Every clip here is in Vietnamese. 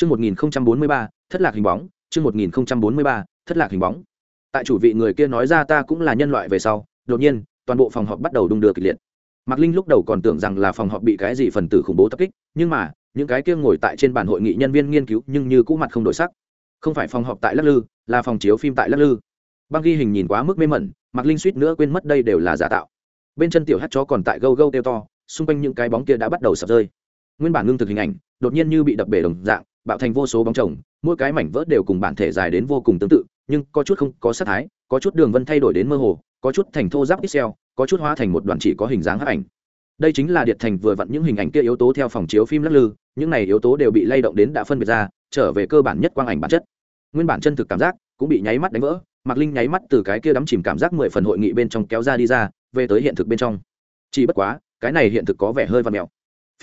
Chương 1043, thất lạc hình bóng, chương 1043, thất lạc hình bóng. Tại chủ vị người kia nói ra ta cũng là nhân loại về sau, đột nhiên, toàn bộ phòng họp bắt đầu đung đưa kịch liệt. Mạc Linh lúc đầu còn tưởng rằng là phòng họp bị cái gì phần tử khủng bố tập kích, nhưng mà, những cái kia ngồi tại trên bàn hội nghị nhân viên nghiên cứu nhưng như cũ mặt không đổi sắc. Không phải phòng họp tại Lắc Lư, là phòng chiếu phim tại Lắc Lư. Băng ghi hình nhìn quá mức mê mẩn, Mạc Linh suýt nữa quên mất đây đều là giả tạo. Bên chân tiểu hắt chó còn tại gâu gâu kêu to, xung quanh những cái bóng kia đã bắt đầu sập rơi. Nguyên bản ngưng thực hình ảnh, đột nhiên như bị đập bể đồng dạng, bạo thành vô số bóng chồng, mỗi cái mảnh vỡ đều cùng bản thể dài đến vô cùng tương tự, nhưng có chút không có sắc thái, có chút đường vân thay đổi đến mơ hồ, có chút thành thô giáp pixel có chút hóa thành một đoạn chỉ có hình dáng hấp ảnh. Đây chính là điệt thành vừa vặn những hình ảnh kia yếu tố theo phòng chiếu phim lắc lư, những này yếu tố đều bị lay động đến đã phân biệt ra, trở về cơ bản nhất quang ảnh bản chất. Nguyên bản chân thực cảm giác cũng bị nháy mắt đánh vỡ, mạc linh nháy mắt từ cái kia đắm chìm cảm giác mười phần hội nghị bên trong kéo ra đi ra, về tới hiện thực bên trong. Chỉ bất quá, cái này hiện thực có vẻ hơi và mèo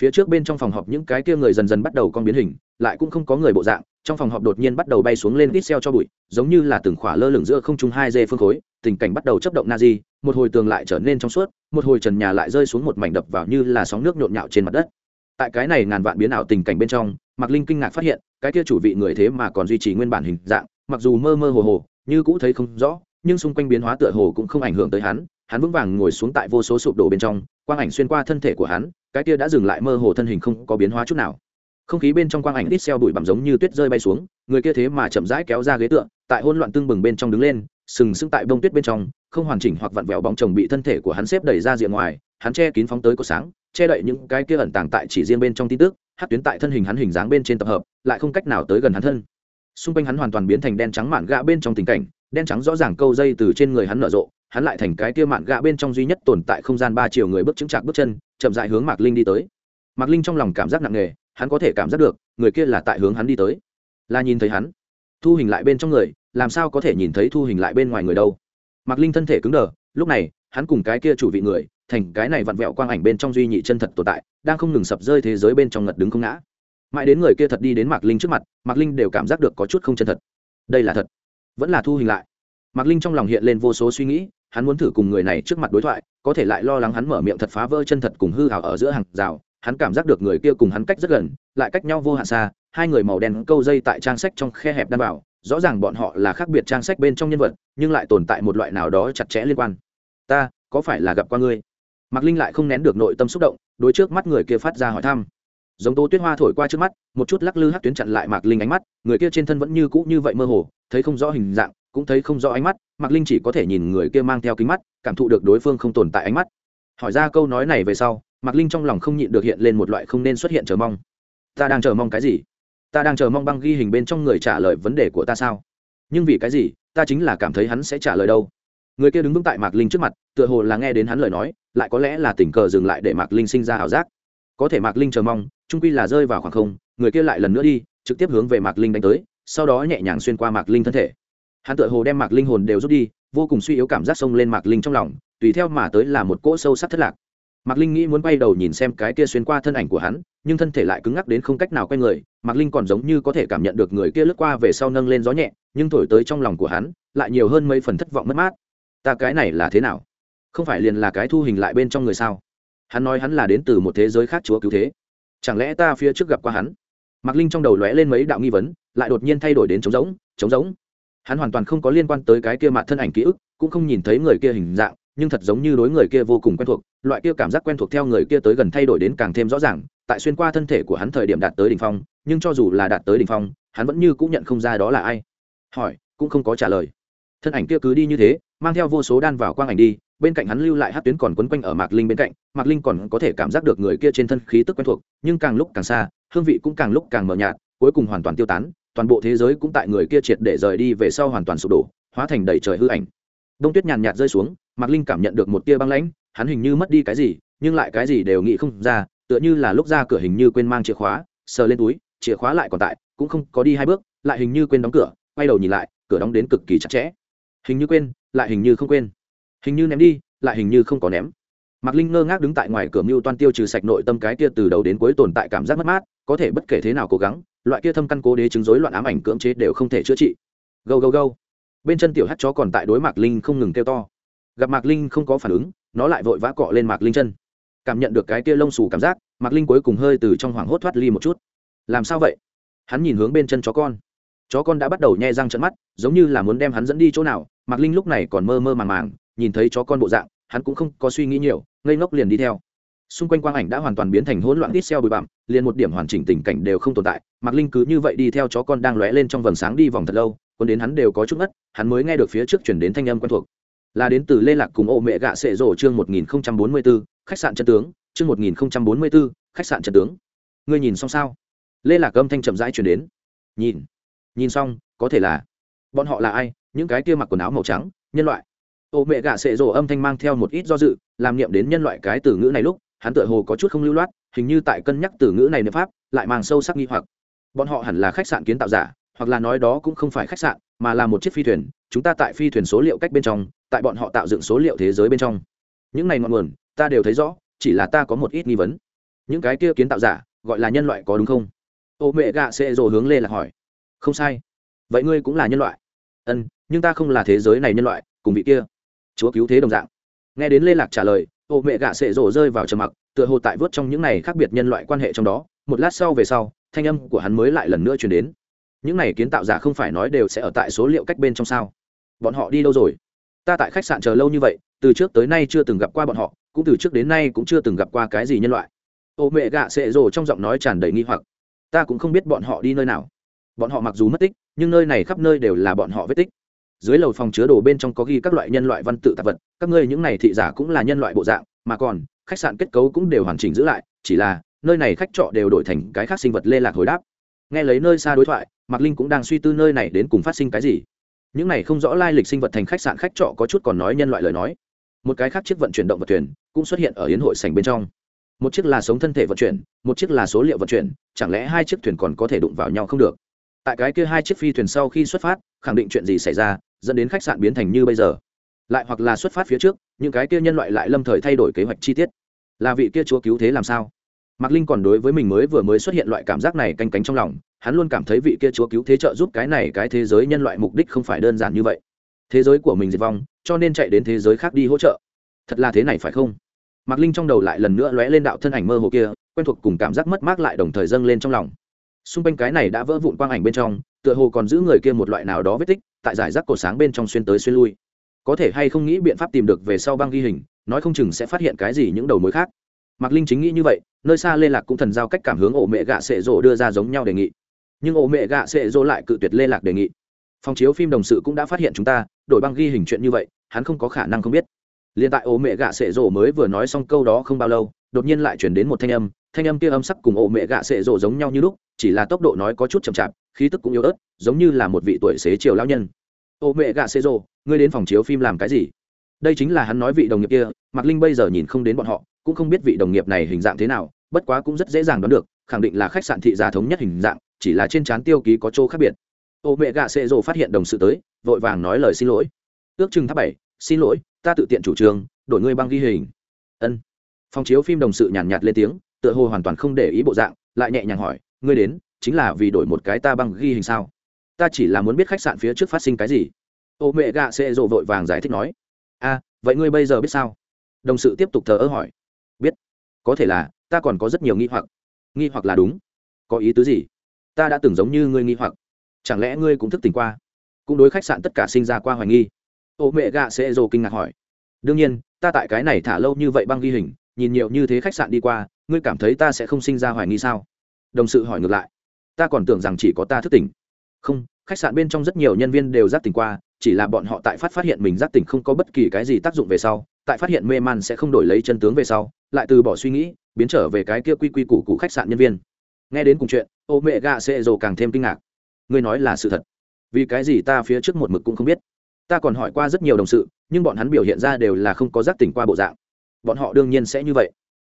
phía trước bên trong phòng họp những cái kia người dần dần bắt đầu con biến hình, lại cũng không có người bộ dạng, trong phòng họp đột nhiên bắt đầu bay xuống lên ít xeo cho bụi, giống như là từng khỏa lơ lửng giữa không trung hai dê phương khối, tình cảnh bắt đầu chấp động na di một hồi tường lại trở nên trong suốt, một hồi trần nhà lại rơi xuống một mảnh đập vào như là sóng nước nhộn nhạo trên mặt đất. Tại cái này ngàn vạn biến ảo tình cảnh bên trong, mạc linh kinh ngạc phát hiện, cái kia chủ vị người thế mà còn duy trì nguyên bản hình dạng, mặc dù mơ mơ hồ hồ, như cũ thấy không rõ, nhưng xung quanh biến hóa tựa hồ cũng không ảnh hưởng tới hắn hắn vững vàng ngồi xuống tại vô số sụp đổ bên trong, quang ảnh xuyên qua thân thể của hắn cái kia đã dừng lại mơ hồ thân hình không có biến hóa chút nào. Không khí bên trong quang ảnh ít xeo bụi bặm giống như tuyết rơi bay xuống, người kia thế mà chậm rãi kéo ra ghế tựa, tại hôn loạn tương bừng bên trong đứng lên, sừng sững tại bông tuyết bên trong, không hoàn chỉnh hoặc vặn vẹo bóng chồng bị thân thể của hắn xếp đẩy ra diện ngoài, hắn che kín phóng tới có sáng, che đậy những cái kia ẩn tàng tại chỉ riêng bên trong tin tức hát tuyến tại thân hình hắn hình dáng bên trên tập hợp, lại không cách nào tới gần hắn thân. Xung quanh hắn hoàn toàn biến thành đen trắng mạn gạ bên trong tình cảnh, đen trắng rõ ràng câu dây từ trên người hắn nở rộ hắn lại thành cái kia mạn gạ bên trong duy nhất tồn tại không gian ba chiều người bước chứng chạc bước chân, chậm dại hướng mạc linh đi tới. Mạc linh trong lòng cảm giác nặng nề, hắn có thể cảm giác được, người kia là tại hướng hắn đi tới. Là nhìn thấy hắn. Thu hình lại bên trong người, làm sao có thể nhìn thấy thu hình lại bên ngoài người đâu? Mạc linh thân thể cứng đờ, lúc này, hắn cùng cái kia chủ vị người, thành cái này vặn vẹo quang ảnh bên trong duy nhị chân thật tồn tại, đang không ngừng sập rơi thế giới bên trong ngật đứng không ngã. Mãi đến người kia thật đi đến mạc linh trước mặt, mạc linh đều cảm giác được có chút không chân thật. Đây là thật. Vẫn là thu hình lại. Mạc linh trong lòng hiện lên vô số suy nghĩ hắn muốn thử cùng người này trước mặt đối thoại, có thể lại lo lắng hắn mở miệng thật phá vỡ chân thật cùng hư hào ở giữa hàng rào. Hắn cảm giác được người kia cùng hắn cách rất gần, lại cách nhau vô hạn xa, hai người màu đen câu dây tại trang sách trong khe hẹp đảm bảo, rõ ràng bọn họ là khác biệt trang sách bên trong nhân vật, nhưng lại tồn tại một loại nào đó chặt chẽ liên quan. Ta, có phải là gặp qua ngươi? Mạc linh lại không nén được nội tâm xúc động, đối trước mắt người kia phát ra hỏi thăm. Giống tố tuyết hoa thổi qua trước mắt, một chút lắc lư hắt tuyến chặn lại mạc linh ánh mắt, người kia trên thân vẫn như cũ như vậy mơ hồ, thấy không rõ hình dạng cũng thấy không rõ ánh mắt, mạc linh chỉ có thể nhìn người kia mang theo kính mắt, cảm thụ được đối phương không tồn tại ánh mắt. Hỏi ra câu nói này về sau, mạc linh trong lòng không nhịn được hiện lên một loại không nên xuất hiện chờ mong. Ta đang chờ mong cái gì? Ta đang chờ mong băng ghi hình bên trong người trả lời vấn đề của ta sao? Nhưng vì cái gì, ta chính là cảm thấy hắn sẽ trả lời đâu? Người kia đứng vững tại mạc linh trước mặt, tựa hồ là nghe đến hắn lời nói, lại có lẽ là tình cờ dừng lại để mạc linh sinh ra ảo giác. Có thể mạc linh chờ mong trung quy là rơi vào khoảng không, người kia lại lần nữa đi, trực tiếp hướng về mạc linh đánh tới, sau đó nhẹ nhàng xuyên qua mạc linh thân thể hắn tựa hồ đem mạc linh hồn đều rút đi, vô cùng suy yếu cảm giác xông lên mạc linh trong lòng, tùy theo mà tới là một cỗ sâu sắc thất lạc. Mạc linh nghĩ muốn quay đầu nhìn xem cái kia xuyên qua thân ảnh của hắn, nhưng thân thể lại cứng ngắc đến không cách nào quay người, mạc linh còn giống như có thể cảm nhận được người kia lướt qua về sau nâng lên gió nhẹ, nhưng thổi tới trong lòng của hắn, lại nhiều hơn mấy phần thất vọng mất mát. Ta cái này là thế nào? Không phải liền là cái thu hình lại bên trong người sao? Hắn nói hắn là đến từ một thế giới khác chúa cứu thế. Chẳng lẽ ta phía trước gặp qua hắn? Mạc linh trong đầu lóe lên mấy đạo nghi vấn, lại đột nhiên thay đổi đến trống rỗng trống rỗng hắn hoàn toàn không có liên quan tới cái kia mặt thân ảnh ký ức, cũng không nhìn thấy người kia hình dạng, nhưng thật giống như đối người kia vô cùng quen thuộc, loại kia cảm giác quen thuộc theo người kia tới gần thay đổi đến càng thêm rõ ràng, tại xuyên qua thân thể của hắn thời điểm đạt tới đ ỉ n h phong, nhưng cho dù là đạt tới đ ỉ n h phong, hắn vẫn như cũng nhận không ra đó là ai. Hỏi, cũng không có trả lời. Thân ảnh kia cứ đi như thế, mang theo vô số đan vào quang ảnh đi, bên cạnh hắn lưu lại hát tuyến còn quấn quanh ở mạc linh bên cạnh, mạc linh còn có thể cảm giác được người kia trên thân khí tức quen thuộc, nhưng càng lúc càng xa, hương vị cũng càng lúc càng mờ nhạt, cuối cùng hoàn toàn tiêu tán toàn bộ thế giới cũng tại người kia triệt để rời đi về sau hoàn toàn sụp đổ, hóa thành đầy trời hư ảnh. Đông tuyết nhàn nhạt rơi xuống, mạc linh cảm nhận được một tia băng lãnh, hắn hình như mất đi cái gì, nhưng lại cái gì đều nghĩ không ra, tựa như là lúc ra cửa hình như quên mang chìa khóa, sờ lên túi, chìa khóa lại còn tại, cũng không có đi hai bước, lại hình như quên đóng cửa, quay đầu nhìn lại, cửa đóng đến cực kỳ chặt chẽ. Hình như quên, lại hình như không quên. Hình như ném đi, lại hình như không có ném. Mạc linh ngơ ngác đứng tại ngoài cửa mưu toan tiêu trừ sạch nội tâm cái kia từ đầu đến cuối tồn tại cảm giác mất mát, có thể bất kể thế nào cố gắng loại kia thâm căn cố đế chứng rối loạn ám ảnh cưỡng chế đều không thể chữa trị. Gâu gâu gâu. Bên chân tiểu hắt chó còn tại đối mạc linh không ngừng kêu to. Gặp mạc linh không có phản ứng, nó lại vội vã cọ lên mạc linh chân. Cảm nhận được cái kia lông xù cảm giác, mạc linh cuối cùng hơi từ trong hoảng hốt thoát ly một chút. Làm sao vậy? Hắn nhìn hướng bên chân chó con. Chó con đã bắt đầu nhe răng trận mắt, giống như là muốn đem hắn dẫn đi chỗ nào. Mạc linh lúc này còn mơ mơ màng màng, nhìn thấy chó con bộ dạng, hắn cũng không có suy nghĩ nhiều, ngây ngốc liền đi theo xung quanh quang ảnh đã hoàn toàn biến thành hỗn loạn ít xeo bụi bặm, liền một điểm hoàn chỉnh tình cảnh đều không tồn tại. Mạc linh cứ như vậy đi theo chó con đang lóe lên trong vầng sáng đi vòng thật lâu còn đến hắn đều có chút ngất, hắn mới nghe được phía trước chuyển đến thanh âm quen thuộc. Là đến từ lê lạc cùng ô mẹ gạ sệ rổ chương một nghìn bốn mươi b ố khách sạn chân tướng, chương một nghìn bốn mươi b ố khách sạn chân tướng. Ngươi nhìn xong sao? Lê lạc âm thanh chậm rãi chuyển đến. Nhìn. Nhìn xong, có thể là bọn họ là ai? Những cái kia mặc quần áo màu trắng, nhân loại. Ô mẹ gạ sệ rổ âm thanh mang theo một ít do dự, làm niệm đến nhân loại cái từ ngữ này lúc hắn tựa hồ có chút không lưu loát, hình như tại cân nhắc từ ngữ này niệm pháp, lại mang sâu sắc nghi hoặc. Bọn họ hẳn là khách sạn kiến tạo giả, hoặc là nói đó cũng không phải khách sạn, mà là một chiếc phi thuyền, chúng ta tại phi thuyền số liệu cách bên trong, tại bọn họ tạo dựng số liệu thế giới bên trong. Những này ngọn nguồn, ta đều thấy rõ, chỉ là ta có một ít nghi vấn. Những cái kia kiến tạo giả, gọi là nhân loại có đúng không? Ô mẹ gạ sẽ rồ hướng lê lạc hỏi. Không sai. Vậy ngươi cũng là nhân loại? Ân, nhưng ta không là thế giới này nhân loại, cùng vị kia. Chúa cứu thế đồng dạng. Nghe đến lê lạc trả lời ô mẹ gạ sệ rồ rơi vào trầm mặc, tựa hồ tại vớt trong những này khác biệt nhân loại quan hệ trong đó, một lát sau về sau, thanh âm của hắn mới lại lần nữa chuyển đến. Những này kiến tạo giả không phải nói đều sẽ ở tại số liệu cách bên trong sao? Bọn họ đi đâu rồi? Ta tại khách sạn chờ lâu như vậy, từ trước tới nay chưa từng gặp qua bọn họ, cũng từ trước đến nay cũng chưa từng gặp qua cái gì nhân loại. Ô mẹ gạ sệ rồ trong giọng nói tràn đầy nghi hoặc. Ta cũng không biết bọn họ đi nơi nào. Bọn họ mặc dù mất tích, nhưng nơi này khắp nơi đều là bọn họ vết tích dưới lầu phòng chứa đồ bên trong có ghi các loại nhân loại văn tự tạp vật, các ngươi những này thị giả cũng là nhân loại bộ dạng, mà còn, khách sạn kết cấu cũng đều hoàn chỉnh giữ lại, chỉ là, nơi này khách trọ đều đổi thành cái khác sinh vật lê lạc hồi đáp. Nghe lấy nơi xa đối thoại, mạc linh cũng đang suy tư nơi này đến cùng phát sinh cái gì. Những này không rõ lai lịch sinh vật thành khách sạn khách trọ có chút còn nói nhân loại lời nói. Một cái khác chiếc vận chuyển động vật thuyền cũng xuất hiện ở yến hội sành bên trong. Một chiếc là sống thân thể vận chuyển, một chiếc là số liệu vận chuyển, chẳng lẽ hai chiếc thuyền còn có thể đụng vào nhau không được? Tại cái kia hai chiếc phi thuyền sau khi xuất phát, khẳng định chuyện gì xảy ra, dẫn đến khách sạn biến thành như bây giờ. Lại hoặc là xuất phát phía trước, những cái kia nhân loại lại lâm thời thay đổi kế hoạch chi tiết. Là vị kia chúa cứu thế làm sao? Mạc linh còn đối với mình mới vừa mới xuất hiện loại cảm giác này canh cánh trong lòng, hắn luôn cảm thấy vị kia chúa cứu thế trợ giúp cái này cái thế giới nhân loại mục đích không phải đơn giản như vậy. Thế giới của mình diệt vong, cho nên chạy đến thế giới khác đi hỗ trợ. Thật là thế này phải không? Mạc linh trong đầu lại lần nữa lóe lên đạo thân ảnh mơ hồ kia, quen thuộc cùng cảm giác mất mát lại đồng thời dâng lên trong lòng xung quanh cái này đã vỡ vụn quang ảnh bên trong, tựa hồ còn giữ người kia một loại nào đó vết tích, tại giải rác cổ sáng bên trong xuyên tới xuyên lui. Có thể hay không nghĩ biện pháp tìm được về sau băng ghi hình, nói không chừng sẽ phát hiện cái gì những đầu mối khác. Mạc linh chính nghĩ như vậy, nơi xa lê lạc cũng thần giao cách cảm hướng ổ mẹ gạ sệ rộ đưa ra giống nhau đề nghị. Nhưng ổ mẹ gạ sệ rộ lại cự tuyệt lê lạc đề nghị. Phòng chiếu phim đồng sự cũng đã phát hiện chúng ta, đổi băng ghi hình chuyện như vậy, hắn không có khả năng không biết. Liền tại ổ mẹ gạ sệ rộ mới vừa nói xong câu đó không bao lâu đột nhiên lại chuyển đến một thanh âm thanh âm kia âm sắc cùng ổ mẹ gạ sệ rộ giống nhau như lúc, chỉ là tốc độ nói có chút chậm chạp, khí tức cũng yếu ớt, giống như là một vị tuổi xế chiều lao nhân. Ổ mẹ gạ sệ rộ, ngươi đến phòng chiếu phim làm cái gì? Đây chính là hắn nói vị đồng nghiệp kia, mạc linh bây giờ nhìn không đến bọn họ, cũng không biết vị đồng nghiệp này hình dạng thế nào, bất quá cũng rất dễ dàng đoán được, khẳng định là khách sạn thị giả thống nhất hình dạng, chỉ là trên trán tiêu ký có chỗ khác biệt. Ô mẹ gạ xệ rộ phát hiện đồng sự tới, vội vàng nói lời xin lỗi. Ước chừng tháp bảy, xin lỗi, ta tự tiện chủ trương, đổi ngươi băng ghi hình. Ân phòng chiếu phim đồng sự nhàn nhạt, nhạt lên tiếng tựa hồ hoàn toàn không để ý bộ dạng lại nhẹ nhàng hỏi ngươi đến chính là vì đổi một cái ta băng ghi hình sao? Ta chỉ là muốn biết khách sạn phía trước phát sinh cái gì. Ô mẹ gạ sẽ rộ vội vàng giải thích nói a vậy ngươi bây giờ biết sao? Đồng sự tiếp tục thờ ơ hỏi biết. Có thể là ta còn có rất nhiều nghi hoặc. Nghi hoặc là đúng. Có ý tứ gì? Ta đã từng giống như ngươi nghi hoặc. Chẳng lẽ ngươi cũng thức tỉnh qua? Cũng đối khách sạn tất cả sinh ra qua hoài nghi? Ô mẹ gạ sẽ rồ kinh ngạc hỏi đương nhiên ta tại cái này thả lâu như vậy băng ghi hình nhìn nhiều như thế khách sạn đi qua, ngươi cảm thấy ta sẽ không sinh ra hoài nghi sao? Đồng sự hỏi ngược lại. Ta còn tưởng rằng chỉ có ta thức tỉnh. Không, khách sạn bên trong rất nhiều nhân viên đều giác tỉnh qua, chỉ là bọn họ tại phát phát hiện mình giác tỉnh không có bất kỳ cái gì tác dụng về sau, tại phát hiện mê man sẽ không đổi lấy chân tướng về sau, lại từ bỏ suy nghĩ, biến trở về cái kia quy quy củ cụ khách sạn nhân viên. Nghe đến cùng chuyện, ô mẹ gạ sẽ rồ càng thêm kinh ngạc. Ngươi nói là sự thật. Vì cái gì ta phía trước một mực cũng không biết. Ta còn hỏi qua rất nhiều đồng sự, nhưng bọn hắn biểu hiện ra đều là không có giác tỉnh qua bộ dạng bọn họ đương nhiên sẽ như vậy.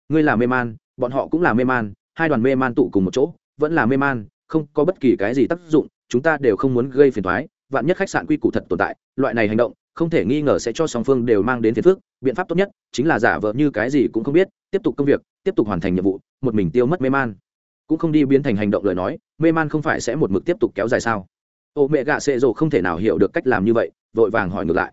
Ngươi là mê man, bọn họ cũng là mê man, hai đoàn mê man tụ cùng một chỗ, vẫn là mê man, không có bất kỳ cái gì tác dụng, chúng ta đều không muốn gây phiền thoái vạn nhất khách sạn quy củ thật tồn tại, loại này hành động, không thể nghi ngờ sẽ cho song phương đều mang đến phiền phức, biện pháp tốt nhất chính là giả vờ như cái gì cũng không biết, tiếp tục công việc, tiếp tục hoàn thành nhiệm vụ, một mình tiêu mất mê man. Cũng không đi biến thành hành động lời nói, mê man không phải sẽ một mực tiếp tục kéo dài sao? Ô mẹ gạ xệ rồ không thể nào hiểu được cách làm như vậy, vội vàng hỏi ngược lại.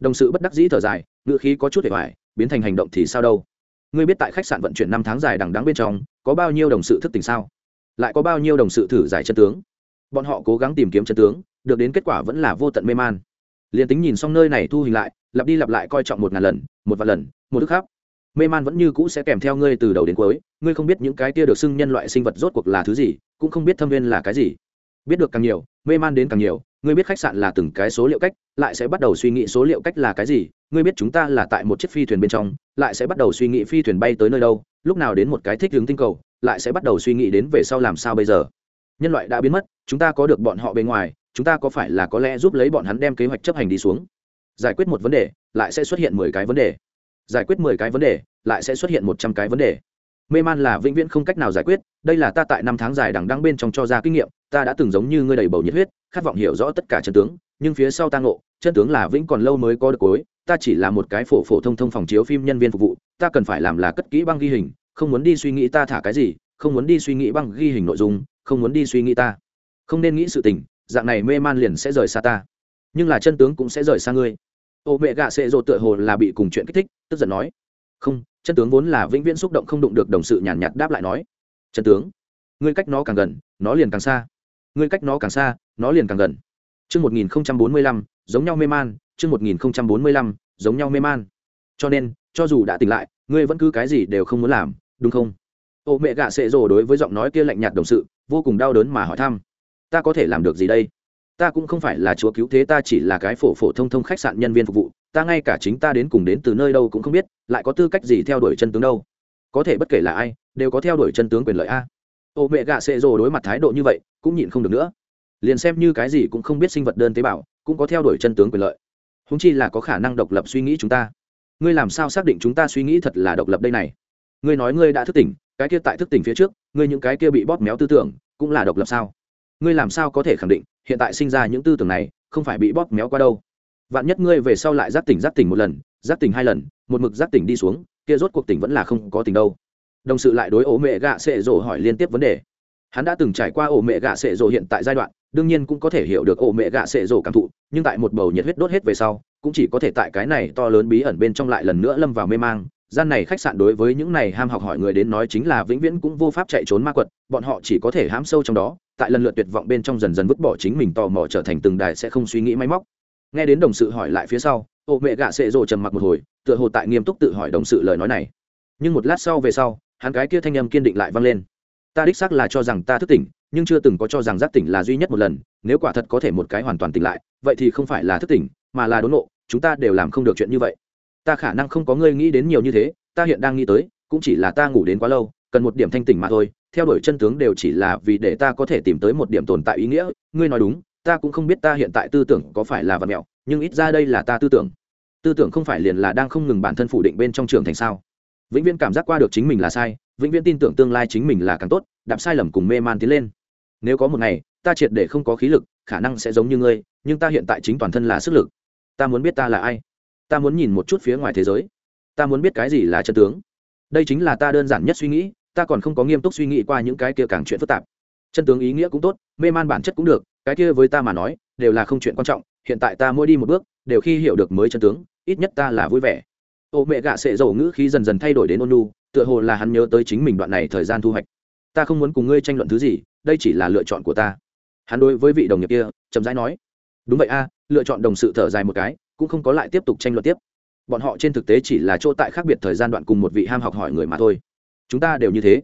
Đồng sự bất đắc dĩ thở dài ngựa khí có chút để hoài biến thành hành động thì sao đâu? Ngươi biết tại khách sạn vận chuyển năm tháng dài đằng đắng bên trong, có bao nhiêu đồng sự thức tỉnh sao? Lại có bao nhiêu đồng sự thử giải chân tướng? Bọn họ cố gắng tìm kiếm chân tướng, được đến kết quả vẫn là vô tận mê man. Liền tính nhìn xong nơi này thu hình lại, lặp đi lặp lại coi trọng một ngàn lần, một vạn lần, một đức khác mê man vẫn như cũ sẽ kèm theo ngươi từ đầu đến cuối, ngươi không biết những cái kia được xưng nhân loại sinh vật rốt cuộc là thứ gì, cũng không biết thâm viên là cái gì. Biết được càng nhiều, mê man đến càng nhiều ngươi biết khách sạn là từng cái số liệu cách, lại sẽ bắt đầu suy nghĩ số liệu cách là cái gì. Ngươi biết chúng ta là tại một chiếc phi thuyền bên trong, lại sẽ bắt đầu suy nghĩ phi thuyền bay tới nơi đâu. Lúc nào đến một cái thích hướng tinh cầu, lại sẽ bắt đầu suy nghĩ đến về sau làm sao bây giờ. Nhân loại đã biến mất, chúng ta có được bọn họ bên ngoài, chúng ta có phải là có lẽ giúp lấy bọn hắn đem kế hoạch chấp hành đi xuống? Giải quyết một vấn đề, lại sẽ xuất hiện mười cái vấn đề. Giải quyết mười cái vấn đề, lại sẽ xuất hiện một trăm cái vấn đề mê man là vĩnh viễn không cách nào giải quyết, đây là ta tại năm tháng dài đằng đăng bên trong cho ra kinh nghiệm, ta đã từng giống như ngươi đầy bầu nhiệt huyết, khát vọng hiểu rõ tất cả chân tướng, nhưng phía sau ta ngộ, chân tướng là vĩnh còn lâu mới có được cuối, ta chỉ là một cái phổ phổ thông thông phòng chiếu phim nhân viên phục vụ, ta cần phải làm là cất kỹ băng ghi hình, không muốn đi suy nghĩ ta thả cái gì, không muốn đi suy nghĩ băng ghi hình nội dung, không muốn đi suy nghĩ ta. Không nên nghĩ sự tình, dạng này mê man liền sẽ rời xa ta. Nhưng là chân tướng cũng sẽ rời xa ngươi. Ô mẹ gạ sệ rộ tựa hồ là bị cùng chuyện kích thích, tức giận nói. Không chân tướng vốn là vĩnh viễn xúc động không đụng được đồng sự nhàn nhạt đáp lại nói chân tướng ngươi cách nó càng gần nó liền càng xa ngươi cách nó càng xa nó liền càng gần chương một nghìn bốn mươi lăm giống nhau mê man, chương một nghìn bốn mươi lăm giống nhau mê man. Cho nên, cho dù đã tỉnh lại, ngươi vẫn cứ cái gì đều không muốn làm, đúng không? Ô mẹ gạ sệ rồ đối với giọng nói kia lạnh nhạt đồng sự, vô cùng đau đớn mà hỏi thăm. Ta có thể làm được gì đây? Ta cũng không phải là chúa cứu thế ta chỉ là cái phổ phổ thông thông khách sạn nhân viên phục vụ, ta ngay cả chính ta đến cùng đến từ nơi đâu cũng không biết, lại có tư cách gì theo đuổi chân tướng đâu? Có thể bất kể là ai, đều có theo đuổi chân tướng quyền lợi a. Ô mẹ gạ xệ rồ đối mặt thái độ như vậy, cũng nhịn không được nữa. Liền xem như cái gì cũng không biết sinh vật đơn tế bào cũng có theo đuổi chân tướng quyền lợi. Húng chi là có khả năng độc lập suy nghĩ chúng ta. Ngươi làm sao xác định chúng ta suy nghĩ thật là độc lập đây này? Ngươi nói ngươi đã thức tỉnh cái kia tại thức tỉnh phía trước ngươi những cái kia bị bóp méo tư tưởng cũng là độc lập sao? Ngươi làm sao có thể khẳng định hiện tại sinh ra những tư tưởng này không phải bị bóp méo qua đâu? Vạn nhất ngươi về sau lại giác tỉnh giác tỉnh một lần, giác tỉnh hai lần, một mực giác tỉnh đi xuống, kia rốt cuộc tỉnh vẫn là không có tỉnh đâu. Đồng sự lại đối ố mẹ gạ sệ rộ hỏi liên tiếp vấn đề. Hắn đã từng trải qua ổ mẹ gạ sệ rộ hiện tại giai đoạn, đương nhiên cũng có thể hiểu được ổ mẹ gạ sệ rổ cảm thụ, nhưng tại một bầu nhiệt huyết đốt hết về sau, cũng chỉ có thể tại cái này to lớn bí ẩn bên trong lại lần nữa lâm vào mê mang. Gian này khách sạn đối với những này ham học hỏi người đến nói chính là vĩnh viễn cũng vô pháp chạy trốn ma quật, bọn họ chỉ có thể hãm sâu trong đó, tại lần lượt tuyệt vọng bên trong dần dần vứt bỏ chính mình tò mò trở thành từng đài sẽ không suy nghĩ máy móc nghe đến đồng sự hỏi lại phía sau, ô mẹ gạ sệ rổ trầm mặc một hồi, tựa hồ tại nghiêm túc tự hỏi đồng sự lời nói này. Nhưng một lát sau về sau, hắn cái kia thanh âm kiên định lại vang lên. Ta đích xác là cho rằng ta thức tỉnh, nhưng chưa từng có cho rằng giác tỉnh là duy nhất một lần, nếu quả thật có thể một cái hoàn toàn tỉnh lại, vậy thì không phải là thức tỉnh, mà là đốn nộ, chúng ta đều làm không được chuyện như vậy. Ta khả năng không có ngươi nghĩ đến nhiều như thế, ta hiện đang nghĩ tới, cũng chỉ là ta ngủ đến quá lâu, cần một điểm thanh tỉnh mà thôi, theo đuổi chân tướng đều chỉ là vì để ta có thể tìm tới một điểm tồn tại ý nghĩa, ngươi nói đúng ta cũng không biết ta hiện tại tư tưởng có phải là vật mẹo, nhưng ít ra đây là ta tư tưởng. Tư tưởng không phải liền là đang không ngừng bản thân phủ định bên trong trường thành sao? Vĩnh viễn cảm giác qua được chính mình là sai, vĩnh viễn tin tưởng tương lai chính mình là càng tốt, đạp sai lầm cùng mê man tiến lên. Nếu có một ngày, ta triệt để không có khí lực, khả năng sẽ giống như ngươi, nhưng ta hiện tại chính toàn thân là sức lực. Ta muốn biết ta là ai? Ta muốn nhìn một chút phía ngoài thế giới. Ta muốn biết cái gì là chân tướng? Đây chính là ta đơn giản nhất suy nghĩ, ta còn không có nghiêm túc suy nghĩ qua những cái kia càng chuyện phức tạp. Chân tướng ý nghĩa cũng tốt, mê man bản chất cũng được cái kia với ta mà nói, đều là không chuyện quan trọng, hiện tại ta mỗi đi một bước, đều khi hiểu được mới chân tướng, ít nhất ta là vui vẻ. Ô mẹ gạ sệ dầu ngữ khí dần dần thay đổi đến ôn lu tựa hồ là hắn nhớ tới chính mình đoạn này thời gian thu hoạch. Ta không muốn cùng ngươi tranh luận thứ gì, đây chỉ là lựa chọn của ta. Hắn đối với vị đồng nghiệp kia, chậm rãi nói. Đúng vậy a, lựa chọn đồng sự thở dài một cái, cũng không có lại tiếp tục tranh luận tiếp. Bọn họ trên thực tế chỉ là chỗ tại khác biệt thời gian đoạn cùng một vị ham học hỏi người mà thôi. Chúng ta đều như thế.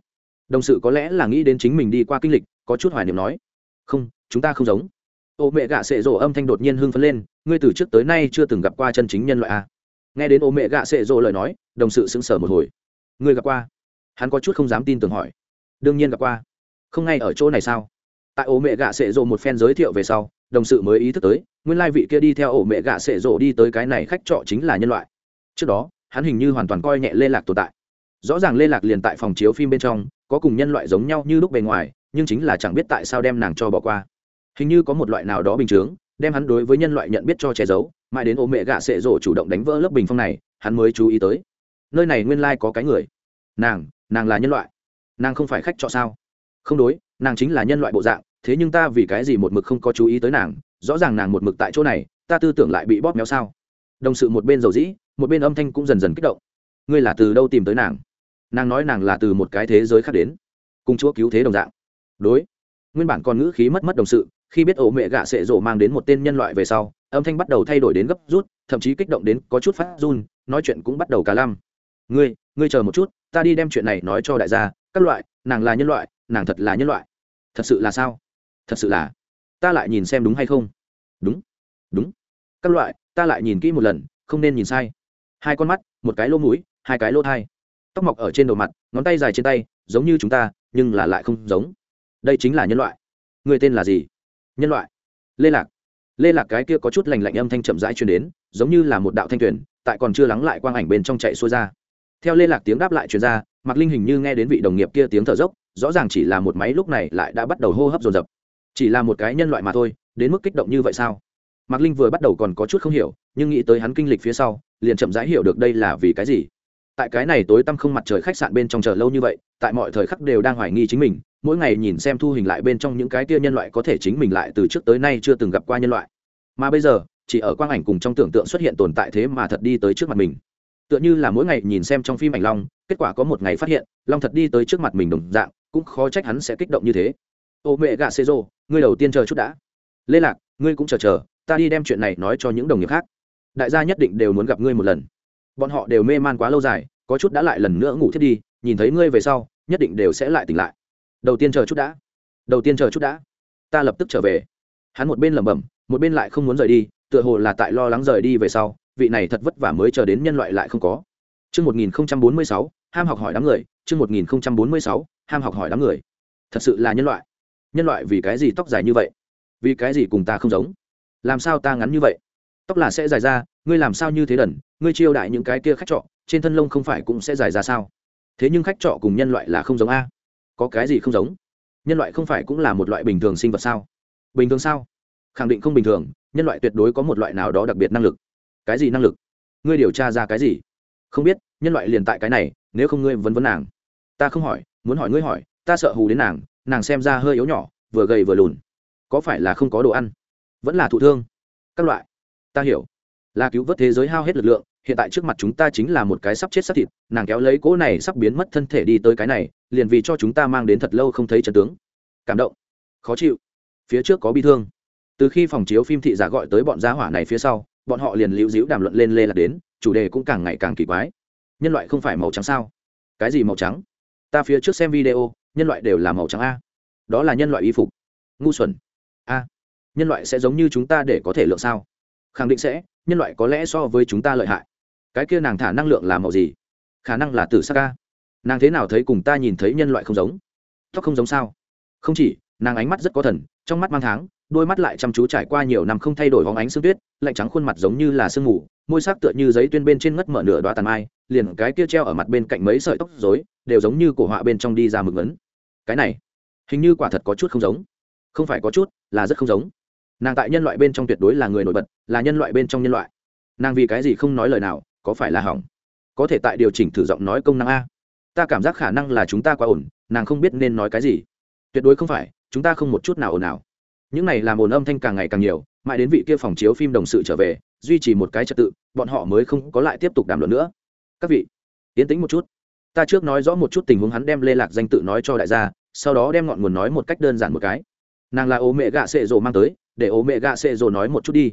Đồng sự có lẽ là nghĩ đến chính mình đi qua kinh lịch, có chút hoài niệm nói không, chúng ta không giống. Ô mẹ gạ sệ rộ âm thanh đột nhiên hưng phấn lên, ngươi từ trước tới nay chưa từng gặp qua chân chính nhân loại a. Nghe đến ô mẹ gạ sệ rộ lời nói, đồng sự sững sờ một hồi. Ngươi gặp qua? Hắn có chút không dám tin tưởng hỏi. Đương nhiên gặp qua. Không ngay ở chỗ này sao? Tại ô mẹ gạ sệ rộ một phen giới thiệu về sau, đồng sự mới ý thức tới, nguyên lai vị kia đi theo ổ mẹ gạ sệ rộ đi tới cái này khách trọ chính là nhân loại. Trước đó, hắn hình như hoàn toàn coi nhẹ lê lạc tồn tại. Rõ ràng lê lạc liền tại phòng chiếu phim bên trong, có cùng nhân loại giống nhau như lúc bề ngoài nhưng chính là chẳng biết tại sao đem nàng cho bỏ qua. Hình như có một loại nào đó bình chướng, đem hắn đối với nhân loại nhận biết cho che giấu, mãi đến ô mẹ gạ sệ rộ chủ động đánh vỡ lớp bình phong này, hắn mới chú ý tới. Nơi này nguyên lai có cái người. Nàng nàng là nhân loại. Nàng không phải khách trọ sao? Không đối, nàng chính là nhân loại bộ dạng, thế nhưng ta vì cái gì một mực không có chú ý tới nàng, rõ ràng nàng một mực tại chỗ này, ta tư tưởng lại bị bóp méo sao? Đồng sự một bên dầu dĩ, một bên âm thanh cũng dần dần kích động. Ngươi là từ đâu tìm tới nàng? Nàng nói nàng là từ một cái thế giới khác đến. Cùng chúa cứu thế đồng dạng đối. Nguyên bản còn ngữ khí mất mất đồng sự, khi biết ổ mẹ gạ sệ rộ mang đến một tên nhân loại về sau, âm thanh bắt đầu thay đổi đến gấp rút, thậm chí kích động đến có chút phát run, nói chuyện cũng bắt đầu cả lăm. Ngươi ngươi chờ một chút, ta đi đem chuyện này nói cho đại gia, các loại, nàng là nhân loại, nàng thật là nhân loại. Thật sự là sao? Thật sự là? Ta lại nhìn xem đúng hay không? Đúng đúng. Các loại, ta lại nhìn kỹ một lần, không nên nhìn sai. Hai con mắt, một cái lỗ mũi, hai cái lỗ thai. Tóc mọc ở trên đầu mặt, ngón tay dài trên tay, giống như chúng ta, nhưng là lại không giống đây chính là nhân loại. Người tên là gì? Nhân loại. Lê lạc. Lê lạc cái kia có chút lành lạnh âm thanh chậm rãi truyền đến, giống như là một đạo thanh tuyển, tại còn chưa lắng lại quang ảnh bên trong chạy xuôi ra. Theo lê lạc tiếng đáp lại truyền ra, mạc linh hình như nghe đến vị đồng nghiệp kia tiếng thở dốc, rõ ràng chỉ là một máy lúc này lại đã bắt đầu hô hấp dồn dập. Chỉ là một cái nhân loại mà thôi, đến mức kích động như vậy sao? Mạc linh vừa bắt đầu còn có chút không hiểu, nhưng nghĩ tới hắn kinh lịch phía sau, liền chậm rãi hiểu được đây là vì cái gì. Tại cái này tối tăm không mặt trời khách sạn bên trong chờ lâu như vậy, tại mọi thời khắc đều đang hoài nghi chính mình mỗi ngày nhìn xem thu hình lại bên trong những cái tia nhân loại có thể chính mình lại từ trước tới nay chưa từng gặp qua nhân loại. Mà bây giờ, chỉ ở quang ảnh cùng trong tưởng tượng xuất hiện tồn tại thế mà thật đi tới trước mặt mình. Tựa như là mỗi ngày nhìn xem trong phim ảnh long, kết quả có một ngày phát hiện, long thật đi tới trước mặt mình đồng dạng, cũng khó trách hắn sẽ kích động như thế. Ô mẹ gà xê rô, ngươi đầu tiên chờ chút đã. Lê lạc, ngươi cũng chờ chờ, ta đi đem chuyện này nói cho những đồng nghiệp khác. Đại gia nhất định đều muốn gặp ngươi một lần. Bọn họ đều mê man quá lâu dài, có chút đã lại lần nữa ngủ thiết đi, nhìn thấy ngươi về sau, nhất định đều sẽ lại tỉnh lại đầu tiên chờ chút đã đầu tiên chờ chút đã ta lập tức trở về hắn một bên lẩm bẩm một bên lại không muốn rời đi tựa hồ là tại lo lắng rời đi về sau vị này thật vất vả mới chờ đến nhân loại lại không có Chương 1046, ham học hỏi đám người, chương 1046, ham học hỏi đám người. Thật sự là nhân loại. Nhân loại vì cái gì tóc dài như vậy? Vì cái gì cùng ta không giống? Làm sao ta ngắn như vậy? Tóc là sẽ dài ra, ngươi làm sao như thế đần, ngươi chiêu đại những cái kia khách trọ, trên thân lông không phải cũng sẽ dài ra sao? Thế nhưng khách trọ cùng nhân loại là không giống a? Có cái gì không giống? Nhân loại không phải cũng là một loại bình thường sinh vật sao? Bình thường sao? Khẳng định không bình thường, nhân loại tuyệt đối có một loại nào đó đặc biệt năng lực. Cái gì năng lực? Ngươi điều tra ra cái gì? không biết nhân loại liền tại cái này nếu không ngươi vấn vấn nàng ta không hỏi muốn hỏi ngươi hỏi ta sợ hù đến nàng nàng xem ra hơi yếu nhỏ vừa gầy vừa lùn có phải là không có đồ ăn vẫn là thụ thương các loại ta hiểu là cứu vớt thế giới hao hết lực lượng hiện tại trước mặt chúng ta chính là một cái sắp chết sắp thịt, nàng kéo lấy cỗ này sắp biến mất thân thể đi tới cái này, liền vì cho chúng ta mang đến thật lâu không thấy trận tướng. Cảm động. Khó chịu. Phía trước có bi thương. Từ khi phòng chiếu phim thị giả gọi tới bọn gia hỏa này phía sau, bọn họ liền lưu dĩu đàm luận lên lê lạc đến, chủ đề cũng càng ngày càng kỳ quái. Nhân loại không phải màu trắng sao? Cái gì màu trắng? Ta phía trước xem video, nhân loại đều là màu trắng a. Đó là nhân loại y phục. Ngu xuẩn. A. Nhân loại sẽ giống như chúng ta để có thể lượng sao? Khẳng định sẽ, nhân loại có lẽ so với chúng ta lợi hại cái kia nàng thả năng lượng là màu gì? Khả năng là tử sắc ca nàng thế nào thấy cùng ta nhìn thấy nhân loại không giống? Tóc không giống sao? Không chỉ, nàng ánh mắt rất có thần, trong mắt mang tháng, đôi mắt lại chăm chú trải qua nhiều năm không thay đổi hóng ánh sương tuyết, lạnh trắng khuôn mặt giống như là sương mù, môi sắc tựa như giấy tuyên bên trên ngất mở nửa đoá tàn mai, liền cái kia treo ở mặt bên cạnh mấy sợi tóc rối, đều giống như cổ họa bên trong đi ra mực ấn. Cái này, hình như quả thật có chút không giống. Không phải có chút, là rất không giống. Nàng tại nhân loại bên trong tuyệt đối là người nổi bật, là nhân loại bên trong nhân loại. Nàng vì cái gì không nói lời nào có phải là hỏng? Có thể tại điều chỉnh thử giọng nói công năng a. Ta cảm giác khả năng là chúng ta quá ổn, nàng không biết nên nói cái gì. Tuyệt đối không phải, chúng ta không một chút nào ồn nào những này làm ồn âm thanh càng ngày càng nhiều, mãi đến vị kia phòng chiếu phim đồng sự trở về, duy trì một cái trật tự, bọn họ mới không có lại tiếp tục đàm luận nữa. Các vị, yên tĩnh một chút. Ta trước nói rõ một chút tình huống hắn đem lê lạc danh tự nói cho đại gia, sau đó đem ngọn nguồn nói một cách đơn giản một cái. Nàng là ô mẹ gạ xệ rồ mang tới, để ô mẹ gạ xệ rồ nói một chút đi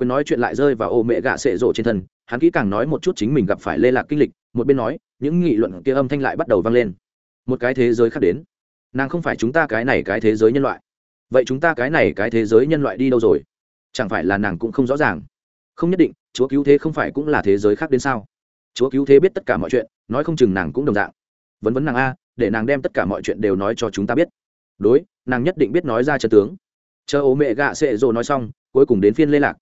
quyền nói chuyện lại rơi vào ô mẹ gạ sệ rộ trên thân, hắn kỹ càng nói một chút chính mình gặp phải lê lạc kinh lịch, một bên nói, những nghị luận kia âm thanh lại bắt đầu vang lên. Một cái thế giới khác đến. Nàng không phải chúng ta cái này cái thế giới nhân loại. Vậy chúng ta cái này cái thế giới nhân loại đi đâu rồi? Chẳng phải là nàng cũng không rõ ràng. Không nhất định, chúa cứu thế không phải cũng là thế giới khác đến sao? Chúa cứu thế biết tất cả mọi chuyện, nói không chừng nàng cũng đồng dạng. Vấn vấn nàng a, để nàng đem tất cả mọi chuyện đều nói cho chúng ta biết. Đối, nàng nhất định biết nói ra chân tướng. Chờ ô mẹ gạ sệ rồ nói xong, cuối cùng đến phiên lê lạc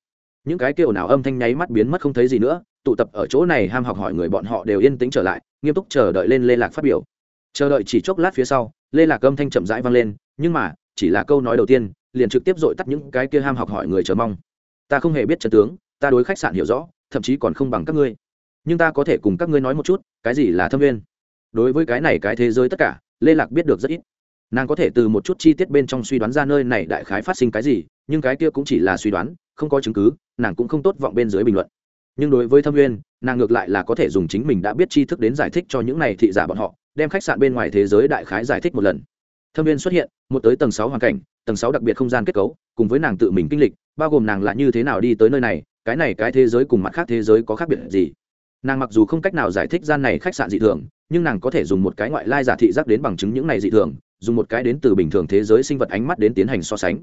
những cái kiểu nào âm thanh nháy mắt biến mất không thấy gì nữa, tụ tập ở chỗ này ham học hỏi người bọn họ đều yên tĩnh trở lại, nghiêm túc chờ đợi lên lê lạc phát biểu. Chờ đợi chỉ chốc lát phía sau, lê lạc âm thanh chậm rãi vang lên, nhưng mà, chỉ là câu nói đầu tiên, liền trực tiếp dội tắt những cái kia ham học hỏi người chờ mong. Ta không hề biết chân tướng, ta đối khách sạn hiểu rõ, thậm chí còn không bằng các ngươi. Nhưng ta có thể cùng các ngươi nói một chút, cái gì là thâm viên? Đối với cái này cái thế giới tất cả, lê lạc biết được rất ít. Nàng có thể từ một chút chi tiết bên trong suy đoán ra nơi này đại khái phát sinh cái gì, nhưng cái kia cũng chỉ là suy đoán, không có chứng cứ nàng cũng không tốt vọng bên dưới bình luận. Nhưng đối với thâm uyên, nàng ngược lại là có thể dùng chính mình đã biết tri thức đến giải thích cho những này thị giả bọn họ, đem khách sạn bên ngoài thế giới đại khái giải thích một lần. Thâm viên xuất hiện, một tới tầng sáu hoàn cảnh, tầng sáu đặc biệt không gian kết cấu, cùng với nàng tự mình kinh lịch, bao gồm nàng là như thế nào đi tới nơi này, cái này cái thế giới cùng mặt khác thế giới có khác biệt gì. Nàng mặc dù không cách nào giải thích gian này khách sạn dị thường, nhưng nàng có thể dùng một cái ngoại lai giả thị giác đến bằng chứng những này dị thường, dùng một cái đến từ bình thường thế giới sinh vật ánh mắt đến tiến hành so sánh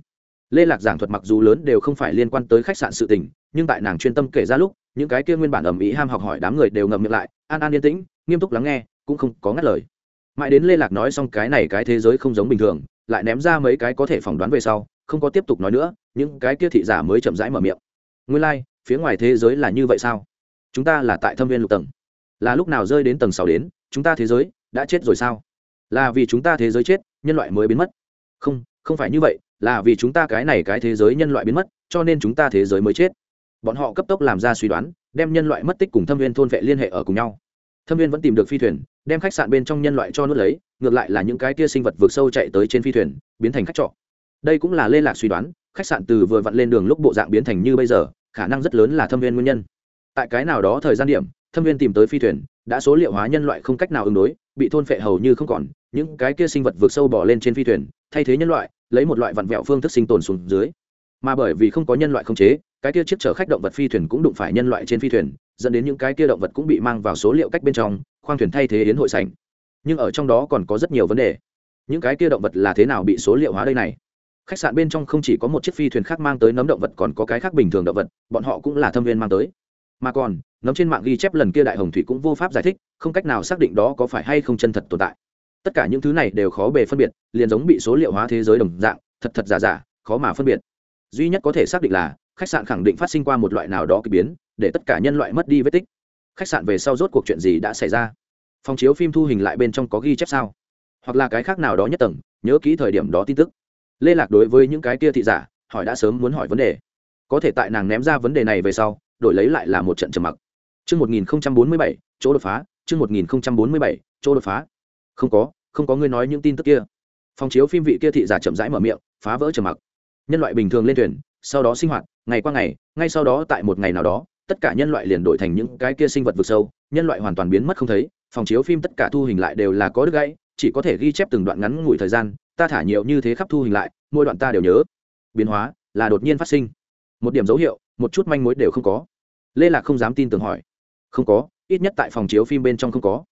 lê lạc giảng thuật mặc dù lớn đều không phải liên quan tới khách sạn sự tình nhưng tại nàng chuyên tâm kể ra lúc những cái kia nguyên bản ầm ĩ ham học hỏi đám người đều ngậm miệng lại an an yên tĩnh nghiêm túc lắng nghe cũng không có ngắt lời. Mãi đến lê lạc nói xong cái này cái thế giới không giống bình thường lại ném ra mấy cái có thể phỏng đoán về sau không có tiếp tục nói nữa những cái kia thị giả mới chậm rãi mở miệng. Nguyên lai、like, phía ngoài thế giới là như vậy sao? Chúng ta là tại thâm viên lục tầng. Là lúc nào rơi đến tầng sáu đến chúng ta thế giới đã chết rồi sao? Là vì chúng ta thế giới chết nhân loại mới biến mất. Không không phải như vậy là vì chúng ta cái này cái thế giới nhân loại biến mất, cho nên chúng ta thế giới mới chết. Bọn họ cấp tốc làm ra suy đoán, đem nhân loại mất tích cùng thâm viên thôn vệ liên hệ ở cùng nhau. Thâm viên vẫn tìm được phi thuyền, đem khách sạn bên trong nhân loại cho nuốt lấy, ngược lại là những cái kia sinh vật vượt sâu chạy tới trên phi thuyền, biến thành khách trọ. Đây cũng là lê lạc suy đoán, khách sạn từ vừa vặn lên đường lúc bộ dạng biến thành như bây giờ, khả năng rất lớn là thâm viên nguyên nhân. Tại cái nào đó thời gian điểm, thâm viên tìm tới phi thuyền, đã số liệu hóa nhân loại không cách nào ứng đối bị thôn phệ hầu như không còn, những cái kia sinh vật vượt sâu bỏ lên trên phi thuyền, thay thế nhân loại, lấy một loại vặn vẹo phương thức sinh tồn xuống dưới. Mà bởi vì không có nhân loại không chế, cái kia chiếc chở khách động vật phi thuyền cũng đụng phải nhân loại trên phi thuyền, dẫn đến những cái kia động vật cũng bị mang vào số liệu cách bên trong, khoang thuyền thay thế yến hội sảnh. Nhưng ở trong đó còn có rất nhiều vấn đề. Những cái kia động vật là thế nào bị số liệu hóa đây này? Khách sạn bên trong không chỉ có một chiếc phi thuyền khác mang tới nấm động vật còn có cái khác bình thường động vật, bọn họ cũng là thâm viên mang tới mà còn nấm trên mạng ghi chép lần kia đại hồng thủy cũng vô pháp giải thích, không cách nào xác định đó có phải hay không chân thật tồn tại. Tất cả những thứ này đều khó bề phân biệt, liền giống bị số liệu hóa thế giới đồng dạng, thật thật giả giả, khó mà phân biệt. Duy nhất có thể xác định là, khách sạn khẳng định phát sinh qua một loại nào đó k ỳ biến, để tất cả nhân loại mất đi vết tích. Khách sạn về sau rốt cuộc chuyện gì đã xảy ra? Phòng chiếu phim thu hình lại bên trong có ghi chép sao? Hoặc là cái khác nào đó nhất tầng, nhớ kỹ thời điểm đó tin tức. Lê lạc đối với những cái kia thị giả, hỏi đã sớm muốn hỏi vấn đề. Có thể tại nàng ném ra vấn đề này về sau đổi lấy lại là một trận trầm mặc Chương 1047, chỗ đột phá, chương 1047, chỗ đột phá. Không có, không có ngươi nói những tin tức kia. Phòng chiếu phim vị kia thị giả chậm rãi mở miệng, phá vỡ trầm mặc. Nhân loại bình thường lên thuyền, sau đó sinh hoạt, ngày qua ngày, ngay sau đó tại một ngày nào đó, tất cả nhân loại liền đổi thành những cái kia sinh vật vực sâu, nhân loại hoàn toàn biến mất không thấy, phòng chiếu phim tất cả thu hình lại đều là có đứt gãy, chỉ có thể ghi chép từng đoạn ngắn ngủi thời gian, ta thả nhiều như thế khắp thu hình lại, mỗi đoạn ta đều nhớ. Biến hóa là đột nhiên phát sinh. Một điểm dấu hiệu, một chút manh mối đều không có. Lê Lạc không dám tin tưởng hỏi, không có ít nhất tại phòng chiếu phim bên trong không có.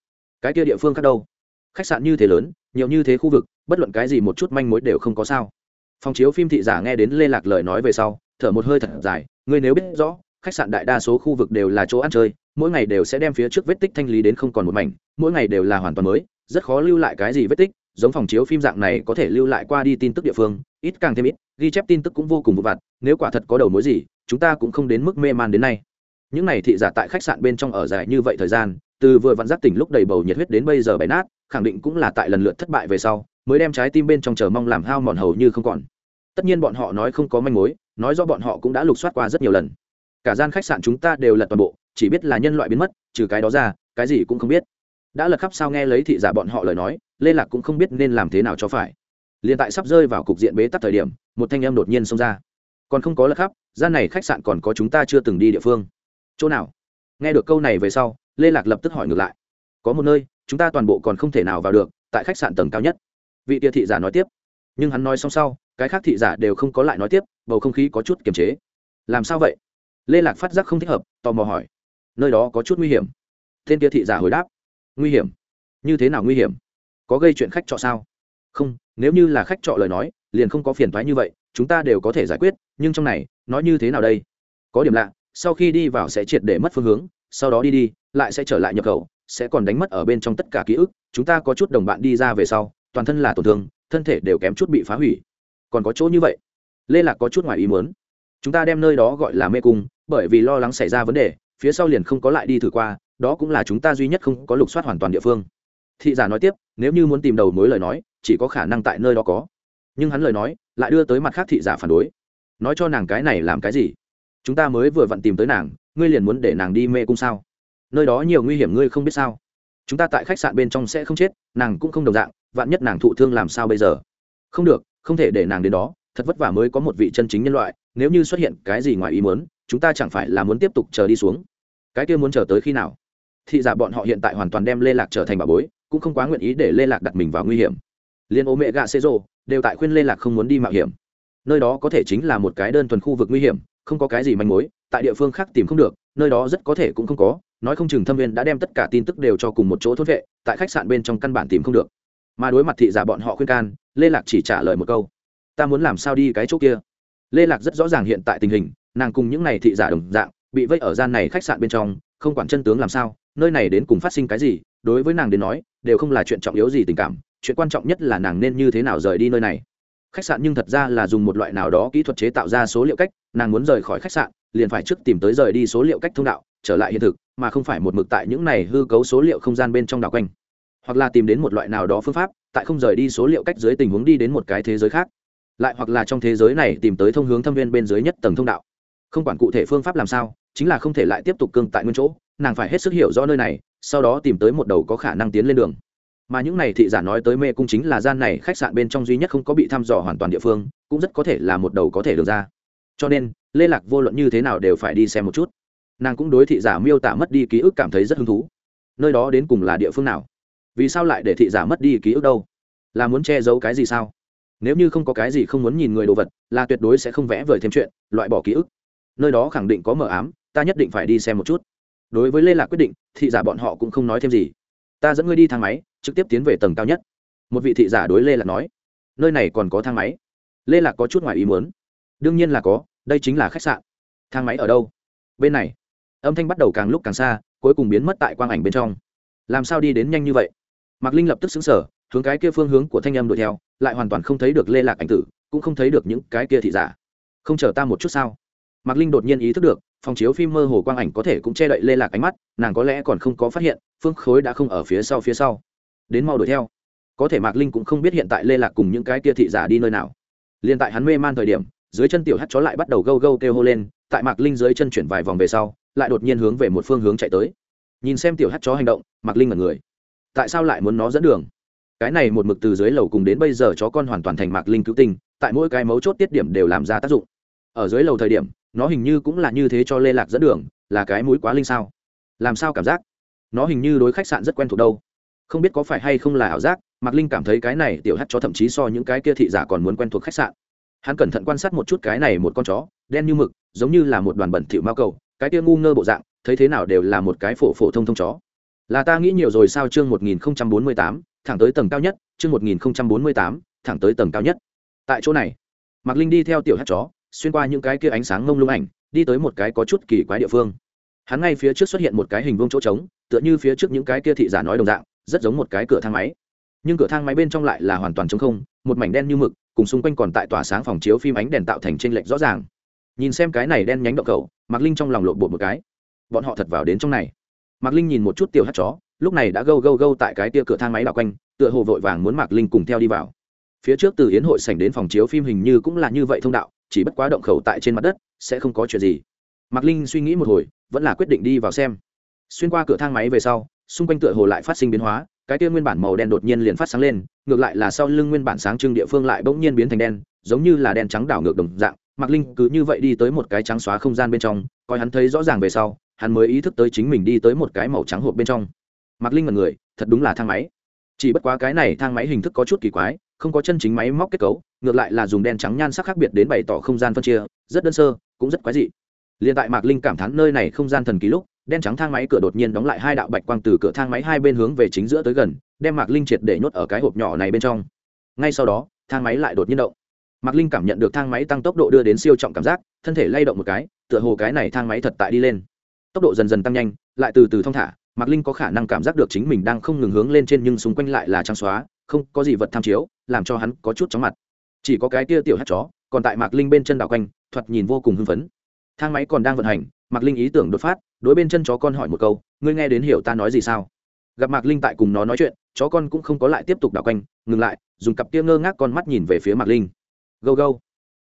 Cái kia địa phương khác đâu? Khách sạn như thế lớn nhiều như thế khu vực bất luận cái gì một chút manh mối đều không có sao. Phòng chiếu phim thị giả nghe đến lê lạc lời nói về sau thở một hơi thật dài ngươi nếu biết rõ khách sạn đại đa số khu vực đều là chỗ ăn chơi mỗi ngày đều sẽ đem phía trước vết tích thanh lý đến không còn một mảnh mỗi ngày đều là hoàn toàn mới rất khó lưu lại cái gì vết tích giống phòng chiếu phim dạng này có thể lưu lại qua đi tin tức địa phương ít càng thêm ít ghi chép tin tức cũng vô cùng vụ vặt nếu quả thật có đầu mối gì chúng ta cũng không đến mức mê man đến nay. Những này thị giả tại khách sạn bên trong ở dài như vậy thời gian, từ vừa vặn giác tỉnh lúc đầy bầu nhiệt huyết đến bây giờ bày nát, khẳng định cũng là tại lần lượt thất bại về sau, mới đem trái tim bên trong chờ mong làm hao mòn hầu như không còn. Tất nhiên bọn họ nói không có manh mối, nói do bọn họ cũng đã lục soát qua rất nhiều lần. Cả gian khách sạn chúng ta đều lật toàn bộ, chỉ biết là nhân loại biến mất, trừ cái đó ra, cái gì cũng không biết. Đã lật khắp sao nghe lấy thị giả bọn họ lời nói, lê lạc cũng không biết nên làm thế nào cho phải. Liền tại sắp rơi vào cục diện bế tắc thời điểm, một thanh em đột nhiên xông ra còn không có lật khắp, gian này khách sạn còn có chúng ta chưa từng đi địa phương. Chỗ nào? Nghe được câu này về sau, lê lạc lập tức hỏi ngược lại. Có một nơi, chúng ta toàn bộ còn không thể nào vào được, tại khách sạn tầng cao nhất. Vị tia thị giả nói tiếp. Nhưng hắn nói xong sau, cái khác thị giả đều không có lại nói tiếp, bầu không khí có chút kiềm chế. Làm sao vậy? Lê lạc phát giác không thích hợp, tò mò hỏi. Nơi đó có chút nguy hiểm. Tên kia thị giả hồi đáp. Nguy hiểm? Như thế nào nguy hiểm? Có gây chuyện khách trọ sao? Không, nếu như là khách trọ lời nói, liền không có phiền thoái như vậy chúng ta đều có thể giải quyết, nhưng trong này, nói như thế nào đây? Có điểm lạ, sau khi đi vào sẽ triệt để mất phương hướng, sau đó đi đi, lại sẽ trở lại nhập khẩu, sẽ còn đánh mất ở bên trong tất cả ký ức, chúng ta có chút đồng bạn đi ra về sau, toàn thân là tổn thương, thân thể đều kém chút bị phá hủy. Còn có chỗ như vậy, lê lạc có chút ngoài ý muốn. Chúng ta đem nơi đó gọi là mê cung, bởi vì lo lắng xảy ra vấn đề, phía sau liền không có lại đi thử qua, đó cũng là chúng ta duy nhất không có lục soát hoàn toàn địa phương. Thị giả nói tiếp, nếu như muốn tìm đầu mối lời nói, chỉ có khả năng tại nơi đó có nhưng hắn lời nói lại đưa tới mặt khác thị giả phản đối. Nói cho nàng cái này làm cái gì? Chúng ta mới vừa vặn tìm tới nàng, ngươi liền muốn để nàng đi mê cung sao? Nơi đó nhiều nguy hiểm ngươi không biết sao? Chúng ta tại khách sạn bên trong sẽ không chết, nàng cũng không đồng dạng, vạn nhất nàng thụ thương làm sao bây giờ? Không được, không thể để nàng đến đó, thật vất vả mới có một vị chân chính nhân loại, nếu như xuất hiện cái gì ngoài ý muốn, chúng ta chẳng phải là muốn tiếp tục chờ đi xuống? Cái kia muốn chờ tới khi nào? Thị giả bọn họ hiện tại hoàn toàn đem lê lạc trở thành bà bối, cũng không quá nguyện ý để lê lạc đặt mình vào nguy hiểm. Liên ô mẹ gạ xê rô đều tại khuyên lê lạc không muốn đi mạo hiểm. Nơi đó có thể chính là một cái đơn thuần khu vực nguy hiểm, không có cái gì manh mối, tại địa phương khác tìm không được, nơi đó rất có thể cũng không có, nói không chừng thâm viên đã đem tất cả tin tức đều cho cùng một chỗ thốt vệ, tại khách sạn bên trong căn bản tìm không được. Mà đối mặt thị giả bọn họ khuyên can, lê lạc chỉ trả lời một câu, ta muốn làm sao đi cái chỗ kia? Lê lạc rất rõ ràng hiện tại tình hình, nàng cùng những n à y thị giả đồng dạng, bị vây ở gian này khách sạn bên trong, không quản chân tướng làm sao, nơi này đến cùng phát sinh cái gì, đối với nàng đến nói, đều không là chuyện trọng yếu gì tình cảm chuyện quan trọng nhất là nàng nên như thế nào rời đi nơi này. Khách sạn nhưng thật ra là dùng một loại nào đó kỹ thuật chế tạo ra số liệu cách, nàng muốn rời khỏi khách sạn, liền phải trước tìm tới rời đi số liệu cách thông đạo, trở lại hiện thực, mà không phải một mực tại những này hư cấu số liệu không gian bên trong đảo quanh. Hoặc là tìm đến một loại nào đó phương pháp, tại không rời đi số liệu cách dưới tình huống đi đến một cái thế giới khác. Lại hoặc là trong thế giới này tìm tới thông hướng thâm viên bên dưới nhất tầng thông đạo. Không quản cụ thể phương pháp làm sao, chính là không thể lại tiếp tục cương tại nguyên chỗ, nàng phải hết sức hiểu rõ nơi này, sau đó tìm tới một đầu có khả năng tiến lên đường mà những này thị giả nói tới mê cung chính là gian này khách sạn bên trong duy nhất không có bị thăm dò hoàn toàn địa phương, cũng rất có thể là một đầu có thể được ra. Cho nên, lê lạc vô luận như thế nào đều phải đi xem một chút. Nàng cũng đối thị giả miêu tả mất đi ký ức cảm thấy rất hứng thú. Nơi đó đến cùng là địa phương nào? Vì sao lại để thị giả mất đi ký ức đâu? Là muốn che giấu cái gì sao? Nếu như không có cái gì không muốn nhìn người đồ vật, là tuyệt đối sẽ không vẽ vời thêm chuyện, loại bỏ ký ức. Nơi đó khẳng định có mờ ám, ta nhất định phải đi xem một chút. Đối với lê lạc quyết định, thị giả bọn họ cũng không nói thêm gì. Ta dẫn ngươi đi thang máy trực tiếp tiến về tầng cao nhất. Một vị thị giả đối lê lạc nói, nơi này còn có thang máy. Lê lạc có chút ngoài ý muốn, đương nhiên là có, đây chính là khách sạn. Thang máy ở đâu? Bên này. Âm thanh bắt đầu càng lúc càng xa, cuối cùng biến mất tại quang ảnh bên trong. Làm sao đi đến nhanh như vậy? Mạc linh lập tức xứng sở hướng cái kia phương hướng của thanh âm đuổi theo, lại hoàn toàn không thấy được lê lạc ảnh tử, cũng không thấy được những cái kia thị giả. Không chờ ta một chút sao? Mạc linh đột nhiên ý thức được, phòng chiếu phim mơ hồ quang ảnh có thể cũng che đậy lê lạc ánh mắt, nàng có lẽ còn không có phát hiện, phương khối đã không ở phía sau phía sau đến mau đuổi theo. Có thể mạc linh cũng không biết hiện tại lê lạc cùng những cái kia thị giả đi nơi nào. Liền tại hắn mê man thời điểm, dưới chân tiểu hát chó lại bắt đầu gâu gâu kêu hô lên, tại mạc linh dưới chân chuyển vài vòng về sau, lại đột nhiên hướng về một phương hướng chạy tới. Nhìn xem tiểu hát chó hành động, mạc linh là người. Tại sao lại muốn nó dẫn đường? Cái này một mực từ dưới lầu cùng đến bây giờ chó con hoàn toàn thành mạc linh cứu tinh, tại mỗi cái mấu chốt tiết điểm đều làm ra tác dụng. Ở dưới lầu thời điểm, nó hình như cũng là như thế cho lê lạc dẫn đường, là cái mũi quá linh sao? Làm sao cảm giác? Nó hình như đối khách sạn rất quen thuộc đâu không biết có phải hay không là ảo giác, mạc linh cảm thấy cái này tiểu hát chó thậm chí so những cái kia thị giả còn muốn quen thuộc khách sạn. Hắn cẩn thận quan sát một chút cái này một con chó, đen như mực, giống như là một đoàn bẩn thỉu mao cầu, cái kia ngu ngơ bộ dạng, thấy thế nào đều là một cái phổ phổ thông thông chó. Là ta nghĩ nhiều rồi sao chương một nghìn bốn mươi tám, thẳng tới tầng cao nhất, chương một nghìn bốn mươi tám, thẳng tới tầng cao nhất. Tại chỗ này, mạc linh đi theo tiểu hát chó, xuyên qua những cái kia ánh sáng mông lung ảnh, đi tới một cái có chút kỳ quái địa phương. Hắn ngay phía trước xuất hiện một cái hình vuông chỗ trống, tựa như phía trước những cái kia thị giả nói đồng dạng rất giống một cái cửa thang máy. Nhưng cửa thang máy bên trong lại là hoàn toàn trống không, một mảnh đen như mực, cùng xung quanh còn tại tỏa sáng phòng chiếu phim ánh đèn tạo thành tranh lệch rõ ràng. Nhìn xem cái này đen nhánh động cầu, mạc linh trong lòng lộn bột một cái. Bọn họ thật vào đến trong này. Mạc linh nhìn một chút tiểu hát chó, lúc này đã gâu gâu gâu tại cái tia cửa thang máy đảo quanh, tựa hồ vội vàng muốn mạc linh cùng theo đi vào. Phía trước từ yến hội sảnh đến phòng chiếu phim hình như cũng là như vậy thông đạo, chỉ bất quá động khẩu tại trên mặt đất, sẽ không có chuyện gì. Mạc linh suy nghĩ một hồi, vẫn là quyết định đi vào xem. Xuyên qua cửa thang máy về sau xung quanh tựa hồ lại phát sinh biến hóa, cái tia nguyên bản màu đen đột nhiên liền phát sáng lên, ngược lại là sau lưng nguyên bản sáng trưng địa phương lại bỗng nhiên biến thành đen, giống như là đen trắng đảo ngược đồng dạng. Mạc linh cứ như vậy đi tới một cái trắng xóa không gian bên trong, coi hắn thấy rõ ràng về sau, hắn mới ý thức tới chính mình đi tới một cái màu trắng hộp bên trong. Mạc linh mật người, thật đúng là thang máy. Chỉ bất quá cái này thang máy hình thức có chút kỳ quái, không có chân chính máy móc kết cấu, ngược lại là dùng đen trắng nhan sắc khác biệt đến bày tỏ không gian phân chia, rất đơn sơ, cũng rất quái dị. Liền tại mạc linh cảm thán nơi này không gian thần kỳ lúc đen trắng thang máy cửa đột nhiên đóng lại hai đạo bạch quang từ cửa thang máy hai bên hướng về chính giữa tới gần, đem mạc linh triệt để nhốt ở cái hộp nhỏ này bên trong. Ngay sau đó, thang máy lại đột nhiên động. Mạc linh cảm nhận được thang máy tăng tốc độ đưa đến siêu trọng cảm giác, thân thể lay động một cái, tựa hồ cái này thang máy thật tại đi lên. Tốc độ dần dần tăng nhanh, lại từ từ thong thả, mạc linh có khả năng cảm giác được chính mình đang không ngừng hướng lên trên nhưng xung quanh lại là trang xóa, không có gì vật tham chiếu, làm cho hắn có chút chóng mặt. Chỉ có cái tia tiểu hát chó, còn tại mạc linh bên chân đảo quanh, thoạt nhìn vô cùng hưng phấn. Thang máy còn đang vận hành mạc linh ý tưởng đột phát, đối bên chân chó con hỏi một câu, ngươi nghe đến hiểu ta nói gì sao? Gặp mạc linh tại cùng nó nói chuyện, chó con cũng không có lại tiếp tục đảo quanh, ngừng lại, dùng cặp tia ngơ ngác con mắt nhìn về phía mạc linh. Gâu gâu.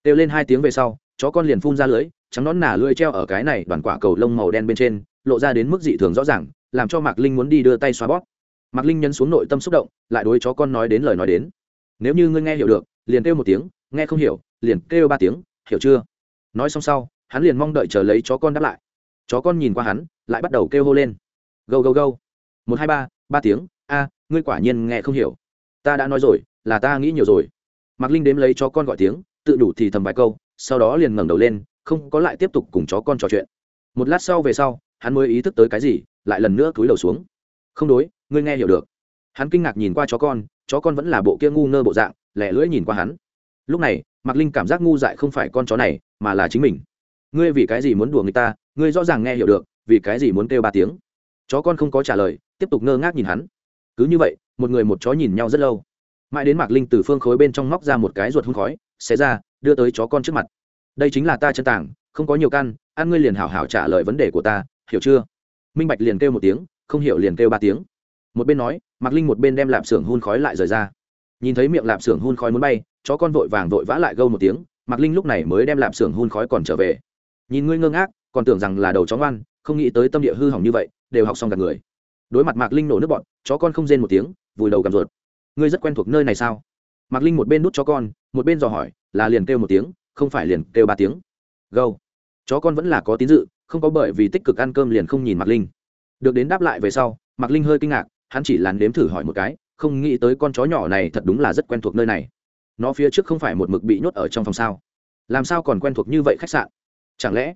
Kêu lên hai tiếng về sau, chó con liền phun ra lưới trắng nón nả lưỡi treo ở cái này đoàn quả cầu lông màu đen bên trên, lộ ra đến mức dị thường rõ ràng, làm cho mạc linh muốn đi đưa tay xoa bóp. Mạc linh nhấn xuống nội tâm xúc động, lại đối chó con nói đến lời nói đến. Nếu như ngươi nghe hiểu được, liền kêu một tiếng, nghe không hiểu, liền kêu ba tiếng, hiểu chưa? Nói xong sau hắn liền mong đợi chờ lấy chó con đáp lại. Chó con nhìn qua hắn, lại bắt đầu kêu hô lên. Gâu gâu gâu. Một, hai, ba ba tiếng. A, ngươi quả nhiên nghe không hiểu. Ta đã nói rồi, là ta nghĩ nhiều rồi. Mạc linh đếm lấy chó con gọi tiếng, tự đủ thì thầm vài câu, sau đó liền ngẩng đầu lên, không có lại tiếp tục cùng chó con trò chuyện. Một lát sau về sau, hắn mới ý thức tới cái gì, lại lần nữa cúi đầu xuống. Không đối, ngươi nghe hiểu được. Hắn kinh ngạc nhìn qua chó con chó con vẫn là bộ kia ngu ngơ bộ dạng, lẻ lưỡi nhìn qua hắn. Lúc này, mạc linh cảm giác ngu dại không phải con chó này, mà là chính mình ngươi vì cái gì muốn đùa người ta, ngươi rõ ràng nghe hiểu được, vì cái gì muốn kêu ba tiếng. Chó con không có trả lời, tiếp tục ngơ ngác nhìn hắn. Cứ như vậy, một người một chó nhìn nhau rất lâu. Mãi đến mạc linh từ phương khối bên trong móc ra một cái ruột hung khói, xé ra, đưa tới chó con trước mặt. Đây chính là ta chân tảng, không có nhiều căn, ăn ngươi liền hảo hảo trả lời vấn đề của ta, hiểu chưa? Minh bạch liền kêu một tiếng, không hiểu liền kêu ba tiếng. Một bên nói, mạc linh một bên đem lạp xưởng hun khói lại rời ra. Nhìn thấy miệng lạp xưởng hun khói muốn bay, chó con vội vàng vội vã lại gâu một tiếng, mạc linh lúc này mới đem lạp xưởng hun khói còn trở về nhìn ngươi ngơ ngác, còn tưởng rằng là đầu chó ngoan, không nghĩ tới tâm địa hư hỏng như vậy, đều học xong cả người. Đối mặt mạc linh nổ nước bọn, chó con không rên một tiếng, vùi đầu cầm ruột. Ngươi rất quen thuộc nơi này sao? Mạc linh một bên nút chó con, một bên dò hỏi, là liền kêu một tiếng, không phải liền kêu ba tiếng. Gâu. Chó con vẫn là có tín dự, không có bởi vì tích cực ăn cơm liền không nhìn mạc linh. Được đến đáp lại về sau, mạc linh hơi kinh ngạc, hắn chỉ làn đếm thử hỏi một cái, không nghĩ tới con chó nhỏ này thật đúng là rất quen thuộc nơi này. Nó phía trước không phải một mực bị nhốt ở trong phòng sao? Làm sao còn quen thuộc như vậy khách sạn? Chẳng lẽ,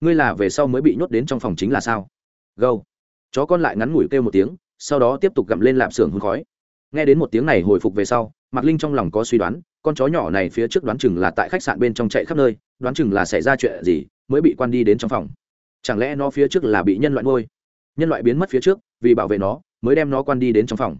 ngươi là về sau mới bị nhốt đến trong phòng chính là sao? Gâu chó con lại ngắn ngủi kêu một tiếng, sau đó tiếp tục gặm lên lạp xưởng hương khói. Nghe đến một tiếng này hồi phục về sau, mạc linh trong lòng có suy đoán, con chó nhỏ này phía trước đoán chừng là tại khách sạn bên trong chạy khắp nơi, đoán chừng là xảy ra chuyện gì, mới bị quan đi đến trong phòng. Chẳng lẽ nó phía trước là bị nhân loại ngôi nhân loại biến mất phía trước, vì bảo vệ nó, mới đem nó quan đi đến trong phòng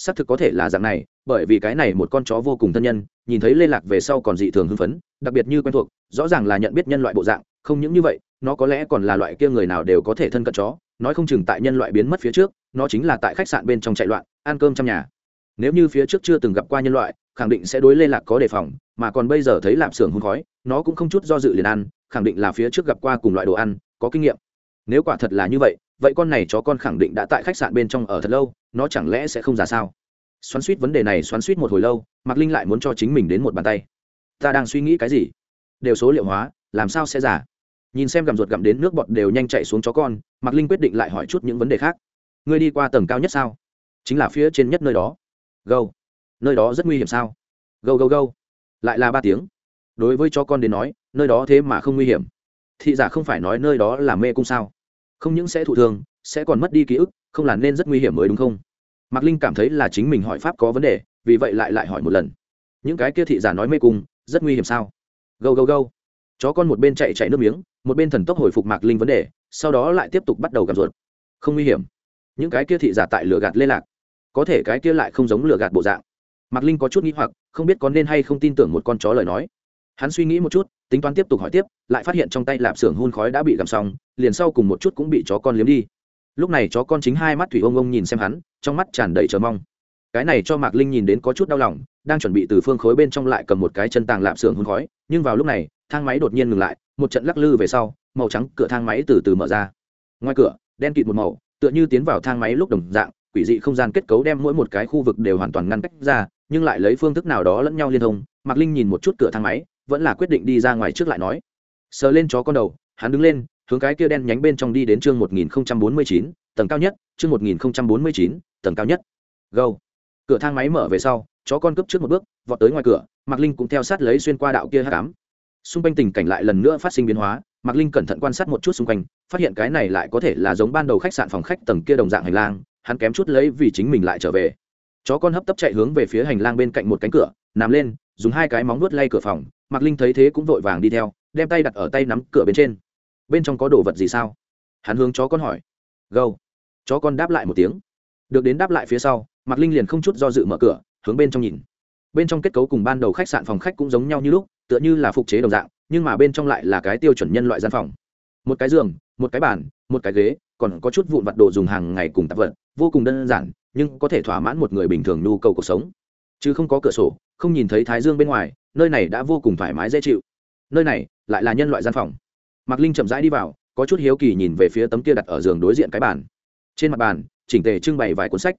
xác thực có thể là dạng này, bởi vì cái này một con chó vô cùng thân nhân, nhìn thấy lê lạc về sau còn dị thường hưng phấn, đặc biệt như quen thuộc, rõ ràng là nhận biết nhân loại bộ dạng, không những như vậy, nó có lẽ còn là loại kia người nào đều có thể thân cận chó, nói không chừng tại nhân loại biến mất phía trước, nó chính là tại khách sạn bên trong chạy loạn, ăn cơm trong nhà. Nếu như phía trước chưa từng gặp qua nhân loại, khẳng định sẽ đối lê lạc có đề phòng, mà còn bây giờ thấy lạp xưởng hôn khói, nó cũng không chút do dự liền ăn, khẳng định là phía trước gặp qua cùng loại đồ ăn, có kinh nghiệm. Nếu quả thật là như vậy vậy con này chó con khẳng định đã tại khách sạn bên trong ở thật lâu nó chẳng lẽ sẽ không ra sao? Xoắn suýt vấn đề này xoắn suýt một hồi lâu, mạc linh lại muốn cho chính mình đến một bàn tay. Ta đang suy nghĩ cái gì? Đều số liệu hóa, làm sao sẽ giả nhìn xem gặm ruột gặm đến nước bọt đều nhanh chạy xuống chó con, mạc linh quyết định lại hỏi chút những vấn đề khác. Ngươi đi qua tầng cao nhất sao? Chính là phía trên nhất nơi đó. Gâu. Nơi đó rất nguy hiểm sao? Gâu gâu gâu. Lại là ba tiếng. Đối với chó con đến nói, nơi đó thế mà không nguy hiểm. Thị giả không phải nói nơi đó là mê cung sao? Không những sẽ thụ thương, sẽ còn mất đi ký ức không là nên rất nguy hiểm mới đúng không? Mạc linh cảm thấy là chính mình hỏi pháp có vấn đề, vì vậy lại lại hỏi một lần. Những cái kia thị giả nói mê cung, rất nguy hiểm sao? Gâu gâu gâu. Chó con một bên chạy chạy nước miếng, một bên thần tốc hồi phục mạc linh vấn đề, sau đó lại tiếp tục bắt đầu gặp ruột. Không nguy hiểm. Những cái kia thị giả tại lửa gạt lê lạc. Có thể cái kia lại không giống lửa gạt bộ dạng. Mạc linh có chút nghĩ hoặc, không biết có nên hay không tin tưởng một con chó lời nói. Hắn suy nghĩ một chút, tính toán tiếp tục hỏi tiếp, lại phát hiện trong tay lạp xưởng hun khói đã bị gặm xong, liền sau cùng một chút cũng bị chó con liếm đi lúc này chó con chính hai mắt thủy ông ông nhìn xem hắn, trong mắt tràn đầy chờ mong. Cái này cho mạc linh nhìn đến có chút đau lòng, đang chuẩn bị từ phương khối bên trong lại cầm một cái chân tàng lạp xưởng hôn khói, nhưng vào lúc này, thang máy đột nhiên ngừng lại, một trận lắc lư về sau, màu trắng cửa thang máy từ từ mở ra. Ngoài cửa, đen kịt một màu, tựa như tiến vào thang máy lúc đồng dạng, quỷ dị không gian kết cấu đem mỗi một cái khu vực đều hoàn toàn ngăn cách ra, nhưng lại lấy phương thức nào đó lẫn nhau liên thông. Mạc linh nhìn một chút cửa thang máy, vẫn là quyết định đi ra ngoài trước lại nói. Sờ lên chó con đầu, hắn đứng lên hướng cái kia đen nhánh bên trong đi đến chương một nghìn bốn mươi chín, tầng cao nhất, chương một nghìn bốn mươi chín, tầng cao nhất. Go. Cửa thang máy mở về sau, chó con cấp trước một bước, vọt tới ngoài cửa, mạc linh cũng theo sát lấy xuyên qua đạo kia hắc ám. xung quanh tình cảnh lại lần nữa phát sinh biến hóa, mạc linh cẩn thận quan sát một chút xung quanh, phát hiện cái này lại có thể là giống ban đầu khách sạn phòng khách tầng kia đồng dạng hành lang, hắn kém chút lấy vì chính mình lại trở về. Chó con hấp tấp chạy hướng về phía hành lang bên cạnh một cánh cửa, nằm lên, dùng hai cái móng vuốt lay cửa phòng, mạc linh thấy thế cũng vội vàng đi theo, đem tay đặt ở tay nắm cửa bên trên bên trong có đồ vật gì sao? Hắn hướng chó con hỏi. Gâu chó con đáp lại một tiếng. Được đến đáp lại phía sau, mạc linh liền không chút do dự mở cửa, hướng bên trong nhìn. Bên trong kết cấu cùng ban đầu khách sạn phòng khách cũng giống nhau như lúc, tựa như là phục chế đồng dạng, nhưng mà bên trong lại là cái tiêu chuẩn nhân loại gian phòng. Một cái giường, một cái bàn, một cái ghế, còn có chút vụn vặt đồ dùng hàng ngày cùng tạp vật, vô cùng đơn giản, nhưng có thể thỏa mãn một người bình thường nhu cầu cuộc sống. Chứ không có cửa sổ, không nhìn thấy thái dương bên ngoài, nơi này đã vô cùng thoải mái dễ chịu. Nơi này lại là nhân loại gian phòng mạc linh chậm rãi đi vào, có chút hiếu kỳ nhìn về phía tấm kia đặt ở giường đối diện cái bàn. Trên mặt bàn, chỉnh tề trưng bày vài cuốn sách.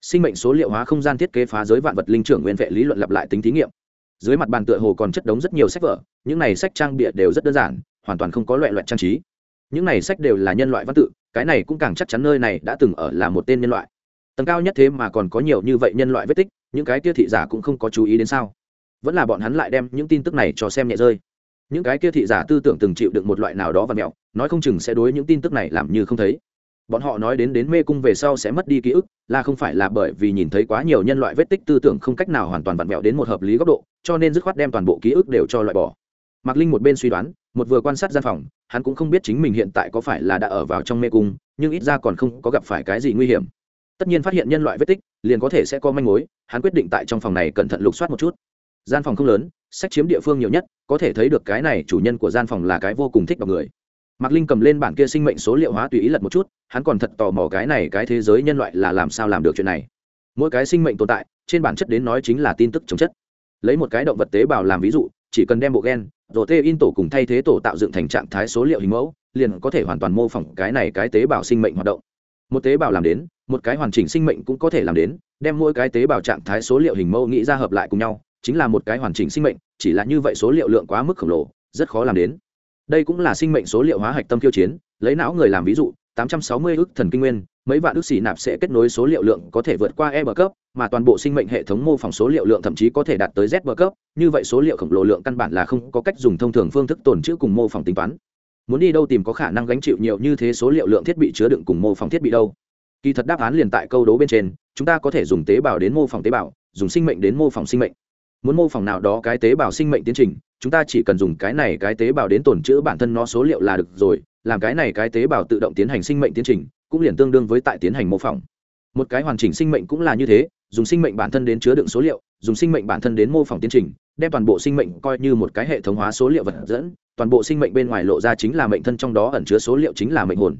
Sinh mệnh số liệu hóa không gian thiết kế phá giới vạn vật linh trưởng nguyên vệ lý luận lặp lại tính thí nghiệm. Dưới mặt bàn tựa hồ còn chất đống rất nhiều sách vở, những này sách trang bịa đều rất đơn giản, hoàn toàn không có loại loại trang trí. Những này sách đều là nhân loại văn tự, cái này cũng càng chắc chắn nơi này đã từng ở là một tên nhân loại. Tầng cao nhất thế mà còn có nhiều như vậy nhân loại vết tích, những cái kia thị giả cũng không có chú ý đến sao? Vẫn là bọn hắn lại đem những tin tức này cho xem nhẹ rơi những cái kia thị giả tư tưởng từng chịu được một loại nào đó và mẹo, nói không chừng sẽ đối những tin tức này làm như không thấy. Bọn họ nói đến đến mê cung về sau sẽ mất đi ký ức, là không phải là bởi vì nhìn thấy quá nhiều nhân loại vết tích tư tưởng không cách nào hoàn toàn vặn vẹo đến một hợp lý góc độ, cho nên dứt khoát đem toàn bộ ký ức đều cho loại bỏ. Mạc linh một bên suy đoán, một vừa quan sát gian phòng, hắn cũng không biết chính mình hiện tại có phải là đã ở vào trong mê cung, nhưng ít ra còn không có gặp phải cái gì nguy hiểm. Tất nhiên phát hiện nhân loại vết tích, liền có thể sẽ có manh mối, hắn quyết định tại trong phòng này cẩn thận lục soát một chút gian phòng không lớn, sách chiếm địa phương nhiều nhất, có thể thấy được cái này chủ nhân của gian phòng là cái vô cùng thích đọc người. Mạc linh cầm lên bản kia sinh mệnh số liệu hóa tùy ý lật một chút, hắn còn thật tò mò cái này cái thế giới nhân loại là làm sao làm được chuyện này. Mỗi cái sinh mệnh tồn tại, trên bản chất đến nói chính là tin tức chống chất. Lấy một cái động vật tế bào làm ví dụ, chỉ cần đem bộ gen rồi tê in tổ cùng thay thế tổ tạo dựng thành trạng thái số liệu hình mẫu, liền có thể hoàn toàn mô phỏng cái này cái tế bào sinh mệnh hoạt động. Một tế bào làm đến, một cái hoàn chỉnh sinh mệnh cũng có thể làm đến, đem mỗi cái tế bào trạng thái số liệu hình mẫu nghĩ ra hợp lại cùng nhau chính là một cái hoàn chỉnh sinh mệnh, chỉ là như vậy số liệu lượng quá mức khổng lồ, rất khó làm đến. Đây cũng là sinh mệnh số liệu hóa hạch tâm tiêu chiến, lấy não người làm ví dụ 860 ức thần kinh nguyên, mấy vạn ức xỉ nạp sẽ kết nối số liệu lượng có thể vượt qua e cấp, mà toàn bộ sinh mệnh hệ thống mô phỏng số liệu lượng thậm chí có thể đạt tới z cấp, như vậy số liệu khổng lồ lượng căn bản là không có cách dùng thông thường phương thức tồn trữ cùng mô phỏng tính toán. Muốn đi đâu tìm có khả năng gánh chịu nhiều như thế số liệu lượng thiết bị chứa đựng cùng mô phỏng thiết bị đâu. Kỳ thật đáp án liền tại câu đố bên trên, chúng ta có thể dùng tế bào đến mô phỏng tế bào, dùng sinh mệnh đến mô phỏng sinh mệnh muốn mô phỏng nào đó cái tế bào sinh mệnh tiến trình, chúng ta chỉ cần dùng cái này cái tế bào đến tồn chữ bản thân nó số liệu là được rồi, làm cái này cái tế bào tự động tiến hành sinh mệnh tiến trình, cũng liền tương đương với tại tiến hành mô phỏng. Một cái hoàn chỉnh sinh mệnh cũng là như thế, dùng sinh mệnh bản thân đến chứa đựng số liệu, dùng sinh mệnh bản thân đến mô phỏng tiến trình, đem toàn bộ sinh mệnh coi như một cái hệ thống hóa số liệu vật dẫn, toàn bộ sinh mệnh bên ngoài lộ ra chính là mệnh thân trong đó ẩn chứa số liệu chính là mệnh hồn.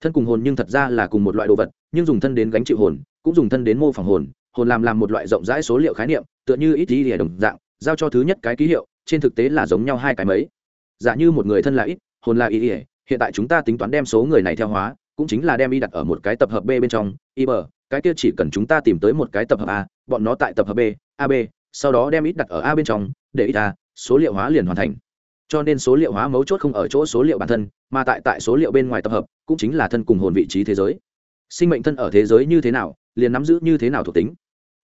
Thân cùng hồn nhưng thật ra là cùng một loại đồ vật, nhưng dùng thân đến gánh chịu hồn, cũng dùng thân đến mô phỏng hồn hồn làm làm một loại rộng rãi số liệu khái niệm, tựa như ít ý địa đồng dạng, giao cho thứ nhất cái ký hiệu, trên thực tế là giống nhau hai cái mấy. Giả như một người thân là ít, hồn là ý ỉa hiện tại chúng ta tính toán đem số người này theo hóa, cũng chính là đem y đặt ở một cái tập hợp b bên trong, y bờ, cái kia chỉ cần chúng ta tìm tới một cái tập hợp a, bọn nó tại tập hợp b ab sau đó đem ít đặt ở a bên trong, để ít a, số liệu hóa liền hoàn thành. Cho nên số liệu hóa mấu chốt không ở chỗ số liệu bản thân, mà tại tại số liệu bên ngoài tập hợp, cũng chính là thân cùng hồn vị trí thế giới. Sinh mệnh thân ở thế giới như thế nào, liền nắm giữ như thế nào thuộc tính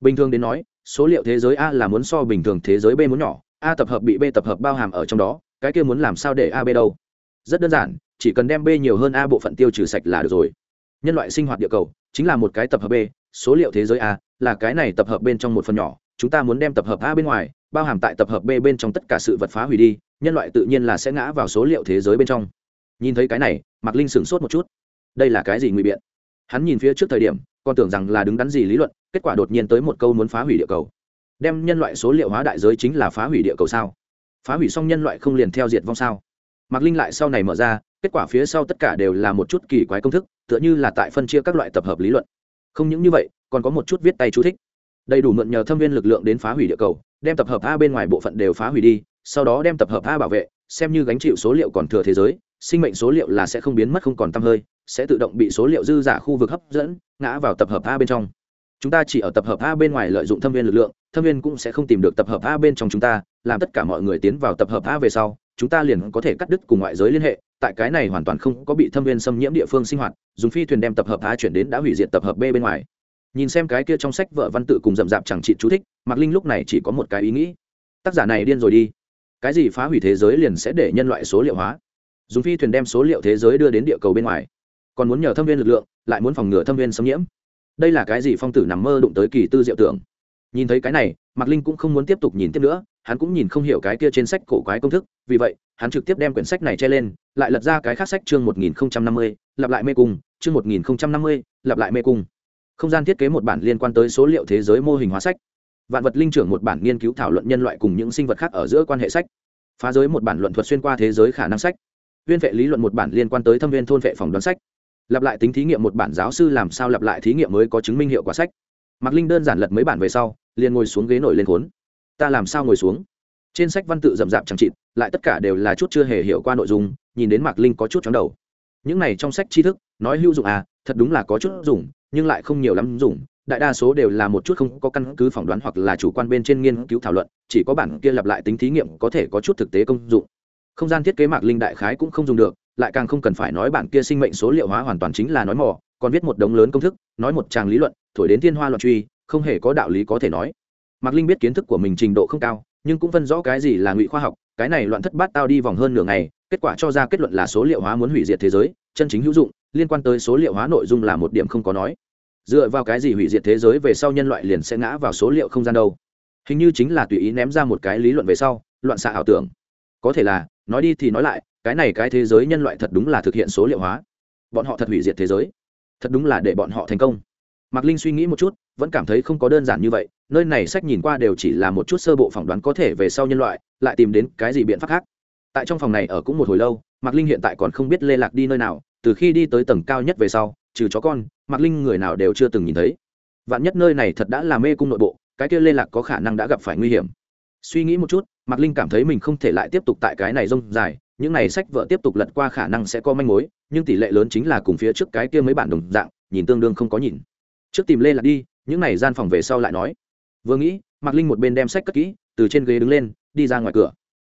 bình thường đến nói, số liệu thế giới a là muốn so bình thường thế giới b muốn nhỏ, a tập hợp bị b tập hợp bao hàm ở trong đó, cái kia muốn làm sao để a b đâu? Rất đơn giản, chỉ cần đem b nhiều hơn a bộ phận tiêu trừ sạch là được rồi. Nhân loại sinh hoạt địa cầu, chính là một cái tập hợp b, số liệu thế giới a là cái này tập hợp bên trong một phần nhỏ, chúng ta muốn đem tập hợp a bên ngoài, bao hàm tại tập hợp b bên trong tất cả sự vật phá hủy đi, nhân loại tự nhiên là sẽ ngã vào số liệu thế giới bên trong. Nhìn thấy cái này, mạc linh sửng sốt một chút. Đây là cái gì ngụy biện? Hắn nhìn phía trước thời điểm, còn tưởng rằng là đứng đắn gì lý luận kết quả đột nhiên tới một câu muốn phá hủy địa cầu. Đem nhân loại số liệu hóa đại giới chính là phá hủy địa cầu sao? Phá hủy xong nhân loại không liền theo diệt vong sao? Mạc linh lại sau này mở ra, kết quả phía sau tất cả đều là một chút kỳ quái công thức, tựa như là tại phân chia các loại tập hợp lý luận. Không những như vậy, còn có một chút viết tay chú thích. Đầy đủ mượn nhờ thâm viên lực lượng đến phá hủy địa cầu, đem tập hợp a bên ngoài bộ phận đều phá hủy đi, sau đó đem tập hợp a bảo vệ, xem như gánh chịu số liệu còn thừa thế giới, sinh mệnh số liệu là sẽ không biến mất không còn t hơi, sẽ tự động bị số liệu dư giả khu vực hấp dẫn, ngã vào tập hợp a bên trong chúng ta chỉ ở tập hợp a bên ngoài lợi dụng thâm viên lực lượng, thâm viên cũng sẽ không tìm được tập hợp a bên trong chúng ta, làm tất cả mọi người tiến vào tập hợp a về sau, chúng ta liền có thể cắt đứt cùng ngoại giới liên hệ, tại cái này hoàn toàn không có bị thâm viên xâm nhiễm địa phương sinh hoạt, dùng phi thuyền đem tập hợp a chuyển đến đã hủy diệt tập hợp b bên ngoài. Nhìn xem cái kia trong sách vợ văn tự cùng rậm rạp chẳng trị chú thích, mạc linh lúc này chỉ có một cái ý nghĩ. Tác giả này điên rồi đi. Cái gì phá hủy thế giới liền sẽ để nhân loại số liệu hóa. Dùng phi thuyền đem số liệu thế giới đưa đến địa cầu bên ngoài. Còn muốn nhờ thâm viên lực lượng, lại muốn phòng ngừa thâm viên xâm nhiễm đây là cái gì phong tử nằm mơ đụng tới kỳ tư diệu tưởng? Nhìn thấy cái này, mạc linh cũng không muốn tiếp tục nhìn tiếp nữa, hắn cũng nhìn không hiểu cái kia trên sách cổ quái công thức, vì vậy, hắn trực tiếp đem quyển sách này che lên, lại lật ra cái khác sách chương một nghìn năm mươi, lặp lại mê cung, chương một nghìn năm mươi, lặp lại mê cung. Không gian thiết kế một bản liên quan tới số liệu thế giới mô hình hóa sách. Vạn vật linh trưởng một bản nghiên cứu thảo luận nhân loại cùng những sinh vật khác ở giữa quan hệ sách. Phá giới một bản luận thuật xuyên qua thế giới khả năng sách. Viên vệ lý luận một bản liên quan tới thâm viên thôn vệ phòng đoán sách lặp lại tính thí nghiệm một bản giáo sư làm sao lặp lại thí nghiệm mới có chứng minh hiệu quả sách. Mạc linh đơn giản lật mấy bản về sau, liền ngồi xuống ghế nổi lên khốn. Ta làm sao ngồi xuống? Trên sách văn tự rậm rạp chẳng chịt, lại tất cả đều là chút chưa hề hiểu qua nội dung, nhìn đến mạc linh có chút chóng đầu. Những này trong sách tri thức, nói hữu dụng à thật đúng là có chút dùng, nhưng lại không nhiều lắm dùng. Đại đa số đều là một chút không có căn cứ phỏng đoán hoặc là chủ quan bên trên nghiên cứu thảo luận, chỉ có bản kia lặp lại tính thí nghiệm có thể có chút thực tế công dụng. Không gian thiết kế mạc linh đại khái cũng không dùng được lại càng không cần phải nói bản kia sinh mệnh số liệu hóa hoàn toàn chính là nói mỏ còn viết một đống lớn công thức, nói một tràng lý luận, thổi đến thiên hoa loạn truy, không hề có đạo lý có thể nói. Mạc linh biết kiến thức của mình trình độ không cao, nhưng cũng phân rõ cái gì là ngụy khoa học, cái này loạn thất bát tao đi vòng hơn nửa ngày, kết quả cho ra kết luận là số liệu hóa muốn hủy diệt thế giới, chân chính hữu dụng, liên quan tới số liệu hóa nội dung là một điểm không có nói. Dựa vào cái gì hủy diệt thế giới về sau nhân loại liền sẽ ngã vào số liệu không gian đâu? Hình như chính là tùy ý ném ra một cái lý luận về sau, loạn xạ ảo tưởng. Có thể là, nói đi thì nói lại cái này cái thế giới nhân loại thật đúng là thực hiện số liệu hóa. Bọn họ thật hủy diệt thế giới. Thật đúng là để bọn họ thành công. Mạc linh suy nghĩ một chút, vẫn cảm thấy không có đơn giản như vậy, nơi này sách nhìn qua đều chỉ là một chút sơ bộ phỏng đoán có thể về sau nhân loại, lại tìm đến cái gì biện pháp khác. Tại trong phòng này ở cũng một hồi lâu, mạc linh hiện tại còn không biết lê lạc đi nơi nào, từ khi đi tới tầng cao nhất về sau, trừ chó con, mạc linh người nào đều chưa từng nhìn thấy. Vạn nhất nơi này thật đã là mê cung nội bộ, cái kia lê lạc có khả năng đã gặp phải nguy hiểm. Suy nghĩ một chút, mạc linh cảm thấy mình không thể lại tiếp tục tại cái này rông dài những này sách vợ tiếp tục lật qua khả năng sẽ có manh mối, nhưng tỷ lệ lớn chính là cùng phía trước cái kia mấy bản đồng dạng, nhìn tương đương không có nhìn. Trước tìm lê lạc đi, những này gian phòng về sau lại nói. Vừa nghĩ, mạc linh một bên đem sách cất kỹ, từ trên ghế đứng lên, đi ra ngoài cửa.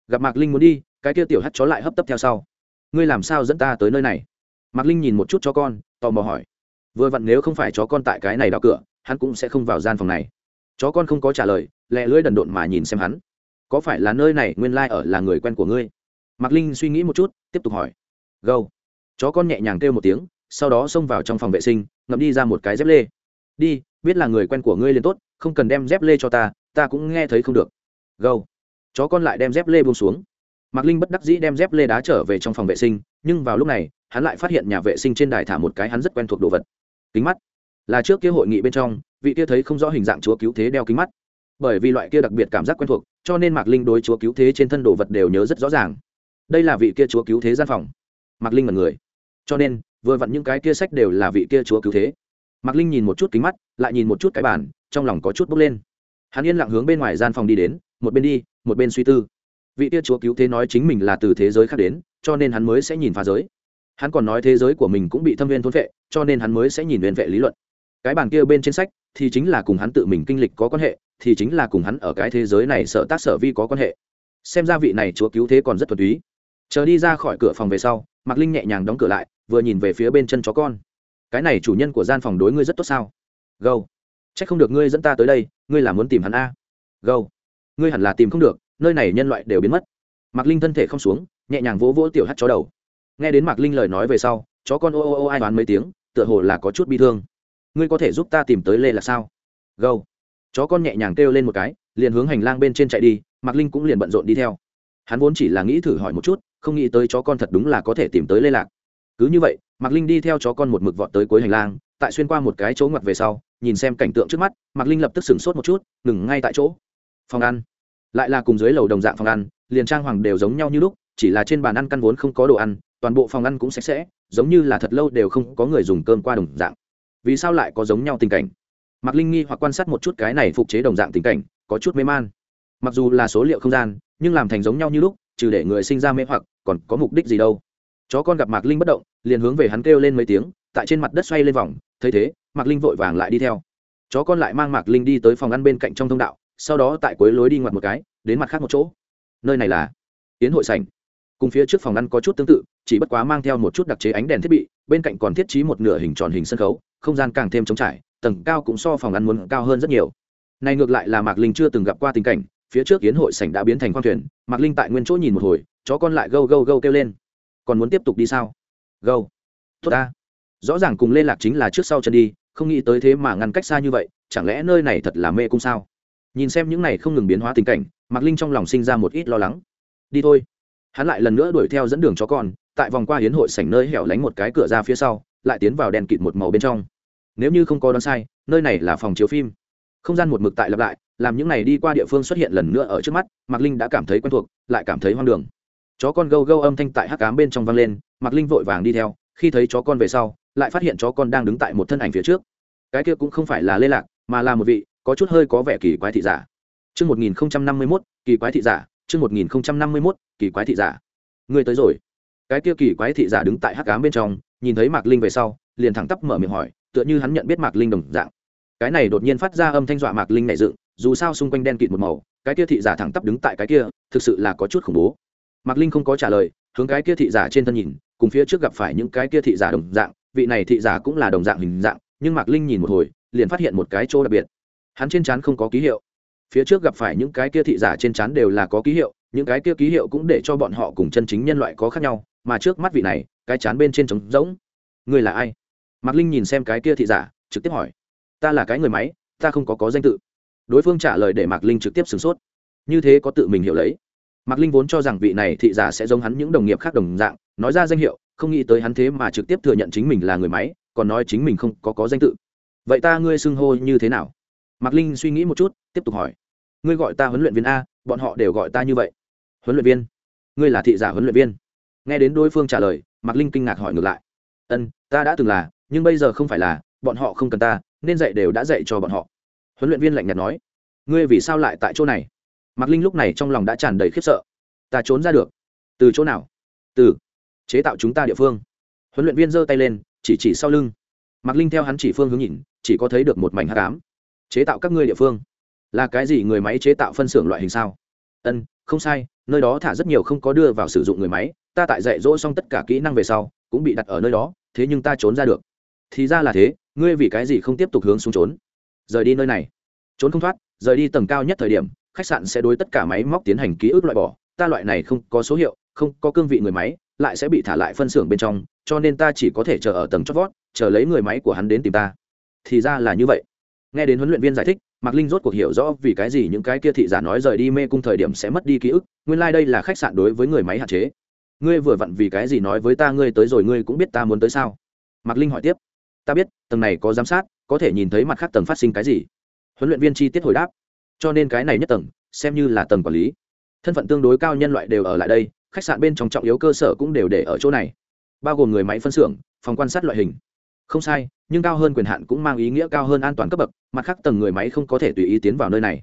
Gặp mạc linh muốn đi, cái kia tiểu hắt chó lại hấp tấp theo sau. Ngươi làm sao dẫn ta tới nơi này? Mạc linh nhìn một chút cho con, tò mò hỏi. Vừa vặn nếu không phải chó con tại cái này đào cửa, hắn cũng sẽ không vào gian phòng này. Chó con không có trả lời, lẹ lưỡi đần độn mà nhìn xem hắn. Có phải là nơi này nguyên lai、like、ở là người quen của ngươi? Mạc linh suy nghĩ một chút, tiếp tục hỏi. Gâu. Chó con nhẹ nhàng kêu một tiếng, sau đó xông vào trong phòng vệ sinh, ngậm đi ra một cái dép lê. Đi, biết là người quen của ngươi liền tốt, không cần đem dép lê cho ta ta cũng nghe thấy không được. Gâu. Chó con lại đem dép lê buông xuống. Mạc linh bất đắc dĩ đem dép lê đá trở về trong phòng vệ sinh, nhưng vào lúc này, hắn lại phát hiện nhà vệ sinh trên đài thả một cái hắn rất quen thuộc đồ vật. Kính mắt. Là trước kia hội nghị bên trong, vị kia thấy không rõ hình dạng chúa cứu thế đeo kính mắt. Bởi vì loại kia đặc biệt cảm giác quen thuộc, cho nên mạc linh đối chúa cứu thế trên thân đồ vật đều nhớ rất rõ ràng đây là vị kia chúa cứu thế gian phòng. Mạc linh là người. Cho nên, vừa vặn những cái kia sách đều là vị kia chúa cứu thế. Mạc linh nhìn một chút kính mắt, lại nhìn một chút cái bản trong lòng có chút bốc lên. Hắn yên lặng hướng bên ngoài gian phòng đi đến, một bên đi, một bên suy tư. Vị kia chúa cứu thế nói chính mình là từ thế giới khác đến, cho nên hắn mới sẽ nhìn phá giới. Hắn còn nói thế giới của mình cũng bị thâm viên thôn vệ cho nên hắn mới sẽ nhìn viên vệ lý luận. Cái bản kia bên trên sách, thì chính là cùng hắn tự mình kinh lịch có quan hệ, thì chính là cùng hắn ở cái thế giới này sợ tác sở vi có quan hệ. Xem ra vị này chúa cứu thế còn rất thuần túy chờ đi ra khỏi cửa phòng về sau, mạc linh nhẹ nhàng đóng cửa lại, vừa nhìn về phía bên chân chó con. Cái này chủ nhân của gian phòng đối ngươi rất tốt sao? Gâu. C h ắ c không được ngươi dẫn ta tới đây, ngươi là muốn tìm hắn a? Gâu. Ngươi hẳn là tìm không được, nơi này nhân loại đều biến mất. Mạc linh thân thể không xuống, nhẹ nhàng vỗ vỗ tiểu hắt chó đầu. Nghe đến mạc linh lời nói về sau, chó con ô ô ô ai đoán mấy tiếng, tựa hồ là có chút bi thương. Ngươi có thể giúp ta tìm tới lê là sao? Gâu. Chó con nhẹ nhàng kêu lên một cái, liền hướng hành lang bên trên chạy đi, mạc linh cũng liền bận rộn đi theo. Hắn vốn chỉ là nghĩ thử hỏi một chút không nghĩ tới chó con thật đúng là có thể tìm tới lê lạc. Cứ như vậy, mạc linh đi theo chó con một mực vọt tới cuối hành lang, tại xuyên qua một cái chỗ ngoặt về sau, nhìn xem cảnh tượng trước mắt, mạc linh lập tức sửng sốt một chút, ngừng ngay tại chỗ. Phòng ăn. Lại là cùng dưới lầu đồng dạng phòng ăn, liền trang hoàng đều giống nhau như lúc, chỉ là trên bàn ăn căn vốn không có đồ ăn, toàn bộ phòng ăn cũng sạch sẽ, giống như là thật lâu đều không có người dùng cơm qua đồng dạng. Vì sao lại có giống nhau tình cảnh? Mạc linh nghi hoặc quan sát một chút cái này phục chế đồng dạng tình cảnh, có chút mê man. Mặc dù là số liệu không gian, nhưng làm thành giống nhau như lúc trừ để người sinh ra mê hoặc, còn có mục đích gì đâu. Chó con gặp mạc linh bất động, liền hướng về hắn kêu lên mấy tiếng, tại trên mặt đất xoay lên vòng, thấy thế, mạc linh vội vàng lại đi theo. Chó con lại mang mạc linh đi tới phòng ăn bên cạnh trong thông đạo, sau đó tại cuối lối đi ngoặt một cái, đến mặt khác một chỗ. Nơi này là tiến hội sảnh. Cùng phía trước phòng ăn có chút tương tự, chỉ bất quá mang theo một chút đặc chế ánh đèn thiết bị, bên cạnh còn thiết trí một nửa hình tròn hình sân khấu, không gian càng thêm trống trải, tầng cao cũng so phòng ăn muốn cao hơn rất nhiều. Này ngược lại là mạc linh chưa từng gặp qua tình cảnh phía trước yến hội sảnh đã biến thành khoang thuyền, mạc linh tại nguyên chỗ nhìn một hồi, chó con lại gâu gâu gâu kêu lên. Còn muốn tiếp tục đi sao? Gâu. Tốt ta. Rõ ràng cùng liên lạc chính là trước sau chân đi, không nghĩ tới thế mà ngăn cách xa như vậy, chẳng lẽ nơi này thật là mê cung sao? Nhìn xem những này không ngừng biến hóa tình cảnh, mạc linh trong lòng sinh ra một ít lo lắng. Đi thôi. Hắn lại lần nữa đuổi theo dẫn đường chó con, tại vòng qua hiến hội sảnh nơi hẻo lánh một cái cửa ra phía sau, lại tiến vào đèn kịt một màu bên trong. Nếu như không có đoán sai, nơi này là phòng chiếu phim. Không gian một mực tại lặp lại làm những này đi qua địa phương xuất hiện lần nữa ở trước mắt mạc linh đã cảm thấy quen thuộc lại cảm thấy hoang đường chó con gâu gâu âm thanh tại hắc cám bên trong vang lên mạc linh vội vàng đi theo khi thấy chó con về sau lại phát hiện chó con đang đứng tại một thân ảnh phía trước cái kia cũng không phải là lê lạc mà là một vị có chút hơi có vẻ kỳ quái thị giả Chương 1051, kỳ quái thị giả, chương 1051, kỳ quái thị giả. Người tới rồi. Cái kia kỳ quái thị giả đứng tại hắc ám bên trong, nhìn thấy Mạc Linh về sau, liền thẳng tắp mở miệng hỏi, tựa như hắn nhận biết Mạc Linh đồng dạng. Cái này đột nhiên phát ra âm thanh dọa Mạc Linh nảy dựng, dù sao xung quanh đen kịt một màu, cái kia thị giả thẳng tắp đứng tại cái kia, thực sự là có chút khủng bố. Mạc Linh không có trả lời, hướng cái kia thị giả trên thân nhìn, cùng phía trước gặp phải những cái kia thị giả đồng dạng, vị này thị giả cũng là đồng dạng hình dạng, nhưng Mạc Linh nhìn một hồi, liền phát hiện một cái chỗ đặc biệt. Hắn trên trán không có ký hiệu phía trước gặp phải những cái kia thị giả trên trán đều là có ký hiệu những cái kia ký hiệu cũng để cho bọn họ cùng chân chính nhân loại có khác nhau mà trước mắt vị này cái chán bên trên trống rỗng người là ai mạc linh nhìn xem cái kia thị giả trực tiếp hỏi ta là cái người máy, ta không có có danh tự. Đối phương trả lời để mạc linh trực tiếp sửng sốt. Như thế có tự mình hiểu lấy. Mạc linh vốn cho rằng vị này thị giả sẽ giống hắn những đồng nghiệp khác đồng dạng, nói ra danh hiệu, không nghĩ tới hắn thế mà trực tiếp thừa nhận chính mình là người máy, còn nói chính mình không có có danh tự. Vậy ta ngươi xưng hô như thế nào? Mạc linh suy nghĩ một chút, tiếp tục hỏi. Ngươi gọi ta huấn luyện viên a, bọn họ đều gọi ta như vậy. Huấn luyện viên? Ngươi là thị giả huấn luyện viên? Nghe đến đối phương trả lời, mạc linh kinh ngạc hỏi ngược lại. Ân, ta đã từng là, nhưng bây giờ không phải là, bọn họ không cần ta nên dạy đều đã dạy cho bọn họ. Huấn luyện viên lạnh nhạt nói, ngươi vì sao lại tại chỗ này? Mạc linh lúc này trong lòng đã tràn đầy khiếp sợ. Ta trốn ra được. Từ chỗ nào? Từ chế tạo chúng ta địa phương. Huấn luyện viên giơ tay lên, chỉ chỉ sau lưng. Mạc linh theo hắn chỉ phương hướng nhìn, chỉ có thấy được một mảnh hát cám chế tạo các ngươi địa phương? Là cái gì người máy chế tạo phân xưởng loại hình sao? Ân, không sai, nơi đó thả rất nhiều không có đưa vào sử dụng người máy, ta tại dạy dỗ xong tất cả kỹ năng về sau, cũng bị đặt ở nơi đó, thế nhưng ta trốn ra được. Thì ra là thế ngươi vì cái gì không tiếp tục hướng xuống trốn? Rời đi nơi này. Trốn không thoát, rời đi tầng cao nhất thời điểm, khách sạn sẽ đối tất cả máy móc tiến hành ký ức loại bỏ. Ta loại này không có số hiệu, không có cương vị người máy, lại sẽ bị thả lại phân xưởng bên trong, cho nên ta chỉ có thể chờ ở tầng chót vót, chờ lấy người máy của hắn đến tìm ta. Thì ra là như vậy. Nghe đến huấn luyện viên giải thích, mạc linh rốt cuộc hiểu rõ vì cái gì những cái kia thị giả nói rời đi mê cung thời điểm sẽ mất đi ký ức, nguyên lai、like、đây là khách sạn đối với người máy hạn chế. Ngươi vừa vặn vì cái gì nói với ta ngươi tới rồi, ngươi cũng biết ta muốn tới sao? Mạc linh hỏi tiếp ta biết, tầng này có giám sát, có thể nhìn thấy mặt khác tầng phát sinh cái gì. Huấn luyện viên chi tiết hồi đáp. Cho nên cái này nhất tầng, xem như là tầng quản lý. Thân phận tương đối cao nhân loại đều ở lại đây, khách sạn bên trong trọng yếu cơ sở cũng đều để ở chỗ này. Bao gồm người máy phân xưởng, phòng quan sát loại hình. Không sai, nhưng cao hơn quyền hạn cũng mang ý nghĩa cao hơn an toàn cấp bậc, mặt khác tầng người máy không có thể tùy ý tiến vào nơi này.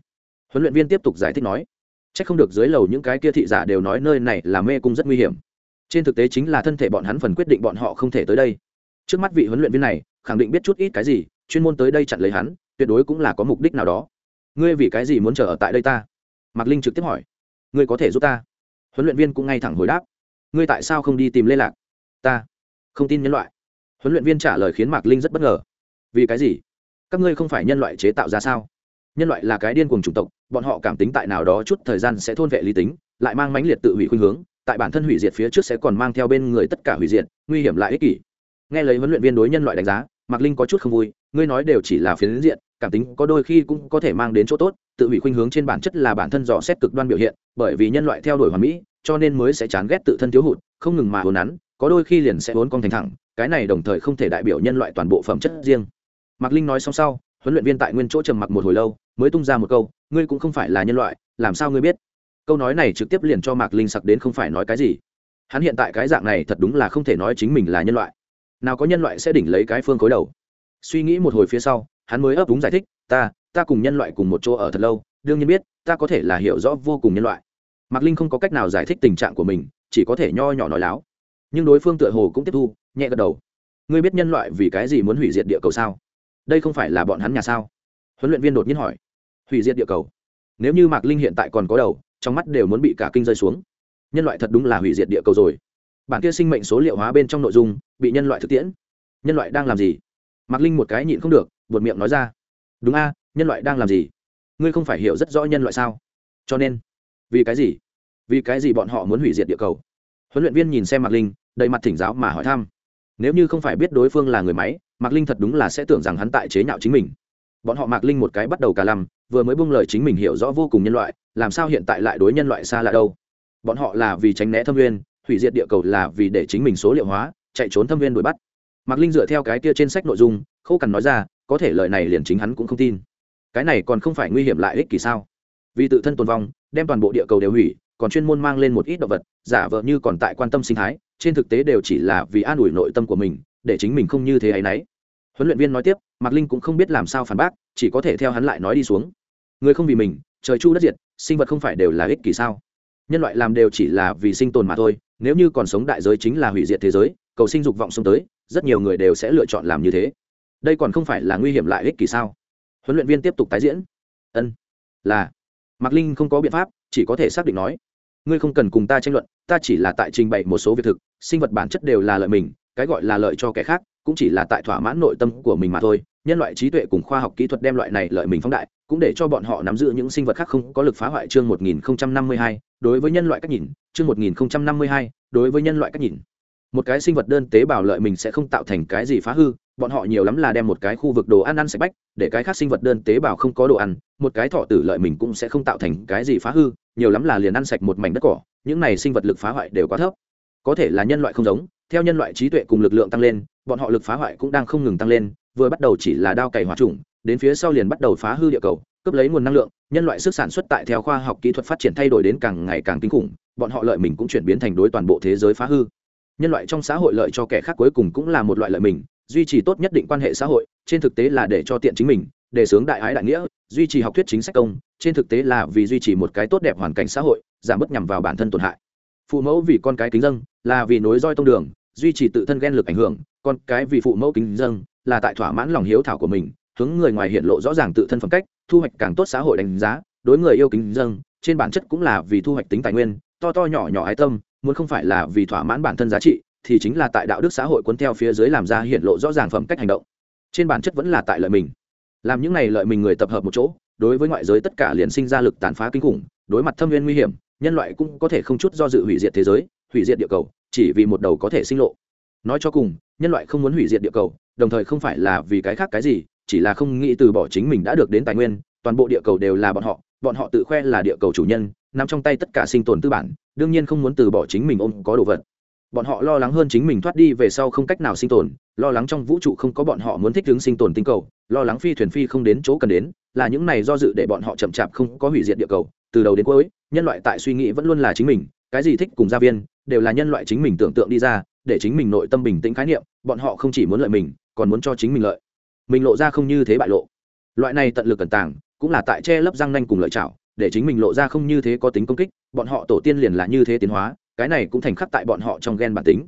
Huấn luyện viên tiếp tục giải thích nói c h ắ c không được dưới lầu những cái kia thị giả đều nói nơi này là mê cung rất nguy hiểm. Trên thực tế chính là thân thể bọn hắn phần quyết định bọn họ không thể tới đây. Trước mắt vị huấn luyện viên này khẳng định biết chút ít cái gì, chuyên môn tới đây chặn lấy hắn, tuyệt đối cũng là có mục đích nào đó. Ngươi vì cái gì muốn chờ ở tại đây ta? Mạc linh trực tiếp hỏi. Ngươi có thể giúp ta? Huấn luyện viên cũng ngay thẳng hồi đáp. Ngươi tại sao không đi tìm lê lạc? Ta không tin nhân loại. Huấn luyện viên trả lời khiến mạc linh rất bất ngờ. Vì cái gì? Các ngươi không phải nhân loại chế tạo ra sao? Nhân loại là cái điên cuồng chủng tộc, bọn họ cảm tính tại nào đó chút thời gian sẽ thôn vệ lý tính, lại mang mãnh liệt tự hủy khuynh hướng, tại bản thân hủy diệt phía trước sẽ còn mang theo bên người tất cả hủy diệt, nguy hiểm lại ích kỷ nghe lấy huấn luyện viên đối nhân loại đánh giá, mạc linh có chút không vui, ngươi nói đều chỉ là phiến diện, cảm tính có đôi khi cũng có thể mang đến chỗ tốt, tự hủy khuynh hướng trên bản chất là bản thân dò xét cực đoan biểu hiện, bởi vì nhân loại theo đuổi hoàn mỹ, cho nên mới sẽ chán ghét tự thân thiếu hụt, không ngừng mà hồn nắn, có đôi khi liền sẽ vốn con thành thẳng, cái này đồng thời không thể đại biểu nhân loại toàn bộ phẩm chất riêng. Mạc linh nói xong sau, huấn luyện viên tại nguyên chỗ trầm mặc một hồi lâu, mới tung ra một câu, ngươi cũng không phải là nhân loại, làm sao ngươi biết? Câu nói này trực tiếp liền cho mạc linh sặc đến không phải nói cái gì. Hắn hiện tại cái dạng này thật đúng là không thể nói chính mình là nhân loại nào có nhân loại sẽ đỉnh lấy cái phương khối đầu. Suy nghĩ một hồi phía sau, hắn mới ấp úng giải thích, ta ta cùng nhân loại cùng một chỗ ở thật lâu, đương nhiên biết, ta có thể là hiểu rõ vô cùng nhân loại. Mạc linh không có cách nào giải thích tình trạng của mình, chỉ có thể nho nhỏ nói láo. Nhưng đối phương tựa hồ cũng tiếp thu, nhẹ gật đầu. Ngươi biết nhân loại vì cái gì muốn hủy diệt địa cầu sao? Đây không phải là bọn hắn nhà sao? Huấn luyện viên đột nhiên hỏi. Hủy diệt địa cầu? Nếu như mạc linh hiện tại còn có đầu, trong mắt đều muốn bị cả kinh rơi xuống. Nhân loại thật đúng là hủy diệt địa cầu rồi bản kia sinh mệnh số liệu hóa bên trong nội dung, bị nhân loại thực tiễn. Nhân loại đang làm gì? Mạc linh một cái nhịn không được, buột miệng nói ra. Đúng a, nhân loại đang làm gì? Ngươi không phải hiểu rất rõ nhân loại sao? Cho nên, vì cái gì? Vì cái gì bọn họ muốn hủy diệt địa cầu? Huấn luyện viên nhìn xem mạc linh, đầy mặt thỉnh giáo mà hỏi thăm. Nếu như không phải biết đối phương là người máy, mạc linh thật đúng là sẽ tưởng rằng hắn tại chế nhạo chính mình. Bọn họ mạc linh một cái bắt đầu cả lăm, vừa mới bung lời chính mình hiểu rõ vô cùng nhân loại, làm sao hiện tại lại đối nhân loại xa lạ đâu? Bọn họ là vì tránh né thâm nguyên hủy diệt địa cầu là vì để chính mình số liệu hóa, chạy trốn thâm viên đuổi bắt. Mạc linh dựa theo cái kia trên sách nội dung, khô cằn nói ra, có thể lời này liền chính hắn cũng không tin. Cái này còn không phải nguy hiểm lại ích kỷ sao? Vì tự thân tồn vong, đem toàn bộ địa cầu đều hủy, còn chuyên môn mang lên một ít động vật, giả vờ như còn tại quan tâm sinh thái, trên thực tế đều chỉ là vì an ủi nội tâm của mình, để chính mình không như thế ấy nấy. Huấn luyện viên nói tiếp, mạc linh cũng không biết làm sao phản bác, chỉ có thể theo hắn lại nói đi xuống. Người không vì mình, trời chu đất diệt, sinh vật không phải đều là ích kỷ sao? Nhân loại làm đều chỉ là vì sinh tồn mà thôi nếu như còn sống đại giới chính là hủy diệt thế giới cầu sinh dục vọng xông tới rất nhiều người đều sẽ lựa chọn làm như thế. Đây còn không phải là nguy hiểm lại ích kỷ sao? Huấn luyện viên tiếp tục tái diễn. Ân. Là. Mạc linh không có biện pháp chỉ có thể xác định nói. Ngươi không cần cùng ta tranh luận ta chỉ là tại trình bày một số việc thực sinh vật bản chất đều là lợi mình cái gọi là lợi cho kẻ khác cũng chỉ là tại thỏa mãn nội tâm của mình mà thôi. Nhân loại trí tuệ cùng khoa học kỹ thuật đem loại này lợi mình phóng đại cũng để cho bọn họ nắm giữ những sinh vật khác không có lực phá hoại chương 1052, đối với nhân loại cách nhìn chương 1052, đối với nhân loại cách nhìn. Một cái sinh vật đơn tế bào lợi mình sẽ không tạo thành cái gì phá hư bọn họ nhiều lắm là đem một cái khu vực đồ ăn ăn sạch bách để cái khác sinh vật đơn tế bào không có đồ ăn một cái thọ tử lợi mình cũng sẽ không tạo thành cái gì phá hư nhiều lắm là liền ăn sạch một mảnh đất cỏ những này sinh vật lực phá hoại đều quá thấp. Có thể là nhân loại không giống theo nhân loại trí tuệ cùng lực lượng tăng lên bọn họ lực phá hoại cũng đang không ngừng tăng lên vừa bắt đầu chỉ là đao cày hòa trùng đến phía sau liền bắt đầu phá hư địa cầu cướp lấy nguồn năng lượng, nhân loại sức sản xuất tại theo khoa học kỹ thuật phát triển thay đổi đến càng ngày càng kinh khủng, bọn họ lợi mình cũng chuyển biến thành đối toàn bộ thế giới phá hư. Nhân loại trong xã hội lợi cho kẻ khác cuối cùng cũng là một loại lợi mình, duy trì tốt nhất định quan hệ xã hội, trên thực tế là để cho tiện chính mình, để sướng đại ái đại nghĩa, duy trì học thuyết chính sách công, trên thực tế là vì duy trì một cái tốt đẹp hoàn cảnh xã hội, giảm bớt nhằm vào bản thân tổn hại. Phụ mẫu vì con cái kính dân là vì nối roi tông đường, duy trì tự thân ghen lực ảnh hưởng, con cái vì phụ mẫu kính dân là tại thỏa mãn lòng hiếu thảo của mình, hướng người ngoài hiện lộ rõ ràng tự thân phẩm cách thu hoạch càng tốt xã hội đánh giá, đối người yêu kính dân trên bản chất cũng là vì thu hoạch tính tài nguyên, to to nhỏ nhỏ ái tâm, muốn không phải là vì thỏa mãn bản thân giá trị, thì chính là tại đạo đức xã hội cuốn theo phía dưới làm ra hiện lộ rõ ràng phẩm cách hành động. Trên bản chất vẫn là tại lợi mình. Làm những này lợi mình người tập hợp một chỗ, đối với ngoại giới tất cả liền sinh ra lực tàn phá kinh khủng, đối mặt thâm viên nguy hiểm, nhân loại cũng có thể không chút do dự hủy diệt thế giới, hủy diệt địa cầu, chỉ vì một đầu có thể sinh lộ. Nói cho cùng, nhân loại không muốn hủy diệt địa cầu, đồng thời không phải là vì cái khác cái gì chỉ là không nghĩ từ bỏ chính mình đã được đến tài nguyên, toàn bộ địa cầu đều là bọn họ bọn họ tự khoe là địa cầu chủ nhân nằm trong tay tất cả sinh tồn tư bản, đương nhiên không muốn từ bỏ chính mình ôm có đồ vật. Bọn họ lo lắng hơn chính mình thoát đi về sau không cách nào sinh tồn, lo lắng trong vũ trụ không có bọn họ muốn thích ứng sinh tồn tinh cầu, lo lắng phi thuyền phi không đến chỗ cần đến, là những này do dự để bọn họ chậm chạp không có hủy diệt địa cầu, từ đầu đến cuối, nhân loại tại suy nghĩ vẫn luôn là chính mình, cái gì thích cùng gia viên, đều là nhân loại chính mình tưởng tượng đi ra, để chính mình nội tâm bình tĩnh khái niệm, bọn họ không chỉ muốn lợi mình, còn muốn cho chính mình lợi mình lộ ra không như thế bại lộ. Loại này tận lực cẩn tàng, cũng là tại che lấp răng nanh cùng lợi chảo, để chính mình lộ ra không như thế có tính công kích, bọn họ tổ tiên liền là như thế tiến hóa, cái này cũng thành khắc tại bọn họ trong ghen bản tính.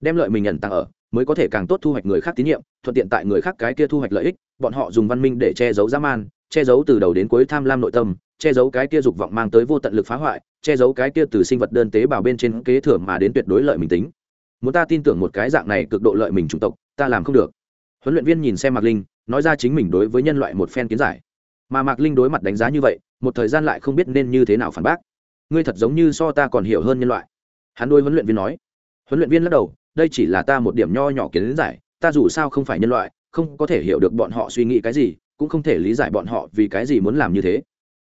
Đem lợi mình nhận tàng ở, mới có thể càng tốt thu hoạch người khác tín nhiệm, thuận tiện tại người khác cái kia thu hoạch lợi ích, bọn họ dùng văn minh để che giấu dã man, che giấu từ đầu đến cuối tham lam nội tâm, che giấu cái kia dục vọng mang tới vô tận lực phá hoại, che giấu cái kia từ sinh vật đơn tế bào bên trên kế thừa mà đến tuyệt đối lợi mình tính. Muốn ta tin tưởng một cái dạng này cực độ lợi mình chủng tộc, ta làm không được huấn luyện viên nhìn xem mạc linh, nói ra chính mình đối với nhân loại một phen kiến giải. Mà mạc linh đối mặt đánh giá như vậy, một thời gian lại không biết nên như thế nào phản bác. Ngươi thật giống như so ta còn hiểu hơn nhân loại. Hắn đôi huấn luyện viên nói. Huấn luyện viên lắc đầu, đây chỉ là ta một điểm nho nhỏ kiến giải, ta dù sao không phải nhân loại, không có thể hiểu được bọn họ suy nghĩ cái gì, cũng không thể lý giải bọn họ vì cái gì muốn làm như thế.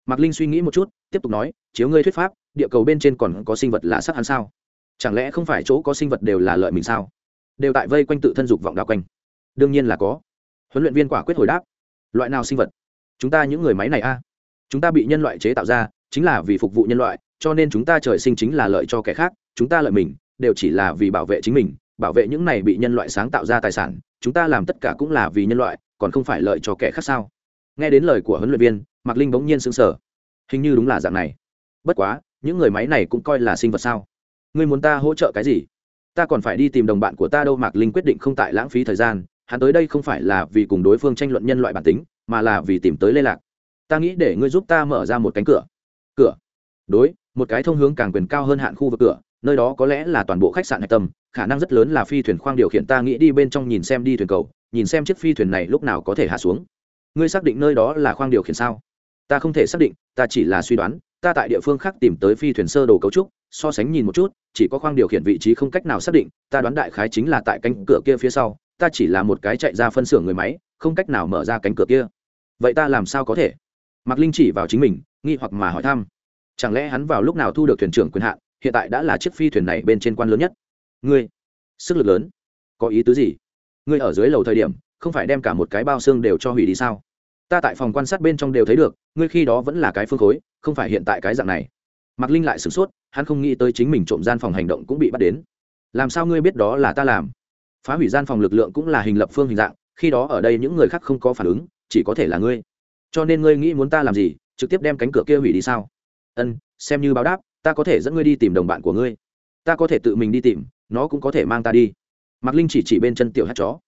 Mạc linh suy nghĩ một chút, tiếp tục nói, chiếu ngươi thuyết pháp, địa cầu bên trên còn có sinh vật là sắc hắn sao? Chẳng lẽ không phải chỗ có sinh vật đều là lợi mình sao? Đều tại vây quanh tự thân dục vọng đạo quanh đương nhiên là có. Huấn luyện viên quả quyết hồi đáp, loại nào sinh vật? Chúng ta những người máy này a? Chúng ta bị nhân loại chế tạo ra, chính là vì phục vụ nhân loại, cho nên chúng ta trời sinh chính là lợi cho kẻ khác, chúng ta lợi mình, đều chỉ là vì bảo vệ chính mình, bảo vệ những này bị nhân loại sáng tạo ra tài sản, chúng ta làm tất cả cũng là vì nhân loại, còn không phải lợi cho kẻ khác sao? Nghe đến lời của huấn luyện viên, mạc linh bỗng nhiên sững sờ. Hình như đúng là dạng này. Bất quá, những người máy này cũng coi là sinh vật sao? Ngươi muốn ta hỗ trợ cái gì? Ta còn phải đi tìm đồng bạn của ta đâu. Mạc linh quyết định không tại lãng phí thời gian hắn tới đây không phải là vì cùng đối phương tranh luận nhân loại bản tính, mà là vì tìm tới lê lạc. Ta nghĩ để ngươi giúp ta mở ra một cánh cửa. Cửa? Đối, một cái thông hướng càng quyền cao hơn hạn khu vực cửa, nơi đó có lẽ là toàn bộ khách sạn hạch tâm, khả năng rất lớn là phi thuyền khoang điều khiển ta nghĩ đi bên trong nhìn xem đi thuyền cầu, nhìn xem chiếc phi thuyền này lúc nào có thể hạ xuống. Ngươi xác định nơi đó là khoang điều khiển sao? Ta không thể xác định, ta chỉ là suy đoán, ta tại địa phương khác tìm tới phi thuyền sơ đồ cấu trúc, so sánh nhìn một chút, chỉ có khoang điều khiển vị trí không cách nào xác định, ta đoán đại khái chính là tại cánh cửa kia phía sau ta chỉ là một cái chạy ra phân xưởng người máy, không cách nào mở ra cánh cửa kia. Vậy ta làm sao có thể? Mạc linh chỉ vào chính mình, nghi hoặc mà hỏi thăm. Chẳng lẽ hắn vào lúc nào thu được thuyền trưởng quyền hạn, hiện tại đã là chiếc phi thuyền này bên trên quan lớn nhất? Ngươi, sức lực lớn, có ý tứ gì? Ngươi ở dưới lầu thời điểm, không phải đem cả một cái bao xương đều cho hủy đi sao? Ta tại phòng quan sát bên trong đều thấy được, ngươi khi đó vẫn là cái phương khối, không phải hiện tại cái dạng này. Mạc linh lại sửng sốt, hắn không nghĩ tới chính mình trộm gian phòng hành động cũng bị bắt đến. Làm sao ngươi biết đó là ta làm? Phá hủy gian phòng lực lượng cũng là hình lập phương hình dạng, khi đó ở đây những người khác không có phản ứng, chỉ có thể là ngươi. Cho nên ngươi nghĩ muốn ta làm gì, trực tiếp đem cánh cửa kia hủy đi sao? Ân, xem như báo đáp, ta có thể dẫn ngươi đi tìm đồng bạn của ngươi. Ta có thể tự mình đi tìm, nó cũng có thể mang ta đi. Mạc linh chỉ chỉ bên chân tiểu hát chó.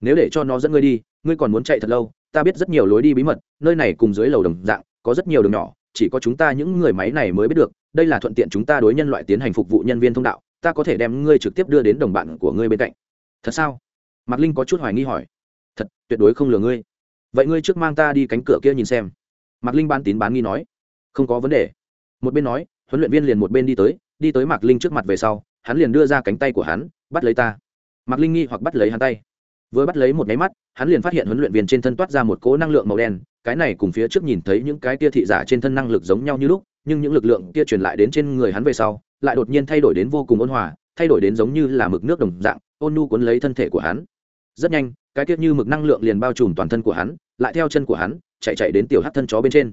Nếu để cho nó dẫn ngươi đi, ngươi còn muốn chạy thật lâu, ta biết rất nhiều lối đi bí mật, nơi này cùng dưới lầu đồng dạng, có rất nhiều đường nhỏ, chỉ có chúng ta những người máy này mới biết được, đây là thuận tiện chúng ta đối nhân loại tiến hành phục vụ nhân viên thông đạo, ta có thể đem ngươi trực tiếp đưa đến đồng bạn của ngươi bên cạnh thật sao? Mạc linh có chút hoài nghi hỏi. Thật, tuyệt đối không lừa ngươi. Vậy ngươi trước mang ta đi cánh cửa kia nhìn xem. Mạc linh bán tín bán nghi nói. Không có vấn đề. Một bên nói, huấn luyện viên liền một bên đi tới đi tới mạc linh trước mặt về sau, hắn liền đưa ra cánh tay của hắn, bắt lấy ta. Mạc linh nghi hoặc bắt lấy hắn tay. Vừa bắt lấy một nháy mắt, hắn liền phát hiện huấn luyện viên trên thân toát ra một cỗ năng lượng màu đen, cái này cùng phía trước nhìn thấy những cái tia thị giả trên thân năng lực giống nhau như lúc, nhưng những lực lượng kia truyền lại đến trên người hắn về sau, lại đột nhiên thay đổi đến vô cùng ôn hòa, thay đổi đến giống như là mực nước đồng dạng ôn nu cuốn lấy thân thể của hắn. Rất nhanh, cái tiết như mực năng lượng liền bao trùm toàn thân của hắn, lại theo chân của hắn, chạy chạy đến tiểu hát thân chó bên trên.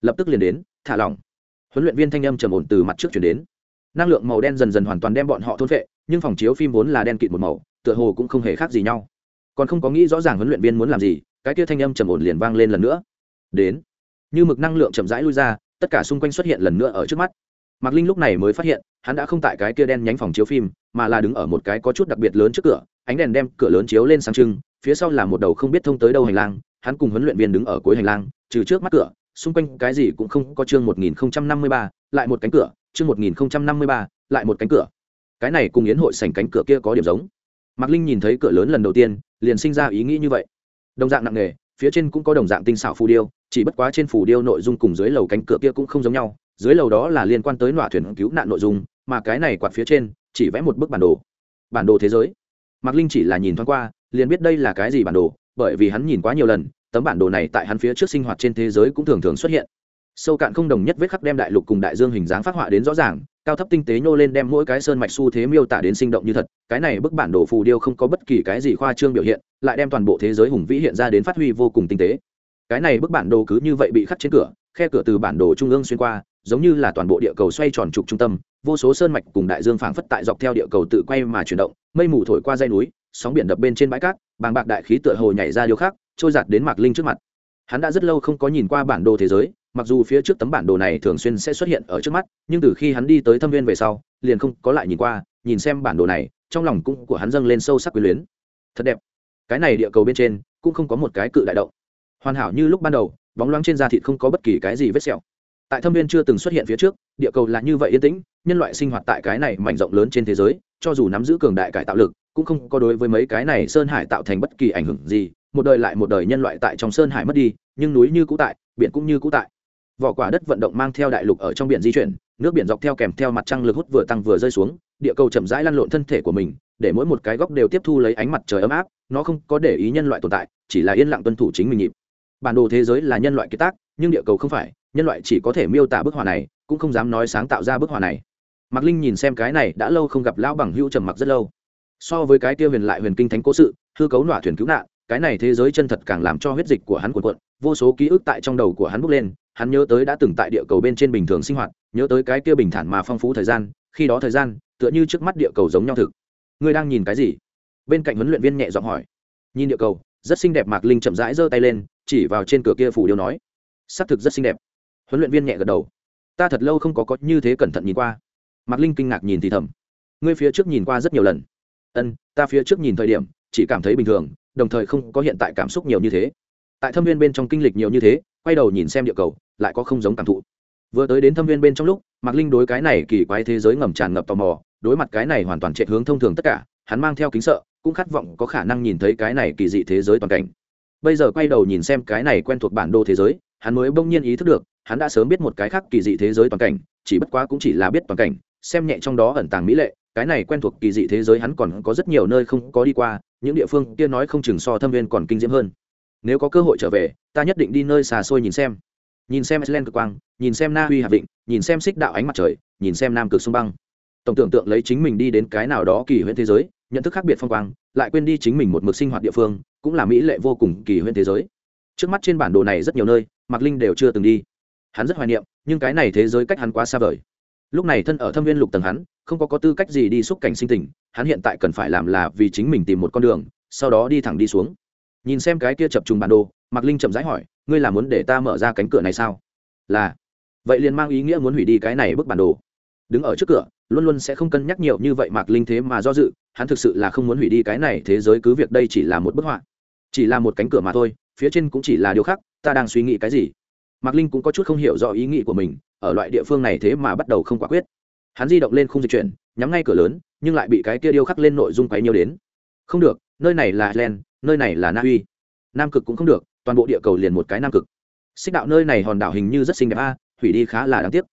Lập tức liền đến, thả lỏng. Huấn luyện viên thanh âm trầm ổn từ mặt trước chuyển đến. Năng lượng màu đen dần dần hoàn toàn đem bọn họ thôn vệ nhưng phòng chiếu phim vốn là đen kịt một màu, tựa hồ cũng không hề khác gì nhau. Còn không có nghĩ rõ ràng huấn luyện viên muốn làm gì, cái kia thanh âm trầm ổn liền vang lên lần nữa. Đến. Như mực năng lượng chậm rãi lui ra, tất cả xung quanh xuất hiện lần nữa ở trước mắt mạc linh lúc này mới phát hiện, hắn đã không tại cái kia đen nhánh phòng chiếu phim, mà là đứng ở một cái có chút đặc biệt lớn trước cửa, ánh đèn đem cửa lớn chiếu lên sáng trưng, phía sau là một đầu không biết thông tới đâu hành lang, hắn cùng huấn luyện viên đứng ở cuối hành lang, trừ trước mắt cửa, xung quanh cái gì cũng không có chương một nghìn năm mươi ba, lại một cánh cửa, chương một nghìn năm mươi ba, lại một cánh cửa. Cái này cùng yến hội sảnh cánh cửa kia có điểm giống. Mạc linh nhìn thấy cửa lớn lần đầu tiên, liền sinh ra ý nghĩ như vậy. Đồng dạng nặng nề, phía trên cũng có đồng dạng tinh xảo phù điêu, chỉ bất quá trên phù điêu nội dung cùng dưới lầu cánh cửa kia cũng không giống nhau dưới lầu đó là liên quan tới nọa thuyền cứu nạn nội dung, mà cái này quạt phía trên chỉ vẽ một bức bản đồ. Bản đồ thế giới. Mạc linh chỉ là nhìn thoáng qua, liền biết đây là cái gì bản đồ, bởi vì hắn nhìn quá nhiều lần, tấm bản đồ này tại hắn phía trước sinh hoạt trên thế giới cũng thường thường xuất hiện. Sâu cạn không đồng nhất vết khắc đem đại lục cùng đại dương hình dáng phát họa đến rõ ràng, cao thấp tinh tế nhô lên đem mỗi cái sơn mạch xu thế miêu tả đến sinh động như thật. Cái này bức bản đồ phù điêu không có bất kỳ cái gì khoa trương biểu hiện, lại đem toàn bộ thế giới hùng vĩ hiện ra đến phát huy vô cùng tinh tế. Cái này bức bản đồ cứ như vậy bị khắc trên cửa, khe cửa từ bản đồ trung ương xuyên qua giống như là toàn bộ địa cầu xoay tròn trục trung tâm, vô số sơn mạch cùng đại dương phảng phất tại dọc theo địa cầu tự quay mà chuyển động, mây mù thổi qua dây núi, sóng biển đập bên trên bãi cát, bàng bạc đại khí tựa hồ nhảy ra điều khác, trôi giạt đến mạc linh trước mặt. Hắn đã rất lâu không có nhìn qua bản đồ thế giới, mặc dù phía trước tấm bản đồ này thường xuyên sẽ xuất hiện ở trước mắt, nhưng từ khi hắn đi tới thâm viên về sau, liền không có lại nhìn qua, nhìn xem bản đồ này, trong lòng cũng của hắn dâng lên sâu sắc quyền luyến. Thật đẹp. Cái này địa cầu bên trên cũng không có một cái cự đại động. Hoàn hảo như lúc ban đầu, bóng loáng trên da thịt không có bất kỳ cái gì vết sẹo tại thâm viên chưa từng xuất hiện phía trước, địa cầu là như vậy yên tĩnh, nhân loại sinh hoạt tại cái này mảnh rộng lớn trên thế giới, cho dù nắm giữ cường đại cải tạo lực, cũng không có đối với mấy cái này sơn hải tạo thành bất kỳ ảnh hưởng gì. Một đời lại một đời nhân loại tại trong sơn hải mất đi, nhưng núi như cũ tại, biển cũng như cũ tại. Vỏ quả đất vận động mang theo đại lục ở trong biển di chuyển, nước biển dọc theo kèm theo mặt trăng lực hút vừa tăng vừa rơi xuống, địa cầu chậm rãi lăn lộn thân thể của mình, để mỗi một cái góc đều tiếp thu lấy ánh mặt trời ấm áp, nó không có để ý nhân loại tồn tại, chỉ là yên lặng tuân thủ chính mình nhịp. Bản đồ thế giới là nhân loại kiệt tác, nhưng địa cầu không phải nhân loại chỉ có thể miêu tả bức họa này, cũng không dám nói sáng tạo ra bức họa này. Mạc linh nhìn xem cái này đã lâu không gặp lão bằng hữu trầm mặc rất lâu. So với cái tiêu huyền lại huyền kinh thánh cố sự, hư cấu nọa thuyền cứu nạn, cái này thế giới chân thật càng làm cho huyết dịch của hắn cuộn cuộn, vô số ký ức tại trong đầu của hắn bốc lên, hắn nhớ tới đã từng tại địa cầu bên trên bình thường sinh hoạt, nhớ tới cái kia bình thản mà phong phú thời gian, khi đó thời gian, tựa như trước mắt địa cầu giống nhau thực. Ngươi đang nhìn cái gì? Bên cạnh huấn luyện viên nhẹ giọng hỏi. Nhìn địa cầu, rất xinh đẹp mạc linh chậm rãi giơ tay lên, chỉ vào trên cửa kia phủ điêu nói. Xác thực rất xinh đẹp huấn luyện viên nhẹ gật đầu. Ta thật lâu không có có như thế cẩn thận nhìn qua. Mạc linh kinh ngạc nhìn thì thầm. Ngươi phía trước nhìn qua rất nhiều lần. Ân, ta phía trước nhìn thời điểm, chỉ cảm thấy bình thường, đồng thời không có hiện tại cảm xúc nhiều như thế. Tại thâm viên bên trong kinh lịch nhiều như thế, quay đầu nhìn xem địa cầu, lại có không giống cảm thụ. Vừa tới đến thâm viên bên trong lúc, mạc linh đối cái này kỳ quái thế giới ngầm tràn ngập tò mò, đối mặt cái này hoàn toàn chạy hướng thông thường tất cả, hắn mang theo kính sợ, cũng khát vọng có khả năng nhìn thấy cái này kỳ dị thế giới toàn cảnh. Bây giờ quay đầu nhìn xem cái này quen thuộc bản đồ thế giới hắn mới bỗng nhiên ý thức được, hắn đã sớm biết một cái khác kỳ dị thế giới toàn cảnh, chỉ bất quá cũng chỉ là biết toàn cảnh, xem nhẹ trong đó ẩn tàng mỹ lệ, cái này quen thuộc kỳ dị thế giới hắn còn có rất nhiều nơi không có đi qua, những địa phương kia nói không chừng so thâm viên còn kinh diễm hơn. Nếu có cơ hội trở về, ta nhất định đi nơi xà xôi nhìn xem. Nhìn xem iceland cực quang, nhìn xem na uy hạ vịnh, nhìn xem xích đạo ánh mặt trời, nhìn xem nam cực sông băng. Tổng tưởng tượng lấy chính mình đi đến cái nào đó kỳ huyễn thế giới, nhận thức khác biệt phong quang, lại quên đi chính mình một mực sinh hoạt địa phương, cũng là mỹ lệ vô cùng kỳ huyễn thế giới. Trước mắt trên bản đồ này rất nhiều nơi mạc linh đều chưa từng đi. Hắn rất hoài niệm, nhưng cái này thế giới cách hắn quá xa vời. Lúc này thân ở thâm viên lục tầng hắn, không có có tư cách gì đi xúc cảnh sinh tình, hắn hiện tại cần phải làm là vì chính mình tìm một con đường, sau đó đi thẳng đi xuống. Nhìn xem cái kia chập trùng bản đồ, mạc linh chậm rãi hỏi, ngươi là muốn để ta mở ra cánh cửa này sao? Là. Vậy liền mang ý nghĩa muốn hủy đi cái này bức bản đồ. Đứng ở trước cửa, luôn luôn sẽ không cân nhắc nhiều như vậy mạc linh thế mà do dự, hắn thực sự là không muốn hủy đi cái này thế giới cứ việc đây chỉ là một bức họa, chỉ là một cánh cửa mà thôi, phía trên cũng chỉ là điều khác ta đang suy nghĩ cái gì? Mạc linh cũng có chút không hiểu rõ ý nghĩ của mình, ở loại địa phương này thế mà bắt đầu không quả quyết. Hắn di động lên không dịch chuyển, nhắm ngay cửa lớn, nhưng lại bị cái kia điêu khắc lên nội dung quấy nhiều đến. Không được, nơi này là len, nơi này là na uy. Nam cực cũng không được, toàn bộ địa cầu liền một cái nam cực. Xích đạo nơi này hòn đảo hình như rất xinh đẹp a, hủy đi khá là đáng tiếc.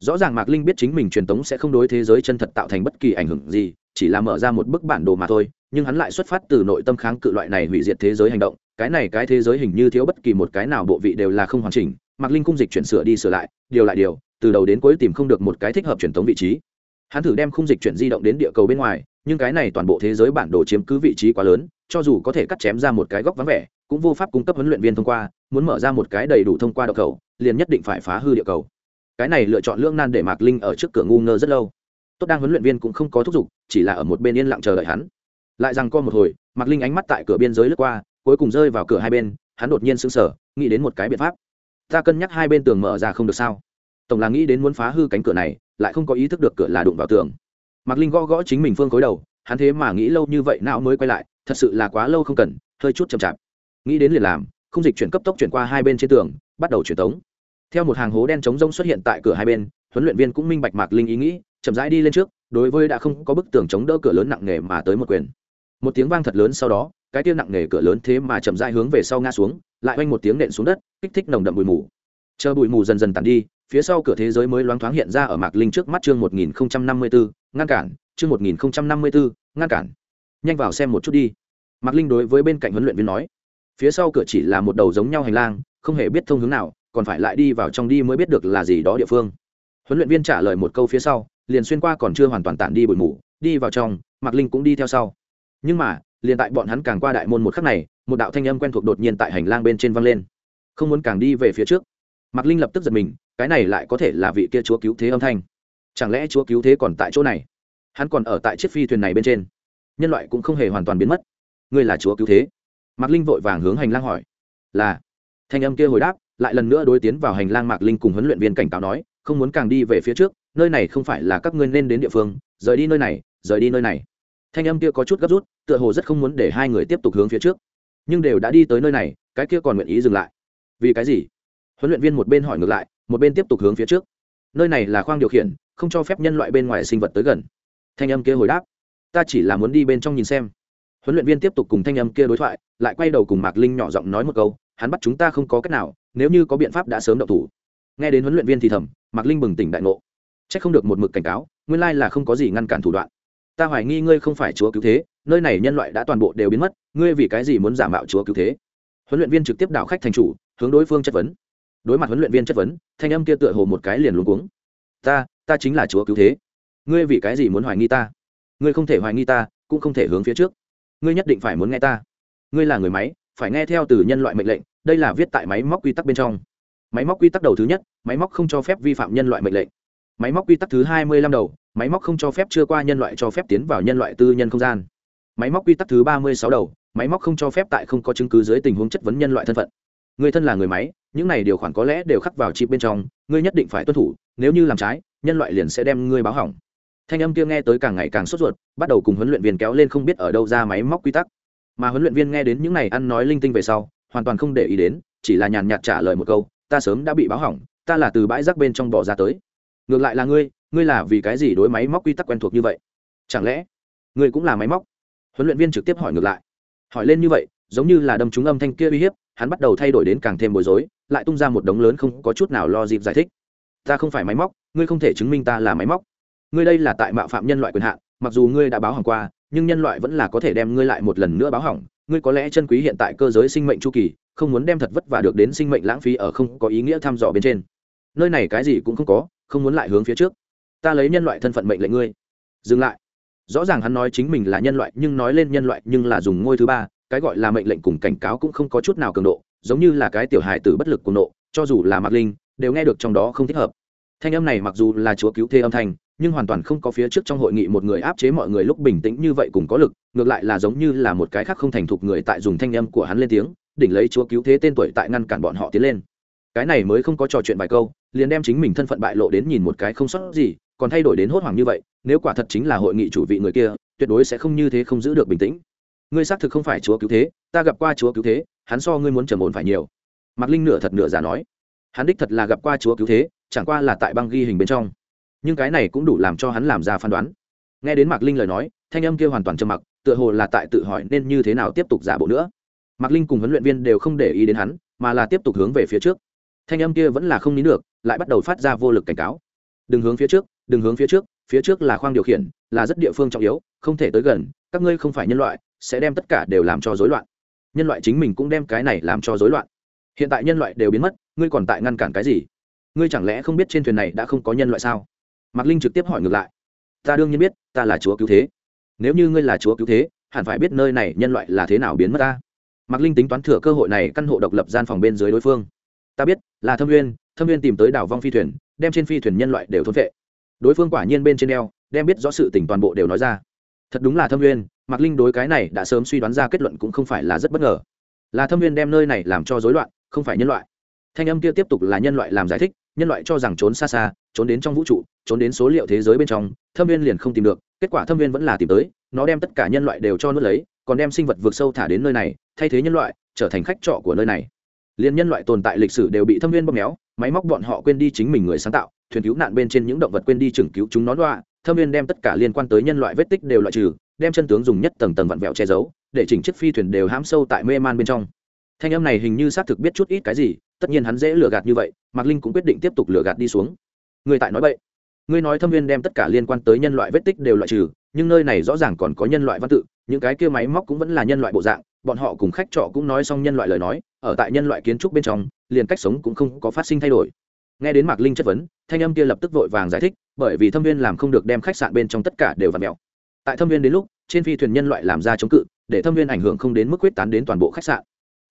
Rõ ràng mạc linh biết chính mình truyền tống sẽ không đối thế giới chân thật tạo thành bất kỳ ảnh hưởng gì, chỉ là mở ra một bức bản đồ mà thôi, nhưng hắn lại xuất phát từ nội tâm kháng cự loại này hủy diệt thế giới hành động cái này cái thế giới hình như thiếu bất kỳ một cái nào bộ vị đều là không hoàn chỉnh, mạc linh cung dịch chuyển sửa đi sửa lại, điều lại điều, từ đầu đến cuối tìm không được một cái thích hợp truyền tống vị trí. Hắn thử đem khung dịch chuyển di động đến địa cầu bên ngoài, nhưng cái này toàn bộ thế giới bản đồ chiếm cứ vị trí quá lớn, cho dù có thể cắt chém ra một cái góc vắng vẻ, cũng vô pháp cung cấp huấn luyện viên thông qua, muốn mở ra một cái đầy đủ thông qua đậu cầu liền nhất định phải phá hư địa cầu. Cái này lựa chọn lương nan để mạc linh ở trước cửa ngu ngơ rất lâu. Tốt đang huấn luyện viên cũng không có thúc giục, chỉ là ở một bên yên lặng chờ đợi hắn. Lại rằng co một hồi, mạc linh ánh mắt tại cửa biên giới lướt qua cuối cùng rơi vào cửa hai bên, hắn đột nhiên sững sờ, nghĩ đến một cái biện pháp. Ta cân nhắc hai bên tường mở ra không được sao? Tổng là nghĩ đến muốn phá hư cánh cửa này, lại không có ý thức được cửa là đụng vào tường. Mạc linh gõ gõ chính mình phương khối đầu, hắn thế mà nghĩ lâu như vậy não mới quay lại, thật sự là quá lâu không cần, hơi chút chậm chạp. Nghĩ đến liền làm, không dịch chuyển cấp tốc chuyển qua hai bên trên tường, bắt đầu chuyển tống. Theo một hàng hố đen trống rông xuất hiện tại cửa hai bên, huấn luyện viên cũng minh bạch mạc linh ý nghĩ, chậm rãi đi lên trước, đối với đã không có bức tường chống đỡ cửa lớn nặng nề mà tới một quyền. Một tiếng vang thật lớn sau đó cái tiếng nặng nề cửa lớn thế mà chậm rãi hướng về sau ngã xuống, lại oanh một tiếng nện xuống đất, kích thích nồng đậm bụi mù. Chờ bụi mù dần dần tàn đi, phía sau cửa thế giới mới loáng thoáng hiện ra ở mạc linh trước mắt chương một nghìn năm mươi bốn ngăn cản, chương một nghìn năm mươi bốn ngăn cản. Nhanh vào xem một chút đi. Mạc linh đối với bên cạnh huấn luyện viên nói, phía sau cửa chỉ là một đầu giống nhau hành lang, không hề biết thông hướng nào, còn phải lại đi vào trong đi mới biết được là gì đó địa phương. Huấn luyện viên trả lời một câu phía sau, liền xuyên qua còn chưa hoàn toàn tản đi bụi mù, đi vào trong, mạc linh cũng đi theo sau. Nhưng mà liền tại bọn hắn càng qua đại môn một khắc này, một đạo thanh âm quen thuộc đột nhiên tại hành lang bên trên văng lên. Không muốn càng đi về phía trước. Mạc linh lập tức giật mình, cái này lại có thể là vị kia chúa cứu thế âm thanh. Chẳng lẽ chúa cứu thế còn tại chỗ này? Hắn còn ở tại chiếc phi thuyền này bên trên. Nhân loại cũng không hề hoàn toàn biến mất. Ngươi là chúa cứu thế? Mạc linh vội vàng hướng hành lang hỏi. Là. Thanh âm kia hồi đáp, lại lần nữa đối tiến vào hành lang mạc linh cùng huấn luyện viên cảnh cáo nói, không muốn càng đi về phía trước, nơi này không phải là các ngươi nên đến địa phương, rời đi nơi này, rời đi nơi này. Thanh âm kia có chút gấp rút tựa hồ rất không muốn để hai người tiếp tục hướng phía trước. Nhưng đều đã đi tới nơi này, cái kia còn nguyện ý dừng lại. Vì cái gì? Huấn luyện viên một bên hỏi ngược lại, một bên tiếp tục hướng phía trước. Nơi này là khoang điều khiển, không cho phép nhân loại bên ngoài sinh vật tới gần. Thanh âm kia hồi đáp. Ta chỉ là muốn đi bên trong nhìn xem. Huấn luyện viên tiếp tục cùng thanh âm kia đối thoại, lại quay đầu cùng mạc linh nhỏ giọng nói một câu, hắn bắt chúng ta không có cách nào, nếu như có biện pháp đã sớm đậu thủ. Nghe đến huấn luyện viên thì thầm, mạc linh bừng tỉnh đại ngộ. C h ắ c không được một mực cảnh cáo, nguyên lai là không có gì ngăn cản thủ đoạn ta hoài nghi ngươi không phải chúa cứu thế, nơi này nhân loại đã toàn bộ đều biến mất, ngươi vì cái gì muốn giả mạo chúa cứu thế? Huấn luyện viên trực tiếp đảo khách thành chủ, hướng đối phương chất vấn. Đối mặt huấn luyện viên chất vấn, thanh âm kia tựa hồ một cái liền luống cuống. Ta ta chính là chúa cứu thế. Ngươi vì cái gì muốn hoài nghi ta? Ngươi không thể hoài nghi ta, cũng không thể hướng phía trước. Ngươi nhất định phải muốn nghe ta. Ngươi là người máy, phải nghe theo từ nhân loại mệnh lệnh, đây là viết tại máy móc quy tắc bên trong. Máy móc quy tắc đầu thứ nhất, máy móc không cho phép vi phạm nhân loại mệnh lệnh máy móc quy tắc thứ hai mươi lăm đầu, máy móc không cho phép chưa qua nhân loại cho phép tiến vào nhân loại tư nhân không gian. Máy móc quy tắc thứ ba mươi sáu đầu, máy móc không cho phép tại không có chứng cứ dưới tình huống chất vấn nhân loại thân phận. Người thân là người máy, những này điều khoản có lẽ đều khắc vào chip bên trong, ngươi nhất định phải tuân thủ, nếu như làm trái, nhân loại liền sẽ đem ngươi báo hỏng. Thanh âm kia nghe tới càng ngày càng sốt ruột, bắt đầu cùng huấn luyện viên kéo lên không biết ở đâu ra máy móc quy tắc. Mà huấn luyện viên nghe đến những này ăn nói linh tinh về sau, hoàn toàn không để ý đến, chỉ là nhàn nhạt trả lời một câu, ta sớm đã bị báo hỏng, ta là từ bãi rác bên trong bỏ ra tới ngược lại là ngươi ngươi là vì cái gì đối máy móc quy tắc quen thuộc như vậy? Chẳng lẽ ngươi cũng là máy móc? Huấn luyện viên trực tiếp hỏi ngược lại. Hỏi lên như vậy, giống như là đâm trúng âm thanh kia uy hiếp, hắn bắt đầu thay đổi đến càng thêm bối rối, lại tung ra một đống lớn không có chút nào lo dịp giải thích. Ta không phải máy móc, ngươi không thể chứng minh ta là máy móc. Ngươi đây là tại mạo phạm nhân loại quyền hạn, mặc dù ngươi đã báo hỏng qua, nhưng nhân loại vẫn là có thể đem ngươi lại một lần nữa báo hỏng. Ngươi có lẽ chân quý hiện tại cơ giới sinh mệnh chu kỳ, không muốn đem thật vất vả được đến sinh mệnh lãng phí ở không có ý nghĩa thăm dò bên trên. Nơi này cái gì cũng không có không muốn lại hướng phía trước. Ta lấy nhân loại thân phận mệnh lệnh ngươi. Dừng lại. Rõ ràng hắn nói chính mình là nhân loại, nhưng nói lên nhân loại nhưng là dùng ngôi thứ ba, cái gọi là mệnh lệnh cùng cảnh cáo cũng không có chút nào cường độ, giống như là cái tiểu hài tử bất lực cùng nộ, cho dù là mạc linh, đều nghe được trong đó không thích hợp. Thanh âm này mặc dù là chúa cứu thế âm thanh, nhưng hoàn toàn không có phía trước trong hội nghị một người áp chế mọi người lúc bình tĩnh như vậy cùng có lực, ngược lại là giống như là một cái khác không thành thục người tại dùng thanh âm của hắn lên tiếng, đỉnh lấy chúa cứu thế tên tuổi tại ngăn cản bọn họ tiến lên. Cái này mới không có trò chuyện vài câu liền đem chính mình thân phận bại lộ đến nhìn một cái không sót gì, còn thay đổi đến hốt hoảng như vậy, nếu quả thật chính là hội nghị chủ vị người kia, tuyệt đối sẽ không như thế không giữ được bình tĩnh. Ngươi xác thực không phải chúa cứu thế, ta gặp qua chúa cứu thế, hắn so ngươi muốn trầm ổn phải nhiều. Mạc linh nửa thật nửa giả nói, hắn đích thật là gặp qua chúa cứu thế, chẳng qua là tại băng ghi hình bên trong. Nhưng cái này cũng đủ làm cho hắn làm ra phán đoán. Nghe đến mạc linh lời nói, thanh âm kia hoàn toàn trầm mặc, tựa hồ là tại tự hỏi nên như thế nào tiếp tục giả bộ nữa. Mạc linh cùng huấn luyện viên đều không để ý đến hắn, mà là tiếp tục hướng về phía trước thanh âm kia vẫn là không nín được, lại bắt đầu phát ra vô lực cảnh cáo. Đừng hướng phía trước, đừng hướng phía trước phía trước là khoang điều khiển, là rất địa phương trọng yếu, không thể tới gần, các ngươi không phải nhân loại, sẽ đem tất cả đều làm cho rối loạn. Nhân loại chính mình cũng đem cái này làm cho rối loạn. Hiện tại nhân loại đều biến mất, ngươi còn tại ngăn cản cái gì? Ngươi chẳng lẽ không biết trên thuyền này đã không có nhân loại sao? Mạc linh trực tiếp hỏi ngược lại. Ta đương nhiên biết, ta là chúa cứu thế. Nếu như ngươi là chúa cứu thế, hẳn phải biết nơi này nhân loại là thế nào biến mất ta. Mạc linh tính toán thừa cơ hội này căn hộ độc lập gian phòng bên dưới đối phương ta biết, là thâm viên thâm viên tìm tới đảo vong phi thuyền, đem trên phi thuyền nhân loại đều thôn vệ. Đối phương quả nhiên bên trên đeo, đem biết rõ sự tình toàn bộ đều nói ra. Thật đúng là thâm viên mạc linh đối cái này đã sớm suy đoán ra kết luận cũng không phải là rất bất ngờ. Là thâm viên đem nơi này làm cho rối loạn, không phải nhân loại. Thanh âm kia tiếp tục là nhân loại làm giải thích, nhân loại cho rằng trốn xa xa, trốn đến trong vũ trụ, trốn đến số liệu thế giới bên trong, thâm viên liền không tìm được, kết quả thâm viên vẫn là tìm tới, nó đem tất cả nhân loại đều cho nuốt lấy, còn đem sinh vật vượt sâu thả đến nơi này, thay thế nhân loại, trở thành khách trọ của nơi này liền nhân loại tồn tại lịch sử đều bị thâm viên bóp méo, máy móc bọn họ quên đi chính mình người sáng tạo, thuyền cứu nạn bên trên những động vật quên đi chừng cứu chúng nó đoạ thâm viên đem tất cả liên quan tới nhân loại vết tích đều loại trừ, đem chân tướng dùng nhất tầng tầng vặn vẹo che giấu, để chỉnh chiếc phi thuyền đều hãm sâu tại mê man bên trong. Thanh âm này hình như xác thực biết chút ít cái gì, tất nhiên hắn dễ lừa gạt như vậy, mạc linh cũng quyết định tiếp tục lừa gạt đi xuống. Người tại nói vậy ngươi nói thâm viên đem tất cả liên quan tới nhân loại vết tích đều loại trừ, nhưng nơi này rõ ràng còn có nhân loại văn tự những cái kia máy móc cũng vẫn là nhân loại bộ dạng, bọn họ cùng khách trọ cũng nói xong nhân loại lời nói, ở tại nhân loại kiến trúc bên trong, liền cách sống cũng không có phát sinh thay đổi. Nghe đến mạc linh chất vấn, thanh âm kia lập tức vội vàng giải thích, bởi vì thâm viên làm không được đem khách sạn bên trong tất cả đều vặt mẹo tại thâm viên đến lúc, trên phi thuyền nhân loại làm ra chống cự, để thâm viên ảnh hưởng không đến mức quyết tán đến toàn bộ khách sạn.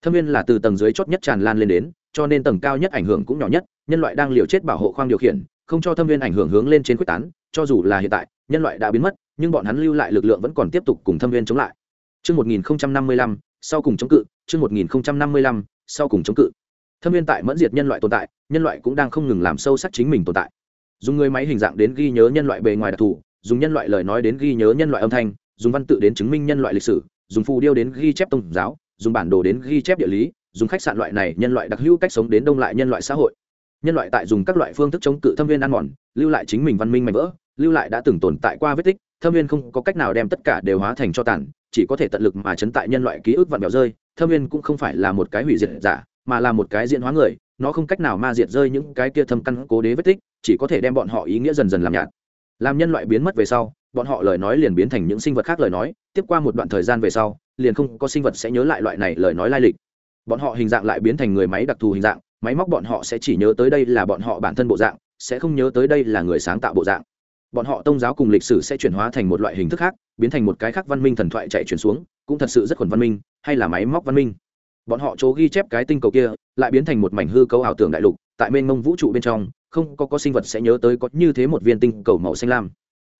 Thâm viên là từ tầng dưới chót nhất tràn lan lên đến, cho nên tầng cao nhất ảnh hưởng cũng nhỏ nhất, nhân loại đang liều chết bảo hộ khoang điều khiển, không cho thâm viên ảnh hưởng hướng lên trên quyết tán, cho dù là hiện tại, nhân loại đã biến mất nhưng bọn hắn lưu lại lực lượng vẫn còn tiếp tục cùng thâm viên chống lại Trước 1055, sau cùng chống cự, trước 1055, sau cùng chống cự. Thâm viên tại mẫn diệt nhân loại tồn tại, nhân loại cũng đang không ngừng làm sâu sắc chính mình tồn tại. Dùng người máy hình dạng đến ghi nhớ nhân loại bề ngoài đặc thù, dùng nhân loại lời nói đến ghi nhớ nhân loại âm thanh, dùng văn tự đến chứng minh nhân loại lịch sử, dùng phù điêu đến ghi chép tôn giáo, dùng bản đồ đến ghi chép địa lý, dùng khách sạn loại này nhân loại đặc hữu cách sống đến đông lại nhân loại xã hội nhân loại tại dùng các loại phương thức chống cự thâm viên ăn mòn lưu lại chính mình văn minh mạnh vỡ lưu lại đã từng tồn tại qua vết tích thâm viên không có cách nào đem tất cả đều hóa thành cho tàn, chỉ có thể tận lực mà chấn tại nhân loại ký ức vặn vẹo rơi. Thâm viên cũng không phải là một cái hủy diệt giả, mà là một cái diễn hóa người, nó không cách nào ma diệt rơi những cái kia thâm căn cố đế vết tích, chỉ có thể đem bọn họ ý nghĩa dần dần làm nhạt. Làm nhân loại biến mất về sau, bọn họ lời nói liền biến thành những sinh vật khác lời nói, tiếp qua một đoạn thời gian về sau, liền không có sinh vật sẽ nhớ lại loại này lời nói lai lịch. Bọn họ hình dạng lại biến thành người máy đặc thù hình dạng, máy móc bọn họ sẽ chỉ nhớ tới đây là bọn họ bản thân bộ dạng, sẽ không nhớ tới đây là người sáng tạo bộ dạng bọn họ tôn giáo cùng lịch sử sẽ chuyển hóa thành một loại hình thức khác, biến thành một cái khác văn minh thần thoại chạy chuyển xuống, cũng thật sự rất khuẩn văn minh, hay là máy móc văn minh. Bọn họ chỗ ghi chép cái tinh cầu kia, lại biến thành một mảnh hư cấu ảo tưởng đại lục, tại mênh mông vũ trụ bên trong, không có có sinh vật sẽ nhớ tới có như thế một viên tinh cầu màu xanh lam.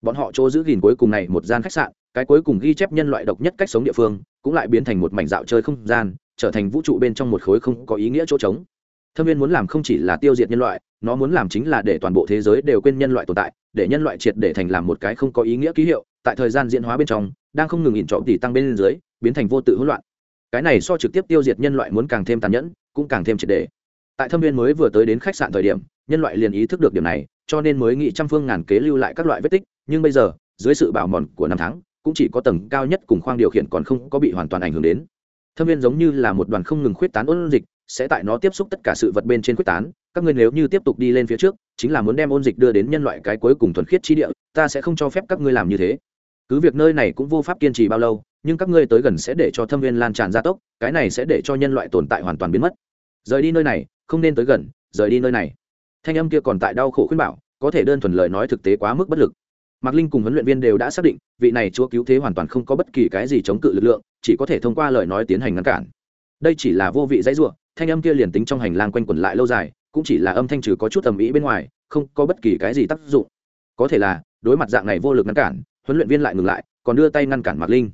Bọn họ chỗ giữ gìn cuối cùng này một gian khách sạn, cái cuối cùng ghi chép nhân loại độc nhất cách sống địa phương, cũng lại biến thành một mảnh dạo chơi không gian, trở thành vũ trụ bên trong một khối không có ý nghĩa chỗ trống thâm viên muốn làm không chỉ là tiêu diệt nhân loại, nó muốn làm chính là để toàn bộ thế giới đều quên nhân loại tồn tại, để nhân loại triệt để thành làm một cái không có ý nghĩa ký hiệu, tại thời gian diễn hóa bên trong, đang không ngừng ỉn trọ tỷ tăng bên dưới, biến thành vô tự hỗn loạn. Cái này so trực tiếp tiêu diệt nhân loại muốn càng thêm tàn nhẫn, cũng càng thêm triệt để. Tại thâm viên mới vừa tới đến khách sạn thời điểm, nhân loại liền ý thức được điểm này, cho nên mới nghị trăm phương ngàn kế lưu lại các loại vết tích, nhưng bây giờ, dưới sự bảo mòn của năm tháng, cũng chỉ có tầng cao nhất cùng khoang điều khiển còn không có bị hoàn toàn ảnh hưởng đến. Thâm viên giống như là một đoàn không ngừng khuyết tán ôn dịch sẽ tại nó tiếp xúc tất cả sự vật bên trên quyết tán. Các ngươi nếu như tiếp tục đi lên phía trước, chính là muốn đem ôn dịch đưa đến nhân loại cái cuối cùng thuần khiết chi địa, ta sẽ không cho phép các ngươi làm như thế. Cứ việc nơi này cũng vô pháp kiên trì bao lâu, nhưng các ngươi tới gần sẽ để cho thâm viên lan tràn gia tốc, cái này sẽ để cho nhân loại tồn tại hoàn toàn biến mất. Rời đi nơi này, không nên tới gần, rời đi nơi này. Thanh âm kia còn tại đau khổ khuyên bảo, có thể đơn thuần lời nói thực tế quá mức bất lực. Mạc linh cùng huấn luyện viên đều đã xác định, vị này chúa cứu thế hoàn toàn không có bất kỳ cái gì chống cự lực lượng, chỉ có thể thông qua lời nói tiến hành ngăn cản. Đây chỉ là vô vị dãy ruộng thanh âm kia liền tính trong hành lang quanh quẩn lại lâu dài, cũng chỉ là âm thanh trừ có chút tầm ý bên ngoài, không có bất kỳ cái gì tác dụng. Có thể là, đối mặt dạng này vô lực ngăn cản, huấn luyện viên lại ngừng lại, còn đưa tay ngăn cản mạc linh.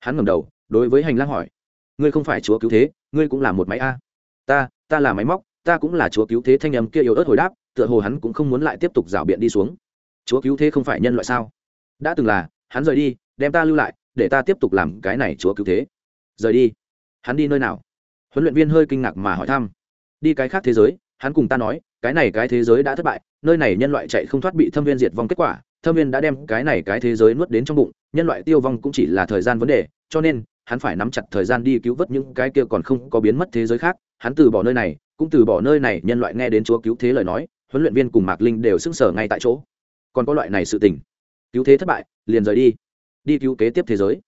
Hắn ngầm đầu, đối với hành lang hỏi, ngươi không phải chúa cứu thế, ngươi cũng là một máy a. Ta ta là máy móc, ta cũng là chúa cứu thế. Thanh âm kia yếu ớt hồi đáp, tựa hồ hắn cũng không muốn lại tiếp tục rảo biện đi xuống. Chúa cứu thế không phải nhân loại sao? Đã từng là, hắn rời đi, đem ta lưu lại, để ta tiếp tục làm cái này chúa cứu thế. Rời đi. Hắn đi nơi nào? Huấn luyện viên hơi kinh ngạc mà hỏi thăm. Đi cái khác thế giới, hắn cùng ta nói, cái này cái thế giới đã thất bại, nơi này nhân loại chạy không thoát bị thâm viên diệt vong kết quả, thâm viên đã đem cái này cái thế giới nuốt đến trong bụng, nhân loại tiêu vong cũng chỉ là thời gian vấn đề, cho nên, hắn phải nắm chặt thời gian đi cứu vớt những cái kia còn không có biến mất thế giới khác. Hắn từ bỏ nơi này, cũng từ bỏ nơi này, nhân loại nghe đến chúa cứu thế lời nói, huấn luyện viên cùng mạc linh đều sững sờ ngay tại chỗ. Còn có loại này sự tình. Cứu thế thất bại, liền rời đi. Đi cứu kế tiếp thế giới.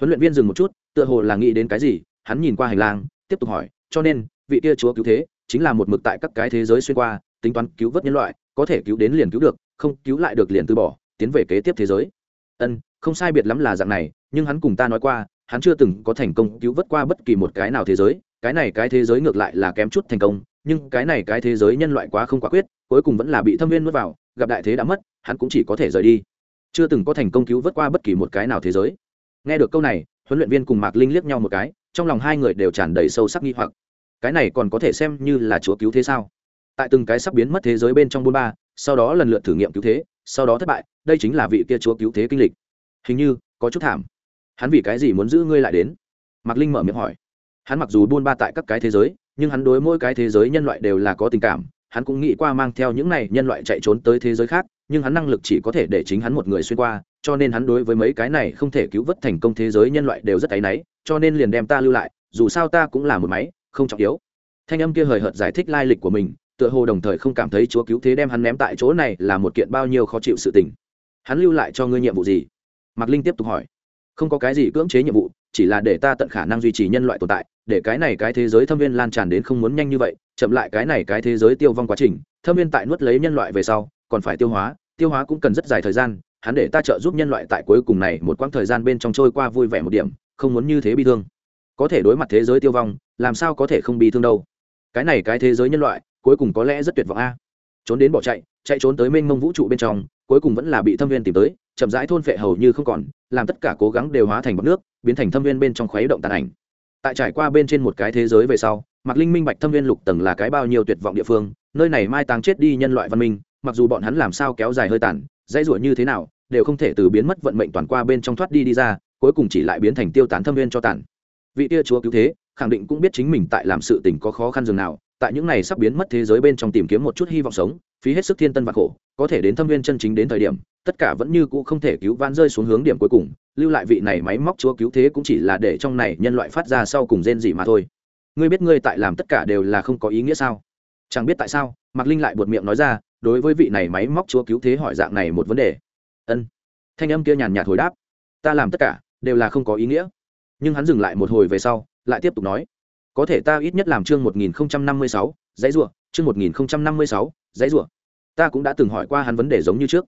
Huấn luyện viên dừng một chút, tựa hồ là nghĩ đến cái gì, hắn nhìn qua hành lang tiếp tục hỏi, cho nên, vị kia chúa cứu thế chính là một mực tại các cái thế giới xuyên qua, tính toán cứu vớt nhân loại, có thể cứu đến liền cứu được, không cứu lại được liền từ bỏ, tiến về kế tiếp thế giới. Ân, không sai biệt lắm là dạng này, nhưng hắn cùng ta nói qua, hắn chưa từng có thành công cứu vớt qua bất kỳ một cái nào thế giới, cái này cái thế giới ngược lại là kém chút thành công, nhưng cái này cái thế giới nhân loại quá không quả quyết, cuối cùng vẫn là bị thâm viên nuốt vào, gặp đại thế đã mất, hắn cũng chỉ có thể rời đi. Chưa từng có thành công cứu vớt qua bất kỳ một cái nào thế giới. Nghe được câu này, huấn luyện viên cùng mạc linh liếc nhau một cái trong lòng hai người đều tràn đầy sâu sắc nghi hoặc. Cái này còn có thể xem như là chúa cứu thế sao? Tại từng cái sắp biến mất thế giới bên trong bôn ba, sau đó lần lượt thử nghiệm cứu thế, sau đó thất bại, đây chính là vị kia chúa cứu thế kinh lịch. Hình như, có chút thảm. Hắn vì cái gì muốn giữ ngươi lại đến? Mạc linh mở miệng hỏi. Hắn mặc dù buôn ba tại các cái thế giới, nhưng hắn đối mỗi cái thế giới nhân loại đều là có tình cảm. Hắn cũng nghĩ qua mang theo những này nhân loại chạy trốn tới thế giới khác, nhưng hắn năng lực chỉ có thể để chính hắn một người xuyên qua, cho nên hắn đối với mấy cái này không thể cứu vớt thành công thế giới nhân loại đều rất áy náy cho nên liền đem ta lưu lại, dù sao ta cũng là một máy, không trọng yếu. Thanh âm kia hời hợt giải thích lai lịch của mình, tựa hồ đồng thời không cảm thấy chúa cứu thế đem hắn ném tại chỗ này là một kiện bao nhiêu khó chịu sự tình. Hắn lưu lại cho ngươi nhiệm vụ gì? Mạc linh tiếp tục hỏi. Không có cái gì cưỡng chế nhiệm vụ, chỉ là để ta tận khả năng duy trì nhân loại tồn tại, để cái này cái thế giới thâm viên lan tràn đến không muốn nhanh như vậy, chậm lại cái này cái thế giới tiêu vong quá trình, thâm viên tại nuốt lấy nhân loại về sau, còn phải tiêu hóa tiêu hóa cũng cần rất dài thời gian, hắn để ta trợ giúp nhân loại tại cuối cùng này một quãng thời gian bên trong trôi qua vui vẻ một điểm không muốn như thế bi thương. Có thể đối mặt thế giới tiêu vong, làm sao có thể không bi thương đâu? Cái này cái thế giới nhân loại, cuối cùng có lẽ rất tuyệt vọng a. Trốn đến bỏ chạy chạy trốn tới mênh mông vũ trụ bên trong, cuối cùng vẫn là bị thâm viên tìm tới, chậm rãi thôn phệ hầu như không còn, làm tất cả cố gắng đều hóa thành bọc nước, biến thành thâm viên bên trong khuấy động tàn ảnh. Tại trải qua bên trên một cái thế giới về sau, mạc linh minh bạch thâm viên lục tầng là cái bao nhiêu tuyệt vọng địa phương, nơi này mai táng chết đi nhân loại văn minh, mặc dù bọn hắn làm sao kéo dài hơi tàn, dãy ruổi như thế nào, đều không thể từ biến mất vận mệnh toàn qua bên trong thoát đi đi ra cuối cùng chỉ lại biến thành tiêu tán thâm viên cho tàn. Vị tia chúa cứu thế, khẳng định cũng biết chính mình tại làm sự tình có khó khăn dường nào, tại những này sắp biến mất thế giới bên trong tìm kiếm một chút hy vọng sống, phí hết sức thiên tân và khổ, có thể đến thâm viên chân chính đến thời điểm, tất cả vẫn như cũ không thể cứu van rơi xuống hướng điểm cuối cùng, lưu lại vị này máy móc chúa cứu thế cũng chỉ là để trong này nhân loại phát ra sau cùng rên gì mà thôi. Ngươi biết ngươi tại làm tất cả đều là không có ý nghĩa sao? Chẳng biết tại sao, mạc linh lại buột miệng nói ra, đối với vị này máy móc chúa cứu thế hỏi dạng này một vấn đề. Ân. Thanh âm kia nhàn nhạt hồi đáp, ta làm tất cả đều là không có ý nghĩa. Nhưng hắn dừng lại một hồi về sau, lại tiếp tục nói, có thể ta ít nhất làm chương một nghìn năm mươi sáu, dãy rủa, chương một nghìn năm mươi sáu, dãy rủa. Ta cũng đã từng hỏi qua hắn vấn đề giống như trước.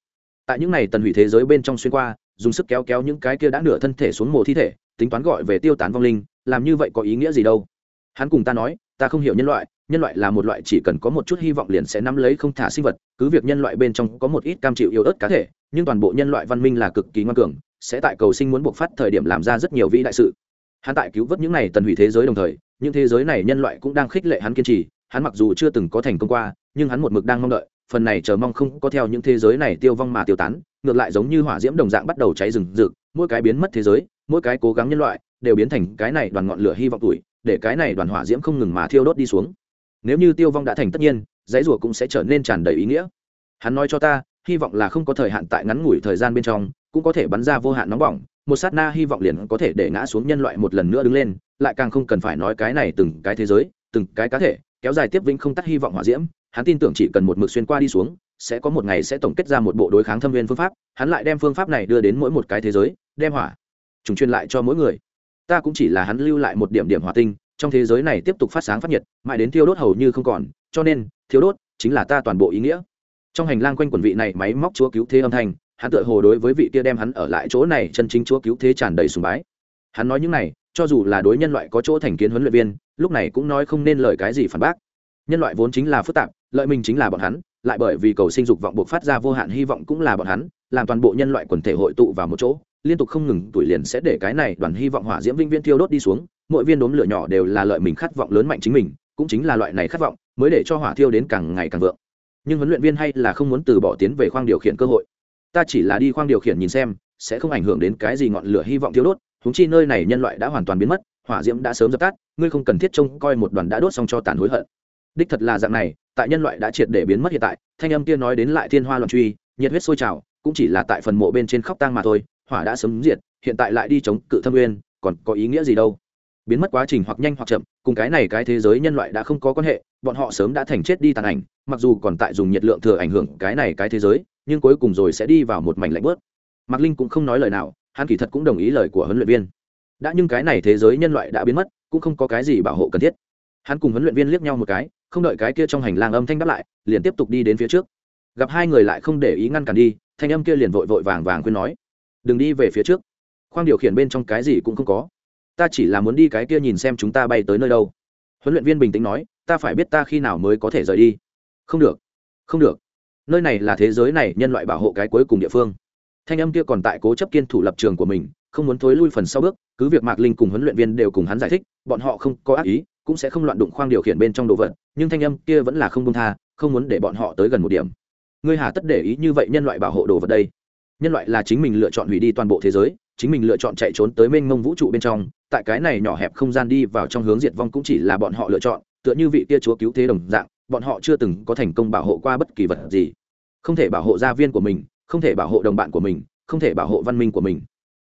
Tại những này tần hủy thế giới bên trong xuyên qua, dùng sức kéo kéo những cái kia đã nửa thân thể xuống mồ thi thể, tính toán gọi về tiêu tán vong linh, làm như vậy có ý nghĩa gì đâu? Hắn cùng ta nói, ta không hiểu nhân loại nhân loại là một loại chỉ cần có một chút hy vọng liền sẽ nắm lấy không thả sinh vật, cứ việc nhân loại bên trong có một ít cam chịu yếu ớt cá thể, nhưng toàn bộ nhân loại văn minh là cực kỳ ngoan cường sẽ tại cầu sinh muốn buộc phát thời điểm làm ra rất nhiều vĩ đại sự. Hắn tại cứu vớt những này tần hủy thế giới đồng thời, những thế giới này nhân loại cũng đang khích lệ hắn kiên trì. Hắn mặc dù chưa từng có thành công qua, nhưng hắn một mực đang mong đợi, phần này chờ mong không có theo những thế giới này tiêu vong mà tiêu tán, ngược lại giống như hỏa diễm đồng dạng bắt đầu cháy rừng rực, mỗi cái biến mất thế giới, mỗi cái cố gắng nhân loại, đều biến thành cái này đoàn ngọn lửa hy vọng tuổi, để cái này đoàn hỏa diễm không ngừng mà thiêu đốt đi xuống. Nếu như tiêu vong đã thành tất nhiên, dãy rùa cũng sẽ trở nên tràn đầy ý nghĩa. Hắn nói cho ta hy vọng là không có thời hạn tại ngắn ngủi thời gian bên trong, cũng có thể bắn ra vô hạn nóng bỏng. Một sát na hy vọng liền có thể để ngã xuống nhân loại một lần nữa đứng lên, lại càng không cần phải nói cái này từng cái thế giới, từng cái cá thể, kéo dài tiếp vĩnh không tắt hy vọng hỏa diễm. Hắn tin tưởng chỉ cần một mực xuyên qua đi xuống, sẽ có một ngày sẽ tổng kết ra một bộ đối kháng thâm viên phương pháp. Hắn lại đem phương pháp này đưa đến mỗi một cái thế giới, đem hỏa, trùng truyền lại cho mỗi người. Ta cũng chỉ là hắn lưu lại một điểm điểm hỏa tinh, trong thế giới này tiếp tục phát sáng phát nhiệt, mãi đến thiêu đốt hầu như không còn, cho nên thiếu đốt chính là ta toàn bộ ý nghĩa trong hành lang quanh quần vị này, máy móc chúa cứu thế âm thanh, hắn tựa hồ đối với vị kia đem hắn ở lại chỗ này chân chính chúa cứu thế tràn đầy sùng bái. Hắn nói những này, cho dù là đối nhân loại có chỗ thành kiến huấn luyện viên, lúc này cũng nói không nên lời cái gì phản bác. Nhân loại vốn chính là phức tạp, lợi mình chính là bọn hắn, lại bởi vì cầu sinh dục vọng buộc phát ra vô hạn hy vọng cũng là bọn hắn, làm toàn bộ nhân loại quần thể hội tụ vào một chỗ, liên tục không ngừng tuổi liền sẽ để cái này đoàn hy vọng hỏa diễm vinh viên thiêu đốt đi xuống, mỗi viên đốm lửa nhỏ đều là lợi mình khát vọng lớn mạnh chính mình, cũng chính là loại này khát vọng, mới để cho hỏa thiêu đến càng ngày càng vượng nhưng huấn luyện viên hay là không muốn từ bỏ tiến về khoang điều khiển cơ hội. Ta chỉ là đi khoang điều khiển nhìn xem, sẽ không ảnh hưởng đến cái gì ngọn lửa hy vọng thiếu đốt húng chi nơi này nhân loại đã hoàn toàn biến mất, hỏa diễm đã sớm dập tắt, ngươi không cần thiết trông coi một đoàn đã đốt xong cho tàn hối hận. Đích thật là dạng này, tại nhân loại đã triệt để biến mất hiện tại, thanh âm kia nói đến lại thiên hoa loạn truy, nhiệt huyết sôi trào, cũng chỉ là tại phần mộ bên trên khóc tang mà thôi, hỏa đã sớm diệt, hiện tại lại đi chống cự thâm nguyên, còn có ý nghĩa gì đâu? Biến mất quá trình hoặc nhanh hoặc chậm, cùng cái này cái thế giới nhân loại đã không có quan hệ bọn họ sớm đã thành chết đi tàn ảnh, mặc dù còn tại dùng nhiệt lượng thừa ảnh hưởng cái này cái thế giới, nhưng cuối cùng rồi sẽ đi vào một mảnh lạnh bớt. Mạc linh cũng không nói lời nào, hắn kỳ thật cũng đồng ý lời của huấn luyện viên. Đã nhưng cái này thế giới nhân loại đã biến mất, cũng không có cái gì bảo hộ cần thiết. Hắn cùng huấn luyện viên liếc nhau một cái, không đợi cái kia trong hành lang âm thanh đáp lại, liền tiếp tục đi đến phía trước. Gặp hai người lại không để ý ngăn cản đi, thanh âm kia liền vội vội vàng vàng khuyên nói, đừng đi về phía trước. Khoang điều khiển bên trong cái gì cũng không có. Ta chỉ là muốn đi cái kia nhìn xem chúng ta bay tới nơi đâu. Huấn luyện viên bình tĩnh nói ta phải biết ta khi nào mới có thể rời đi. Không được không được. Nơi này là thế giới này, nhân loại bảo hộ cái cuối cùng địa phương. Thanh âm kia còn tại cố chấp kiên thủ lập trường của mình, không muốn thối lui phần sau bước, cứ việc mạc linh cùng huấn luyện viên đều cùng hắn giải thích, bọn họ không có ác ý, cũng sẽ không loạn đụng khoang điều khiển bên trong đồ vật, nhưng thanh âm kia vẫn là không công tha, không muốn để bọn họ tới gần một điểm. Ngươi hà tất để ý như vậy nhân loại bảo hộ đồ vật đây. Nhân loại là chính mình lựa chọn hủy đi toàn bộ thế giới, chính mình lựa chọn chạy trốn tới mênh mông vũ trụ bên trong, tại cái này nhỏ hẹp không gian đi vào trong hướng diệt vong cũng chỉ là bọn họ lựa chọn tựa như vị kia chúa cứu thế đồng dạng, bọn họ chưa từng có thành công bảo hộ qua bất kỳ vật gì. Không thể bảo hộ gia viên của mình, không thể bảo hộ đồng bạn của mình, không thể bảo hộ văn minh của mình.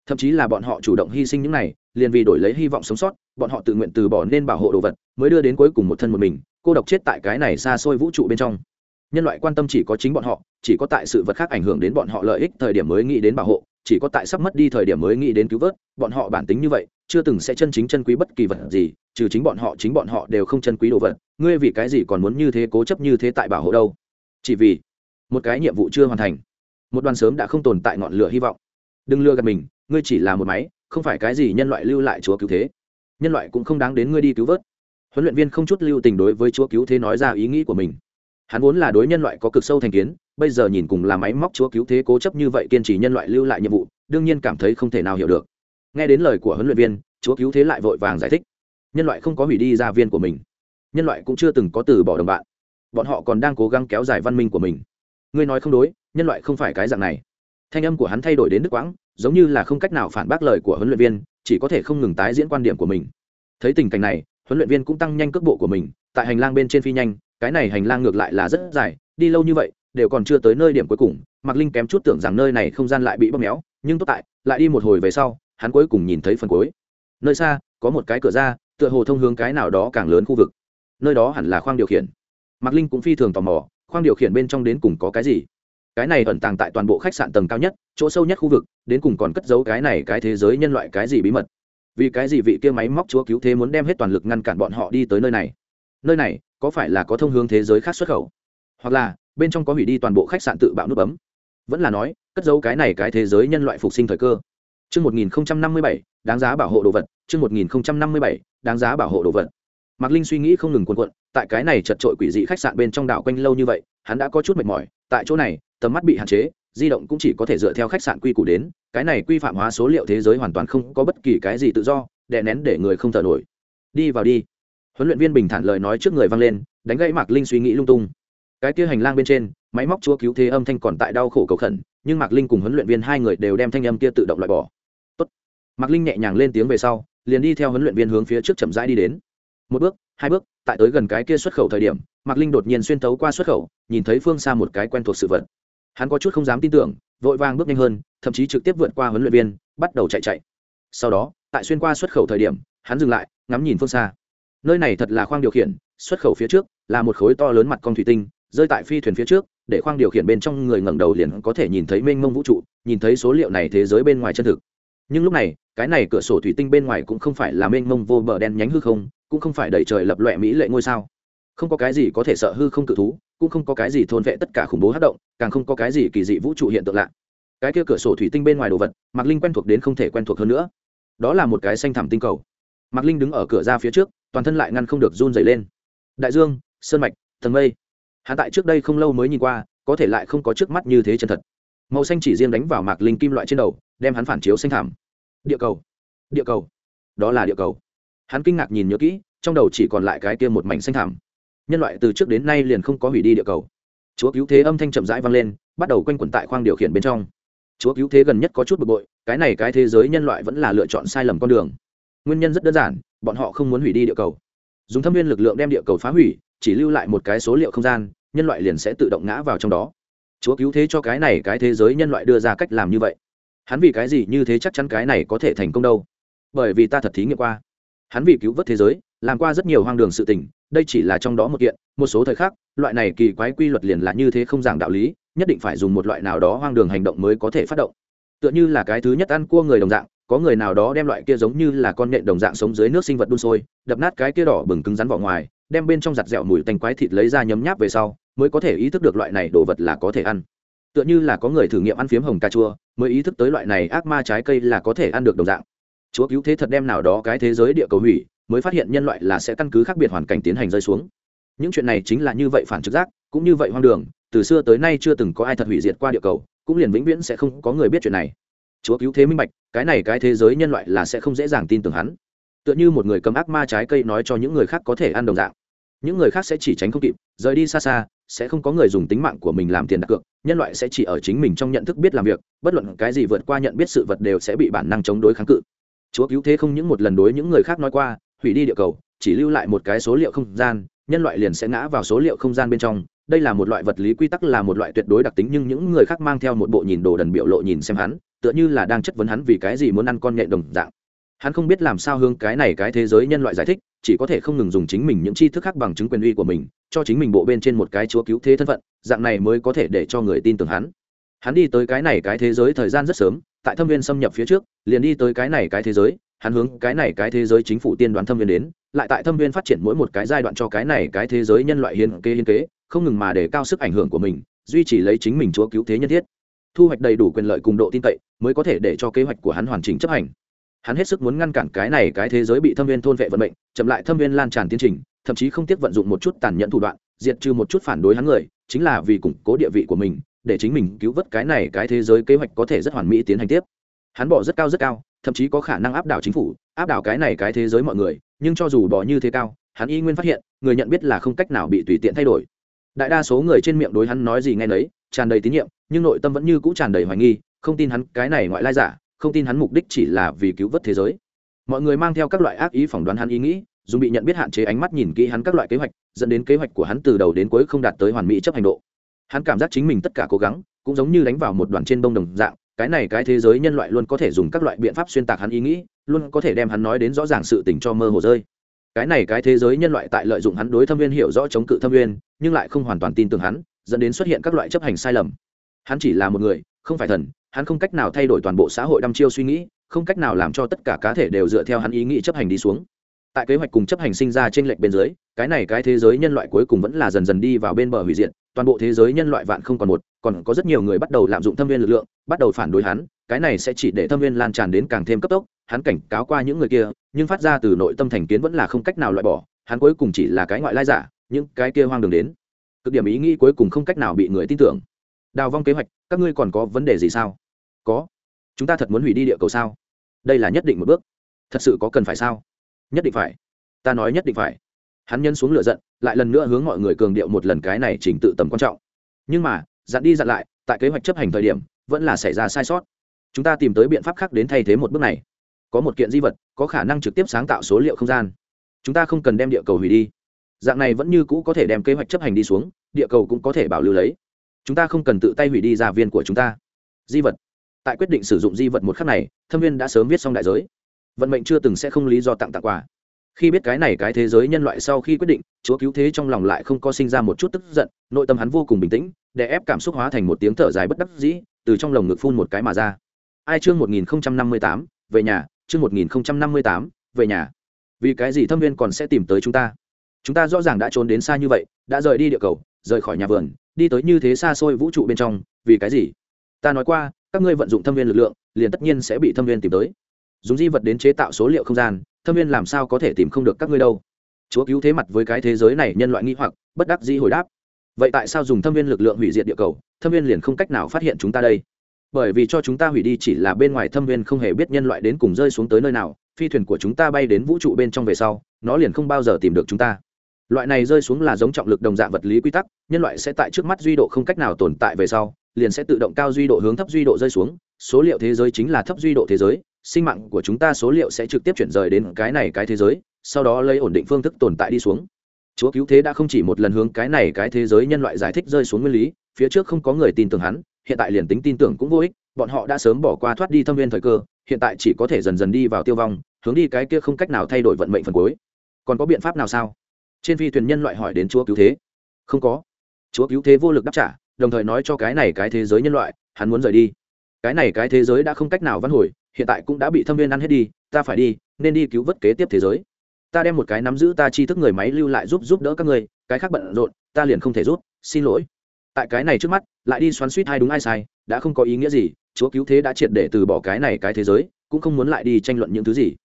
Thậm chí là bọn họ chủ động hy sinh những này, liền vì đổi lấy hy vọng sống sót, bọn họ tự nguyện từ bỏ nên bảo hộ đồ vật, mới đưa đến cuối cùng một thân một mình, cô độc chết tại cái này xa xôi vũ trụ bên trong. Nhân loại quan tâm chỉ có chính bọn họ, chỉ có tại sự vật khác ảnh hưởng đến bọn họ lợi ích thời điểm mới nghĩ đến bảo hộ, chỉ có tại sắp mất đi thời điểm mới nghĩ đến cứu vớt, bọn họ bản tính như vậy chưa từng sẽ chân chính chân quý bất kỳ vật gì, trừ chính bọn họ, chính bọn họ đều không chân quý đồ vật. Ngươi vì cái gì còn muốn như thế cố chấp như thế tại bảo hộ đâu? Chỉ vì một cái nhiệm vụ chưa hoàn thành, một đoàn sớm đã không tồn tại ngọn lửa hy vọng. Đừng lừa gạt mình, ngươi chỉ là một máy, không phải cái gì nhân loại lưu lại chúa cứu thế. Nhân loại cũng không đáng đến ngươi đi cứu vớt. Huấn luyện viên không chút lưu tình đối với chúa cứu thế nói ra ý nghĩ của mình. Hắn vốn là đối nhân loại có cực sâu thành kiến, bây giờ nhìn cùng là máy móc chúa cứu thế cố chấp như vậy kiên trì nhân loại lưu lại nhiệm vụ, đương nhiên cảm thấy không thể nào hiểu được nghe đến lời của huấn luyện viên, chúa cứu thế lại vội vàng giải thích. Nhân loại không có hủy đi gia viên của mình. Nhân loại cũng chưa từng có từ bỏ đồng bạn. Bọn họ còn đang cố gắng kéo dài văn minh của mình. Ngươi nói không đối, nhân loại không phải cái dạng này. Thanh âm của hắn thay đổi đến đức quãng, giống như là không cách nào phản bác lời của huấn luyện viên, chỉ có thể không ngừng tái diễn quan điểm của mình. Thấy tình cảnh này, huấn luyện viên cũng tăng nhanh cước bộ của mình, tại hành lang bên trên phi nhanh, cái này hành lang ngược lại là rất dài, đi lâu như vậy, đều còn chưa tới nơi điểm cuối cùng, mạc linh kém chút tưởng rằng nơi này không gian lại bị bóp méo, nhưng tốt tại, lại đi một hồi về sau hắn cuối cùng nhìn thấy phần cuối. Nơi xa, có một cái cửa ra, tựa hồ thông hướng cái nào đó càng lớn khu vực. Nơi đó hẳn là khoang điều khiển. Mạc linh cũng phi thường tò mò, khoang điều khiển bên trong đến cùng có cái gì? Cái này ẩn tàng tại toàn bộ khách sạn tầng cao nhất, chỗ sâu nhất khu vực, đến cùng còn cất giấu cái này cái thế giới nhân loại cái gì bí mật? Vì cái gì vị kia máy móc chúa cứu thế muốn đem hết toàn lực ngăn cản bọn họ đi tới nơi này? Nơi này, có phải là có thông hướng thế giới khác xuất khẩu? Hoặc là, bên trong có hủy đi toàn bộ khách sạn tự bạo nút bấm? Vẫn là nói, cất giấu cái này cái thế giới nhân loại phục sinh thời cơ. Chương 1057, đáng giá bảo hộ đồ vật, chương 1057, đáng giá bảo hộ đồ vật. Mạc Linh suy nghĩ không ngừng cuộn cuộn, tại cái này chật trội quỷ dị khách sạn bên trong đảo quanh lâu như vậy, hắn đã có chút mệt mỏi, tại chỗ này, tầm mắt bị hạn chế, di động cũng chỉ có thể dựa theo khách sạn quy củ đến, cái này quy phạm hóa số liệu thế giới hoàn toàn không có bất kỳ cái gì tự do, đè nén để người không thở nổi. Đi vào đi. Huấn luyện viên bình thản lời nói trước người vang lên, đánh gãy Mạc Linh suy nghĩ lung tung. Cái kia hành lang bên trên, máy móc chúa cứu thế âm thanh còn tại đau khổ cầu khẩn, nhưng Mạc Linh cùng huấn luyện viên hai người đều đem thanh âm kia tự động loại bỏ mạc linh nhẹ nhàng lên tiếng về sau, liền đi theo huấn luyện viên hướng phía trước chậm rãi đi đến. Một bước, hai bước, tại tới gần cái kia xuất khẩu thời điểm, mạc linh đột nhiên xuyên tấu qua xuất khẩu, nhìn thấy phương xa một cái quen thuộc sự vật. Hắn có chút không dám tin tưởng, vội vàng bước nhanh hơn, thậm chí trực tiếp vượt qua huấn luyện viên, bắt đầu chạy chạy. Sau đó, tại xuyên qua xuất khẩu thời điểm, hắn dừng lại, ngắm nhìn phương xa. Nơi này thật là khoang điều khiển, xuất khẩu phía trước là một khối to lớn mặt con thủy tinh, rơi tại phi thuyền phía trước, để khoang điều khiển bên trong người ngẩng đầu liền có thể nhìn thấy mênh mông vũ trụ, nhìn thấy số liệu này thế giới bên ngoài chân thực nhưng lúc này, cái này cửa sổ thủy tinh bên ngoài cũng không phải là mênh mông vô bờ đen nhánh hư không, cũng không phải đầy trời lập loẹ mỹ lệ ngôi sao. Không có cái gì có thể sợ hư không cự thú, cũng không có cái gì thôn vệ tất cả khủng bố hát động, càng không có cái gì kỳ dị vũ trụ hiện tượng lạ. Cái kia cửa sổ thủy tinh bên ngoài đồ vật, mạc linh quen thuộc đến không thể quen thuộc hơn nữa. Đó là một cái xanh thẳm tinh cầu. Mạc linh đứng ở cửa ra phía trước, toàn thân lại ngăn không được run dày lên. Đại dương, sơn mạch, thần mây. Hạ tại trước đây không lâu mới nhìn qua, có thể lại không có trước mắt như thế chân thật màu xanh chỉ riêng đánh vào mạc linh kim loại trên đầu, đem hắn phản chiếu xanh thảm địa cầu. Địa cầu. Đó là địa cầu. Hắn kinh ngạc nhìn nhớ kỹ, trong đầu chỉ còn lại cái kia một mảnh xanh thảm nhân loại từ trước đến nay liền không có hủy đi địa cầu. Chúa cứu thế âm thanh chậm rãi vang lên, bắt đầu quanh quẩn tại khoang điều khiển bên trong. Chúa cứu thế gần nhất có chút bực bội, cái này cái thế giới nhân loại vẫn là lựa chọn sai lầm con đường. Nguyên nhân rất đơn giản, bọn họ không muốn hủy đi địa cầu. Dùng thâm viên lực lượng đem địa cầu phá hủy, chỉ lưu lại một cái số liệu không gian, nhân loại liền sẽ tự động ngã vào trong đó chúa cứu thế cho cái này cái thế giới nhân loại đưa ra cách làm như vậy. Hắn vì cái gì như thế chắc chắn cái này có thể thành công đâu? Bởi vì ta thật thí nghiệm qua. Hắn vì cứu vớt thế giới, làm qua rất nhiều hoang đường sự tình, đây chỉ là trong đó một kiện, một số thời khắc, loại này kỳ quái quy luật liền là như thế không giảng đạo lý, nhất định phải dùng một loại nào đó hoang đường hành động mới có thể phát động. Tựa như là cái thứ nhất ăn cua người đồng dạng, có người nào đó đem loại kia giống như là con nhện đồng dạng sống dưới nước sinh vật đun sôi, đập nát cái kia đỏ bừng cứng rắn vỏ ngoài đem bên trong giặt dẻo mùi tanh quái thịt lấy ra nhấm nháp về sau, mới có thể ý thức được loại này đồ vật là có thể ăn. Tựa như là có người thử nghiệm ăn phiếm hồng cà chua, mới ý thức tới loại này ác ma trái cây là có thể ăn được đồng dạng. Chúa cứu thế thật đem nào đó cái thế giới địa cầu hủy, mới phát hiện nhân loại là sẽ căn cứ khác biệt hoàn cảnh tiến hành rơi xuống. Những chuyện này chính là như vậy phản trực giác, cũng như vậy hoang đường, từ xưa tới nay chưa từng có ai thật hủy diệt qua địa cầu, cũng liền vĩnh viễn sẽ không có người biết chuyện này. Chúa cứu thế minh bạch, cái này cái thế giới nhân loại là sẽ không dễ dàng tin tưởng hắn tựa như một người cầm ác ma trái cây nói cho những người khác có thể ăn đồng dạng. Những người khác sẽ chỉ tránh không kịp, rời đi xa xa, sẽ không có người dùng tính mạng của mình làm tiền đặt cược, nhân loại sẽ chỉ ở chính mình trong nhận thức biết làm việc, bất luận cái gì vượt qua nhận biết sự vật đều sẽ bị bản năng chống đối kháng cự. Chúa cứu thế không những một lần đối những người khác nói qua, hủy đi địa cầu, chỉ lưu lại một cái số liệu không gian, nhân loại liền sẽ ngã vào số liệu không gian bên trong. Đây là một loại vật lý quy tắc, là một loại tuyệt đối đặc tính, nhưng những người khác mang theo một bộ nhìn đồ đần biểu lộ nhìn xem hắn, tựa như là đang chất vấn hắn vì cái gì muốn ăn con nhện đồng dạng hắn không biết làm sao hướng cái này cái thế giới nhân loại giải thích, chỉ có thể không ngừng dùng chính mình những tri thức khác bằng chứng quyền uy của mình, cho chính mình bộ bên trên một cái chúa cứu thế thân phận, dạng này mới có thể để cho người tin tưởng hắn. Hắn đi tới cái này cái thế giới thời gian rất sớm, tại thâm viên xâm nhập phía trước, liền đi tới cái này cái thế giới, hắn hướng cái này cái thế giới chính phủ tiên đoán thâm viên đến, lại tại thâm viên phát triển mỗi một cái giai đoạn cho cái này cái thế giới nhân loại hiên kế hiên kế, không ngừng mà để cao sức ảnh hưởng của mình, duy trì lấy chính mình chúa cứu thế nhân thiết. Thu hoạch đầy đủ quyền lợi cùng độ tin cậy, mới có thể để cho kế hoạch của hắn hoàn chỉnh chấp hành hắn hết sức muốn ngăn cản cái này cái thế giới bị thâm viên thôn vệ vận mệnh, chậm lại thâm viên lan tràn tiến trình, thậm chí không tiếc vận dụng một chút tàn nhẫn thủ đoạn, diệt trừ một chút phản đối hắn người, chính là vì củng cố địa vị của mình, để chính mình cứu vớt cái này cái thế giới kế hoạch có thể rất hoàn mỹ tiến hành tiếp. Hắn bỏ rất cao rất cao, thậm chí có khả năng áp đảo chính phủ, áp đảo cái này cái thế giới mọi người, nhưng cho dù bỏ như thế cao, hắn y nguyên phát hiện, người nhận biết là không cách nào bị tùy tiện thay đổi. Đại đa số người trên miệng đối hắn nói gì nghe nấy, tràn đầy tín nhiệm, nhưng nội tâm vẫn như cũ tràn đầy hoài nghi, không tin hắn cái này ngoại lai giả không tin hắn mục đích chỉ là vì cứu vớt thế giới. Mọi người mang theo các loại ác ý phỏng đoán hắn ý nghĩ, dùng bị nhận biết hạn chế ánh mắt nhìn kỹ hắn các loại kế hoạch, dẫn đến kế hoạch của hắn từ đầu đến cuối không đạt tới hoàn mỹ chấp hành độ. Hắn cảm giác chính mình tất cả cố gắng, cũng giống như đánh vào một đoàn trên bông đồng dạng, cái này cái thế giới nhân loại luôn có thể dùng các loại biện pháp xuyên tạc hắn ý nghĩ, luôn có thể đem hắn nói đến rõ ràng sự tình cho mơ hồ rơi. Cái này cái thế giới nhân loại tại lợi dụng hắn đối thâm viên hiểu rõ chống cự thâm viên, nhưng lại không hoàn toàn tin tưởng hắn, dẫn đến xuất hiện các loại chấp hành sai lầm. Hắn chỉ là một người không phải thần hắn không cách nào thay đổi toàn bộ xã hội đăm chiêu suy nghĩ không cách nào làm cho tất cả cá thể đều dựa theo hắn ý nghĩ chấp hành đi xuống. Tại kế hoạch cùng chấp hành sinh ra trên lệnh bên dưới cái này cái thế giới nhân loại cuối cùng vẫn là dần dần đi vào bên bờ hủy diện, toàn bộ thế giới nhân loại vạn không còn một còn có rất nhiều người bắt đầu lạm dụng thâm viên lực lượng bắt đầu phản đối hắn cái này sẽ chỉ để thâm viên lan tràn đến càng thêm cấp tốc hắn cảnh cáo qua những người kia nhưng phát ra từ nội tâm thành kiến vẫn là không cách nào loại bỏ hắn cuối cùng chỉ là cái ngoại lai giả những cái kia hoang đường đến. Cực điểm ý nghĩ cuối cùng không cách nào bị người tin tưởng đào vong kế hoạch, các ngươi còn có vấn đề gì sao? Có. Chúng ta thật muốn hủy đi địa cầu sao? Đây là nhất định một bước. Thật sự có cần phải sao? Nhất định phải. Ta nói nhất định phải. Hắn nhân xuống lửa giận, lại lần nữa hướng mọi người cường điệu một lần cái này chỉnh tự tầm quan trọng. Nhưng mà, dặn đi dặn lại, tại kế hoạch chấp hành thời điểm, vẫn là xảy ra sai sót. Chúng ta tìm tới biện pháp khác đến thay thế một bước này. Có một kiện di vật, có khả năng trực tiếp sáng tạo số liệu không gian. Chúng ta không cần đem địa cầu hủy đi. Dạng này vẫn như cũ có thể đem kế hoạch chấp hành đi xuống, địa cầu cũng có thể bảo lưu lấy chúng ta không cần tự tay hủy đi gia viên của chúng ta. Di vật. Tại quyết định sử dụng di vật một khắc này, thâm viên đã sớm viết xong đại giới. Vận mệnh chưa từng sẽ không lý do tặng tặng quà. Khi biết cái này cái thế giới nhân loại sau khi quyết định, chúa cứu thế trong lòng lại không có sinh ra một chút tức giận, nội tâm hắn vô cùng bình tĩnh, để ép cảm xúc hóa thành một tiếng thở dài bất đắc dĩ, từ trong lồng ngực phun một cái mà ra. Ai chương một nghìn năm mươi tám, về nhà, chương một nghìn năm mươi tám, về nhà. Vì cái gì thâm viên còn sẽ tìm tới chúng ta? Chúng ta rõ ràng đã trốn đến xa như vậy, đã rời đi địa cầu, rời khỏi nhà vườn đi tới như thế xa xôi vũ trụ bên trong, vì cái gì? Ta nói qua, các ngươi vận dụng thâm viên lực lượng, liền tất nhiên sẽ bị thâm viên tìm tới. Dùng di vật đến chế tạo số liệu không gian, thâm viên làm sao có thể tìm không được các ngươi đâu? Chúa cứu thế mặt với cái thế giới này nhân loại nghi hoặc, bất đắc dĩ hồi đáp. Vậy tại sao dùng thâm viên lực lượng hủy diệt địa cầu, thâm viên liền không cách nào phát hiện chúng ta đây? Bởi vì cho chúng ta hủy đi chỉ là bên ngoài thâm viên không hề biết nhân loại đến cùng rơi xuống tới nơi nào, phi thuyền của chúng ta bay đến vũ trụ bên trong về sau, nó liền không bao giờ tìm được chúng ta loại này rơi xuống là giống trọng lực đồng dạng vật lý quy tắc, nhân loại sẽ tại trước mắt duy độ không cách nào tồn tại về sau, liền sẽ tự động cao duy độ hướng thấp duy độ rơi xuống, số liệu thế giới chính là thấp duy độ thế giới, sinh mạng của chúng ta số liệu sẽ trực tiếp chuyển rời đến cái này cái thế giới, sau đó lấy ổn định phương thức tồn tại đi xuống. Chúa cứu thế đã không chỉ một lần hướng cái này cái thế giới nhân loại giải thích rơi xuống nguyên lý, phía trước không có người tin tưởng hắn, hiện tại liền tính tin tưởng cũng vô ích, bọn họ đã sớm bỏ qua thoát đi thâm viên thời cơ, hiện tại chỉ có thể dần dần đi vào tiêu vong, hướng đi cái kia không cách nào thay đổi vận mệnh phần cuối. Còn có biện pháp nào sao? Trên phi thuyền nhân loại hỏi đến chúa cứu thế. Không có. Chúa cứu thế vô lực đáp trả, đồng thời nói cho cái này cái thế giới nhân loại, hắn muốn rời đi. Cái này cái thế giới đã không cách nào văn hồi, hiện tại cũng đã bị thâm viên ăn hết đi, ta phải đi, nên đi cứu vớt kế tiếp thế giới. Ta đem một cái nắm giữ ta chi thức người máy lưu lại giúp giúp đỡ các người, cái khác bận rộn, ta liền không thể rút, xin lỗi. Tại cái này trước mắt, lại đi xoắn suýt hay đúng ai sai, đã không có ý nghĩa gì, chúa cứu thế đã triệt để từ bỏ cái này cái thế giới, cũng không muốn lại đi tranh luận những thứ gì.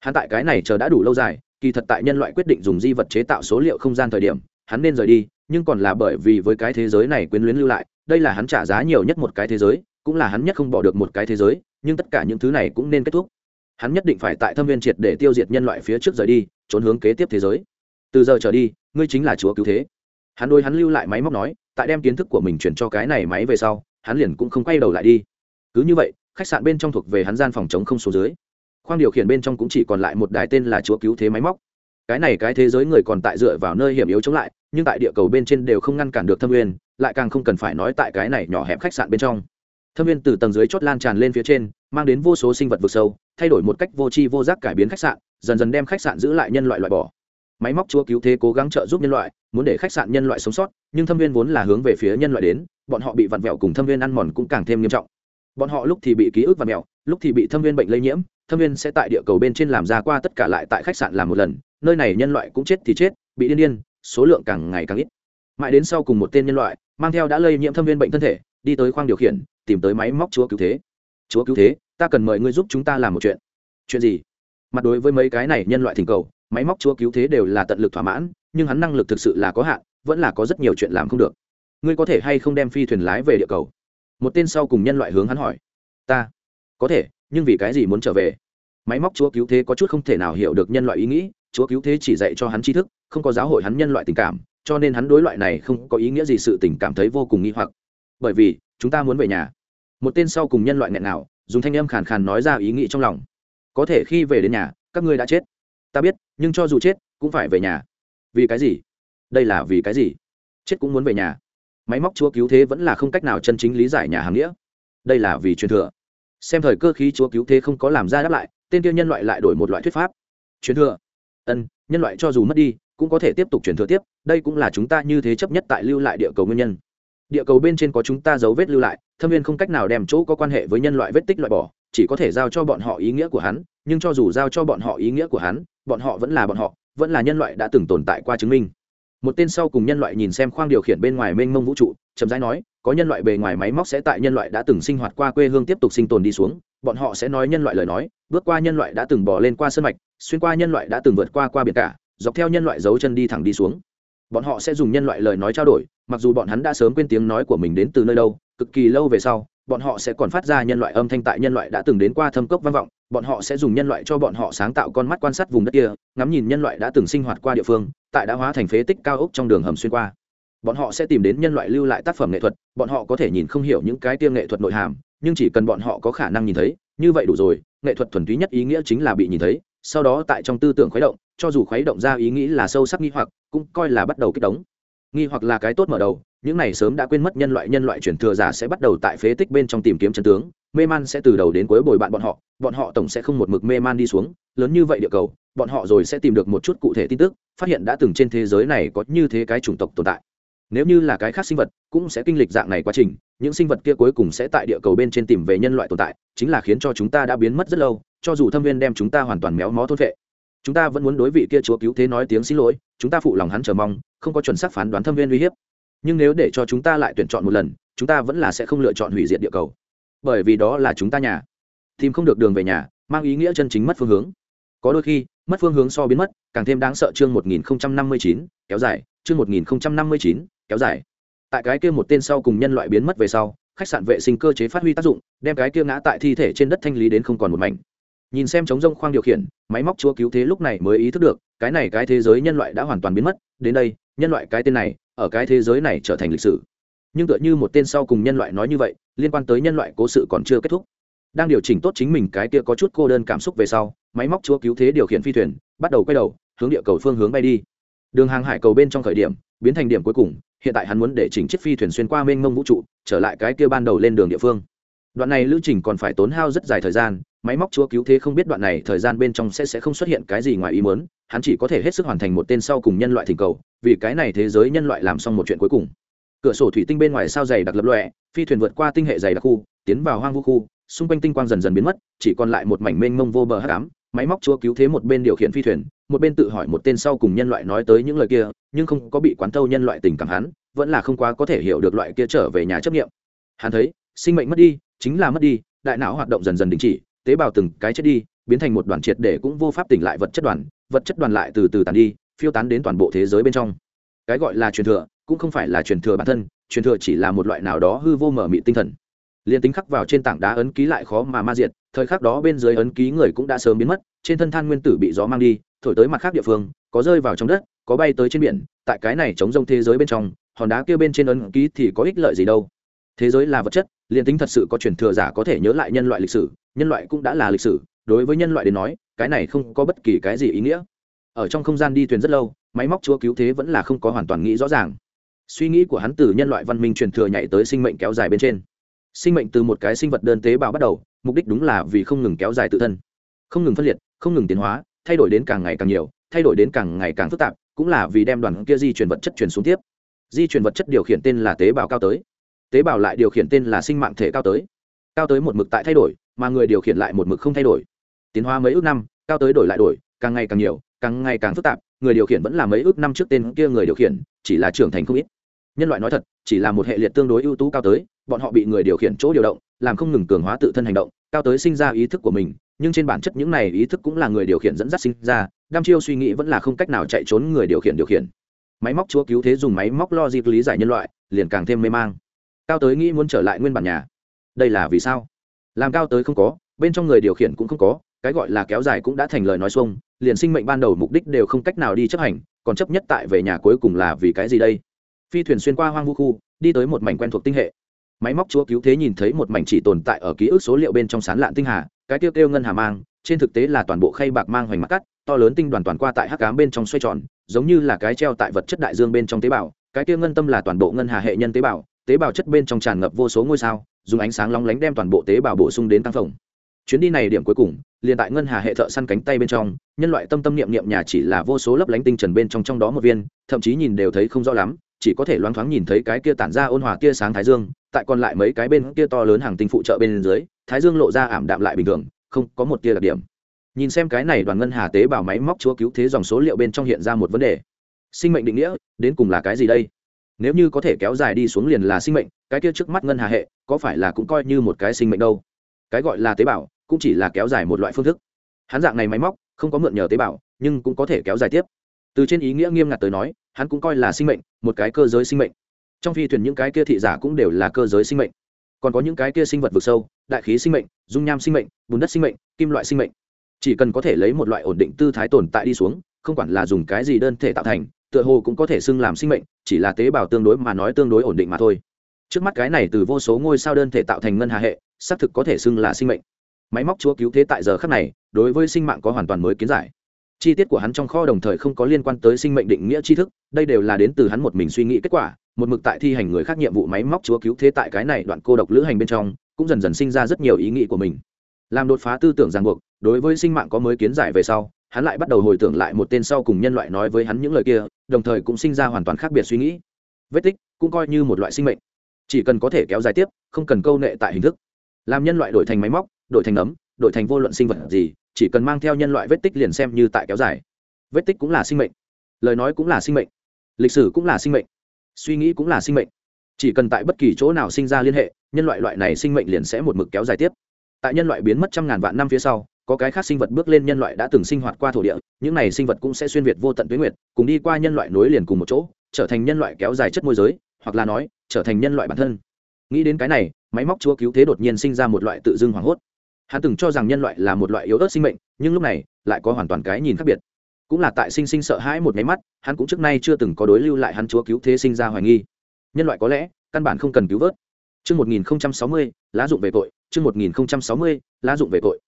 Hắn tại cái này chờ đã đủ lâu dài kỳ thật tại nhân loại quyết định dùng di vật chế tạo số liệu không gian thời điểm, hắn nên rời đi, nhưng còn là bởi vì với cái thế giới này quyến luyến lưu lại, đây là hắn trả giá nhiều nhất một cái thế giới, cũng là hắn nhất không bỏ được một cái thế giới, nhưng tất cả những thứ này cũng nên kết thúc. Hắn nhất định phải tại thâm viên triệt để tiêu diệt nhân loại phía trước rời đi, trốn hướng kế tiếp thế giới. Từ giờ trở đi, ngươi chính là chúa cứu thế. Hắn đôi hắn lưu lại máy móc nói, tại đem kiến thức của mình chuyển cho cái này máy về sau, hắn liền cũng không quay đầu lại đi. Cứ như vậy, khách sạn bên trong thuộc về hắn gian phòng chống không số dưới khoang điều khiển bên trong cũng chỉ còn lại một đài tên là chúa cứu thế máy móc. Cái này cái thế giới người còn tại dựa vào nơi hiểm yếu chống lại, nhưng tại địa cầu bên trên đều không ngăn cản được thâm nguyên, lại càng không cần phải nói tại cái này nhỏ hẹp khách sạn bên trong. Thâm viên từ tầng dưới chót lan tràn lên phía trên, mang đến vô số sinh vật vực sâu, thay đổi một cách vô tri vô giác cải biến khách sạn, dần dần đem khách sạn giữ lại nhân loại loại bỏ. Máy móc chúa cứu thế cố gắng trợ giúp nhân loại, muốn để khách sạn nhân loại sống sót, nhưng thâm viên vốn là hướng về phía nhân loại đến, bọn họ bị vặn vẹo cùng thâm viên ăn mòn cũng càng thêm nghiêm trọng. Bọn họ lúc thì bị ký ức vặn vẹo, lúc thì bị thâm viên bệnh lây nhiễm thâm viên sẽ tại địa cầu bên trên làm ra qua tất cả lại tại khách sạn làm một lần, nơi này nhân loại cũng chết thì chết, bị điên điên, số lượng càng ngày càng ít. Mãi đến sau cùng một tên nhân loại, mang theo đã lây nhiễm thâm viên bệnh thân thể, đi tới khoang điều khiển, tìm tới máy móc chúa cứu thế. Chúa cứu thế, ta cần mời ngươi giúp chúng ta làm một chuyện. Chuyện gì? Mặt đối với mấy cái này nhân loại thỉnh cầu, máy móc chúa cứu thế đều là tận lực thỏa mãn, nhưng hắn năng lực thực sự là có hạn, vẫn là có rất nhiều chuyện làm không được. Ngươi có thể hay không đem phi thuyền lái về địa cầu? Một tên sau cùng nhân loại hướng hắn hỏi. Ta, có thể nhưng vì cái gì muốn trở về? Máy móc chúa cứu thế có chút không thể nào hiểu được nhân loại ý nghĩ, chúa cứu thế chỉ dạy cho hắn tri thức, không có giáo hội hắn nhân loại tình cảm, cho nên hắn đối loại này không có ý nghĩa gì sự tình cảm thấy vô cùng nghi hoặc. Bởi vì, chúng ta muốn về nhà. Một tên sau cùng nhân loại nghẹn nào dùng thanh âm khàn khàn nói ra ý nghĩ trong lòng. Có thể khi về đến nhà, các ngươi đã chết. Ta biết, nhưng cho dù chết, cũng phải về nhà. Vì cái gì? Đây là vì cái gì? Chết cũng muốn về nhà. Máy móc chúa cứu thế vẫn là không cách nào chân chính lý giải nhà hàng nghĩa. Đây là vì truyền thừa xem thời cơ khí chúa cứu thế không có làm ra đáp lại, tên tiêu nhân loại lại đổi một loại thuyết pháp. Truyền thừa. Ân, nhân loại cho dù mất đi, cũng có thể tiếp tục truyền thừa tiếp, đây cũng là chúng ta như thế chấp nhất tại lưu lại địa cầu nguyên nhân. Địa cầu bên trên có chúng ta dấu vết lưu lại, thâm viên không cách nào đem chỗ có quan hệ với nhân loại vết tích loại bỏ, chỉ có thể giao cho bọn họ ý nghĩa của hắn, nhưng cho dù giao cho bọn họ ý nghĩa của hắn, bọn họ vẫn là bọn họ, vẫn là nhân loại đã từng tồn tại qua chứng minh. Một tên sau cùng nhân loại nhìn xem khoang điều khiển bên ngoài mênh mông vũ trụ chậm rãi nói có nhân loại bề ngoài máy móc sẽ tại nhân loại đã từng sinh hoạt qua quê hương tiếp tục sinh tồn đi xuống bọn họ sẽ nói nhân loại lời nói bước qua nhân loại đã từng bỏ lên qua sân mạch xuyên qua nhân loại đã từng vượt qua qua biển cả dọc theo nhân loại dấu chân đi thẳng đi xuống bọn họ sẽ dùng nhân loại lời nói trao đổi mặc dù bọn hắn đã sớm quên tiếng nói của mình đến từ nơi đâu cực kỳ lâu về sau bọn họ sẽ còn phát ra nhân loại âm thanh tại nhân loại đã từng đến qua thâm cốc vang vọng bọn họ sẽ dùng nhân loại cho bọn họ sáng tạo con mắt quan sát vùng đất kia ngắm nhìn nhân loại đã từng sinh hoạt qua địa phương tại đã hóa thành phế tích cao ốc trong đường hầm xuyên qua bọn họ sẽ tìm đến nhân loại lưu lại tác phẩm nghệ thuật, bọn họ có thể nhìn không hiểu những cái tiêm nghệ thuật nội hàm, nhưng chỉ cần bọn họ có khả năng nhìn thấy, như vậy đủ rồi, nghệ thuật thuần túy nhất ý nghĩa chính là bị nhìn thấy, sau đó tại trong tư tưởng khuấy động, cho dù khuấy động ra ý nghĩ là sâu sắc nghi hoặc, cũng coi là bắt đầu kích đống nghi hoặc là cái tốt mở đầu, những này sớm đã quên mất nhân loại nhân loại chuyển thừa giả sẽ bắt đầu tại phế tích bên trong tìm kiếm chân tướng, mê man sẽ từ đầu đến cuối bồi bạn bọn họ bọn họ tổng sẽ không một mực mê man đi xuống, lớn như vậy địa cầu, bọn họ rồi sẽ tìm được một chút cụ thể tin tức, phát hiện đã từng trên thế giới này có như thế cái chủng tộc tồn tại nếu như là cái khác sinh vật cũng sẽ kinh lịch dạng này quá trình những sinh vật kia cuối cùng sẽ tại địa cầu bên trên tìm về nhân loại tồn tại chính là khiến cho chúng ta đã biến mất rất lâu cho dù thâm viên đem chúng ta hoàn toàn méo mó thốt vệ. Chúng ta vẫn muốn đối vị kia chúa cứu thế nói tiếng xin lỗi chúng ta phụ lòng hắn chờ mong không có chuẩn xác phán đoán thâm viên uy hiếp. Nhưng nếu để cho chúng ta lại tuyển chọn một lần chúng ta vẫn là sẽ không lựa chọn hủy diệt địa cầu. Bởi vì đó là chúng ta nhà. Tìm không được đường về nhà mang ý nghĩa chân chính mất phương hướng. Có đôi khi mất phương hướng so biến mất càng thêm đáng sợ chương 1059, kéo dài chương 1059, kéo dài. Tại cái kia một tên sau cùng nhân loại biến mất về sau, khách sạn vệ sinh cơ chế phát huy tác dụng, đem cái kia ngã tại thi thể trên đất thanh lý đến không còn một mảnh. Nhìn xem chống rông khoang điều khiển, máy móc chúa cứu thế lúc này mới ý thức được, cái này cái thế giới nhân loại đã hoàn toàn biến mất, đến đây, nhân loại cái tên này, ở cái thế giới này trở thành lịch sử. Nhưng tựa như một tên sau cùng nhân loại nói như vậy, liên quan tới nhân loại cố sự còn chưa kết thúc. Đang điều chỉnh tốt chính mình cái kia có chút cô đơn cảm xúc về sau, máy móc chúa cứu thế điều khiển phi thuyền, bắt đầu quay đầu, hướng địa cầu phương hướng bay đi. Đường hàng hải cầu bên trong khởi điểm, biến thành điểm cuối cùng hiện tại hắn muốn để chỉnh chiếc phi thuyền xuyên qua mênh mông vũ trụ, trở lại cái kia ban đầu lên đường địa phương. Đoạn này lữ trình còn phải tốn hao rất dài thời gian, máy móc chúa cứu thế không biết đoạn này thời gian bên trong sẽ sẽ không xuất hiện cái gì ngoài ý muốn, hắn chỉ có thể hết sức hoàn thành một tên sau cùng nhân loại thỉnh cầu, vì cái này thế giới nhân loại làm xong một chuyện cuối cùng. Cửa sổ thủy tinh bên ngoài sao dày đặc lập lọe phi thuyền vượt qua tinh hệ dày đặc khu, tiến vào hoang vu khu, xung quanh tinh quang dần dần biến mất, chỉ còn lại một mảnh mênh mông vô bờ hắc ám, máy móc chúa cứu thế một bên điều khiển phi thuyền một bên tự hỏi một tên sau cùng nhân loại nói tới những lời kia, nhưng không có bị quán thâu nhân loại tình cảm hắn, vẫn là không quá có thể hiểu được loại kia trở về nhà chấp nghiệm hắn thấy, sinh mệnh mất đi, chính là mất đi, đại não hoạt động dần dần đình chỉ, tế bào từng cái chết đi, biến thành một đoàn triệt để cũng vô pháp tỉnh lại vật chất đoàn, vật chất đoàn lại từ từ tàn đi, phiêu tán đến toàn bộ thế giới bên trong. Cái gọi là truyền thừa, cũng không phải là truyền thừa bản thân, truyền thừa chỉ là một loại nào đó hư vô mở mị tinh thần. Liền tính khắc vào trên tảng đá ấn ký lại khó mà ma diệt, thời khắc đó bên dưới ấn ký người cũng đã sớm biến mất, trên thân than nguyên tử bị gió mang đi thổi tới mặt khác địa phương, có rơi vào trong đất, có bay tới trên biển, tại cái này chống rông thế giới bên trong, hòn đá kia bên trên ấn ký thì có ích lợi gì đâu. Thế giới là vật chất, liền tính thật sự có truyền thừa giả có thể nhớ lại nhân loại lịch sử, nhân loại cũng đã là lịch sử, đối với nhân loại đến nói, cái này không có bất kỳ cái gì ý nghĩa. Ở trong không gian đi thuyền rất lâu, máy móc chúa cứu thế vẫn là không có hoàn toàn nghĩ rõ ràng. Suy nghĩ của hắn từ nhân loại văn minh truyền thừa nhảy tới sinh mệnh kéo dài bên trên. Sinh mệnh từ một cái sinh vật đơn tế bào bắt đầu, mục đích đúng là vì không ngừng kéo dài tự thân. Không ngừng phân liệt, không ngừng tiến hóa thay đổi đến càng ngày càng nhiều, thay đổi đến càng ngày càng phức tạp, cũng là vì đem đoàn kia di chuyển vật chất truyền xuống tiếp. Di chuyển vật chất điều khiển tên là tế bào cao tới. Tế bào lại điều khiển tên là sinh mạng thể cao tới. Cao tới một mực tại thay đổi, mà người điều khiển lại một mực không thay đổi. Tiến hóa mấy ước năm, cao tới đổi lại đổi, càng ngày càng nhiều, càng ngày càng phức tạp, người điều khiển vẫn là mấy ước năm trước tên kia người điều khiển, chỉ là trưởng thành không ít. Nhân loại nói thật, chỉ là một hệ liệt tương đối ưu tú cao tới, bọn họ bị người điều khiển chỗ điều động, làm không ngừng cường hóa tự thân hành động, cao tới sinh ra ý thức của mình nhưng trên bản chất những này ý thức cũng là người điều khiển dẫn dắt sinh ra đam chiêu suy nghĩ vẫn là không cách nào chạy trốn người điều khiển điều khiển. Máy móc chúa cứu thế dùng máy móc lo dịp lý giải nhân loại, liền càng thêm mê mang. Cao tới nghĩ muốn trở lại nguyên bản nhà. Đây là vì sao? Làm cao tới không có, bên trong người điều khiển cũng không có, cái gọi là kéo dài cũng đã thành lời nói xuông, liền sinh mệnh ban đầu mục đích đều không cách nào đi chấp hành, còn chấp nhất tại về nhà cuối cùng là vì cái gì đây? Phi thuyền xuyên qua hoang vu khu, đi tới một mảnh quen thuộc tinh hệ. Máy móc chúa cứu thế nhìn thấy một mảnh chỉ tồn tại ở ký ức số liệu bên trong sán lạn tinh hà cái tiêu kêu ngân hà mang, trên thực tế là toàn bộ khay bạc mang hoành mặt cắt, to lớn tinh đoàn toàn qua tại hắc cám bên trong xoay tròn, giống như là cái treo tại vật chất đại dương bên trong tế bào, cái tiêu ngân tâm là toàn bộ ngân hà hệ nhân tế bào tế bào chất bên trong tràn ngập vô số ngôi sao, dùng ánh sáng lóng lánh đem toàn bộ tế bào bổ sung đến tăng phồng. Chuyến đi này điểm cuối cùng, liền tại ngân hà hệ thợ săn cánh tay bên trong, nhân loại tâm tâm niệm niệm nhà chỉ là vô số lấp lánh tinh trần bên trong trong đó một viên, thậm chí nhìn đều thấy không rõ lắm, chỉ có thể loáng thoáng nhìn thấy cái kia tản ra ôn hòa tia sáng thái dương, tại còn lại mấy cái bên kia to lớn hàng tinh phụ trợ bên dưới thái dương lộ ra ảm đạm lại bình thường, không có một tia đặc điểm. Nhìn xem cái này đoàn ngân hà tế bào máy móc chúa cứu thế dòng số liệu bên trong hiện ra một vấn đề. Sinh mệnh định nghĩa, đến cùng là cái gì đây? Nếu như có thể kéo dài đi xuống liền là sinh mệnh, cái kia trước mắt ngân hà hệ, có phải là cũng coi như một cái sinh mệnh đâu? Cái gọi là tế bào, cũng chỉ là kéo dài một loại phương thức. Hắn dạng này máy móc, không có mượn nhờ tế bào, nhưng cũng có thể kéo dài tiếp. Từ trên ý nghĩa nghiêm ngặt tới nói, hắn cũng coi là sinh mệnh, một cái cơ giới sinh mệnh. Trong phi thuyền những cái kia thị giả cũng đều là cơ giới sinh mệnh còn có những cái kia sinh vật vực sâu, đại khí sinh mệnh, dung nham sinh mệnh, bùn đất sinh mệnh, kim loại sinh mệnh. Chỉ cần có thể lấy một loại ổn định tư thái tồn tại đi xuống, không quản là dùng cái gì đơn thể tạo thành, tựa hồ cũng có thể xưng làm sinh mệnh, chỉ là tế bào tương đối mà nói tương đối ổn định mà thôi. Trước mắt cái này từ vô số ngôi sao đơn thể tạo thành ngân hà hệ, xác thực có thể xưng là sinh mệnh. Máy móc chúa cứu thế tại giờ khắc này, đối với sinh mạng có hoàn toàn mới kiến giải. Chi tiết của hắn trong kho đồng thời không có liên quan tới sinh mệnh định nghĩa tri thức, đây đều là đến từ hắn một mình suy nghĩ kết quả một mực tại thi hành người khác nhiệm vụ máy móc chúa cứu thế tại cái này đoạn cô độc lữ hành bên trong, cũng dần dần sinh ra rất nhiều ý nghĩ của mình. Làm đột phá tư tưởng ràng buộc, đối với sinh mạng có mới kiến giải về sau, hắn lại bắt đầu hồi tưởng lại một tên sau cùng nhân loại nói với hắn những lời kia, đồng thời cũng sinh ra hoàn toàn khác biệt suy nghĩ. Vết tích cũng coi như một loại sinh mệnh. Chỉ cần có thể kéo dài tiếp, không cần câu nệ tại hình thức. Làm nhân loại đổi thành máy móc, đổi thành nấm đổi thành vô luận sinh vật gì, chỉ cần mang theo nhân loại vết tích liền xem như tại kéo dài. Vết tích cũng là sinh mệnh. Lời nói cũng là sinh mệnh. Lịch sử cũng là sinh mệnh suy nghĩ cũng là sinh mệnh. Chỉ cần tại bất kỳ chỗ nào sinh ra liên hệ, nhân loại loại này sinh mệnh liền sẽ một mực kéo dài tiếp. Tại nhân loại biến mất trăm ngàn vạn năm phía sau, có cái khác sinh vật bước lên nhân loại đã từng sinh hoạt qua thổ địa, những này sinh vật cũng sẽ xuyên việt vô tận tuyến nguyệt, cùng đi qua nhân loại nối liền cùng một chỗ, trở thành nhân loại kéo dài chất môi giới, hoặc là nói, trở thành nhân loại bản thân. Nghĩ đến cái này, máy móc chúa cứu thế đột nhiên sinh ra một loại tự dưng hoảng hốt. Hắn từng cho rằng nhân loại là một loại yếu ớt sinh mệnh, nhưng lúc này, lại có hoàn toàn cái nhìn khác biệt cũng là tại sinh sinh sợ hãi một máy mắt hắn cũng trước nay chưa từng có đối lưu lại hắn chúa cứu thế sinh ra hoài nghi nhân loại có lẽ căn bản không cần cứu vớt Chương 1060, lá dụng về tội, chương 1060, lá dụng về tội.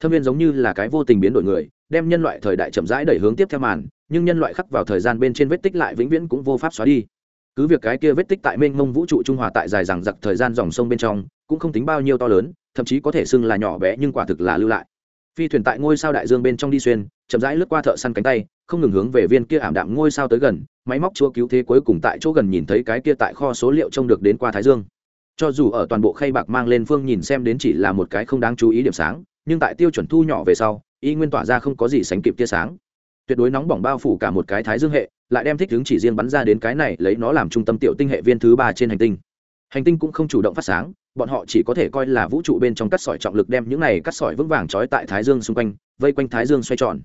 Thâm viên giống như là cái vô tình biến đổi người, đem nhân loại thời đại chậm rãi đẩy hướng tiếp theo màn, nhưng nhân loại khắc vào thời gian bên trên vết tích lại vĩnh viễn cũng vô pháp xóa đi. Cứ việc cái kia vết tích tại mênh mông vũ trụ trung hòa tại dài rằng giặc thời gian dòng sông bên trong, cũng không tính bao nhiêu to lớn, thậm chí có thể xưng là nhỏ bé nhưng quả thực là lưu lại. phi thuyền tại ngôi sao đại dương bên trong đi xuyên chậm rãi lướt qua thợ săn cánh tay, không ngừng hướng về viên kia ảm đạm ngôi sao tới gần, máy móc chúa cứu thế cuối cùng tại chỗ gần nhìn thấy cái kia tại kho số liệu trông được đến qua thái dương. Cho dù ở toàn bộ khay bạc mang lên phương nhìn xem đến chỉ là một cái không đáng chú ý điểm sáng, nhưng tại tiêu chuẩn thu nhỏ về sau, y nguyên tỏa ra không có gì sánh kịp tia sáng. Tuyệt đối nóng bỏng bao phủ cả một cái thái dương hệ, lại đem thích hướng chỉ riêng bắn ra đến cái này, lấy nó làm trung tâm tiểu tinh hệ viên thứ ba trên hành tinh. Hành tinh cũng không chủ động phát sáng, bọn họ chỉ có thể coi là vũ trụ bên trong cắt sỏi trọng lực đem những này cắt sỏi vững vàng trói tại thái dương xung quanh, vây quanh thái dương xoay tròn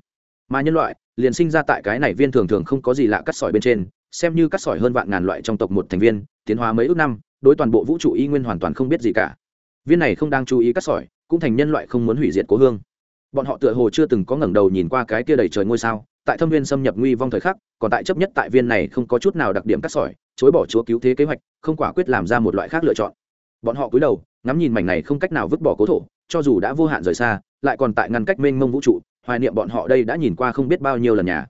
mà nhân loại liền sinh ra tại cái này viên thường thường không có gì lạ cắt sỏi bên trên, xem như cắt sỏi hơn vạn ngàn loại trong tộc một thành viên, tiến hóa mấy ước năm, đối toàn bộ vũ trụ y nguyên hoàn toàn không biết gì cả. Viên này không đang chú ý cắt sỏi, cũng thành nhân loại không muốn hủy diệt cố hương. Bọn họ tựa hồ chưa từng có ngẩng đầu nhìn qua cái kia đầy trời ngôi sao, tại thâm viên xâm nhập nguy vong thời khắc, còn tại chấp nhất tại viên này không có chút nào đặc điểm cắt sỏi, chối bỏ chúa cứu thế kế hoạch, không quả quyết làm ra một loại khác lựa chọn. Bọn họ cúi đầu, ngắm nhìn mảnh này không cách nào vứt bỏ cố thổ, cho dù đã vô hạn rời xa, lại còn tại ngăn cách mênh mông vũ trụ hoài niệm bọn họ đây đã nhìn qua không biết bao nhiêu lần nhà.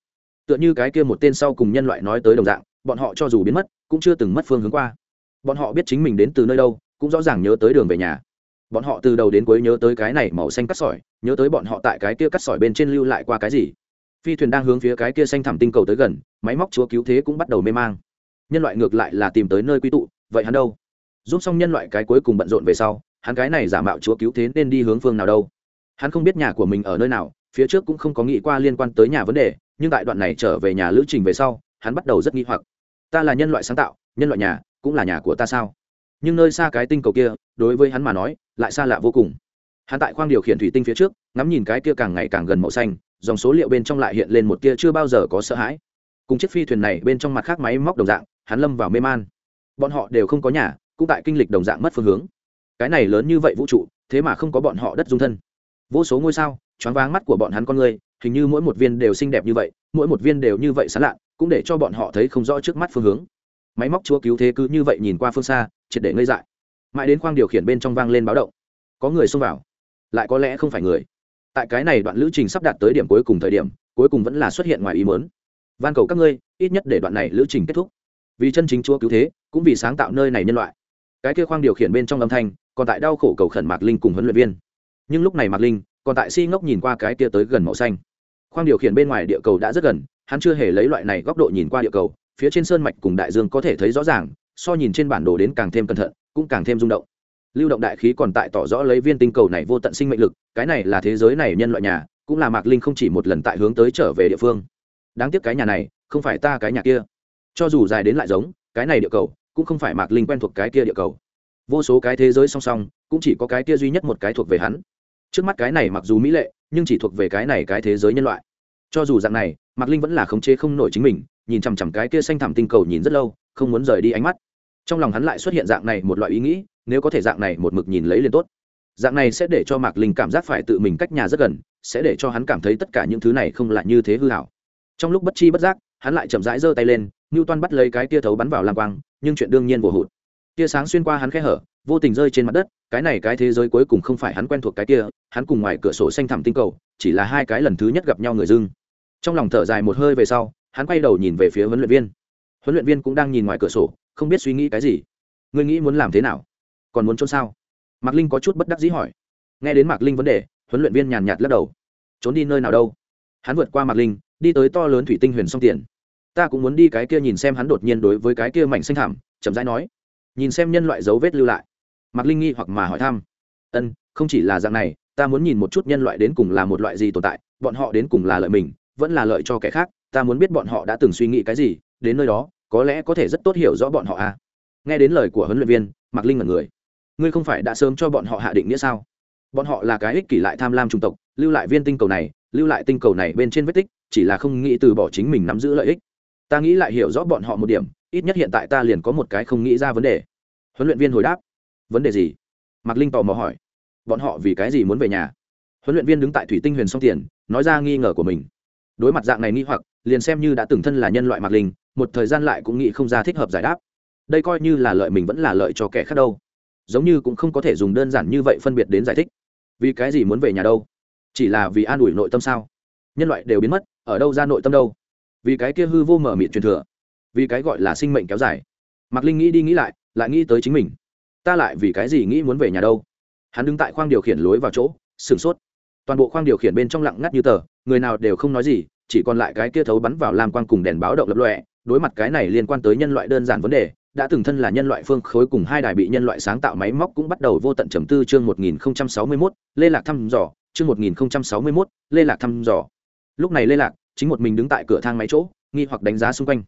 Tựa như cái kia một tên sau cùng nhân loại nói tới đồng dạng, bọn họ cho dù biến mất, cũng chưa từng mất phương hướng qua. Bọn họ biết chính mình đến từ nơi đâu, cũng rõ ràng nhớ tới đường về nhà. Bọn họ từ đầu đến cuối nhớ tới cái này màu xanh cắt sỏi, nhớ tới bọn họ tại cái kia cắt sỏi bên trên lưu lại qua cái gì. Phi thuyền đang hướng phía cái kia xanh thẳm tinh cầu tới gần, máy móc chúa cứu thế cũng bắt đầu mê mang. Nhân loại ngược lại là tìm tới nơi quy tụ, vậy hắn đâu? Giúp xong nhân loại cái cuối cùng bận rộn về sau, hắn cái này giả mạo chúa cứu thế nên đi hướng phương nào đâu? Hắn không biết nhà của mình ở nơi nào phía trước cũng không có nghĩ qua liên quan tới nhà vấn đề, nhưng tại đoạn này trở về nhà lữ trình về sau, hắn bắt đầu rất nghi hoặc. Ta là nhân loại sáng tạo, nhân loại nhà, cũng là nhà của ta sao? Nhưng nơi xa cái tinh cầu kia, đối với hắn mà nói, lại xa lạ vô cùng. Hắn tại khoang điều khiển thủy tinh phía trước, ngắm nhìn cái kia càng ngày càng gần màu xanh, dòng số liệu bên trong lại hiện lên một kia chưa bao giờ có sợ hãi. Cùng chiếc phi thuyền này bên trong mặt khác máy móc đồng dạng, hắn lâm vào mê man. Bọn họ đều không có nhà, cũng tại kinh lịch đồng dạng mất phương hướng. Cái này lớn như vậy vũ trụ, thế mà không có bọn họ đất dung thân. Vô số ngôi sao choáng váng mắt của bọn hắn con người, hình như mỗi một viên đều xinh đẹp như vậy, mỗi một viên đều như vậy sán lạ cũng để cho bọn họ thấy không rõ trước mắt phương hướng. Máy móc chúa cứu thế cứ như vậy nhìn qua phương xa, triệt để ngây dại. Mãi đến khoang điều khiển bên trong vang lên báo động. Có người xông vào. Lại có lẽ không phải người. Tại cái này đoạn lữ trình sắp đạt tới điểm cuối cùng thời điểm, cuối cùng vẫn là xuất hiện ngoài ý mớn van cầu các ngươi, ít nhất để đoạn này lữ trình kết thúc. Vì chân chính chúa cứu thế, cũng vì sáng tạo nơi này nhân loại. Cái kia khoang điều khiển bên trong âm thanh, còn tại đau khổ cầu khẩn mạc linh cùng huấn luyện viên. Nhưng lúc này mạc linh còn tại si ngốc nhìn qua cái kia tới gần màu xanh. Khoang điều khiển bên ngoài địa cầu đã rất gần, hắn chưa hề lấy loại này góc độ nhìn qua địa cầu, phía trên sơn mạch cùng đại dương có thể thấy rõ ràng, so nhìn trên bản đồ đến càng thêm cẩn thận, cũng càng thêm rung động. Lưu động đại khí còn tại tỏ rõ lấy viên tinh cầu này vô tận sinh mệnh lực, cái này là thế giới này nhân loại nhà, cũng là mạc linh không chỉ một lần tại hướng tới trở về địa phương. Đáng tiếc cái nhà này, không phải ta cái nhà kia. Cho dù dài đến lại giống, cái này địa cầu, cũng không phải mạc linh quen thuộc cái kia địa cầu. Vô số cái thế giới song song, cũng chỉ có cái kia duy nhất một cái thuộc về hắn trước mắt cái này mặc dù mỹ lệ, nhưng chỉ thuộc về cái này cái thế giới nhân loại. Cho dù dạng này, mạc linh vẫn là khống chế không nổi chính mình, nhìn chằm chằm cái kia xanh thẳm tinh cầu nhìn rất lâu, không muốn rời đi ánh mắt. Trong lòng hắn lại xuất hiện dạng này một loại ý nghĩ, nếu có thể dạng này một mực nhìn lấy liền tốt. Dạng này sẽ để cho mạc linh cảm giác phải tự mình cách nhà rất gần, sẽ để cho hắn cảm thấy tất cả những thứ này không là như thế hư hảo. Trong lúc bất chi bất giác, hắn lại chậm rãi giơ tay lên ngưu toan bắt lấy cái tia thấu bắn vào lang quang, nhưng chuyện đương nhiên vô hụt. Tia sáng xuyên qua hắn khẽ hở vô tình rơi trên mặt đất, cái này cái thế giới cuối cùng không phải hắn quen thuộc cái kia, hắn cùng ngoài cửa sổ xanh thẳm tinh cầu, chỉ là hai cái lần thứ nhất gặp nhau người dưng. Trong lòng thở dài một hơi về sau, hắn quay đầu nhìn về phía huấn luyện viên. Huấn luyện viên cũng đang nhìn ngoài cửa sổ, không biết suy nghĩ cái gì. Ngươi nghĩ muốn làm thế nào? Còn muốn trốn sao? Mạc linh có chút bất đắc dĩ hỏi. Nghe đến mạc linh vấn đề, huấn luyện viên nhàn nhạt lắc đầu. Trốn đi nơi nào đâu? Hắn vượt qua mạc linh, đi tới to lớn thủy tinh huyền song tiền. Ta cũng muốn đi cái kia nhìn xem hắn đột nhiên đối với cái kia mảnh xanh thảm chậm rãi nói. Nhìn xem nhân loại dấu vết lưu lại mạc linh nghi hoặc mà hỏi thăm. Ân, không chỉ là dạng này, ta muốn nhìn một chút nhân loại đến cùng là một loại gì tồn tại, bọn họ đến cùng là lợi mình, vẫn là lợi cho kẻ khác, ta muốn biết bọn họ đã từng suy nghĩ cái gì, đến nơi đó, có lẽ có thể rất tốt hiểu rõ bọn họ à. Nghe đến lời của huấn luyện viên, mạc linh là người. Ngươi không phải đã sớm cho bọn họ hạ định nghĩa sao? Bọn họ là cái ích kỷ lại tham lam chủng tộc, lưu lại viên tinh cầu này, lưu lại tinh cầu này bên trên vết tích, chỉ là không nghĩ từ bỏ chính mình nắm giữ lợi ích. Ta nghĩ lại hiểu rõ bọn họ một điểm, ít nhất hiện tại ta liền có một cái không nghĩ ra vấn đề. Huấn luyện viên hồi đáp vấn đề gì? Mạc linh tò mò hỏi. Bọn họ vì cái gì muốn về nhà? Huấn luyện viên đứng tại thủy tinh huyền song tiền, nói ra nghi ngờ của mình. Đối mặt dạng này nghi hoặc, liền xem như đã từng thân là nhân loại mạc linh, một thời gian lại cũng nghĩ không ra thích hợp giải đáp. Đây coi như là lợi mình vẫn là lợi cho kẻ khác đâu. Giống như cũng không có thể dùng đơn giản như vậy phân biệt đến giải thích. Vì cái gì muốn về nhà đâu? Chỉ là vì an ủi nội tâm sao? Nhân loại đều biến mất, ở đâu ra nội tâm đâu? Vì cái kia hư vô mở mịt truyền thừa. Vì cái gọi là sinh mệnh kéo dài. Mạc linh nghĩ đi nghĩ lại lại nghĩ tới chính mình ta lại vì cái gì nghĩ muốn về nhà đâu hắn đứng tại khoang điều khiển lối vào chỗ sửng sốt toàn bộ khoang điều khiển bên trong lặng ngắt như tờ người nào đều không nói gì chỉ còn lại cái kia thấu bắn vào làm quang cùng đèn báo động lập lọe đối mặt cái này liên quan tới nhân loại đơn giản vấn đề đã từng thân là nhân loại phương khối cùng hai đài bị nhân loại sáng tạo máy móc cũng bắt đầu vô tận trầm tư chương 1061, Lê Lạc thăm dò, chương 1061, Lê Lạc thăm dò. Lúc này Lê Lạc chính một mình đứng tại cửa thang máy chỗ, nghi hoặc đánh giá xung quanh.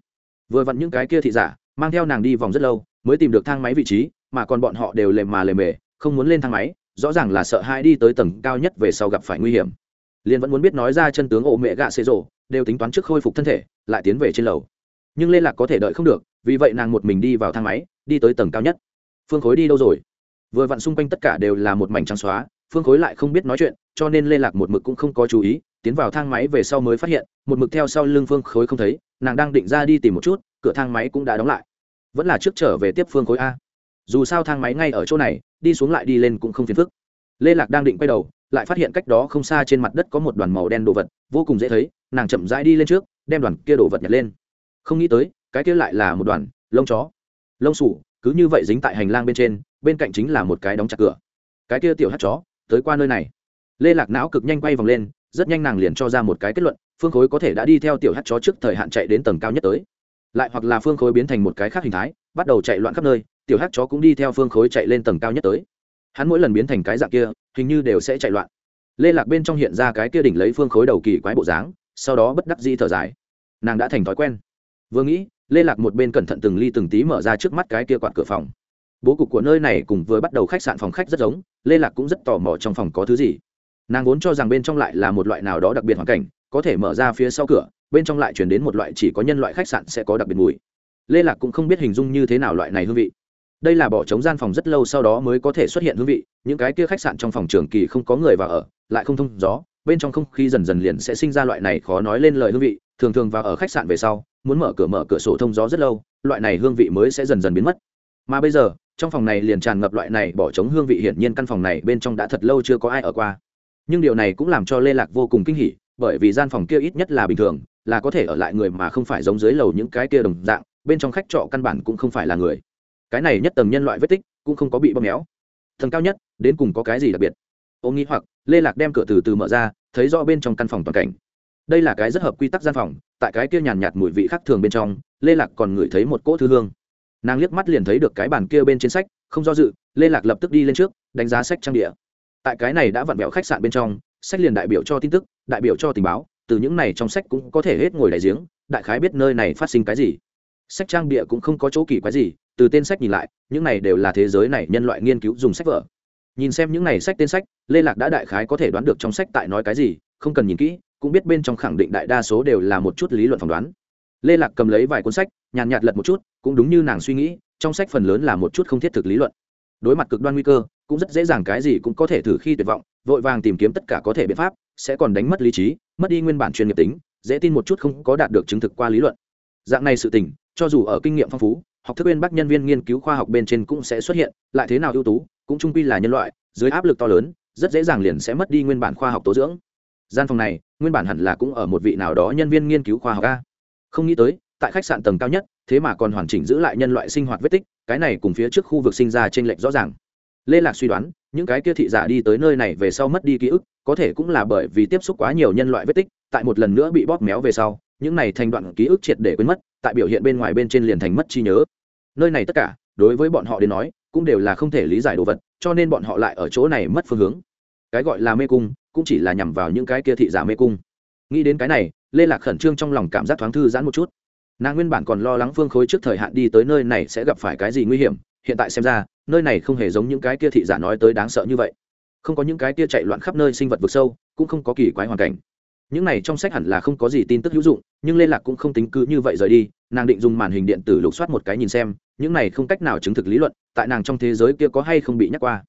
Vừa vặn những cái kia thị giả, mang theo nàng đi vòng rất lâu, mới tìm được thang máy vị trí, mà còn bọn họ đều lề mà lề mề, không muốn lên thang máy, rõ ràng là sợ hai đi tới tầng cao nhất về sau gặp phải nguy hiểm. Liên vẫn muốn biết nói ra chân tướng ổ mẹ gạ xế rổ, đều tính toán trước khôi phục thân thể, lại tiến về trên lầu. Nhưng liên Lạc có thể đợi không được, vì vậy nàng một mình đi vào thang máy đi tới tầng cao nhất phương khối đi đâu rồi vừa vặn xung quanh tất cả đều là một mảnh trắng xóa phương khối lại không biết nói chuyện cho nên liên lạc một mực cũng không có chú ý tiến vào thang máy về sau mới phát hiện một mực theo sau lưng phương khối không thấy nàng đang định ra đi tìm một chút cửa thang máy cũng đã đóng lại vẫn là trước trở về tiếp phương khối a dù sao thang máy ngay ở chỗ này, đi xuống lại đi lên cũng không phiền phức. Lê lạc đang định quay đầu, lại phát hiện cách đó không xa trên mặt đất có một đoàn màu đen đồ vật, vô cùng dễ thấy, nàng chậm rãi đi lên trước, đem đoàn kia đồ vật nhặt lên. Không nghĩ tới, cái kia lại là một đoàn, lông chó. Lông sủ, cứ như vậy dính tại hành lang bên trên, bên cạnh chính là một cái đóng chặt cửa. Cái kia tiểu hát chó, tới qua nơi này. Lê lạc não cực nhanh quay vòng lên, rất nhanh nàng liền cho ra một cái kết luận, phương khối có thể đã đi theo tiểu hát chó trước thời hạn chạy đến tầng cao nhất tới. Lại hoặc là phương khối biến thành một cái khác hình thái, bắt đầu chạy loạn khắp nơi tiểu hát chó cũng đi theo phương khối chạy lên tầng cao nhất tới. Hắn mỗi lần biến thành cái dạng kia, hình như đều sẽ chạy loạn. Lê lạc bên trong hiện ra cái kia đỉnh lấy phương khối đầu kỳ quái bộ dáng, sau đó bất đắc di thở dài. Nàng đã thành thói quen. Vừa nghĩ, lê lạc một bên cẩn thận từng ly từng tí mở ra trước mắt cái kia quạt cửa phòng. Bố cục của nơi này cùng vừa bắt đầu khách sạn phòng khách rất giống, lê lạc cũng rất tò mò trong phòng có thứ gì. Nàng vốn cho rằng bên trong lại là một loại nào đó đặc biệt hoàn cảnh, có thể mở ra phía sau cửa, bên trong lại chuyển đến một loại chỉ có nhân loại khách sạn sẽ có đặc biệt mùi. Lê lạc cũng không biết hình dung như thế nào loại này hương vị đây là bỏ trống gian phòng rất lâu sau đó mới có thể xuất hiện hương vị, những cái kia khách sạn trong phòng trường kỳ không có người vào ở, lại không thông gió, bên trong không khí dần dần liền sẽ sinh ra loại này khó nói lên lời hương vị, thường thường vào ở khách sạn về sau, muốn mở cửa mở cửa sổ thông gió rất lâu, loại này hương vị mới sẽ dần dần biến mất. Mà bây giờ, trong phòng này liền tràn ngập loại này bỏ trống hương vị hiển nhiên căn phòng này bên trong đã thật lâu chưa có ai ở qua. Nhưng điều này cũng làm cho lê lạc vô cùng kinh hỉ, bởi vì gian phòng kia ít nhất là bình thường, là có thể ở lại người mà không phải giống dưới lầu những cái kia đồng dạng, bên trong khách trọ căn bản cũng không phải là người cái này nhất tầng nhân loại vết tích cũng không có bị bóp méo. Tầng cao nhất, đến cùng có cái gì đặc biệt? Ô nghĩ hoặc, lê lạc đem cửa từ từ mở ra, thấy rõ bên trong căn phòng toàn cảnh. Đây là cái rất hợp quy tắc gian phòng, tại cái kia nhàn nhạt mùi vị khác thường bên trong, lê lạc còn ngửi thấy một cỗ thư hương. Nàng liếc mắt liền thấy được cái bàn kia bên trên sách, không do dự, lê lạc lập tức đi lên trước, đánh giá sách trang địa. Tại cái này đã vặn vẹo khách sạn bên trong, sách liền đại biểu cho tin tức, đại biểu cho tình báo, từ những này trong sách cũng có thể hết ngồi đại giếng, đại khái biết nơi này phát sinh cái gì. Sách trang địa cũng không có chỗ kỳ quái gì từ tên sách nhìn lại, những này đều là thế giới này nhân loại nghiên cứu dùng sách vở. Nhìn xem những này sách tên sách, lê lạc đã đại khái có thể đoán được trong sách tại nói cái gì, không cần nhìn kỹ, cũng biết bên trong khẳng định đại đa số đều là một chút lý luận phỏng đoán. Lê lạc cầm lấy vài cuốn sách, nhàn nhạt lật một chút, cũng đúng như nàng suy nghĩ, trong sách phần lớn là một chút không thiết thực lý luận. Đối mặt cực đoan nguy cơ, cũng rất dễ dàng cái gì cũng có thể thử khi tuyệt vọng, vội vàng tìm kiếm tất cả có thể biện pháp, sẽ còn đánh mất lý trí, mất đi nguyên bản chuyên nghiệp tính, dễ tin một chút không có đạt được chứng thực qua lý luận. Dạng này sự tình, cho dù ở kinh nghiệm phong phú học thức bên bác nhân viên nghiên cứu khoa học bên trên cũng sẽ xuất hiện, lại thế nào ưu tú, cũng trung quy là nhân loại, dưới áp lực to lớn, rất dễ dàng liền sẽ mất đi nguyên bản khoa học tố dưỡng. Gian phòng này, nguyên bản hẳn là cũng ở một vị nào đó nhân viên nghiên cứu khoa học a. Không nghĩ tới, tại khách sạn tầng cao nhất, thế mà còn hoàn chỉnh giữ lại nhân loại sinh hoạt vết tích, cái này cùng phía trước khu vực sinh ra trên lệch rõ ràng. Lê lạc suy đoán, những cái kia thị giả đi tới nơi này về sau mất đi ký ức, có thể cũng là bởi vì tiếp xúc quá nhiều nhân loại vết tích, tại một lần nữa bị bóp méo về sau, những này thành đoạn ký ức triệt để quên mất, tại biểu hiện bên ngoài bên trên liền thành mất trí nhớ nơi này tất cả, đối với bọn họ đến nói, cũng đều là không thể lý giải đồ vật, cho nên bọn họ lại ở chỗ này mất phương hướng. Cái gọi là mê cung, cũng chỉ là nhằm vào những cái kia thị giả mê cung. Nghĩ đến cái này, lê lạc khẩn trương trong lòng cảm giác thoáng thư giãn một chút. Nàng nguyên bản còn lo lắng phương khối trước thời hạn đi tới nơi này sẽ gặp phải cái gì nguy hiểm, hiện tại xem ra, nơi này không hề giống những cái kia thị giả nói tới đáng sợ như vậy. Không có những cái kia chạy loạn khắp nơi sinh vật vực sâu, cũng không có kỳ quái hoàn cảnh những này trong sách hẳn là không có gì tin tức hữu dụng, nhưng liên lạc cũng không tính cứ như vậy rời đi, nàng định dùng màn hình điện tử lục soát một cái nhìn xem, những này không cách nào chứng thực lý luận, tại nàng trong thế giới kia có hay không bị nhắc qua.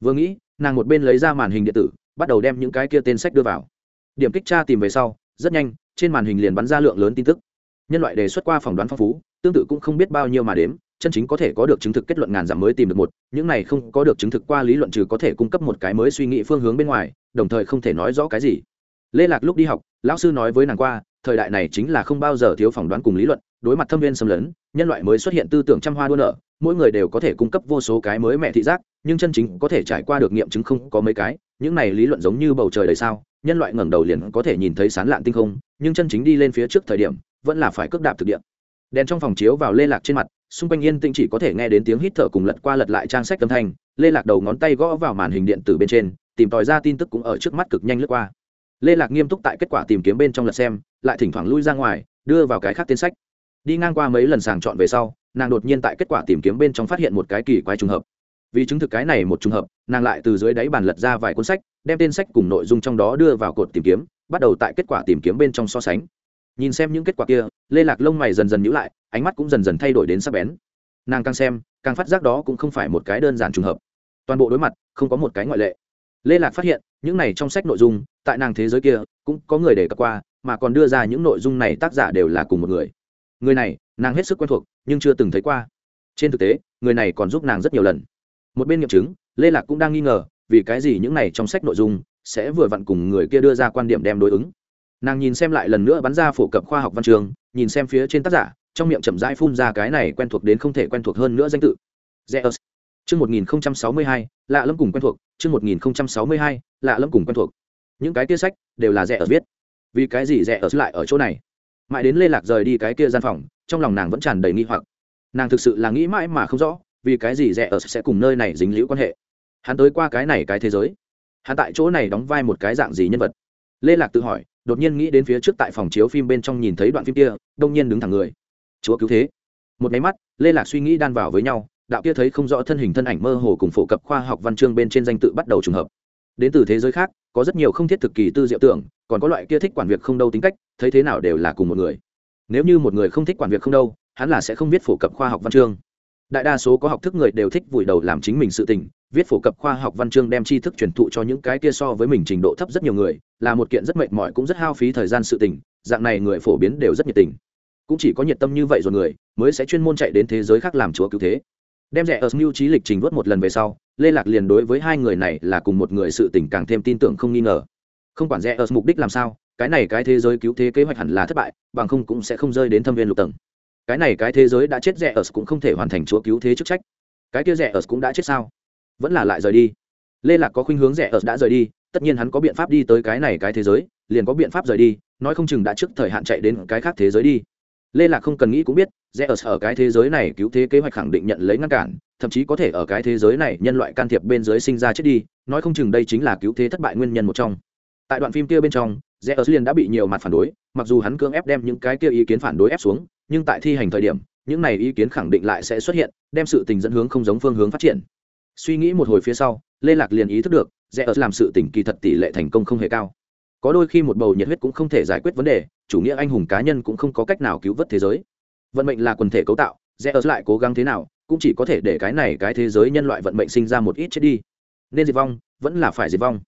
Vừa nghĩ, nàng một bên lấy ra màn hình điện tử, bắt đầu đem những cái kia tên sách đưa vào. Điểm kích tra tìm về sau, rất nhanh, trên màn hình liền bắn ra lượng lớn tin tức. Nhân loại đề xuất qua phỏng đoán phong phú, tương tự cũng không biết bao nhiêu mà đếm, chân chính có thể có được chứng thực kết luận ngàn dặm mới tìm được một, những này không có được chứng thực qua lý luận trừ có thể cung cấp một cái mới suy nghĩ phương hướng bên ngoài, đồng thời không thể nói rõ cái gì lê lạc lúc đi học, lão sư nói với nàng qua, thời đại này chính là không bao giờ thiếu phỏng đoán cùng lý luận, đối mặt thâm viên xâm lấn, nhân loại mới xuất hiện tư tưởng trăm hoa đua nở, mỗi người đều có thể cung cấp vô số cái mới mẹ thị giác, nhưng chân chính có thể trải qua được nghiệm chứng không có mấy cái, những này lý luận giống như bầu trời đầy sao, nhân loại ngẩng đầu liền có thể nhìn thấy sán lạn tinh không, nhưng chân chính đi lên phía trước thời điểm, vẫn là phải cước đạp thực địa. Đèn trong phòng chiếu vào lê lạc trên mặt, xung quanh yên tĩnh chỉ có thể nghe đến tiếng hít thở cùng lật qua lật lại trang sách âm thanh, lê lạc đầu ngón tay gõ vào màn hình điện tử bên trên, tìm tòi ra tin tức cũng ở trước mắt cực nhanh lướt qua lê lạc nghiêm túc tại kết quả tìm kiếm bên trong lật xem, lại thỉnh thoảng lui ra ngoài, đưa vào cái khác tên sách. Đi ngang qua mấy lần sàng chọn về sau, nàng đột nhiên tại kết quả tìm kiếm bên trong phát hiện một cái kỳ quái trùng hợp. Vì chứng thực cái này một trùng hợp, nàng lại từ dưới đáy bàn lật ra vài cuốn sách, đem tên sách cùng nội dung trong đó đưa vào cột tìm kiếm, bắt đầu tại kết quả tìm kiếm bên trong so sánh. Nhìn xem những kết quả kia, lê lạc lông mày dần dần nhữ lại, ánh mắt cũng dần dần thay đổi đến sắc bén. Nàng càng xem, càng phát giác đó cũng không phải một cái đơn giản trùng hợp. Toàn bộ đối mặt, không có một cái ngoại lệ. Lê lạc phát hiện những này trong sách nội dung tại nàng thế giới kia cũng có người đề cập qua mà còn đưa ra những nội dung này tác giả đều là cùng một người. Người này nàng hết sức quen thuộc nhưng chưa từng thấy qua. Trên thực tế người này còn giúp nàng rất nhiều lần. Một bên nghiệm chứng lê lạc cũng đang nghi ngờ vì cái gì những này trong sách nội dung sẽ vừa vặn cùng người kia đưa ra quan điểm đem đối ứng. Nàng nhìn xem lại lần nữa bắn ra phổ cập khoa học văn trường nhìn xem phía trên tác giả trong miệng chậm rãi phun ra cái này quen thuộc đến không thể quen thuộc hơn nữa danh tự. Zeus. Chương 1062, lạ lẫm cùng quen thuộc, chương 1062, lạ lẫm cùng quen thuộc. Những cái kia sách đều là rẻ ở viết. Vì cái gì rẻ ở lại ở chỗ này? Mãi đến Lê Lạc rời đi cái kia gian phòng, trong lòng nàng vẫn tràn đầy nghi hoặc. Nàng thực sự là nghĩ mãi mà không rõ, vì cái gì rẻ ở sẽ cùng nơi này dính liễu quan hệ. Hắn tới qua cái này cái thế giới. Hắn tại chỗ này đóng vai một cái dạng gì nhân vật? Lê Lạc tự hỏi, đột nhiên nghĩ đến phía trước tại phòng chiếu phim bên trong nhìn thấy đoạn phim kia, đông nhiên đứng thẳng người. Chúa cứu thế. Một máy mắt, Lê Lạc suy nghĩ đan vào với nhau, đạo kia thấy không rõ thân hình thân ảnh mơ hồ cùng phổ cập khoa học văn chương bên trên danh tự bắt đầu trùng hợp đến từ thế giới khác, có rất nhiều không thiết thực kỳ tư diệu tưởng, còn có loại kia thích quản việc không đâu tính cách, thấy thế nào đều là cùng một người. Nếu như một người không thích quản việc không đâu, hắn là sẽ không viết phổ cập khoa học văn chương. Đại đa số có học thức người đều thích vùi đầu làm chính mình sự tình, viết phổ cập khoa học văn chương đem tri thức truyền thụ cho những cái kia so với mình trình độ thấp rất nhiều người, là một kiện rất mệt mỏi cũng rất hao phí thời gian sự tình, dạng này người phổ biến đều rất nhiệt tình. Cũng chỉ có nhiệt tâm như vậy rồi người, mới sẽ chuyên môn chạy đến thế giới khác làm chúa cứu thế đem rẻ ở mưu trí lịch trình vớt một lần về sau, lê lạc liền đối với hai người này là cùng một người sự tình càng thêm tin tưởng không nghi ngờ. Không quản rẻ ở mục đích làm sao, cái này cái thế giới cứu thế kế hoạch hẳn là thất bại, bằng không cũng sẽ không rơi đến thâm viên lục tầng. Cái này cái thế giới đã chết rẻ ở cũng không thể hoàn thành chúa cứu thế chức trách. Cái kia rẻ ở cũng đã chết sao? Vẫn là lại rời đi. Lê lạc có khuynh hướng rẻ ở đã rời đi, tất nhiên hắn có biện pháp đi tới cái này cái thế giới, liền có biện pháp rời đi, nói không chừng đã trước thời hạn chạy đến cái khác thế giới đi. Lê lạc không cần nghĩ cũng biết rẽ ở ở cái thế giới này cứu thế kế hoạch khẳng định nhận lấy ngăn cản, thậm chí có thể ở cái thế giới này nhân loại can thiệp bên dưới sinh ra chết đi, nói không chừng đây chính là cứu thế thất bại nguyên nhân một trong. Tại đoạn phim kia bên trong, rẽ ở liền đã bị nhiều mặt phản đối, mặc dù hắn cưỡng ép đem những cái kia ý kiến phản đối ép xuống, nhưng tại thi hành thời điểm, những này ý kiến khẳng định lại sẽ xuất hiện, đem sự tình dẫn hướng không giống phương hướng phát triển. Suy nghĩ một hồi phía sau, lê lạc liền ý thức được, rẽ ở làm sự tình kỳ thật tỷ lệ thành công không hề cao. Có đôi khi một bầu nhiệt huyết cũng không thể giải quyết vấn đề, chủ nghĩa anh hùng cá nhân cũng không có cách nào cứu vớt thế giới vận mệnh là quần thể cấu tạo rẽ ở lại cố gắng thế nào, cũng chỉ có thể để cái này cái thế giới nhân loại vận mệnh sinh ra một ít chết đi. Nên diệt vong, vẫn là phải diệt vong.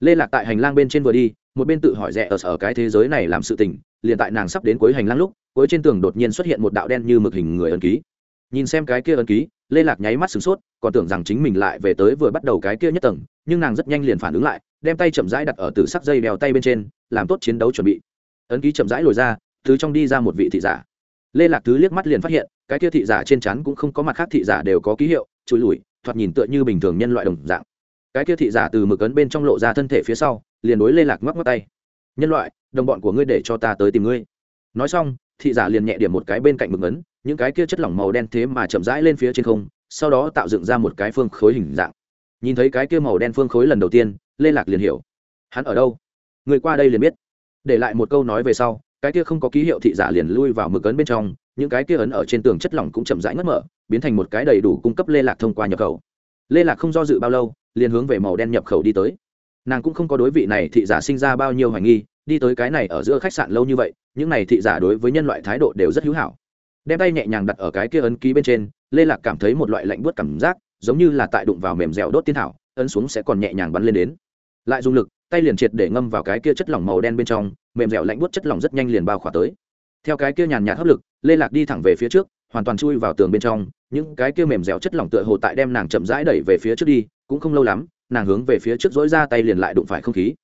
Lê lạc tại hành lang bên trên vừa đi, một bên tự hỏi rẽ ở ở cái thế giới này làm sự tình, liền tại nàng sắp đến cuối hành lang lúc, cuối trên tường đột nhiên xuất hiện một đạo đen như mực hình người ấn ký. Nhìn xem cái kia ấn ký, lê lạc nháy mắt sửng sốt, còn tưởng rằng chính mình lại về tới vừa bắt đầu cái kia nhất tầng, nhưng nàng rất nhanh liền phản ứng lại, đem tay chậm rãi đặt ở từ sắc dây đèo tay bên trên, làm tốt chiến đấu chuẩn bị. Ấn ký chậm rãi lồi ra thứ trong đi ra một vị thị giả lê lạc thứ liếc mắt liền phát hiện, cái kia thị giả trên chắn cũng không có mặt khác thị giả đều có ký hiệu, chùi lùi thoạt nhìn tựa như bình thường nhân loại đồng dạng. Cái kia thị giả từ mực ấn bên trong lộ ra thân thể phía sau, liền đối lê lạc ngoắc ngoắc tay. Nhân loại, đồng bọn của ngươi để cho ta tới tìm ngươi. Nói xong, thị giả liền nhẹ điểm một cái bên cạnh mực ấn, những cái kia chất lỏng màu đen thế mà chậm rãi lên phía trên không, sau đó tạo dựng ra một cái phương khối hình dạng. Nhìn thấy cái kia màu đen phương khối lần đầu tiên, lê lạc liền hiểu. Hắn ở đâu? Người qua đây liền biết. Để lại một câu nói về sau cái kia không có ký hiệu thị giả liền lui vào mực ấn bên trong, những cái kia ấn ở trên tường chất lỏng cũng chậm rãi ngất mở, biến thành một cái đầy đủ cung cấp lê lạc thông qua nhập khẩu. Lê lạc không do dự bao lâu, liền hướng về màu đen nhập khẩu đi tới. Nàng cũng không có đối vị này thị giả sinh ra bao nhiêu hoài nghi, đi tới cái này ở giữa khách sạn lâu như vậy, những này thị giả đối với nhân loại thái độ đều rất hữu hảo. Đem tay nhẹ nhàng đặt ở cái kia ấn ký bên trên, lê lạc cảm thấy một loại lạnh buốt cảm giác, giống như là tại đụng vào mềm dẻo đốt tiên thảo, ấn xuống sẽ còn nhẹ nhàng bắn lên đến. Lại dùng lực, tay liền triệt để ngâm vào cái kia chất lỏng màu đen bên trong mềm dẻo lạnh buốt chất lỏng rất nhanh liền bao khỏa tới. Theo cái kia nhàn nhạt hấp lực, lê lạc đi thẳng về phía trước, hoàn toàn chui vào tường bên trong, những cái kia mềm dẻo chất lỏng tựa hồ tại đem nàng chậm rãi đẩy về phía trước đi, cũng không lâu lắm, nàng hướng về phía trước dỗi ra tay liền lại đụng phải không khí.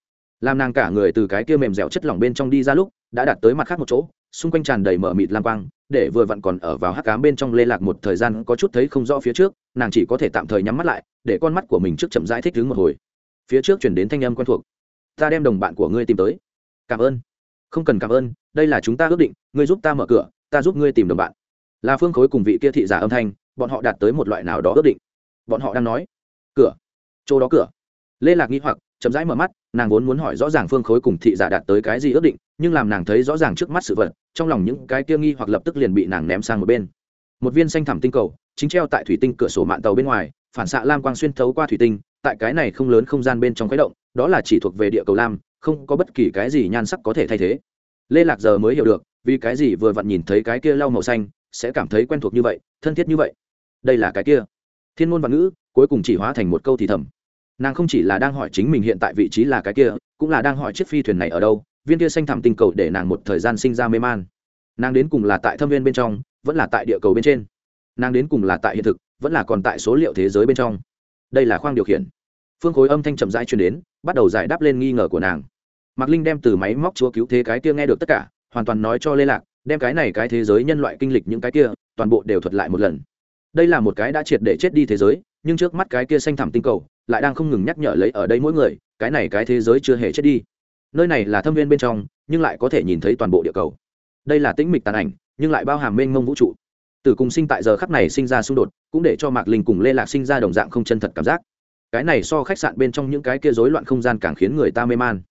Làm nàng cả người từ cái kia mềm dẻo chất lỏng bên trong đi ra lúc, đã đạt tới mặt khác một chỗ, xung quanh tràn đầy mở mịt lam quang, để vừa vặn còn ở vào hắc cám bên trong lê lạc một thời gian có chút thấy không rõ phía trước, nàng chỉ có thể tạm thời nhắm mắt lại, để con mắt của mình trước chậm rãi thích đứng một hồi. Phía trước chuyển đến thanh âm quen thuộc. Ta đem đồng bạn của ngươi tìm tới cảm ơn. Không cần cảm ơn, đây là chúng ta ước định, ngươi giúp ta mở cửa, ta giúp ngươi tìm đồng bạn. Là phương khối cùng vị kia thị giả âm thanh, bọn họ đạt tới một loại nào đó ước định. Bọn họ đang nói, cửa, chỗ đó cửa. Lê lạc nghĩ hoặc, chậm rãi mở mắt, nàng vốn muốn hỏi rõ ràng phương khối cùng thị giả đạt tới cái gì ước định, nhưng làm nàng thấy rõ ràng trước mắt sự vật, trong lòng những cái kia nghi hoặc lập tức liền bị nàng ném sang một bên. Một viên xanh thẳm tinh cầu, chính treo tại thủy tinh cửa sổ mạng tàu bên ngoài, phản xạ lam quang xuyên thấu qua thủy tinh, tại cái này không lớn không gian bên trong khuấy động, đó là chỉ thuộc về địa cầu lam không có bất kỳ cái gì nhan sắc có thể thay thế. Lê lạc giờ mới hiểu được, vì cái gì vừa vặn nhìn thấy cái kia lau màu xanh, sẽ cảm thấy quen thuộc như vậy, thân thiết như vậy. Đây là cái kia. Thiên môn văn ngữ, cuối cùng chỉ hóa thành một câu thì thầm. Nàng không chỉ là đang hỏi chính mình hiện tại vị trí là cái kia, cũng là đang hỏi chiếc phi thuyền này ở đâu, viên kia xanh thẳm tinh cầu để nàng một thời gian sinh ra mê man. Nàng đến cùng là tại thâm viên bên trong, vẫn là tại địa cầu bên trên. Nàng đến cùng là tại hiện thực, vẫn là còn tại số liệu thế giới bên trong. Đây là khoang điều khiển. Phương khối âm thanh chậm rãi truyền đến bắt đầu giải đáp lên nghi ngờ của nàng. Mạc linh đem từ máy móc chúa cứu thế cái kia nghe được tất cả, hoàn toàn nói cho lê lạc, đem cái này cái thế giới nhân loại kinh lịch những cái kia, toàn bộ đều thuật lại một lần. Đây là một cái đã triệt để chết đi thế giới, nhưng trước mắt cái kia xanh thẳm tinh cầu, lại đang không ngừng nhắc nhở lấy ở đây mỗi người, cái này cái thế giới chưa hề chết đi. Nơi này là thâm viên bên trong, nhưng lại có thể nhìn thấy toàn bộ địa cầu. Đây là tĩnh mịch tàn ảnh, nhưng lại bao hàm mênh mông vũ trụ. Từ cùng sinh tại giờ khắc này sinh ra xung đột, cũng để cho mạc linh cùng lê lạc sinh ra đồng dạng không chân thật cảm giác cái này so khách sạn bên trong những cái kia rối loạn không gian càng khiến người ta mê man.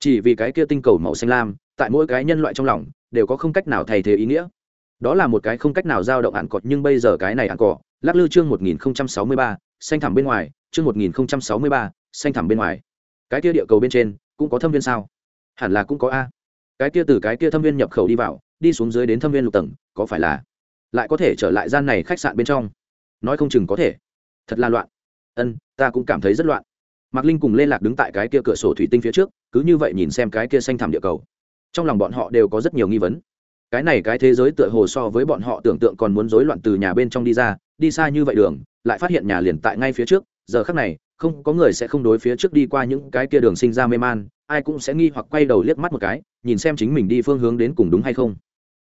Chỉ vì cái kia tinh cầu màu xanh lam, tại mỗi cái nhân loại trong lòng, đều có không cách nào thay thế ý nghĩa. Đó là một cái không cách nào giao động ạn cọt nhưng bây giờ cái này ạn cọ, lắc lư chương một nghìn sáu mươi ba, xanh thẳm bên ngoài, chương một nghìn sáu mươi ba, xanh thẳm bên ngoài. Cái kia địa cầu bên trên, cũng có thâm viên sao? Hẳn là cũng có a. Cái kia từ cái kia thâm viên nhập khẩu đi vào, đi xuống dưới đến thâm viên lục tầng, có phải là lại có thể trở lại gian này khách sạn bên trong? Nói không chừng có thể. Thật là loạn ân, ta cũng cảm thấy rất loạn. Mạc linh cùng lê lạc đứng tại cái kia cửa sổ thủy tinh phía trước, cứ như vậy nhìn xem cái kia xanh thẳm địa cầu. Trong lòng bọn họ đều có rất nhiều nghi vấn. Cái này cái thế giới tựa hồ so với bọn họ tưởng tượng còn muốn rối loạn từ nhà bên trong đi ra, đi xa như vậy đường, lại phát hiện nhà liền tại ngay phía trước, giờ khác này, không có người sẽ không đối phía trước đi qua những cái kia đường sinh ra mê man, ai cũng sẽ nghi hoặc quay đầu liếc mắt một cái, nhìn xem chính mình đi phương hướng đến cùng đúng hay không.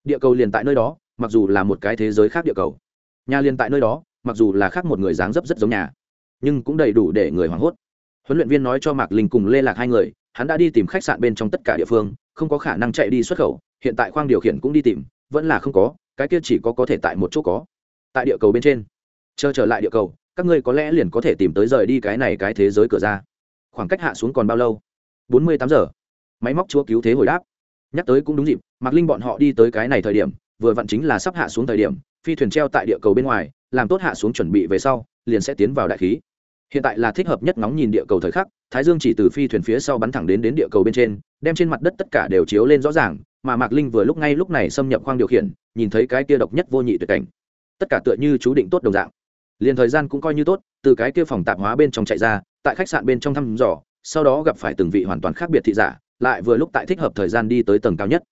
Địa cầu liền tại nơi đó, mặc dù là một cái thế giới khác địa cầu. Nhà liền tại nơi đó, mặc dù là khác một người dáng dấp rất giống nhà nhưng cũng đầy đủ để người hoảng hốt. Huấn luyện viên nói cho mạc linh cùng lê lạc hai người, hắn đã đi tìm khách sạn bên trong tất cả địa phương, không có khả năng chạy đi xuất khẩu, hiện tại khoang điều khiển cũng đi tìm, vẫn là không có, cái kia chỉ có có thể tại một chỗ có. Tại địa cầu bên trên. Chờ trở lại địa cầu, các ngươi có lẽ liền có thể tìm tới rời đi cái này cái thế giới cửa ra. Khoảng cách hạ xuống còn bao lâu? Bốn mươi tám giờ. Máy móc chúa cứu thế hồi đáp. Nhắc tới cũng đúng dịp, mạc linh bọn họ đi tới cái này thời điểm, vừa vặn chính là sắp hạ xuống thời điểm, phi thuyền treo tại địa cầu bên ngoài, làm tốt hạ xuống chuẩn bị về sau, liền sẽ tiến vào đại khí hiện tại là thích hợp nhất ngóng nhìn địa cầu thời khắc, thái dương chỉ từ phi thuyền phía sau bắn thẳng đến đến địa cầu bên trên, đem trên mặt đất tất cả đều chiếu lên rõ ràng, mà mạc linh vừa lúc ngay lúc này xâm nhập khoang điều khiển, nhìn thấy cái kia độc nhất vô nhị tuyệt cảnh. Tất cả tựa như chú định tốt đồng dạng. Liền thời gian cũng coi như tốt, từ cái kia phòng tạp hóa bên trong chạy ra, tại khách sạn bên trong thăm dò, sau đó gặp phải từng vị hoàn toàn khác biệt thị giả, lại vừa lúc tại thích hợp thời gian đi tới tầng cao nhất.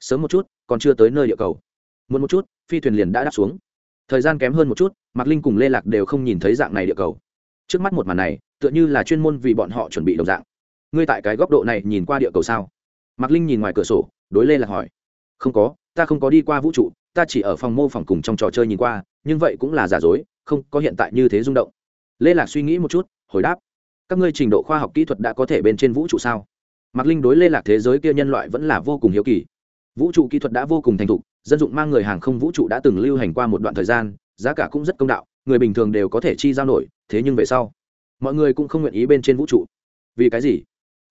Sớm một chút, còn chưa tới nơi địa cầu. Muốn một chút, phi thuyền liền đã đáp xuống. Thời gian kém hơn một chút, mạc linh cùng lê lạc đều không nhìn thấy dạng này địa cầu trước mắt một màn này, tựa như là chuyên môn vì bọn họ chuẩn bị đồng dạng. Ngươi tại cái góc độ này nhìn qua địa cầu sao? Mạc linh nhìn ngoài cửa sổ, đối lê lạc hỏi. Không có, ta không có đi qua vũ trụ, ta chỉ ở phòng mô phỏng cùng trong trò chơi nhìn qua, nhưng vậy cũng là giả dối, không có hiện tại như thế rung động. Lê lạc suy nghĩ một chút, hồi đáp. Các ngươi trình độ khoa học kỹ thuật đã có thể bên trên vũ trụ sao? Mạc linh đối lê lạc thế giới kia nhân loại vẫn là vô cùng hiếu kỳ. Vũ trụ kỹ thuật đã vô cùng thành thục, dân dụng mang người hàng không vũ trụ đã từng lưu hành qua một đoạn thời gian, giá cả cũng rất công đạo, người bình thường đều có thể chi giao nổi thế nhưng về sau, mọi người cũng không nguyện ý bên trên vũ trụ. Vì cái gì?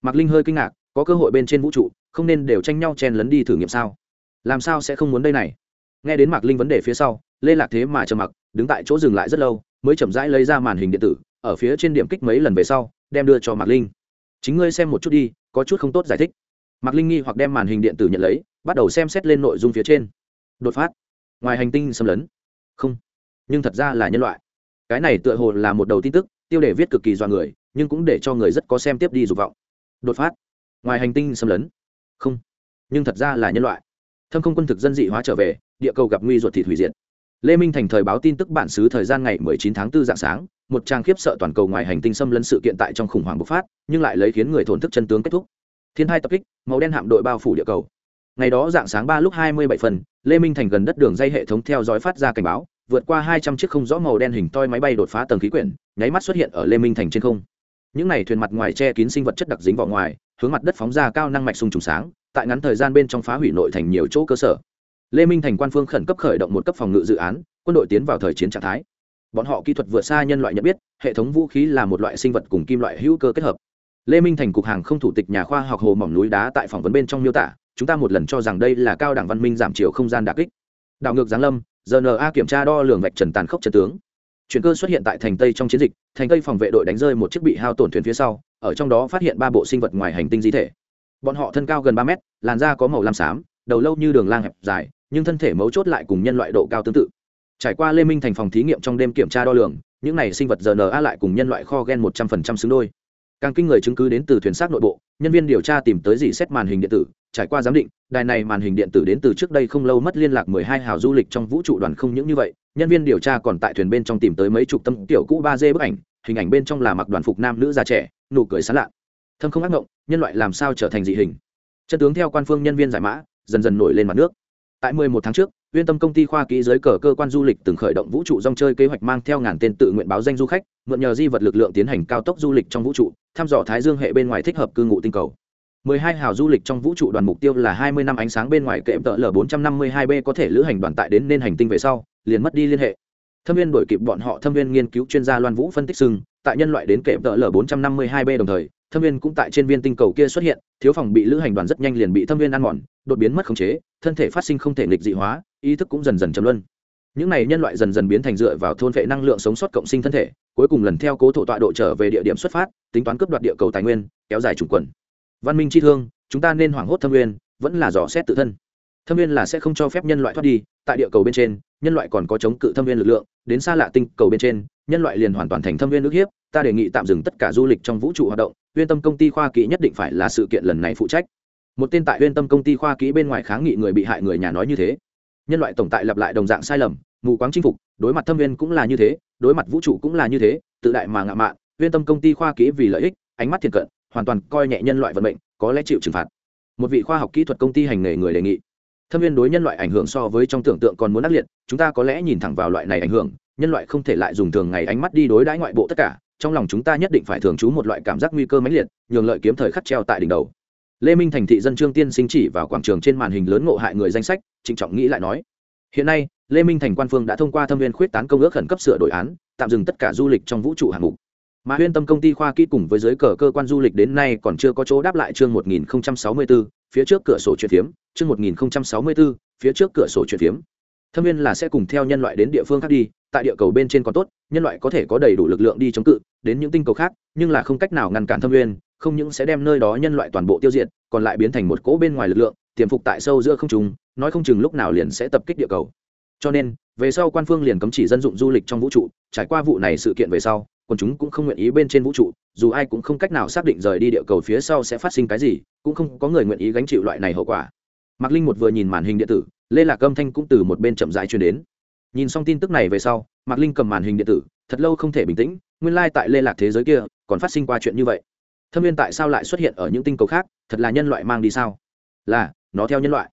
Mạc linh hơi kinh ngạc, có cơ hội bên trên vũ trụ, không nên đều tranh nhau chen lấn đi thử nghiệm sao? Làm sao sẽ không muốn đây này? Nghe đến mạc linh vấn đề phía sau, lê lạc thế mà trầm mặc, đứng tại chỗ dừng lại rất lâu, mới chậm rãi lấy ra màn hình điện tử, ở phía trên điểm kích mấy lần về sau, đem đưa cho mạc linh. Chính ngươi xem một chút đi, có chút không tốt giải thích. Mạc linh nghi hoặc đem màn hình điện tử nhận lấy, bắt đầu xem xét lên nội dung phía trên. Đột phát. Ngoài hành tinh xâm lấn. Không. Nhưng thật ra là nhân loại cái này tựa hồ là một đầu tin tức, tiêu đề viết cực kỳ dọa người, nhưng cũng để cho người rất có xem tiếp đi dục vọng. Đột phát. Ngoài hành tinh xâm lấn. Không. Nhưng thật ra là nhân loại. Thâm không quân thực dân dị hóa trở về, địa cầu gặp nguy ruột thịt hủy diệt. Lê minh thành thời báo tin tức bản xứ thời gian ngày 19 tháng 4 dạng sáng, một trang khiếp sợ toàn cầu ngoài hành tinh xâm lấn sự kiện tại trong khủng hoảng bộc phát, nhưng lại lấy khiến người thổn thức chân tướng kết thúc. Thiên hai tập kích, màu đen hạm đội bao phủ địa cầu. Ngày đó dạng sáng ba lúc hai mươi bảy phần, lê minh thành gần đất đường dây hệ thống theo dõi phát ra cảnh báo vượt qua hai trăm chiếc không rõ màu đen hình toi máy bay đột phá tầng khí quyển, nháy mắt xuất hiện ở lê minh thành trên không. Những này thuyền mặt ngoài che kín sinh vật chất đặc dính vào ngoài, hướng mặt đất phóng ra cao năng mạch sung trùng sáng, tại ngắn thời gian bên trong phá hủy nội thành nhiều chỗ cơ sở. Lê minh thành quan phương khẩn cấp khởi động một cấp phòng ngự dự án, quân đội tiến vào thời chiến trạng thái. Bọn họ kỹ thuật vượt xa nhân loại nhận biết, hệ thống vũ khí là một loại sinh vật cùng kim loại hữu cơ kết hợp. Lê minh thành cục hàng không thủ tịch nhà khoa học hồ mỏng núi đá tại phỏng vấn bên trong miêu tả, chúng ta một lần cho rằng đây là cao đẳng văn minh giảm chiều không gian đặc kích. Đảo ngược giáng lâm rna kiểm tra đo lường vạch trần tàn khốc trần tướng. Chuyển cơ xuất hiện tại thành tây trong chiến dịch, thành tây phòng vệ đội đánh rơi một chiếc bị hao tổn thuyền phía sau, ở trong đó phát hiện ba bộ sinh vật ngoài hành tinh di thể. Bọn họ thân cao gần ba mét, làn da có màu lam xám, đầu lâu như đường lang hẹp dài, nhưng thân thể mấu chốt lại cùng nhân loại độ cao tương tự. Trải qua lê minh thành phòng thí nghiệm trong đêm kiểm tra đo lường, những này sinh vật rna lại cùng nhân loại kho gen một trăm phần trăm xứng đôi càng kinh người chứng cứ đến từ thuyền xác nội bộ, nhân viên điều tra tìm tới dì xét màn hình điện tử, trải qua giám định, đài này màn hình điện tử đến từ trước đây không lâu mất liên lạc mười hai hào du lịch trong vũ trụ đoàn không những như vậy, nhân viên điều tra còn tại thuyền bên trong tìm tới mấy chục tâm tiểu cũ ba d bức ảnh, hình ảnh bên trong là mặc đoàn phục nam nữ già trẻ, nụ cười sán lạ thâm không ác ngộng, nhân loại làm sao trở thành dị hình? Chân tướng theo quan phương nhân viên giải mã, dần dần nổi lên mặt nước. Tại 11 tháng trước, uyên tâm công ty khoa kỹ giới cờ cơ quan du lịch từng khởi động vũ trụ rong chơi kế hoạch mang theo ngàn tên tự nguyện báo danh du khách mượn nhờ di vật lực lượng tiến hành cao tốc du lịch trong vũ trụ thăm dò thái dương hệ bên ngoài thích hợp cư ngụ tinh cầu 12 hào du lịch trong vũ trụ đoàn mục tiêu là 20 năm ánh sáng bên ngoài kệm tợ L452B có thể lữ hành đoàn tại đến nên hành tinh về sau, liền mất đi liên hệ. Thâm viên đổi kịp bọn họ thâm viên nghiên cứu chuyên gia Loan Vũ phân tích sừng, tại nhân loại đến kệm tợ L452B đồng thời, thâm viên cũng tại trên viên tinh cầu kia xuất hiện, thiếu phòng bị lữ hành đoàn rất nhanh liền bị thâm viên ăn mòn, đột biến mất khống chế, thân thể phát sinh không thể nghịch dị hóa, ý thức cũng dần dần chấm luân. Những này nhân loại dần dần biến thành dựa vào thôn vệ năng lượng sống sót cộng sinh thân thể, cuối cùng lần theo cố thổ tọa độ trở về địa điểm xuất phát, tính toán cướp đoạt địa cầu tài nguyên, kéo dài trùng quần. Văn minh chi thương chúng ta nên hoảng hốt thâm nguyên, vẫn là dò xét tự thân. Thâm nguyên là sẽ không cho phép nhân loại thoát đi tại địa cầu bên trên nhân loại còn có chống cự thâm nguyên lực lượng đến xa lạ tinh cầu bên trên nhân loại liền hoàn toàn thành thâm nguyên nước hiếp ta đề nghị tạm dừng tất cả du lịch trong vũ trụ hoạt động uyên tâm công ty khoa kỹ nhất định phải là sự kiện lần này phụ trách. Một tên tại uyên tâm công ty khoa kỹ bên ngoài kháng nghị người bị hại người nhà nói như thế. Nhân loại tổng tại lặp lại đồng dạng sai lầm mù quáng chinh phục đối mặt thâm viên cũng là như thế đối mặt vũ trụ cũng là như thế, tự đại mà ngạo mạn uyên tâm công ty khoa kỹ vì lợi ích, ánh mắt thiện cận, hoàn toàn coi nhẹ nhân loại vận mệnh, có lẽ chịu trừng phạt. Một vị khoa học kỹ thuật công ty hành nghề người đề nghị. Thâm viên đối nhân loại ảnh hưởng so với trong tưởng tượng còn muốn ác liệt, chúng ta có lẽ nhìn thẳng vào loại này ảnh hưởng, nhân loại không thể lại dùng thường ngày ánh mắt đi đối đãi ngoại bộ tất cả, trong lòng chúng ta nhất định phải thường trú một loại cảm giác nguy cơ mãnh liệt, nhường lợi kiếm thời khắc treo tại đỉnh đầu. Lê minh thành thị dân trương tiên sinh chỉ vào quảng trường trên màn hình lớn ngộ hại người danh sách, trịnh trọng nghĩ lại nói, hiện nay lê minh thành quan phương đã thông qua thâm viên khuyết tán công ước khẩn cấp sửa đổi án tạm dừng tất cả du lịch trong vũ trụ hạng mục. Mà huyên tâm công ty khoa kỹ cùng với giới cờ cơ quan du lịch đến nay còn chưa có chỗ đáp lại chương 1064, phía trước cửa sổ chuyển phiếm chương 1064, phía trước cửa sổ chuyển phiếm. Thâm viên là sẽ cùng theo nhân loại đến địa phương khác đi tại địa cầu bên trên còn tốt nhân loại có thể có đầy đủ lực lượng đi chống cự đến những tinh cầu khác nhưng là không cách nào ngăn cản thâm viên không những sẽ đem nơi đó nhân loại toàn bộ tiêu diệt còn lại biến thành một cỗ bên ngoài lực lượng tiềm phục tại sâu giữa không trùng nói không chừng lúc nào liền sẽ tập kích địa cầu cho nên, về sau quan phương liền cấm chỉ dân dụng du lịch trong vũ trụ, trải qua vụ này sự kiện về sau còn chúng cũng không nguyện ý bên trên vũ trụ, dù ai cũng không cách nào xác định rời đi địa cầu phía sau sẽ phát sinh cái gì, cũng không có người nguyện ý gánh chịu loại này hậu quả. Mạc linh một vừa nhìn màn hình điện tử, lê lạc âm thanh cũng từ một bên chậm rãi truyền đến. Nhìn xong tin tức này về sau, mạc linh cầm màn hình điện tử, thật lâu không thể bình tĩnh, nguyên lai、like、tại lê lạc thế giới kia, còn phát sinh qua chuyện như vậy. Thâm viên tại sao lại xuất hiện ở những tinh cầu khác, thật là nhân loại mang đi sao? Là, nó theo nhân loại.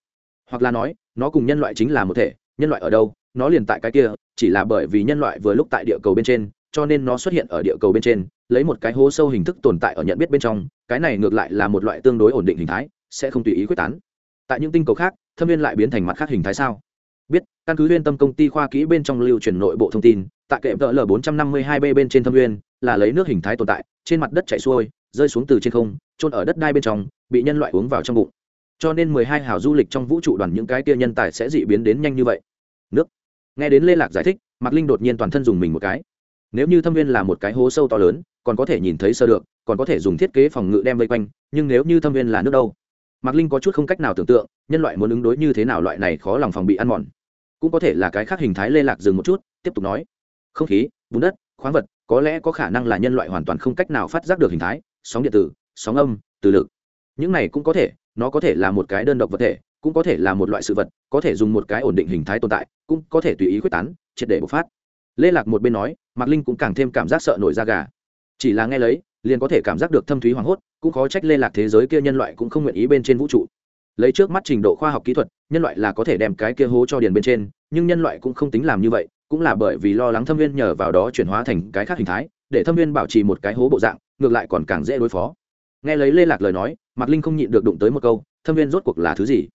Hoặc là nói, nó cùng nhân loại chính là một thể nhân loại ở đâu, nó liền tại cái kia, chỉ là bởi vì nhân loại vừa lúc tại địa cầu bên trên, cho nên nó xuất hiện ở địa cầu bên trên, lấy một cái hố sâu hình thức tồn tại ở nhận biết bên trong, cái này ngược lại là một loại tương đối ổn định hình thái, sẽ không tùy ý quyết tán. Tại những tinh cầu khác, thâm viên lại biến thành mặt khác hình thái sao? Biết, căn cứ liên tâm công ty khoa kỹ bên trong lưu truyền nội bộ thông tin, tại kệm tợ l 452 b bên trên thâm viên, là lấy nước hình thái tồn tại, trên mặt đất chảy xuôi, rơi xuống từ trên không trôn ở đất đai bên trong, bị nhân loại uống vào trong bụng cho nên mười hai hào du lịch trong vũ trụ đoàn những cái kia nhân tài sẽ dị biến đến nhanh như vậy. Nước. Nghe đến lê lạc giải thích, mạc linh đột nhiên toàn thân dùng mình một cái. Nếu như thâm viên là một cái hố sâu to lớn, còn có thể nhìn thấy sơ được, còn có thể dùng thiết kế phòng ngự đem vây quanh, nhưng nếu như thâm viên là nước đâu? Mạc linh có chút không cách nào tưởng tượng, nhân loại muốn ứng đối như thế nào loại này khó lòng phòng bị ăn mòn. Cũng có thể là cái khác hình thái lê lạc dừng một chút, tiếp tục nói. Không khí, bùn đất, khoáng vật, có lẽ có khả năng là nhân loại hoàn toàn không cách nào phát giác được hình thái, sóng điện tử, sóng âm, từ lực. Những này cũng có thể nó có thể là một cái đơn độc vật thể, cũng có thể là một loại sự vật, có thể dùng một cái ổn định hình thái tồn tại, cũng có thể tùy ý quyết tán, triệt để bộc phát. Lê lạc một bên nói, mạc linh cũng càng thêm cảm giác sợ nổi da gà. Chỉ là nghe lấy, liền có thể cảm giác được thâm thúy hoảng hốt, cũng khó trách lê lạc thế giới kia nhân loại cũng không nguyện ý bên trên vũ trụ. Lấy trước mắt trình độ khoa học kỹ thuật, nhân loại là có thể đem cái kia hố cho điền bên trên, nhưng nhân loại cũng không tính làm như vậy, cũng là bởi vì lo lắng thâm viên nhờ vào đó chuyển hóa thành cái khác hình thái, để thâm viên bảo trì một cái hố bộ dạng, ngược lại còn càng dễ đối phó nghe lấy lê lạc lời nói, mạc linh không nhịn được đụng tới một câu, thâm viên rốt cuộc là thứ gì?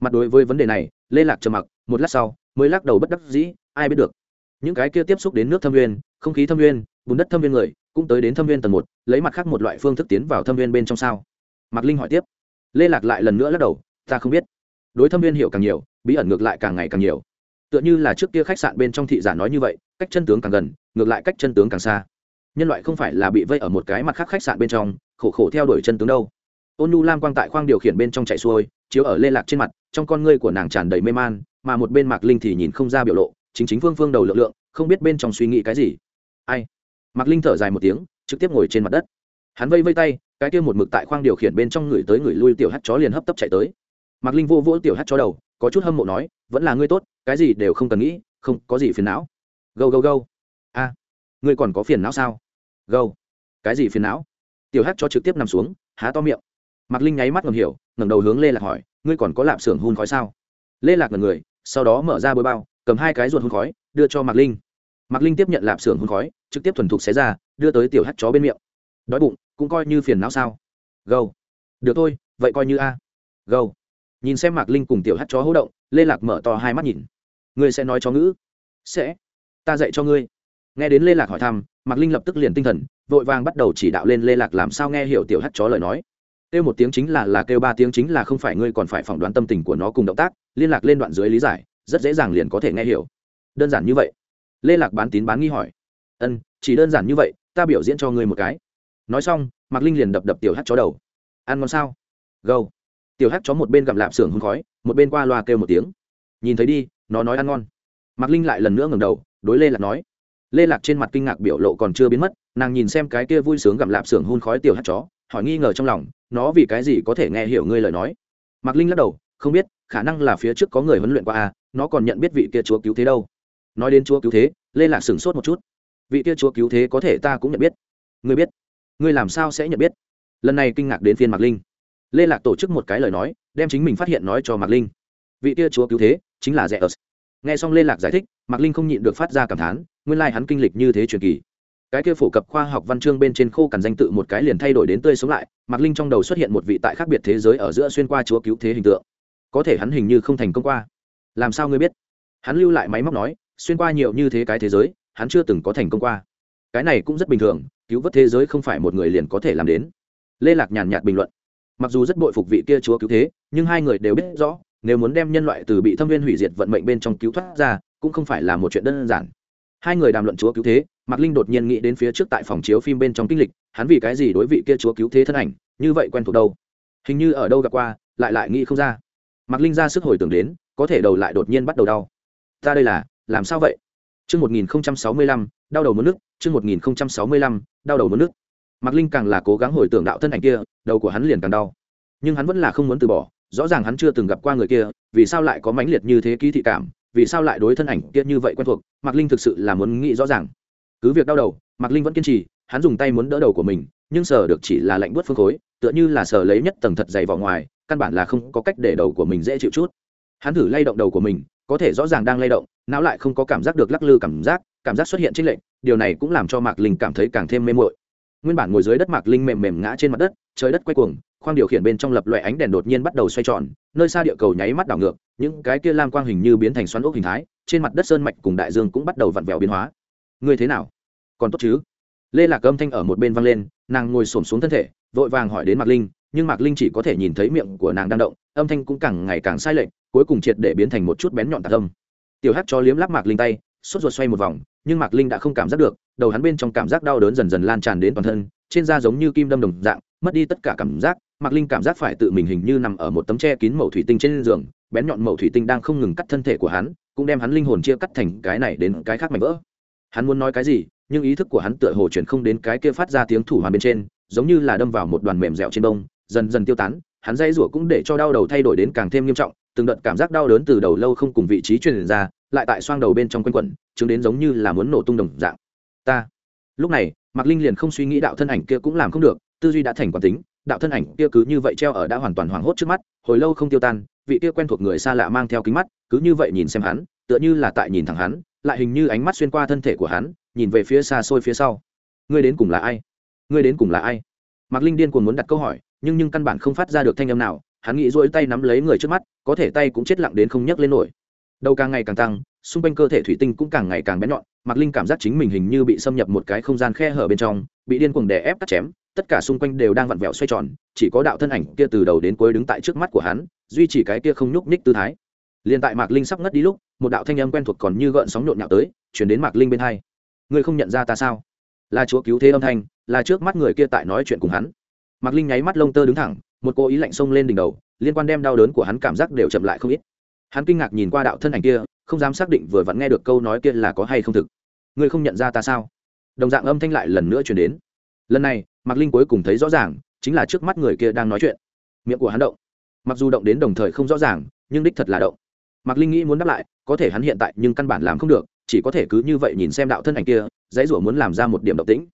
Mặt đối với vấn đề này, lê lạc trầm mặc, một lát sau, mới lắc đầu bất đắc dĩ, ai biết được. Những cái kia tiếp xúc đến nước thâm viên, không khí thâm viên, bùn đất thâm viên người, cũng tới đến thâm viên tầng một, lấy mặt khác một loại phương thức tiến vào thâm viên bên trong sao? Mạc linh hỏi tiếp. Lê lạc lại lần nữa lắc đầu, ta không biết. Đối thâm viên hiểu càng nhiều, bí ẩn ngược lại càng ngày càng nhiều. Tựa như là trước kia khách sạn bên trong thị giả nói như vậy, cách chân tướng càng gần, ngược lại cách chân tướng càng xa. Nhân loại không phải là bị vây ở một cái mặt khác khách sạn bên trong khổ khổ theo đuổi chân tướng đâu. Ôn nhu lam quang tại khoang điều khiển bên trong chạy xuôi, chiếu ở lê lạc trên mặt, trong con ngươi của nàng tràn đầy mê man, mà một bên mạc linh thì nhìn không ra biểu lộ, chính chính phương phương đầu lượng lượng, không biết bên trong suy nghĩ cái gì. Ai? Mạc linh thở dài một tiếng, trực tiếp ngồi trên mặt đất. Hắn vây vây tay, cái kia một mực tại khoang điều khiển bên trong người tới người lui tiểu hát chó liền hấp tấp chạy tới. Mạc linh vô vỗ tiểu hát chó đầu, có chút hâm mộ nói, vẫn là ngươi tốt, cái gì đều không cần nghĩ, không, có gì phiền não. Gâu gâu gâu. A, ngươi còn có phiền não sao? Gâu, cái gì phiền não? Tiểu hát cho trực tiếp nằm xuống, há to miệng. Mạc linh nháy mắt ngầm hiểu, ngẩng đầu hướng lê lạc hỏi, ngươi còn có lạp xưởng hun khói sao? Lê lạc ngần người, sau đó mở ra bôi bao, cầm hai cái ruột hun khói, đưa cho mạc linh. Mạc linh tiếp nhận lạp xưởng hun khói, trực tiếp thuần thục xé ra, đưa tới tiểu hát chó bên miệng. Đói bụng, cũng coi như phiền não sao? Gâu. Được thôi, vậy coi như a. Gâu. Nhìn xem mạc linh cùng tiểu hát chó hỗ động, lê lạc mở to hai mắt nhìn. Ngươi sẽ nói cho ngữ? Sẽ. Ta dạy cho ngươi. Nghe đến lê lạc hỏi thăm mạc linh lập tức liền tinh thần, vội vàng bắt đầu chỉ đạo lên lê lạc làm sao nghe hiểu tiểu hát chó lời nói. Kêu một tiếng chính là là kêu ba tiếng chính là không phải ngươi còn phải phỏng đoán tâm tình của nó cùng động tác, liên lạc lên đoạn dưới lý giải, rất dễ dàng liền có thể nghe hiểu. Đơn giản như vậy. Lê lạc bán tín bán nghi hỏi. Ân, chỉ đơn giản như vậy, ta biểu diễn cho ngươi một cái. Nói xong, mạc linh liền đập đập tiểu hát chó đầu. Ăn ngon sao? Gâu. Tiểu hát chó một bên gặm lạp xưởng hôn khói, một bên qua loa kêu một tiếng. Nhìn thấy đi, nó nói ăn ngon. Mạc linh lại lần nữa ngầm đầu, đối lê lạc nói lê lạc trên mặt kinh ngạc biểu lộ còn chưa biến mất, nàng nhìn xem cái kia vui sướng gặm lạp xưởng hôn khói tiểu hát chó, hỏi nghi ngờ trong lòng, nó vì cái gì có thể nghe hiểu ngươi lời nói? Mạc linh lắc đầu, không biết, khả năng là phía trước có người huấn luyện qua à nó còn nhận biết vị kia chúa cứu thế đâu. Nói đến chúa cứu thế, lê lạc sửng sốt một chút. Vị kia chúa cứu thế có thể ta cũng nhận biết. Ngươi biết? Ngươi làm sao sẽ nhận biết? Lần này kinh ngạc đến phiên mạc linh. Lê lạc tổ chức một cái lời nói, đem chính mình phát hiện nói cho mạc linh. Vị kia chúa cứu thế chính là rẻ ớt nghe xong lê lạc giải thích, mạc linh không nhịn được phát ra cảm thán nguyên lai hắn kinh lịch như thế truyền kỳ. Cái kia phổ cập khoa học văn chương bên trên khô cằn danh tự một cái liền thay đổi đến tươi sống lại, mạc linh trong đầu xuất hiện một vị tại khác biệt thế giới ở giữa xuyên qua chúa cứu thế hình tượng. Có thể hắn hình như không thành công qua. Làm sao ngươi biết? Hắn lưu lại máy móc nói, xuyên qua nhiều như thế cái thế giới, hắn chưa từng có thành công qua. Cái này cũng rất bình thường, cứu vớt thế giới không phải một người liền có thể làm đến. Lê lạc nhàn nhạt bình luận. Mặc dù rất bội phục vị kia chúa cứu thế, nhưng hai người đều biết rõ, nếu muốn đem nhân loại từ bị thâm viên hủy diệt vận mệnh bên trong cứu thoát ra, cũng không phải là một chuyện đơn giản hai người đàm luận chúa cứu thế mạc linh đột nhiên nghĩ đến phía trước tại phòng chiếu phim bên trong kinh lịch hắn vì cái gì đối vị kia chúa cứu thế thân ảnh như vậy quen thuộc đâu hình như ở đâu gặp qua lại lại nghĩ không ra mạc linh ra sức hồi tưởng đến có thể đầu lại đột nhiên bắt đầu đau ta đây là làm sao vậy Chương 1065, đau đầu muốn nước, chương 1065, đau đầu muốn nước. Mạc Linh càng là cố gắng hồi tưởng đạo thân ảnh kia, đầu của hắn liền càng đau. Nhưng hắn vẫn là không muốn từ bỏ, rõ ràng hắn chưa từng gặp qua người kia, vì sao lại có mãnh liệt như thế ký thị cảm, vì sao lại đối thân ảnh kia như vậy quen thuộc, Mạc Linh thực sự là muốn nghĩ rõ ràng. Cứ việc đau đầu, Mạc Linh vẫn kiên trì, hắn dùng tay muốn đỡ đầu của mình, nhưng sờ được chỉ là lạnh buốt phương khối, tựa như là sờ lấy nhất tầng thật dày vào ngoài, căn bản là không có cách để đầu của mình dễ chịu chút. Hắn thử lay động đầu của mình, có thể rõ ràng đang lay động, não lại không có cảm giác được lắc lư cảm giác cảm giác xuất hiện trên lệnh điều này cũng làm cho mạc linh cảm thấy càng thêm mê mội nguyên bản ngồi dưới đất mạc linh mềm mềm ngã trên mặt đất trời đất quay cuồng khoang điều khiển bên trong lập loại ánh đèn đột nhiên bắt đầu xoay tròn, nơi xa địa cầu nháy mắt đảo ngược, những cái kia lam quang hình như biến thành xoắn ốc hình thái, trên mặt đất sơn mạch cùng đại dương cũng bắt đầu vặn vẹo biến hóa. Ngươi thế nào? Còn tốt chứ? Lê lạc âm thanh ở một bên văng lên, nàng ngồi xổm xuống thân thể, vội vàng hỏi đến mạc linh, nhưng mạc linh chỉ có thể nhìn thấy miệng của nàng đang động, âm thanh cũng càng ngày càng sai lệch, cuối cùng triệt để biến thành một chút bén nhọn tạc âm. Tiểu hắc cho liếm lắp mạc linh tay, sốt ruột xoay một vòng, nhưng mạc linh đã không cảm giác được, đầu hắn bên trong cảm giác đau đớn dần dần lan tràn đến toàn thân, trên da giống như kim đâm đồng dạng, mất đi tất cả cảm giác mạc linh cảm giác phải tự mình hình như nằm ở một tấm tre kín màu thủy tinh trên giường, bén nhọn màu thủy tinh đang không ngừng cắt thân thể của hắn, cũng đem hắn linh hồn chia cắt thành cái này đến cái khác mảnh vỡ. Hắn muốn nói cái gì, nhưng ý thức của hắn tựa hồ chuyển không đến cái kia phát ra tiếng thủ hoàn bên trên, giống như là đâm vào một đoàn mềm dẻo trên đông dần dần tiêu tán, hắn dây rủa cũng để cho đau đầu thay đổi đến càng thêm nghiêm trọng, từng đợt cảm giác đau đớn từ đầu lâu không cùng vị trí truyền ra, lại tại xoang đầu bên trong quanh quẩn, chứng đến giống như là muốn nổ tung đồng dạng. Ta. Lúc này, mạc linh liền không suy nghĩ đạo thân ảnh kia cũng làm không được, tư duy đã thành quán tính đạo thân ảnh kia cứ như vậy treo ở đã hoàn toàn hoảng hốt trước mắt, hồi lâu không tiêu tan, vị kia quen thuộc người xa lạ mang theo kính mắt, cứ như vậy nhìn xem hắn, tựa như là tại nhìn thẳng hắn, lại hình như ánh mắt xuyên qua thân thể của hắn, nhìn về phía xa xôi phía sau. Ngươi đến cùng là ai? Ngươi đến cùng là ai? Mạc linh điên cuồng muốn đặt câu hỏi, nhưng nhưng căn bản không phát ra được thanh âm nào, hắn nghĩ rỗi tay nắm lấy người trước mắt, có thể tay cũng chết lặng đến không nhấc lên nổi. Đầu càng ngày càng tăng, xung quanh cơ thể thủy tinh cũng càng ngày càng bén nhọn, mạc linh cảm giác chính mình hình như bị xâm nhập một cái không gian khe hở bên trong, bị điên cuồng đè ép cắt chém tất cả xung quanh đều đang vặn vẹo xoay tròn, chỉ có đạo thân ảnh kia từ đầu đến cuối đứng tại trước mắt của hắn, duy trì cái kia không nhúc nhích tư thái. Liền tại mạc linh sắp ngất đi lúc, một đạo thanh âm quen thuộc còn như gợn sóng nhộn nhạo tới chuyển đến mạc linh bên hai. Ngươi không nhận ra ta sao? Là chúa cứu thế âm thanh, là trước mắt người kia tại nói chuyện cùng hắn. Mạc linh nháy mắt lông tơ đứng thẳng, một cô ý lạnh xông lên đỉnh đầu, liên quan đem đau đớn của hắn cảm giác đều chậm lại không ít. Hắn kinh ngạc nhìn qua đạo thân ảnh kia, không dám xác định vừa vặn nghe được câu nói kia là có hay không thực. Ngươi không nhận ra ta sao? Đồng dạng âm thanh lại lần nữa chuyển đến. Lần này mạc linh cuối cùng thấy rõ ràng, chính là trước mắt người kia đang nói chuyện. Miệng của hắn động. Mặc dù động đến đồng thời không rõ ràng, nhưng đích thật là động. Mạc linh nghĩ muốn đáp lại, có thể hắn hiện tại nhưng căn bản làm không được, chỉ có thể cứ như vậy nhìn xem đạo thân ảnh kia, dãy rủa muốn làm ra một điểm động tĩnh.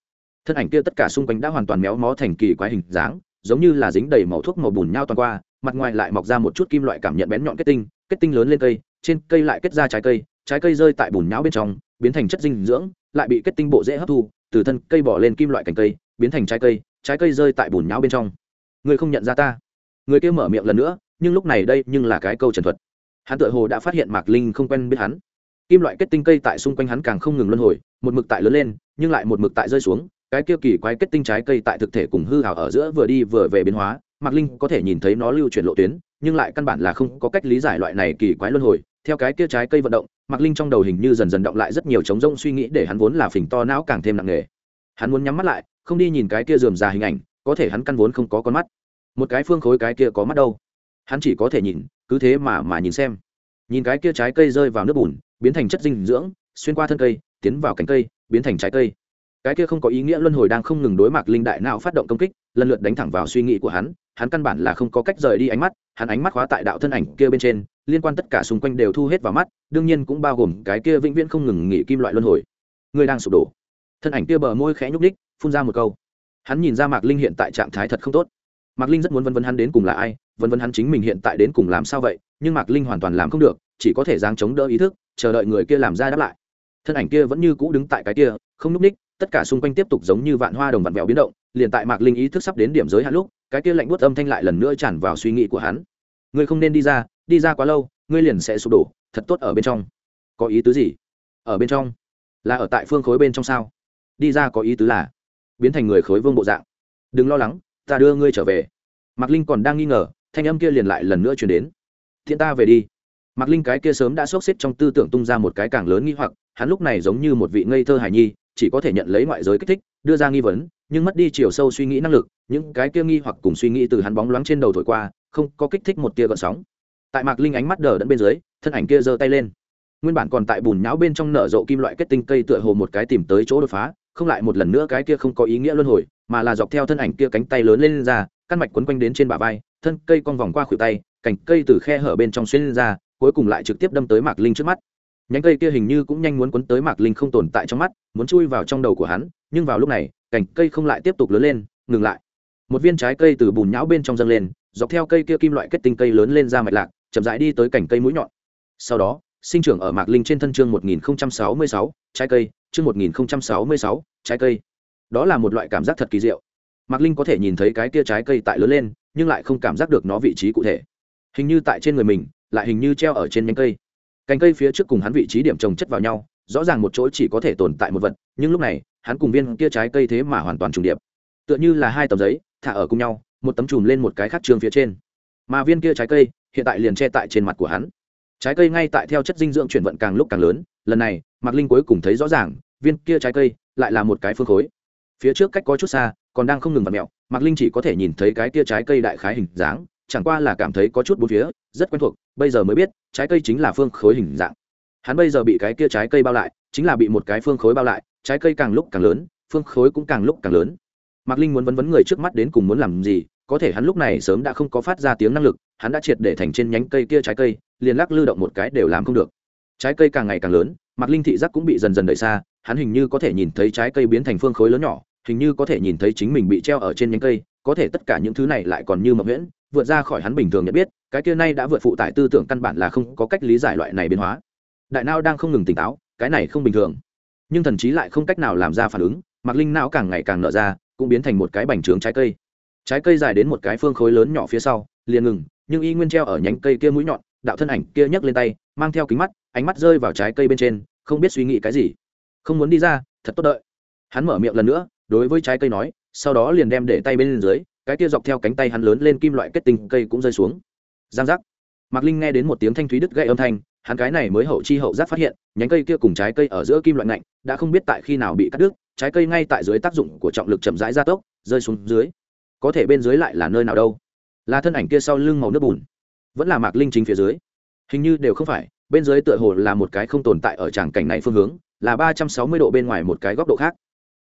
Thân ảnh kia tất cả xung quanh đã hoàn toàn méo mó thành kỳ quái hình dáng, giống như là dính đầy màu thuốc màu bùn nhau toàn qua, mặt ngoài lại mọc ra một chút kim loại cảm nhận bén nhọn kết tinh kết tinh lớn lên cây, trên cây lại kết ra trái cây trái cây rơi tại bùn nhão bên trong, biến thành chất dinh dưỡng, lại bị kết tinh bộ dễ hấp thu, từ thân cây bỏ lên kim loại cành cây biến thành trái cây trái cây rơi tại bùn nhão bên trong. Người không nhận ra ta. Người kia mở miệng lần nữa, nhưng lúc này đây nhưng là cái câu trần thuật. Hắn tự hồ đã phát hiện mạc linh không quen biết hắn. Kim loại kết tinh cây tại xung quanh hắn càng không ngừng luân hồi, một mực tại lớn lên, nhưng lại một mực tại rơi xuống. Cái kia kỳ quái kết tinh trái cây tại thực thể cùng hư hào ở giữa vừa đi vừa về biến hóa, mạc linh có thể nhìn thấy nó lưu chuyển lộ tuyến, nhưng lại căn bản là không có cách lý giải loại này kỳ quái luân hồi. Theo cái kia trái cây vận động, mạc linh trong đầu hình như dần dần động lại rất nhiều trống rỗng suy nghĩ để hắn vốn là phình to não càng thêm nặng nề hắn muốn nhắm mắt lại, không đi nhìn cái kia dườm già hình ảnh, có thể hắn căn vốn không có con mắt. Một cái phương khối cái kia có mắt đâu. Hắn chỉ có thể nhìn, cứ thế mà mà nhìn xem. Nhìn cái kia trái cây rơi vào nước bùn, biến thành chất dinh dưỡng, xuyên qua thân cây, tiến vào cánh cây, biến thành trái cây. Cái kia không có ý nghĩa luân hồi đang không ngừng đối mặt linh đại não phát động công kích, lần lượt đánh thẳng vào suy nghĩ của hắn hắn căn bản là không có cách rời đi ánh mắt, hắn ánh mắt khóa tại đạo thân ảnh kia bên trên, liên quan tất cả xung quanh đều thu hết vào mắt, đương nhiên cũng bao gồm cái kia vĩnh viễn không ngừng nghỉ kim loại luân hồi. Người đang sụp đổ thân ảnh kia bờ môi khẽ nhúc ních phun ra một câu. Hắn nhìn ra mạc linh hiện tại trạng thái thật không tốt. Mạc linh rất muốn vân vân hắn đến cùng là ai, vân vân hắn chính mình hiện tại đến cùng làm sao vậy, nhưng mạc linh hoàn toàn làm không được, chỉ có thể giang chống đỡ ý thức, chờ đợi người kia làm ra đáp lại. Thân ảnh kia vẫn như cũ đứng tại cái kia, không nhúc ních tất cả xung quanh tiếp tục giống như vạn hoa đồng vạn vẹo biến động, liền tại mạc linh ý thức sắp đến điểm giới hạn lúc, cái kia lạnh buốt âm thanh lại lần nữa tràn vào suy nghĩ của hắn. Ngươi không nên đi ra đi ra quá lâu, ngươi liền sẽ sụp đổ, thật tốt ở bên trong. Có ý tứ gì? Ở bên trong? Là ở tại phương khối bên trong sao? Đi ra có ý tứ là biến thành người khối vương bộ dạng. Đừng lo lắng, ta đưa ngươi trở về. Mạc linh còn đang nghi ngờ, thanh âm kia liền lại lần nữa chuyển đến. Thiện ta về đi. Mạc linh cái kia sớm đã sốc xếp trong tư tưởng tung ra một cái càng lớn nghi hoặc, hắn lúc này giống như một vị ngây thơ hài nhi, chỉ có thể nhận lấy ngoại giới kích thích, đưa ra nghi vấn, nhưng mất đi chiều sâu suy nghĩ năng lực, những cái kia nghi hoặc cùng suy nghĩ từ hắn bóng loáng trên đầu thổi qua, không có kích thích một tia gợn sóng. Tại mạc linh ánh mắt đờ đẫn bên dưới, thân ảnh kia giơ tay lên. Nguyên bản còn tại bùn nhão bên trong nở rộ kim loại kết tinh cây tựa hồ một cái tìm tới chỗ đột phá không lại một lần nữa cái kia không có ý nghĩa luân hồi mà là dọc theo thân ảnh kia cánh tay lớn lên, lên ra căn mạch quấn quanh đến trên bả vai thân cây cong vòng qua khuỷu tay cành cây từ khe hở bên trong xuyên lên ra cuối cùng lại trực tiếp đâm tới mạc linh trước mắt. Nhánh cây kia hình như cũng nhanh muốn quấn tới mạc linh không tồn tại trong mắt muốn chui vào trong đầu của hắn nhưng vào lúc này cành cây không lại tiếp tục lớn lên ngừng lại. Một viên trái cây từ bùn nhão bên trong dâng lên dọc theo cây kia kim loại kết tinh cây lớn lên ra mạch lạc chậm rãi đi tới cành cây mũi nhọn. Sau đó sinh trưởng ở mạc linh trên thân chương một nghìn sáu mươi sáu trái cây chương một nghìn sáu mươi sáu, trái cây. Đó là một loại cảm giác thật kỳ diệu. Mạc linh có thể nhìn thấy cái kia trái cây tại lớn lên, nhưng lại không cảm giác được nó vị trí cụ thể. Hình như tại trên người mình, lại hình như treo ở trên nhánh cây. Cành cây phía trước cùng hắn vị trí điểm trồng chất vào nhau, rõ ràng một chỗ chỉ có thể tồn tại một vật, nhưng lúc này, hắn cùng viên kia trái cây thế mà hoàn toàn trùng điệp. Tựa như là hai tấm giấy, thả ở cùng nhau, một tấm chùm lên một cái khác trường phía trên. Mà viên kia trái cây, hiện tại liền che tại trên mặt của hắn. Trái cây ngay tại theo chất dinh dưỡng chuyển vận càng lúc càng lớn, lần này mạc linh cuối cùng thấy rõ ràng, viên kia trái cây lại là một cái phương khối. Phía trước cách có chút xa, còn đang không ngừng vặt mẹo mạc linh chỉ có thể nhìn thấy cái kia trái cây đại khái hình dáng, chẳng qua là cảm thấy có chút bốn phía, rất quen thuộc, bây giờ mới biết, trái cây chính là phương khối hình dạng. Hắn bây giờ bị cái kia trái cây bao lại, chính là bị một cái phương khối bao lại, trái cây càng lúc càng lớn, phương khối cũng càng lúc càng lớn. Mạc linh muốn vấn vấn người trước mắt đến cùng muốn làm gì, có thể hắn lúc này sớm đã không có phát ra tiếng năng lực, hắn đã triệt để thành trên nhánh cây kia trái cây, liền lắc lư động một cái đều làm không được trái cây càng ngày càng lớn, mạc linh thị giác cũng bị dần dần đẩy xa, hắn hình như có thể nhìn thấy trái cây biến thành phương khối lớn nhỏ, hình như có thể nhìn thấy chính mình bị treo ở trên nhánh cây, có thể tất cả những thứ này lại còn như mập nguyễn vượt ra khỏi hắn bình thường nhận biết, cái kia nay đã vượt phụ tải tư tưởng căn bản là không có cách lý giải loại này biến hóa. Đại não đang không ngừng tỉnh táo, cái này không bình thường. Nhưng thần trí lại không cách nào làm ra phản ứng mặc linh não càng ngày càng nở ra, cũng biến thành một cái bành trướng trái cây. Trái cây dài đến một cái phương khối lớn nhỏ phía sau, liền ngừng, nhưng y nguyên treo ở nhánh cây kia mũi nhọn, đạo thân ảnh kia nhấc lên tay, mang theo kính mắt ánh mắt rơi vào trái cây bên trên, không biết suy nghĩ cái gì. Không muốn đi ra, thật tốt đợi. Hắn mở miệng lần nữa, đối với trái cây nói, sau đó liền đem để tay bên dưới, cái kia dọc theo cánh tay hắn lớn lên kim loại kết tinh cây cũng rơi xuống. Giang giác. Mạc linh nghe đến một tiếng thanh thúy đứt gãy âm thanh, hắn cái này mới hậu chi hậu giác phát hiện, nhánh cây kia cùng trái cây ở giữa kim loại ngạnh, đã không biết tại khi nào bị cắt đứt, trái cây ngay tại dưới tác dụng của trọng lực chậm rãi gia tốc, rơi xuống dưới. Có thể bên dưới lại là nơi nào đâu. Là thân ảnh kia sau lưng màu nước bùn. Vẫn là mạc linh chính phía dưới. Hình như đều không phải bên dưới tựa hồ là một cái không tồn tại ở tràng cảnh này phương hướng, là ba trăm sáu mươi độ bên ngoài một cái góc độ khác.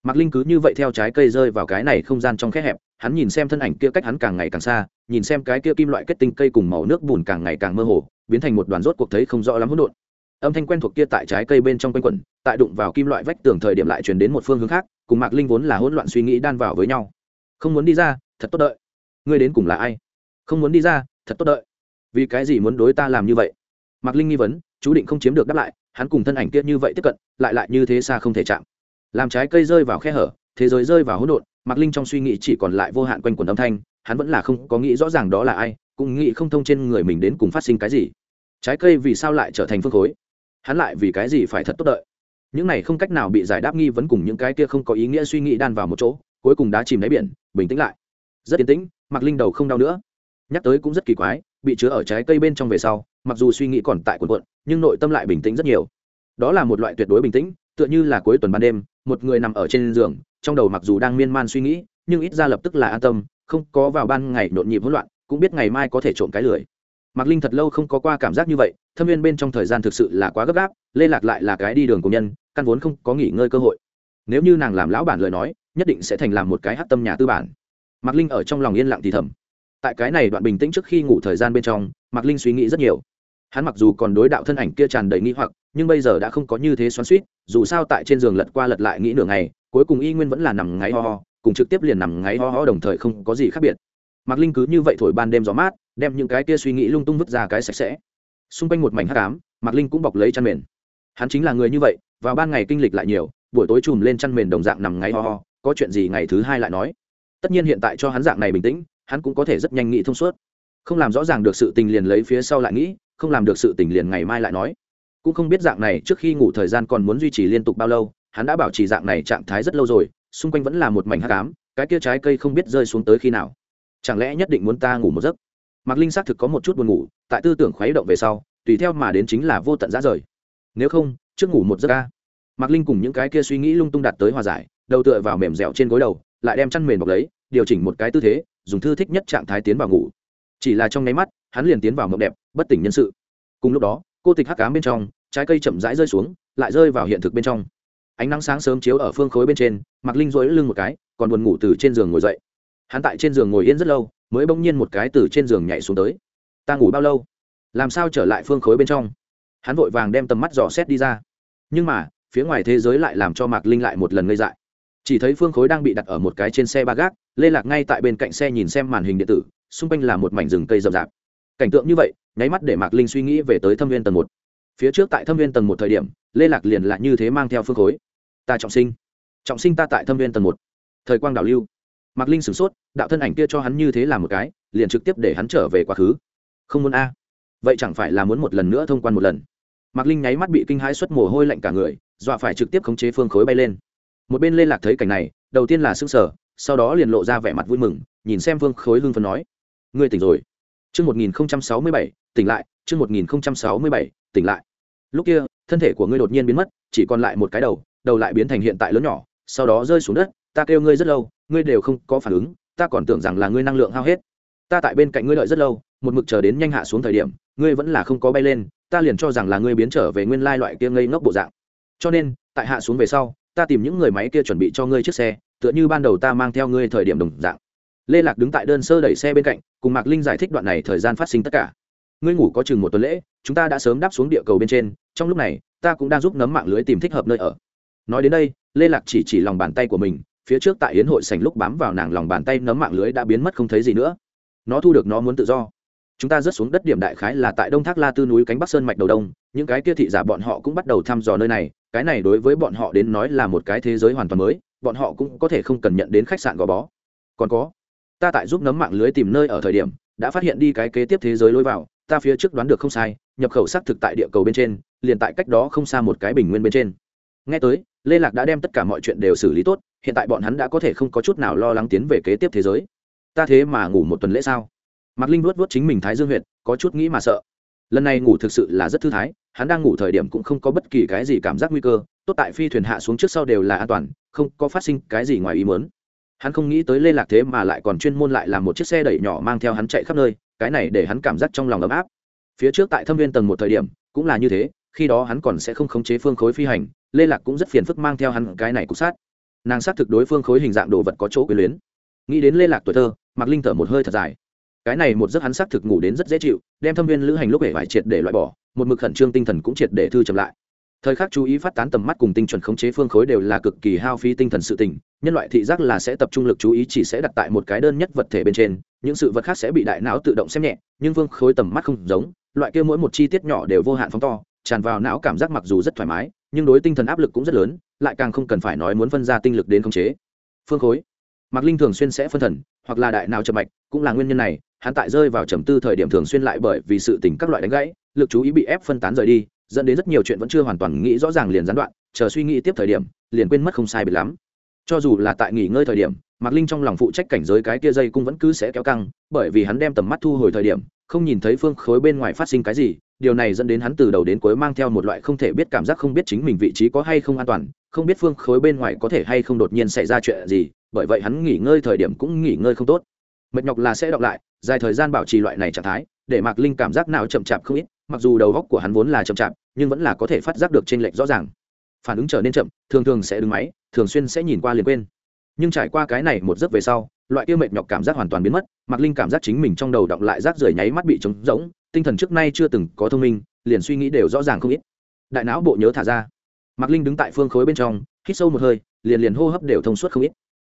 Mạc linh cứ như vậy theo trái cây rơi vào cái này không gian trong khe hẹp, hắn nhìn xem thân ảnh kia cách hắn càng ngày càng xa, nhìn xem cái kia kim loại kết tinh cây cùng màu nước bùn càng ngày càng mơ hồ, biến thành một đoàn rốt cuộc thấy không rõ lắm hỗn độn. Âm thanh quen thuộc kia tại trái cây bên trong quanh quẩn, tại đụng vào kim loại vách tường thời điểm lại truyền đến một phương hướng khác, cùng mạc linh vốn là hỗn loạn suy nghĩ đan vào với nhau. Không muốn đi ra, thật tốt đợi. Ngươi đến cùng là ai? Không muốn đi ra, thật tốt đợi. Vì cái gì muốn đối ta làm như vậy? Mạc linh nghi vấn, chú định không chiếm được đáp lại, hắn cùng thân ảnh kia như vậy tiếp cận, lại lại như thế xa không thể chạm. Làm trái cây rơi vào khe hở, thế giới rơi vào hỗn độn, mạc linh trong suy nghĩ chỉ còn lại vô hạn quanh quần âm thanh, hắn vẫn là không có nghĩ rõ ràng đó là ai, cũng nghĩ không thông trên người mình đến cùng phát sinh cái gì. Trái cây vì sao lại trở thành phương khối? Hắn lại vì cái gì phải thật tốt đợi? Những này không cách nào bị giải đáp nghi vấn cùng những cái kia không có ý nghĩa suy nghĩ đan vào một chỗ, cuối cùng đã chìm đáy biển, bình tĩnh lại. Rất yên tĩnh, Mạc linh đầu không đau nữa. Nhắc tới cũng rất kỳ quái bị chứa ở trái cây bên trong về sau, mặc dù suy nghĩ còn tại quần quận nhưng nội tâm lại bình tĩnh rất nhiều. Đó là một loại tuyệt đối bình tĩnh, tựa như là cuối tuần ban đêm, một người nằm ở trên giường, trong đầu mặc dù đang miên man suy nghĩ, nhưng ít ra lập tức là an tâm, không có vào ban ngày nhộn nhịp hỗn loạn, cũng biết ngày mai có thể trộm cái lười. Mạc linh thật lâu không có qua cảm giác như vậy, thâm viên bên trong thời gian thực sự là quá gấp gáp lê lạc lại là cái đi đường của nhân, căn vốn không có nghỉ ngơi cơ hội. Nếu như nàng làm lão bản lời nói, nhất định sẽ thành làm một cái hát tâm nhà tư bản. Mạc linh ở trong lòng yên lặng thì thầm tại cái này đoạn bình tĩnh trước khi ngủ thời gian bên trong, mạc linh suy nghĩ rất nhiều. Hắn mặc dù còn đối đạo thân ảnh kia tràn đầy nghi hoặc, nhưng bây giờ đã không có như thế xoắn suýt dù sao tại trên giường lật qua lật lại nghĩ nửa ngày, cuối cùng y nguyên vẫn là nằm ngáy ho ho, cùng trực tiếp liền nằm ngáy ho ho đồng thời không có gì khác biệt. Mạc linh cứ như vậy thổi ban đêm gió mát, đem những cái kia suy nghĩ lung tung vứt ra cái sạch sẽ. Xung quanh một mảnh hắc ám, mạc linh cũng bọc lấy chăn mền. Hắn chính là người như vậy, vào ban ngày kinh lịch lại nhiều, buổi tối chùm lên chăn mền đồng dạng nằm ngáy ho ho, có chuyện gì ngày thứ hai lại nói. Tất nhiên hiện tại cho hắn dạng này bình tĩnh hắn cũng có thể rất nhanh nghĩ thông suốt. Không làm rõ ràng được sự tình liền lấy phía sau lại nghĩ, không làm được sự tình liền ngày mai lại nói. Cũng không biết dạng này trước khi ngủ thời gian còn muốn duy trì liên tục bao lâu, hắn đã bảo trì dạng này trạng thái rất lâu rồi, xung quanh vẫn là một mảnh hắc ám, cái kia trái cây không biết rơi xuống tới khi nào. Chẳng lẽ nhất định muốn ta ngủ một giấc? Mạc linh xác thực có một chút buồn ngủ, tại tư tưởng khuấy động về sau, tùy theo mà đến chính là vô tận giá rời. Nếu không, trước ngủ một giấc ca mạc linh cùng những cái kia suy nghĩ lung tung đặt tới hòa giải, đầu tựa vào mềm dẻo trên gối đầu, lại đem chăn mềm bọc lấy, điều chỉnh một cái tư thế dùng thư thích nhất trạng thái tiến vào ngủ. Chỉ là trong nháy mắt, hắn liền tiến vào mộng đẹp, bất tỉnh nhân sự. Cùng lúc đó, cô tịch hắc cám bên trong, trái cây chậm rãi rơi xuống, lại rơi vào hiện thực bên trong. Ánh nắng sáng sớm chiếu ở phương khối bên trên mặc linh dối lưng một cái, còn buồn ngủ từ trên giường ngồi dậy. Hắn tại trên giường ngồi yên rất lâu, mới bỗng nhiên một cái từ trên giường nhảy xuống tới. Ta ngủ bao lâu? Làm sao trở lại phương khối bên trong? Hắn vội vàng đem tầm mắt dò xét đi ra. Nhưng mà, phía ngoài thế giới lại làm cho mạc linh lại một lần ngây dại chỉ thấy phương khối đang bị đặt ở một cái trên xe ba gác, lê lạc ngay tại bên cạnh xe nhìn xem màn hình điện tử, xung quanh là một mảnh rừng cây rậm rạp. Cảnh tượng như vậy, nháy mắt để mạc linh suy nghĩ về tới thâm viên tầng một. Phía trước tại thâm viên tầng một thời điểm, lê lạc liền lại như thế mang theo phương khối. Ta trọng sinh. Trọng sinh ta tại thâm viên tầng một. Thời quang đảo lưu. Mạc linh sửng sốt, đạo thân ảnh kia cho hắn như thế làm một cái, liền trực tiếp để hắn trở về quá khứ. Không muốn a. Vậy chẳng phải là muốn một lần nữa thông quan một lần. Mạc linh nháy mắt bị kinh hãi xuất mồ hôi lạnh cả người, dọa phải trực tiếp khống chế phương khối bay lên một bên lê lạc thấy cảnh này, đầu tiên là s ư n g sở sau đó liền lộ ra vẻ mặt vui mừng, nhìn xem vương khối hưng phấn nói, ngươi tỉnh rồi. Trước một nghìn sáu mươi bảy, tỉnh lại trước một nghìn sáu mươi bảy, tỉnh lại. Lúc kia, thân thể của ngươi đột nhiên biến mất, chỉ còn lại một cái đầu đầu lại biến thành hiện tại lớn nhỏ, sau đó rơi xuống đất, ta kêu ngươi rất lâu, ngươi đều không có phản ứng, ta còn tưởng rằng là ngươi năng lượng hao hết. Ta tại bên cạnh ngươi đợi rất lâu, một mực chờ đến nhanh hạ xuống thời điểm, ngươi vẫn là không có bay lên, ta liền cho rằng là ngươi biến trở về nguyên lai loại kia ngây ngốc bộ dạng. Cho nên, tại hạ xuống về sau ta tìm những người máy kia chuẩn bị cho ngươi chiếc xe, tựa như ban đầu ta mang theo ngươi thời điểm đồng dạng. Lê lạc đứng tại đơn sơ đẩy xe bên cạnh, cùng mạc linh giải thích đoạn này thời gian phát sinh tất cả. Ngươi ngủ có chừng một tuần lễ, chúng ta đã sớm đáp xuống địa cầu bên trên, trong lúc này, ta cũng đang giúp nấm mạng lưới tìm thích hợp nơi ở. Nói đến đây, lê lạc chỉ chỉ lòng bàn tay của mình, phía trước tại yến hội sành lúc bám vào nàng lòng bàn tay nấm mạng lưới đã biến mất không thấy gì nữa. Nó thu được nó muốn tự do chúng ta rớt xuống đất điểm đại khái là tại đông thác la tư núi cánh bắc sơn mạch đầu đông, những cái kia thị giả bọn họ cũng bắt đầu thăm dò nơi này, cái này đối với bọn họ đến nói là một cái thế giới hoàn toàn mới, bọn họ cũng có thể không cần nhận đến khách sạn gò bó. Còn có, ta tại giúp nấm mạng lưới tìm nơi ở thời điểm, đã phát hiện đi cái kế tiếp thế giới lối vào, ta phía trước đoán được không sai, nhập khẩu xác thực tại địa cầu bên trên, liền tại cách đó không xa một cái bình nguyên bên trên. Nghe tới, lê lạc đã đem tất cả mọi chuyện đều xử lý tốt, hiện tại bọn hắn đã có thể không có chút nào lo lắng tiến về kế tiếp thế giới. Ta thế mà ngủ một tuần lễ sao? Mạc linh vuốt vuốt chính mình thái dương huyện có chút nghĩ mà sợ. Lần này ngủ thực sự là rất thư thái, hắn đang ngủ thời điểm cũng không có bất kỳ cái gì cảm giác nguy cơ, tốt tại phi thuyền hạ xuống trước sau đều là an toàn, không có phát sinh cái gì ngoài ý mớn hắn không nghĩ tới lê lạc thế mà lại còn chuyên môn lại làm một chiếc xe đẩy nhỏ mang theo hắn chạy khắp nơi, cái này để hắn cảm giác trong lòng ấm áp. Phía trước tại thâm viên tầng một thời điểm, cũng là như thế, khi đó hắn còn sẽ không khống chế phương khối phi hành, lê lạc cũng rất phiền phức mang theo hắn cái này cục sát. Nàng xác thực đối phương khối hình dạng đồ vật có chỗ quyền luyến. Nghĩ đến lê lạc tuổi thơ mặc linh thở một hơi thật dài cái này một giấc hắn xác thực ngủ đến rất dễ chịu, đem thâm viên lữ hành lúc hể vải triệt để loại bỏ, một mực khẩn trương tinh thần cũng triệt để thư chậm lại. Thời khắc chú ý phát tán tầm mắt cùng tinh chuẩn khống chế phương khối đều là cực kỳ hao phí tinh thần sự tình, nhân loại thị giác là sẽ tập trung lực chú ý chỉ sẽ đặt tại một cái đơn nhất vật thể bên trên, những sự vật khác sẽ bị đại não tự động xem nhẹ, nhưng phương khối tầm mắt không giống, loại kia mỗi một chi tiết nhỏ đều vô hạn phóng to, tràn vào não cảm giác mặc dù rất thoải mái, nhưng đối tinh thần áp lực cũng rất lớn, lại càng không cần phải nói muốn phân ra tinh lực đến khống chế. Phương khối, mạc linh thường xuyên sẽ phân thần, hoặc là đại não chậm mạch cũng là nguyên nhân này, hắn tại rơi vào trầm tư thời điểm thường xuyên lại bởi vì sự tình các loại đánh gãy, lực chú ý bị ép phân tán rời đi, dẫn đến rất nhiều chuyện vẫn chưa hoàn toàn nghĩ rõ ràng liền gián đoạn, chờ suy nghĩ tiếp thời điểm, liền quên mất không sai biệt lắm. Cho dù là tại nghỉ ngơi thời điểm, mạc linh trong lòng phụ trách cảnh giới cái kia dây cung vẫn cứ sẽ kéo căng, bởi vì hắn đem tầm mắt thu hồi thời điểm, không nhìn thấy phương khối bên ngoài phát sinh cái gì, điều này dẫn đến hắn từ đầu đến cuối mang theo một loại không thể biết cảm giác không biết chính mình vị trí có hay không an toàn, không biết phương khối bên ngoài có thể hay không đột nhiên xảy ra chuyện gì, bởi vậy hắn nghỉ ngơi thời điểm cũng nghỉ ngơi không tốt mệt nhọc là sẽ đọc lại, dài thời gian bảo trì loại này trạng thái, để mạc linh cảm giác nào chậm chạp không ít, mặc dù đầu góc của hắn vốn là chậm chạp, nhưng vẫn là có thể phát giác được t r ê n lệch rõ ràng. Phản ứng trở nên chậm, thường thường sẽ đứng máy, thường xuyên sẽ nhìn qua liền quên. Nhưng trải qua cái này một giấc về sau, loại kia mệt nhọc cảm giác hoàn toàn biến mất, mạc linh cảm giác chính mình trong đầu đọng lại rác rưởi nháy mắt bị trống rỗng, tinh thần trước nay chưa từng có thông minh, liền suy nghĩ đều rõ ràng không ít. Đại não bộ nhớ thả ra. Mạc linh đứng tại phương khối bên trong, hít sâu một hơi, liền liền hô hấp đều thông suốt không ít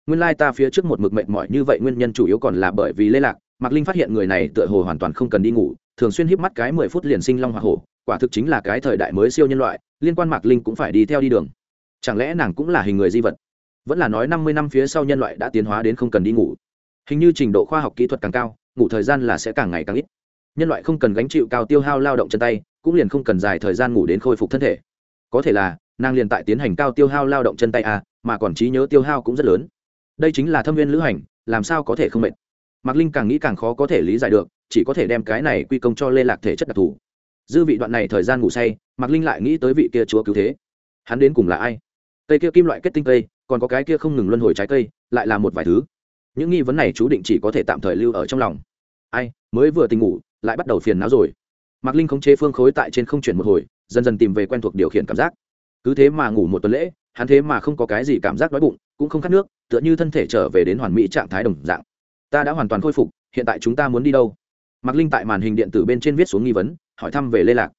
nguyên lai ta phía trước một mực mệt mỏi như vậy, nguyên nhân chủ yếu còn là bởi vì lê lạc. Mạc linh phát hiện người này tựa hồ hoàn toàn không cần đi ngủ, thường xuyên híp mắt cái mười phút liền sinh long hoa hổ, quả thực chính là cái thời đại mới siêu nhân loại, liên quan mạc linh cũng phải đi theo đi đường. Chẳng lẽ nàng cũng là hình người di vật? Vẫn là nói năm mươi năm phía sau nhân loại đã tiến hóa đến không cần đi ngủ. Hình như trình độ khoa học kỹ thuật càng cao, ngủ thời gian là sẽ càng ngày càng ít. Nhân loại không cần gánh chịu cao tiêu hao lao động chân tay, cũng liền không cần dài thời gian ngủ đến khôi phục thân thể. Có thể là, nàng liền tại tiến hành cao tiêu hao lao động chân tay à mà còn trí nhớ tiêu hao cũng rất lớn đây chính là thâm viên lữ hành, làm sao có thể không mệt? Mạc linh càng nghĩ càng khó có thể lý giải được, chỉ có thể đem cái này quy công cho lê lạc thể chất đặc thù. Dư vị đoạn này thời gian ngủ say, mạc linh lại nghĩ tới vị kia chúa cứu thế. Hắn đến cùng là ai? Cây kia kim loại kết tinh cây, còn có cái kia không ngừng luân hồi trái cây, lại là một vài thứ. Những nghi vấn này chú định chỉ có thể tạm thời lưu ở trong lòng. Ai, mới vừa tình ngủ, lại bắt đầu phiền não rồi. Mạc linh khống chế phương khối tại trên không chuyển một hồi, dần dần tìm về quen thuộc điều khiển cảm giác. Cứ thế mà ngủ một tuần lễ hắn thế mà không có cái gì cảm giác đói bụng, cũng không khát nước, tựa như thân thể trở về đến hoàn mỹ trạng thái đồng dạng. Ta đã hoàn toàn khôi phục, hiện tại chúng ta muốn đi đâu? Mạc linh tại màn hình điện tử bên trên viết xuống nghi vấn, hỏi thăm về lê lạc.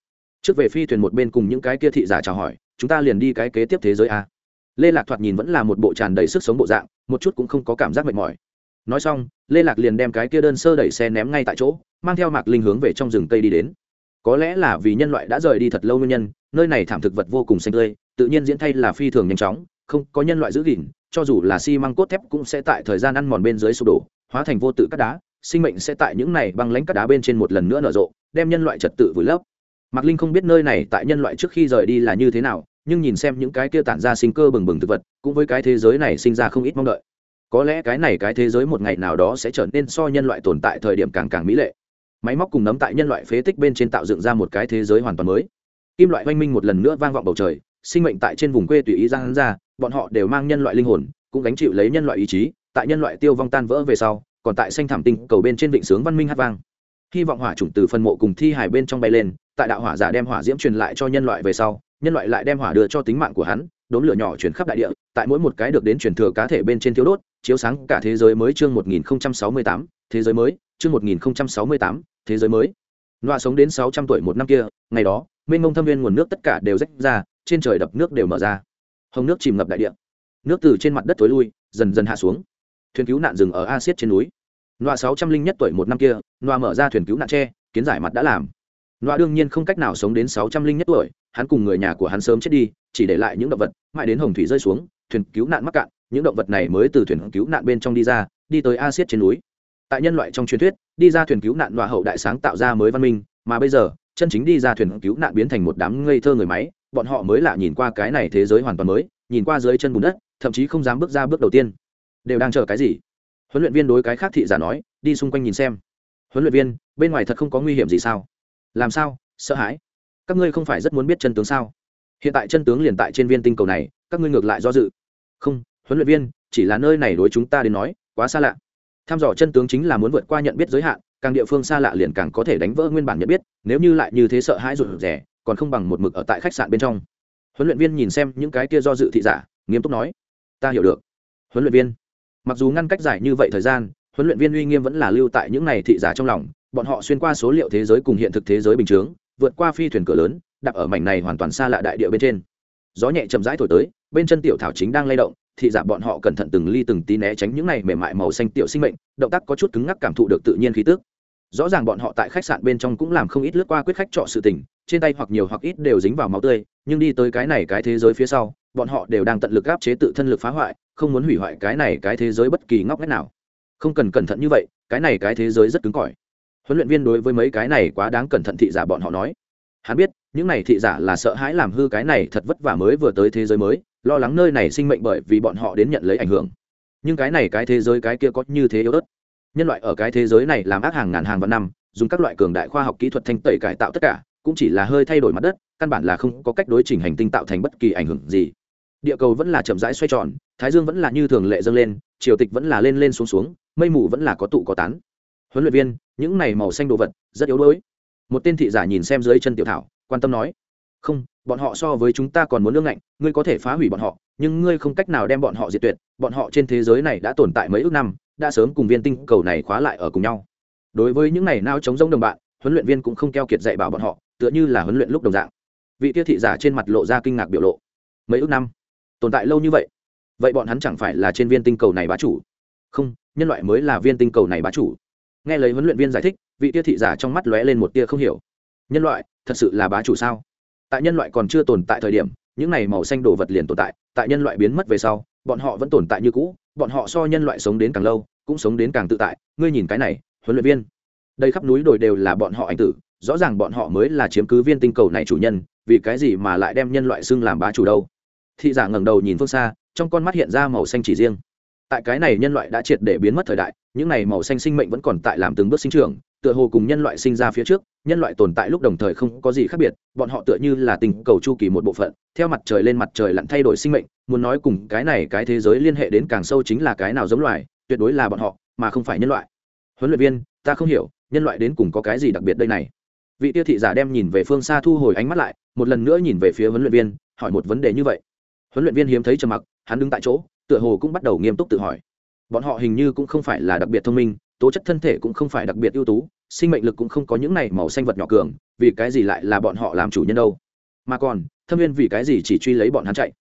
Trước về phi thuyền một bên cùng những cái kia thị giả chào hỏi, chúng ta liền đi cái kế tiếp thế giới a. Lê lạc thoạt nhìn vẫn là một bộ tràn đầy sức sống bộ dạng, một chút cũng không có cảm giác mệt mỏi. Nói xong, lê lạc liền đem cái kia đơn sơ đẩy xe ném ngay tại chỗ, mang theo mạc linh hướng về trong rừng cây đi đến. Có lẽ là vì nhân loại đã rời đi thật lâu nguyên nhân, nơi này thảm thực vật vô cùng xanh tươi tự nhiên diễn thay là phi thường nhanh chóng, không có nhân loại giữ gìn, cho dù là xi măng cốt thép cũng sẽ tại thời gian ăn mòn bên dưới sụp đổ, hóa thành vô tự cắt đá, sinh mệnh sẽ tại những này băng lãnh cắt đá bên trên một lần nữa nở rộ, đem nhân loại trật tự vùi lấp. Mạc linh không biết nơi này tại nhân loại trước khi rời đi là như thế nào, nhưng nhìn xem những cái kia tản ra sinh cơ bừng bừng thực vật, cũng với cái thế giới này sinh ra không ít mong đợi. Có lẽ cái này cái thế giới một ngày nào đó sẽ trở nên so nhân loại tồn tại thời điểm càng càng mỹ lệ. Máy móc cùng nấm tại nhân loại phế tích bên trên tạo dựng ra một cái thế giới hoàn toàn mới. Kim loại oanh minh một lần nữa vang vọng bầu trời sinh mệnh tại trên vùng quê tùy ý ra hắn ra bọn họ đều mang nhân loại linh hồn cũng gánh chịu lấy nhân loại ý chí tại nhân loại tiêu vong tan vỡ về sau còn tại xanh thảm tinh cầu bên trên vịnh sướng văn minh hát vang. Hy vọng hỏa chủng từ phân mộ cùng thi hải bên trong bay lên tại đạo hỏa giả đem hỏa diễm truyền lại cho nhân loại về sau nhân loại lại đem hỏa đưa cho tính mạng của hắn đốn lửa nhỏ chuyển khắp đại địa tại mỗi một cái được đến truyền thừa cá thể bên trên thiếu đốt chiếu sáng cả thế giới mới chương 1068, thế giới mới chương 1068, thế giới mới. Loa sống đến 600 tuổi một năm kia ngày đó mênh mông thâm viên nguồn nước tất cả đều rách ra trên trời đập nước đều mở ra. Hồng nước chìm ngập đại địa. Nước từ trên mặt đất tối lui, dần dần hạ xuống. Thuyền cứu nạn dừng ở a siết trên núi. Nọa sáu trăm linh nhất tuổi một năm kia, nọa mở ra thuyền cứu nạn tre, kiến giải mặt đã làm. Nọa đương nhiên không cách nào sống đến sáu trăm linh nhất tuổi, hắn cùng người nhà của hắn sớm chết đi, chỉ để lại những động vật, mãi đến hồng thủy rơi xuống, thuyền cứu nạn mắc cạn, những động vật này mới từ thuyền cứu nạn bên trong đi ra, đi tới a siết trên núi. Tại nhân loại trong truyền thuyết, đi ra thuyền cứu nạn nọa hậu đại sáng tạo ra mới văn minh, mà bây giờ, chân chính đi ra thuyền cứu nạn biến thành một đám ngây thơ người máy bọn họ mới lạ nhìn qua cái này thế giới hoàn toàn mới, nhìn qua dưới chân bùn đất, thậm chí không dám bước ra bước đầu tiên. Đều đang chờ cái gì? Huấn luyện viên đối cái khác thị giả nói, đi xung quanh nhìn xem. Huấn luyện viên, bên ngoài thật không có nguy hiểm gì sao? Làm sao? Sợ hãi. Các ngươi không phải rất muốn biết chân tướng sao? Hiện tại chân tướng liền tại trên viên tinh cầu này, các ngươi ngược lại do dự. Không, huấn luyện viên, chỉ là nơi này đối chúng ta đến nói, quá xa lạ. Tham dò chân tướng chính là muốn vượt qua nhận biết giới hạn, càng địa phương xa lạ liền càng có thể đánh vỡ nguyên bản nhận biết, nếu như lại như thế sợ hãi rụt rẻ còn không bằng một mực ở tại khách sạn bên trong. Huấn luyện viên nhìn xem những cái kia do dự thị giả, nghiêm túc nói, ta hiểu được. Huấn luyện viên, mặc dù ngăn cách dài như vậy thời gian, huấn luyện viên uy nghiêm vẫn là lưu tại những này thị giả trong lòng, bọn họ xuyên qua số liệu thế giới cùng hiện thực thế giới bình chướng, vượt qua phi thuyền cửa lớn đặt ở mảnh này hoàn toàn xa lạ đại địa bên trên. Gió nhẹ chậm rãi thổi tới, bên chân tiểu thảo chính đang lay động, thị giả bọn họ cẩn thận từng ly từng tí né tránh những này mềm mại màu xanh tiểu sinh mệnh, động tác có chút cứng ngắc cảm thụ được tự nhiên khí tức rõ ràng bọn họ tại khách sạn bên trong cũng làm không ít lướt qua quyết khách trọ sự tình, trên tay hoặc nhiều hoặc ít đều dính vào máu tươi, nhưng đi tới cái này cái thế giới phía sau, bọn họ đều đang tận lực áp chế tự thân lực phá hoại, không muốn hủy hoại cái này cái thế giới bất kỳ ngóc ngách nào. Không cần cẩn thận như vậy, cái này cái thế giới rất cứng cỏi. Huấn luyện viên đối với mấy cái này quá đáng cẩn thận thị giả bọn họ nói. Hắn biết, những này thị giả là sợ hãi làm hư cái này thật vất vả mới vừa tới thế giới mới, lo lắng nơi này sinh mệnh bởi vì bọn họ đến nhận lấy ảnh hưởng. Nhưng cái này cái thế giới cái kia có như thế yếu ớt nhân loại ở cái thế giới này làm ác hàng ngàn hàng vạn năm, dùng các loại cường đại khoa học kỹ thuật thanh tẩy cải tạo tất cả, cũng chỉ là hơi thay đổi mặt đất, căn bản là không có cách đối chỉnh hành tinh tạo thành bất kỳ ảnh hưởng gì. Địa cầu vẫn là chậm rãi xoay tròn, thái dương vẫn là như thường lệ dâng lên, triều tịch vẫn là lên lên xuống xuống, mây mù vẫn là có tụ có tán. Huấn luyện viên, những này màu xanh đồ vật, rất yếu đuối. Một tên thị giả nhìn xem dưới chân tiểu thảo, quan tâm nói, không, bọn họ so với chúng ta còn muốn lương ngạnh, ngươi có thể phá hủy bọn họ, nhưng ngươi không cách nào đem bọn họ diệt tuyệt, bọn họ trên thế giới này đã tồn tại mấy ước năm đã sớm cùng viên tinh cầu này khóa lại ở cùng nhau. Đối với những này nao chống giống đồng bạn, huấn luyện viên cũng không keo kiệt dạy bảo bọn họ, tựa như là huấn luyện lúc đồng dạng. Vị tiêu thị giả trên mặt lộ ra kinh ngạc biểu lộ. Mấy ước năm? Tồn tại lâu như vậy? Vậy bọn hắn chẳng phải là trên viên tinh cầu này bá chủ? Không, nhân loại mới là viên tinh cầu này bá chủ. Nghe lấy huấn luyện viên giải thích, vị tia thị giả trong mắt lóe lên một tia không hiểu. Nhân loại, thật sự là bá chủ sao? Tại nhân loại còn chưa tồn tại thời điểm, những này màu xanh đồ vật liền tồn tại tại nhân loại biến mất về sau bọn họ vẫn tồn tại như cũ, bọn họ so nhân loại sống đến càng lâu, cũng sống đến càng tự tại. Ngươi nhìn cái này, huấn luyện viên. Đây khắp núi đồi đều là bọn họ anh tử, rõ ràng bọn họ mới là chiếm cứ viên tinh cầu này chủ nhân, vì cái gì mà lại đem nhân loại xưng làm bá chủ đâu? Thị giả ngẩng đầu nhìn phương xa, trong con mắt hiện ra màu xanh chỉ riêng. Tại cái này nhân loại đã triệt để biến mất thời đại, những này màu xanh sinh mệnh vẫn còn tại làm từng bước sinh trưởng tựa hồ cùng nhân loại sinh ra phía trước, nhân loại tồn tại lúc đồng thời không có gì khác biệt, bọn họ tựa như là tình cầu chu kỳ một bộ phận, theo mặt trời lên mặt trời lặn thay đổi sinh mệnh, muốn nói cùng cái này cái thế giới liên hệ đến càng sâu chính là cái nào giống loài, tuyệt đối là bọn họ, mà không phải nhân loại. Huấn luyện viên, ta không hiểu, nhân loại đến cùng có cái gì đặc biệt đây này? Vị tiêu thị giả đem nhìn về phương xa thu hồi ánh mắt lại, một lần nữa nhìn về phía huấn luyện viên, hỏi một vấn đề như vậy. Huấn luyện viên hiếm thấy trầm mặc, hắn đứng tại chỗ, tựa hồ cũng bắt đầu nghiêm túc tự hỏi. Bọn họ hình như cũng không phải là đặc biệt thông minh, tố chất thân thể cũng không phải đặc biệt ưu tú sinh mệnh lực cũng không có những này màu xanh vật nhỏ cường, vì cái gì lại là bọn họ làm chủ nhân đâu? Mà còn, thâm viên vì cái gì chỉ truy lấy bọn hắn chạy?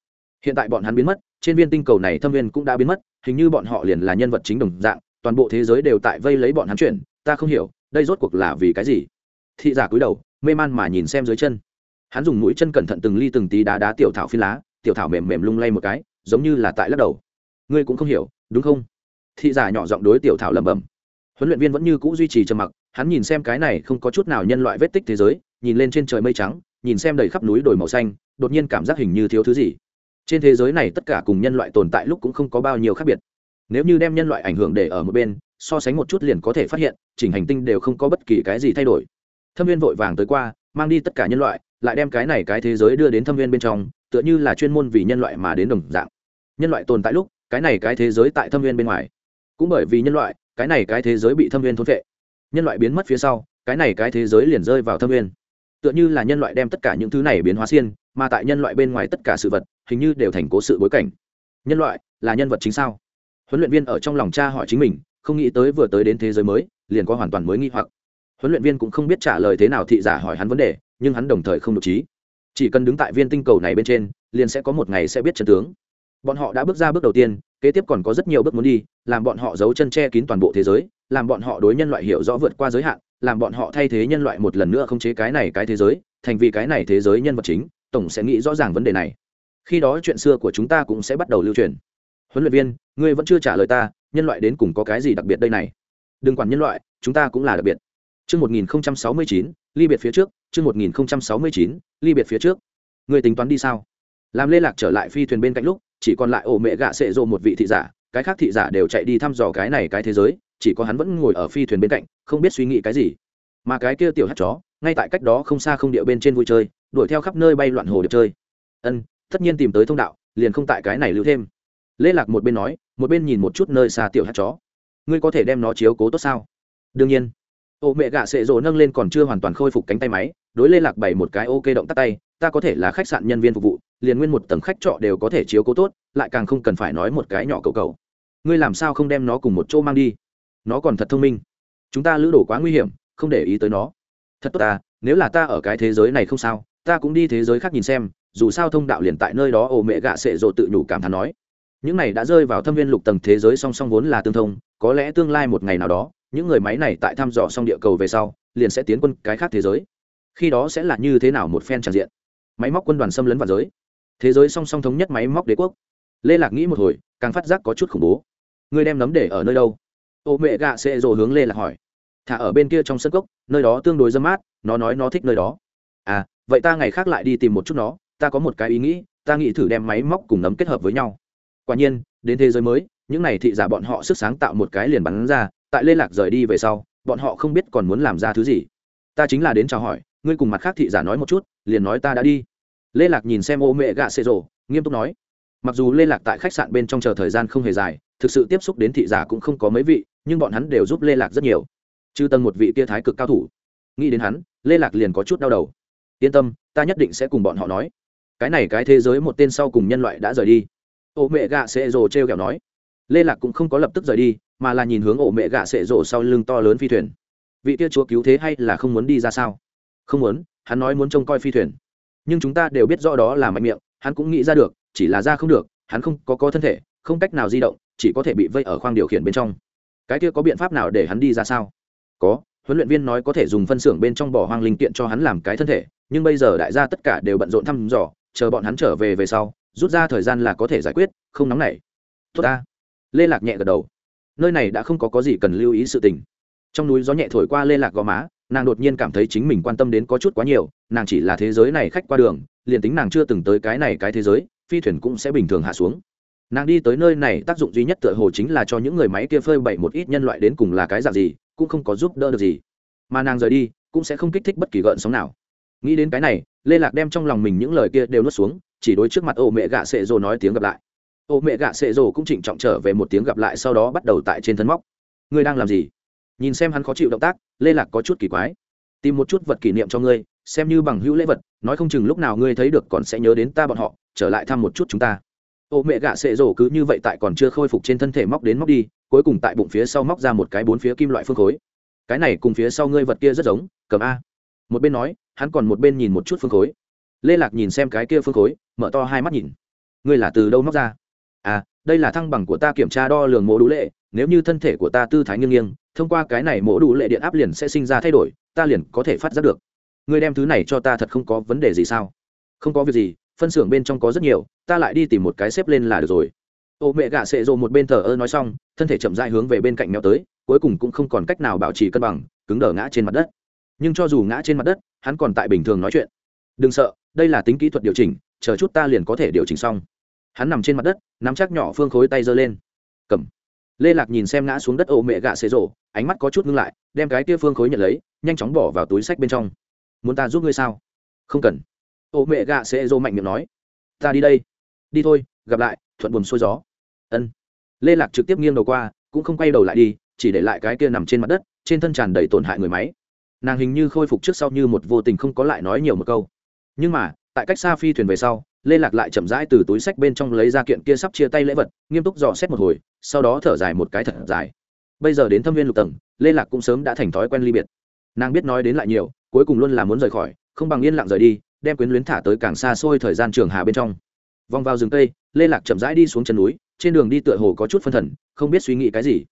Hiện tại bọn hắn biến mất, trên viên tinh cầu này thâm viên cũng đã biến mất, hình như bọn họ liền là nhân vật chính đồng dạng, toàn bộ thế giới đều tại vây lấy bọn hắn chuyển, ta không hiểu, đây rốt cuộc là vì cái gì? Thị giả cúi đầu, mê man mà nhìn xem dưới chân. Hắn dùng mũi chân cẩn thận từng ly từng tí đá đá tiểu thảo phi lá, tiểu thảo mềm mềm lung lay một cái, giống như là tại lắc đầu. Ngươi cũng không hiểu, đúng không? Thị giả nhỏ giọng đối tiểu thảo lẩm bẩm. Huấn luyện viên vẫn như cũ duy trì trầm mặc hắn nhìn xem cái này không có chút nào nhân loại vết tích thế giới, nhìn lên trên trời mây trắng, nhìn xem đầy khắp núi đồi màu xanh, đột nhiên cảm giác hình như thiếu thứ gì. Trên thế giới này tất cả cùng nhân loại tồn tại lúc cũng không có bao nhiêu khác biệt. Nếu như đem nhân loại ảnh hưởng để ở một bên, so sánh một chút liền có thể phát hiện, chỉnh hành tinh đều không có bất kỳ cái gì thay đổi. Thâm viên vội vàng tới qua, mang đi tất cả nhân loại, lại đem cái này cái thế giới đưa đến thâm viên bên trong, tựa như là chuyên môn vì nhân loại mà đến đồng dạng. Nhân loại tồn tại lúc, cái này cái thế giới tại thâm viên bên ngoài. Cũng bởi vì nhân loại, cái này cái thế giới bị thâm viên thôn vệ nhân loại biến mất phía sau, cái này cái thế giới liền rơi vào thâm nguyên. Tựa như là nhân loại đem tất cả những thứ này biến hóa xiên, mà tại nhân loại bên ngoài tất cả sự vật, hình như đều thành cố sự bối cảnh. Nhân loại là nhân vật chính sao? Huấn luyện viên ở trong lòng cha hỏi chính mình, không nghĩ tới vừa tới đến thế giới mới, liền có hoàn toàn mới nghi hoặc. Huấn luyện viên cũng không biết trả lời thế nào thị giả hỏi hắn vấn đề, nhưng hắn đồng thời không được trí chỉ cần đứng tại viên tinh cầu này bên trên, liền sẽ có một ngày sẽ biết chân tướng. Bọn họ đã bước ra bước đầu tiên, kế tiếp còn có rất nhiều bước muốn đi, làm bọn họ giấu chân che kín toàn bộ thế giới làm bọn họ đối nhân loại hiểu rõ vượt qua giới hạn làm bọn họ thay thế nhân loại một lần nữa không chế cái này cái thế giới thành vì cái này thế giới nhân vật chính tổng sẽ nghĩ rõ ràng vấn đề này khi đó chuyện xưa của chúng ta cũng sẽ bắt đầu lưu truyền huấn luyện viên ngươi vẫn chưa trả lời ta nhân loại đến cùng có cái gì đặc biệt đây này đừng quản nhân loại chúng ta cũng là đặc biệt Trước 1069, ly biệt phía trước, trước 1069, ly biệt phía trước. Ngươi tính toán đi sao? Làm Lê Lạc trở lại phi thuyền bên cạnh lúc, chỉ còn lại ổ mẹ gạ sệ rộ một vị thị giả, cái khác thị giả đều chạy đi thăm dò cái này cái thế giới, chỉ có hắn vẫn ngồi ở phi thuyền bên cạnh, không biết suy nghĩ cái gì. Mà cái kia tiểu hát chó, ngay tại cách đó không xa không địa bên trên vui chơi, đuổi theo khắp nơi bay loạn hồ điệp chơi. Ân, tất nhiên tìm tới thông đạo, liền không tại cái này lưu thêm. Lê Lạc một bên nói, một bên nhìn một chút nơi xa tiểu hát chó. Ngươi có thể đem nó chiếu cố tốt sao? Đương nhiên ô mẹ gạ sệ rồ nâng lên còn chưa hoàn toàn khôi phục cánh tay máy đối lê lạc bày một cái ok động tắt tay ta có thể là khách sạn nhân viên phục vụ liền nguyên một tầng khách trọ đều có thể chiếu cố tốt lại càng không cần phải nói một cái nhỏ cầu cầu ngươi làm sao không đem nó cùng một chỗ mang đi nó còn thật thông minh. Chúng ta lữ đồ quá nguy hiểm, không để ý tới nó. Thật tốt ta, nếu là ta ở cái thế giới này không sao, ta cũng đi thế giới khác nhìn xem, dù sao thông đạo liền tại nơi đó, ồ mẹ gạ sệ rộ tự nhủ cảm thán nói. Những này đã rơi vào thâm viên lục tầng thế giới song song vốn là tương thông, có lẽ tương lai một ngày nào đó, những người máy này tại thăm dò xong địa cầu về sau, liền sẽ tiến quân cái khác thế giới. Khi đó sẽ là như thế nào một phen tràn diện. Máy móc quân đoàn xâm lấn vào giới. Thế giới song song thống nhất máy móc đế quốc. Lê lạc nghĩ một hồi, càng phát giác có chút khủng bố. Ngươi đem nấm để ở nơi đâu? Ô mẹ gạ sẽ rồ hướng lê lạc hỏi. Thả ở bên kia trong sân cốc, nơi đó tương đối dâm mát, nó nói nó thích nơi đó. À vậy ta ngày khác lại đi tìm một chút nó, ta có một cái ý nghĩ, ta nghĩ thử đem máy móc cùng nấm kết hợp với nhau. Quả nhiên, đến thế giới mới, những này thị giả bọn họ sức sáng tạo một cái liền bắn ra, tại lê lạc rời đi về sau, bọn họ không biết còn muốn làm ra thứ gì. Ta chính là đến chào hỏi, ngươi cùng mặt khác thị giả nói một chút, liền nói ta đã đi. Lê lạc nhìn xem ô mẹ gạ xê rồ, nghiêm túc nói. Mặc dù lê lạc tại khách sạn bên trong chờ thời gian không hề dài, thực sự tiếp xúc đến thị giả cũng không có mấy vị nhưng bọn hắn đều giúp lê lạc rất nhiều. Trừ tầng một vị kia thái cực cao thủ. Nghĩ đến hắn, lê lạc liền có chút đau đầu. Yên tâm, ta nhất định sẽ cùng bọn họ nói. Cái này cái thế giới một tên sau cùng nhân loại đã rời đi. Ô mẹ gạ sẽ rồ t r e o kẹo nói. Lê lạc cũng không có lập tức rời đi, mà là nhìn hướng ổ mẹ gạ sệ rồ sau lưng to lớn phi thuyền. Vị kia chúa cứu thế hay là không muốn đi ra sao? Không muốn, hắn nói muốn trông coi phi thuyền. Nhưng chúng ta đều biết rõ đó là mạnh miệng, hắn cũng nghĩ ra được, chỉ là ra không được, hắn không có có thân thể, không cách nào di động, chỉ có thể bị vây ở khoang điều khiển bên trong cái kia có biện pháp nào để hắn đi ra sao? Có, huấn luyện viên nói có thể dùng phân xưởng bên trong bỏ hoang linh kiện cho hắn làm cái thân thể, nhưng bây giờ đại gia tất cả đều bận rộn thăm dò, chờ bọn hắn trở về về sau, rút ra thời gian là có thể giải quyết, không nóng nảy. Tốt ta. Lê lạc nhẹ gật đầu. Nơi này đã không có có gì cần lưu ý sự tình. Trong núi gió nhẹ thổi qua lê lạc gò má, nàng đột nhiên cảm thấy chính mình quan tâm đến có chút quá nhiều, nàng chỉ là thế giới này khách qua đường, liền tính nàng chưa từng tới cái này cái thế giới, phi thuyền cũng sẽ bình thường hạ xuống nàng đi tới nơi này tác dụng duy nhất tựa hồ chính là cho những người máy kia phơi bậy một ít nhân loại đến cùng là cái dạng gì, cũng không có giúp đỡ được gì. Mà nàng rời đi, cũng sẽ không kích thích bất kỳ gợn sóng nào. Nghĩ đến cái này, lê lạc đem trong lòng mình những lời kia đều nuốt xuống, chỉ đối trước mặt ô mẹ gạ sệ rồ nói tiếng gặp lại. Ô mẹ gạ sệ rồ cũng trịnh trọng trở về một tiếng gặp lại sau đó bắt đầu tại trên thân móc. Ngươi đang làm gì? Nhìn xem hắn khó chịu động tác, lê lạc có chút kỳ quái. Tìm một chút vật kỷ niệm cho ngươi, xem như bằng hữu lễ vật, nói không chừng lúc nào ngươi thấy được còn sẽ nhớ đến ta bọn họ, trở lại thăm một chút chúng ta ô mẹ gạ sệ rổ cứ như vậy tại còn chưa khôi phục trên thân thể móc đến móc đi, cuối cùng tại bụng phía sau móc ra một cái bốn phía kim loại phương khối. Cái này cùng phía sau ngươi vật kia rất giống, cầm a. Một bên nói, hắn còn một bên nhìn một chút phương khối. Lê lạc nhìn xem cái kia phương khối, mở to hai mắt nhìn. Ngươi là từ đâu móc ra? À đây là thăng bằng của ta kiểm tra đo lường mổ đủ lệ, nếu như thân thể của ta tư thái nghiêng nghiêng, thông qua cái này mổ đủ lệ điện áp liền sẽ sinh ra thay đổi, ta liền có thể phát giác được. Ngươi đem thứ này cho ta thật không có vấn đề gì sao? Không có việc gì phân xưởng bên trong có rất nhiều, ta lại đi tìm một cái xếp lên là được rồi. Ô mẹ gạ sệ rộ một bên thờ ơ nói xong, thân thể chậm dại hướng về bên cạnh mèo tới, cuối cùng cũng không còn cách nào bảo trì cân bằng, cứng đờ ngã trên mặt đất. Nhưng cho dù ngã trên mặt đất, hắn còn tại bình thường nói chuyện. Đừng sợ, đây là tính kỹ thuật điều chỉnh, chờ chút ta liền có thể điều chỉnh xong. Hắn nằm trên mặt đất, nắm chắc nhỏ phương khối tay giơ lên. Cầm. Lê lạc nhìn xem ngã xuống đất ô mẹ gạ xế rổ ánh mắt có chút ngưng lại, đem cái kia phương khối nhận lấy, nhanh chóng bỏ vào túi sách bên trong. Muốn ta giúp ngươi sao? Không cần ô mẹ gạ sẽ dô mạnh miệng nói. Ta đi đây. Đi thôi, gặp lại, thuận buồm xuôi gió. Ân. Lê lạc trực tiếp nghiêng đầu qua, cũng không quay đầu lại đi, chỉ để lại cái kia nằm trên mặt đất, trên thân tràn đầy tổn hại người máy. Nàng hình như khôi phục trước sau như một vô tình không có lại nói nhiều một câu. Nhưng mà, tại cách xa phi thuyền về sau, lê lạc lại chậm rãi từ túi sách bên trong lấy ra kiện kia sắp chia tay lễ vật, nghiêm túc dò xét một hồi, sau đó thở dài một cái thật dài. Bây giờ đến thâm viên lục tầng, lê lạc cũng sớm đã thành thói quen ly biệt. Nàng biết nói đến lại nhiều, cuối cùng luôn là muốn rời khỏi, không bằng yên lặng rời đi đem quyến luyến thả tới càng xa xôi thời gian trường hà bên trong. Vòng vào rừng cây, lê lạc chậm rãi đi xuống chân núi, trên đường đi tựa hồ có chút phân thần, không biết suy nghĩ cái gì.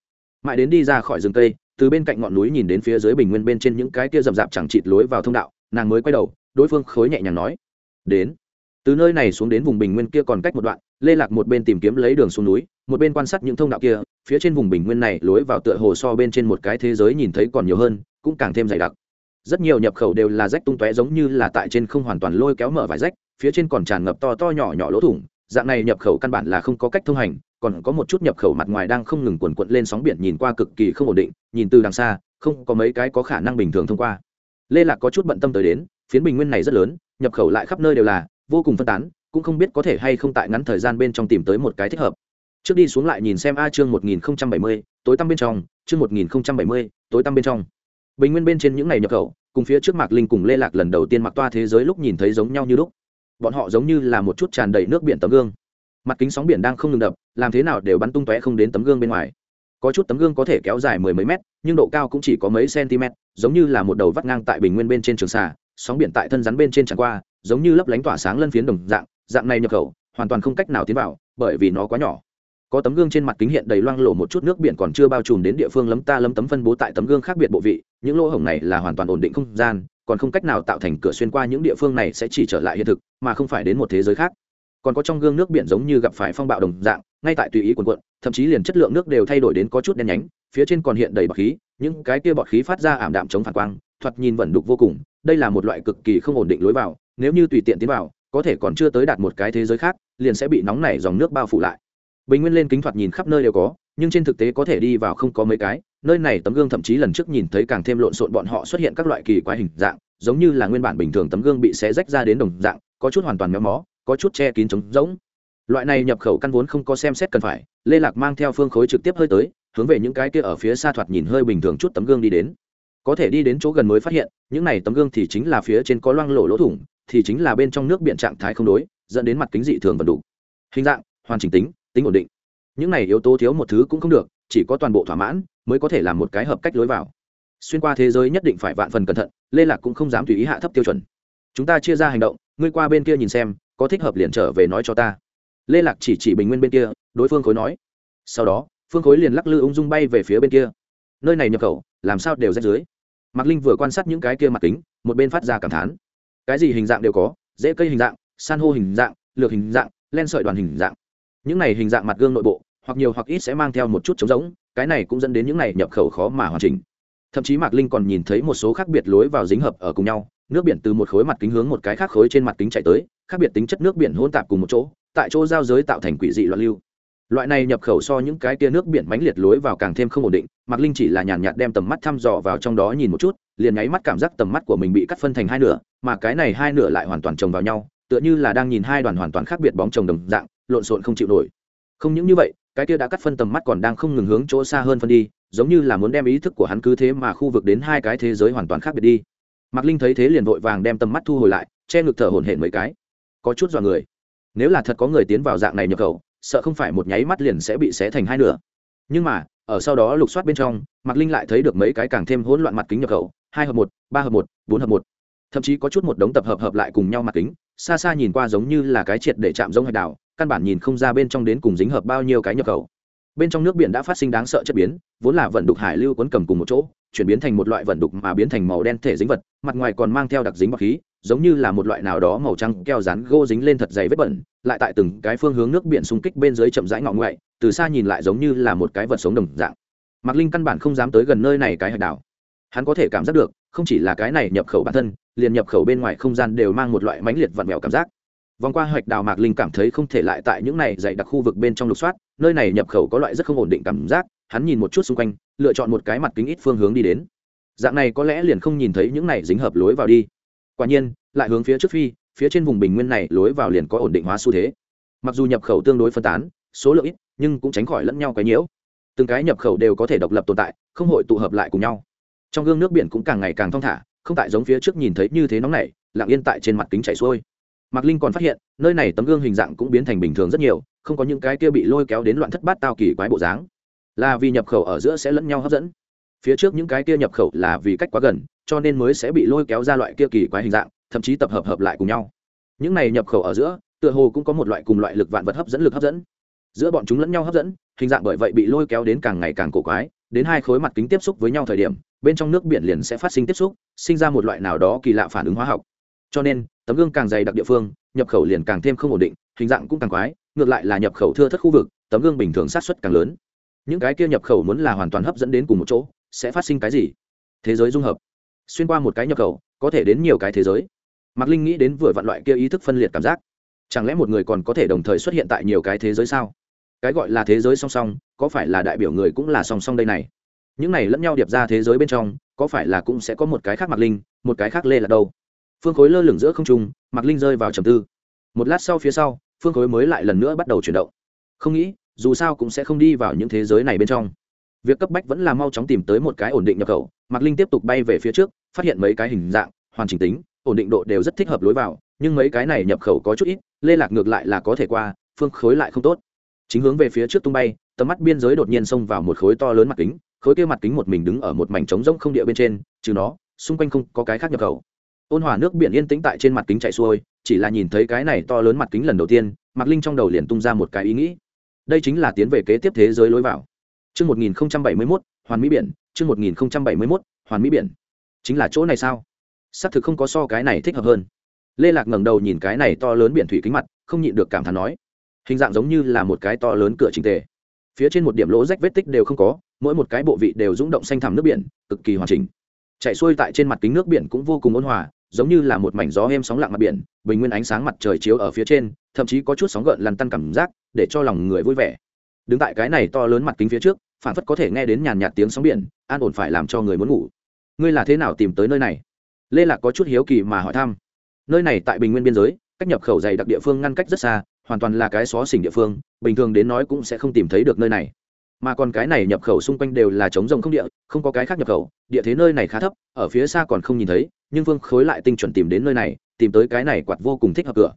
Mãi đến đi ra khỏi rừng cây, từ bên cạnh ngọn núi nhìn đến phía dưới bình nguyên bên trên những cái kia rậm rạp chẳng chịt lối vào thông đạo, nàng mới quay đầu, đối phương khối nhẹ nhàng nói, đến. Từ nơi này xuống đến vùng bình nguyên kia còn cách một đoạn, lê lạc một bên tìm kiếm lấy đường xuống núi, một bên quan sát những thông đạo kia, phía trên vùng bình nguyên này lối vào tựa hồ so bên trên một cái thế giới nhìn thấy còn nhiều hơn, cũng càng thêm dày đặc rất nhiều nhập khẩu đều là rách tung tóe giống như là tại trên không hoàn toàn lôi kéo mở vài rách, phía trên còn tràn ngập to to nhỏ nhỏ lỗ thủng, dạng này nhập khẩu căn bản là không có cách thông hành, còn có một chút nhập khẩu mặt ngoài đang không ngừng quần quận lên sóng biển nhìn qua cực kỳ không ổn định, nhìn từ đằng xa, không có mấy cái có khả năng bình thường thông qua. Lê lạc có chút bận tâm tới đến, phiến bình nguyên này rất lớn, nhập khẩu lại khắp nơi đều là, vô cùng phân tán, cũng không biết có thể hay không tại ngắn thời gian bên trong tìm tới một cái thích hợp. Trước đi xuống lại nhìn xem a chương một nghìn bảy mươi, tối tăm bên trong, chương một nghìn bảy mươi, tối tăm bên trong bình nguyên bên trên những ngày nhập khẩu, cùng phía trước mạc linh cùng lê lạc lần đầu tiên mặc toa thế giới lúc nhìn thấy giống nhau như lúc. Bọn họ giống như là một chút tràn đầy nước biển tấm gương. Mặt kính sóng biển đang không ngừng đập, làm thế nào đều bắn tung tóe không đến tấm gương bên ngoài. Có chút tấm gương có thể kéo dài mười mấy mét, nhưng độ cao cũng chỉ có mấy cm giống như là một đầu vắt ngang tại bình nguyên bên trên trường xà, sóng biển tại thân rắn bên trên tràn qua, giống như lấp lánh tỏa sáng lân phiến đồng dạng dạng này nhập khẩu, hoàn toàn không cách nào tiến vào, bởi vì nó quá nhỏ có tấm gương trên mặt kính hiện đầy loang lổ một chút nước biển còn chưa bao trùm đến địa phương lấm ta lấm tấm phân bố tại tấm gương khác biệt bộ vị, những lỗ hổng này là hoàn toàn ổn định không gian, còn không cách nào tạo thành cửa xuyên qua những địa phương này sẽ chỉ trở lại hiện thực, mà không phải đến một thế giới khác. Còn có trong gương nước biển giống như gặp phải phong bạo đồng dạng, ngay tại tùy ý quần quận, thậm chí liền chất lượng nước đều thay đổi đến có chút đen nhánh, phía trên còn hiện đầy bọt khí, những cái kia bọt khí phát ra ảm đạm chống phản quang, thoạt nhìn vẩn đục vô cùng, đây là một loại cực kỳ không ổn định lối vào, nếu như tùy tiện tiến vào, có thể còn chưa tới đạt một cái thế giới khác, liền sẽ bị nóng nảy dòng nước bao phủ lại bình nguyên lên kính thoạt nhìn khắp nơi đều có, nhưng trên thực tế có thể đi vào không có mấy cái, nơi này tấm gương thậm chí lần trước nhìn thấy càng thêm lộn xộn bọn họ xuất hiện các loại kỳ quái hình dạng, giống như là nguyên bản bình thường tấm gương bị xé rách ra đến đồng dạng, có chút hoàn toàn méo mó, có chút che kín trống rỗng. Loại này nhập khẩu căn vốn không có xem xét cần phải, lê lạc mang theo phương khối trực tiếp hơi tới, hướng về những cái kia ở phía xa thoạt nhìn hơi bình thường chút tấm gương đi đến. Có thể đi đến chỗ gần mới phát hiện, những này tấm gương thì chính là phía trên có loang lổ lỗ thủng, thì chính là bên trong nước biển trạng thái không đối, dẫn đến mặt kính dị thường và đủ. Hình dạng, hoàn chỉnh tính tính ổn định. Những này yếu tố thiếu một thứ cũng không được, chỉ có toàn bộ thỏa mãn mới có thể làm một cái hợp cách lối vào. Xuyên qua thế giới nhất định phải vạn phần cẩn thận, lê lạc cũng không dám tùy ý hạ thấp tiêu chuẩn. Chúng ta chia ra hành động, ngươi qua bên kia nhìn xem, có thích hợp liền trở về nói cho ta. Lê lạc chỉ chỉ bình nguyên bên kia, đối phương khối nói. Sau đó, phương khối liền lắc lư ung dung bay về phía bên kia. Nơi này nhập khẩu, làm sao đều rách dưới. Mạc linh vừa quan sát những cái kia mặt kính, một bên phát ra cảm thán. Cái gì hình dạng đều có dễ cây hình dạng, san hô hình dạng, lược hình dạng, len sợi đoàn hình dạng những này hình dạng mặt gương nội bộ, hoặc nhiều hoặc ít sẽ mang theo một chút trống rỗng, cái này cũng dẫn đến những này nhập khẩu khó mà hoàn chỉnh. Thậm chí mạc linh còn nhìn thấy một số khác biệt lối vào dính hợp ở cùng nhau, nước biển từ một khối mặt kính hướng một cái khác khối trên mặt kính chạy tới, khác biệt tính chất nước biển hỗn tạp cùng một chỗ, tại chỗ giao giới tạo thành quỷ dị loạn lưu. Loại này nhập khẩu so những cái tia nước biển mánh liệt lối vào càng thêm không ổn định, mạc linh chỉ là nhàn nhạt đem tầm mắt thăm dò vào trong đó nhìn một chút, liền nháy mắt cảm giác tầm mắt của mình bị cắt phân thành hai nửa, mà cái này hai nửa lại hoàn toàn chồng vào nhau, tựa như là đang nhìn hai đoàn hoàn toàn khác biệt bóng chồng đồng dạng lộn xộn không chịu nổi. Không những như vậy, cái kia đã cắt phân tầm mắt còn đang không ngừng hướng chỗ xa hơn phân đi, giống như là muốn đem ý thức của hắn cứ thế mà khu vực đến hai cái thế giới hoàn toàn khác biệt đi. Mạc linh thấy thế liền vội vàng đem tầm mắt thu hồi lại, che ngực thở hổn hển mấy cái. Có chút dọa người. Nếu là thật có người tiến vào dạng này nhập khẩu, sợ không phải một nháy mắt liền sẽ bị xé thành hai nửa. Nhưng mà, ở sau đó lục soát bên trong, mạc linh lại thấy được mấy cái càng thêm hỗn loạn mặt kính nhập khẩu, hai hợp một, ba hợp một, bốn hợp một. Thậm chí có chút một đống tập hợp hợp lại cùng nhau mặt kính, xa xa nhìn qua giống như là cái triệt để chạm giống hạch đảo căn bản nhìn không ra bên trong đến cùng dính hợp bao nhiêu cái nhập khẩu. Bên trong nước biển đã phát sinh đáng sợ chất biến, vốn là vận đục hải lưu quấn cầm cùng một chỗ, chuyển biến thành một loại vận đục mà biến thành màu đen thể dính vật, mặt ngoài còn mang theo đặc dính bọc khí, giống như là một loại nào đó màu trắng keo rán gô dính lên thật dày vết bẩn, lại tại từng cái phương hướng nước biển xung kích bên dưới chậm rãi ngọ ngoại, từ xa nhìn lại giống như là một cái vật sống đồng dạng. Mạc linh căn bản không dám tới gần nơi này cái hạch đảo. Hắn có thể cảm giác được, không chỉ là cái này nhập khẩu bản thân, liền nhập khẩu bên ngoài không gian đều mang một loại mãnh liệt vặn vẹo cảm giác vòng qua hoạch đào mạc linh cảm thấy không thể lại tại những này dày đặc khu vực bên trong lục soát, nơi này nhập khẩu có loại rất không ổn định cảm giác, hắn nhìn một chút xung quanh, lựa chọn một cái mặt kính ít phương hướng đi đến. Dạng này có lẽ liền không nhìn thấy những này dính hợp lối vào đi. Quả nhiên, lại hướng phía trước phi, phía trên vùng bình nguyên này lối vào liền có ổn định hóa xu thế. Mặc dù nhập khẩu tương đối phân tán, số lượng ít, nhưng cũng tránh khỏi lẫn nhau cái nhiễu. Từng cái nhập khẩu đều có thể độc lập tồn tại, không hội tụ hợp lại cùng nhau. Trong gương nước biển cũng càng ngày càng thong thả, không tại giống phía trước nhìn thấy như thế nóng này lặng yên tại trên mặt kính chảy xuôi mạc linh còn phát hiện, nơi này tấm gương hình dạng cũng biến thành bình thường rất nhiều, không có những cái kia bị lôi kéo đến loạn thất bát tao kỳ quái bộ dáng. Là vì nhập khẩu ở giữa sẽ lẫn nhau hấp dẫn. Phía trước những cái kia nhập khẩu là vì cách quá gần, cho nên mới sẽ bị lôi kéo ra loại kia kỳ quái hình dạng, thậm chí tập hợp hợp lại cùng nhau. Những này nhập khẩu ở giữa, tựa hồ cũng có một loại cùng loại lực vạn vật hấp dẫn lực hấp dẫn. Giữa bọn chúng lẫn nhau hấp dẫn, hình dạng bởi vậy bị lôi kéo đến càng ngày càng cổ quái, đến hai khối mặt kính tiếp xúc với nhau thời điểm, bên trong nước biển liền sẽ phát sinh tiếp xúc, sinh ra một loại nào đó kỳ lạ phản ứng hóa học. Cho nên tấm gương càng dày đặc địa phương, nhập khẩu liền càng thêm không ổn định, hình dạng cũng càng quái, ngược lại là nhập khẩu thưa thất khu vực, tấm gương bình thường sát xuất càng lớn. Những cái kia nhập khẩu muốn là hoàn toàn hấp dẫn đến cùng một chỗ, sẽ phát sinh cái gì? Thế giới dung hợp. Xuyên qua một cái nhập khẩu, có thể đến nhiều cái thế giới. Mạc linh nghĩ đến vừa vặn loại kia ý thức phân liệt cảm giác. Chẳng lẽ một người còn có thể đồng thời xuất hiện tại nhiều cái thế giới sao? Cái gọi là thế giới song song, có phải là đại biểu người cũng là song song đây này? Những này lẫn nhau điệp ra thế giới bên trong, có phải là cũng sẽ có một cái khác mạc linh, một cái khác lê là đâu? Phương khối lơ lửng giữa không trung, mạc linh rơi vào trầm tư. Một lát sau phía sau, phương khối mới lại lần nữa bắt đầu chuyển động. Không nghĩ, dù sao cũng sẽ không đi vào những thế giới này bên trong. Việc cấp bách vẫn là mau chóng tìm tới một cái ổn định nhập khẩu. Mạc linh tiếp tục bay về phía trước, phát hiện mấy cái hình dạng, hoàn chỉnh tính, ổn định độ đều rất thích hợp lối vào, nhưng mấy cái này nhập khẩu có chút ít, lê lạc ngược lại là có thể qua, phương khối lại không tốt. Chính hướng về phía trước tung bay, tầm mắt biên giới đột nhiên xông vào một khối to lớn mặt kính, khối kia mặt kính một mình đứng ở một mảnh trống rỗng không địa bên trên, trừ nó, xung quanh không có cái khác nhập khẩu ôn hòa nước biển yên tĩnh tại trên mặt kính chạy xuôi chỉ là nhìn thấy cái này to lớn mặt kính lần đầu tiên mạc linh trong đầu liền tung ra một cái ý nghĩ đây chính là tiến về kế tiếp thế giới lối vào Trước 1071, Hoàn Mỹ Biển, trước 1071, Hoàn Mỹ Biển. Chính là chỗ này sao? Xác thực không có so cái này thích hợp hơn. Lê Lạc ngẩng đầu nhìn cái này to lớn biển thủy kính mặt, không nhịn được cảm thán nói. Hình dạng giống như là một cái to lớn cửa trình tề. Phía trên một điểm lỗ rách vết tích đều không có, mỗi một cái bộ vị đều rung động xanh thẳm nước biển, cực kỳ hoàn chỉnh. Chạy xuôi tại trên mặt kính nước biển cũng vô cùng ôn hòa, giống như là một mảnh gió êm sóng lặng mặt biển, bình nguyên ánh sáng mặt trời chiếu ở phía trên, thậm chí có chút sóng gợn lăn tăn cảm giác, để cho lòng người vui vẻ. Đứng tại cái này to lớn mặt kính phía trước, phản phất có thể nghe đến nhàn nhạt tiếng sóng biển, an ổn phải làm cho người muốn ngủ. Ngươi là thế nào tìm tới nơi này? Lê lạc có chút hiếu kỳ mà hỏi thăm. Nơi này tại bình nguyên biên giới, cách nhập khẩu dày đặc địa phương ngăn cách rất xa, hoàn toàn là cái xó xỉnh địa phương, bình thường đến nói cũng sẽ không tìm thấy được nơi này. Mà còn cái này nhập khẩu xung quanh đều là trống rồng không địa, không có cái khác nhập khẩu, địa thế nơi này khá thấp, ở phía xa còn không nhìn thấy nhưng vương khối lại tinh chuẩn tìm đến nơi này, tìm tới cái này quạt vô cùng thích hợp cửa.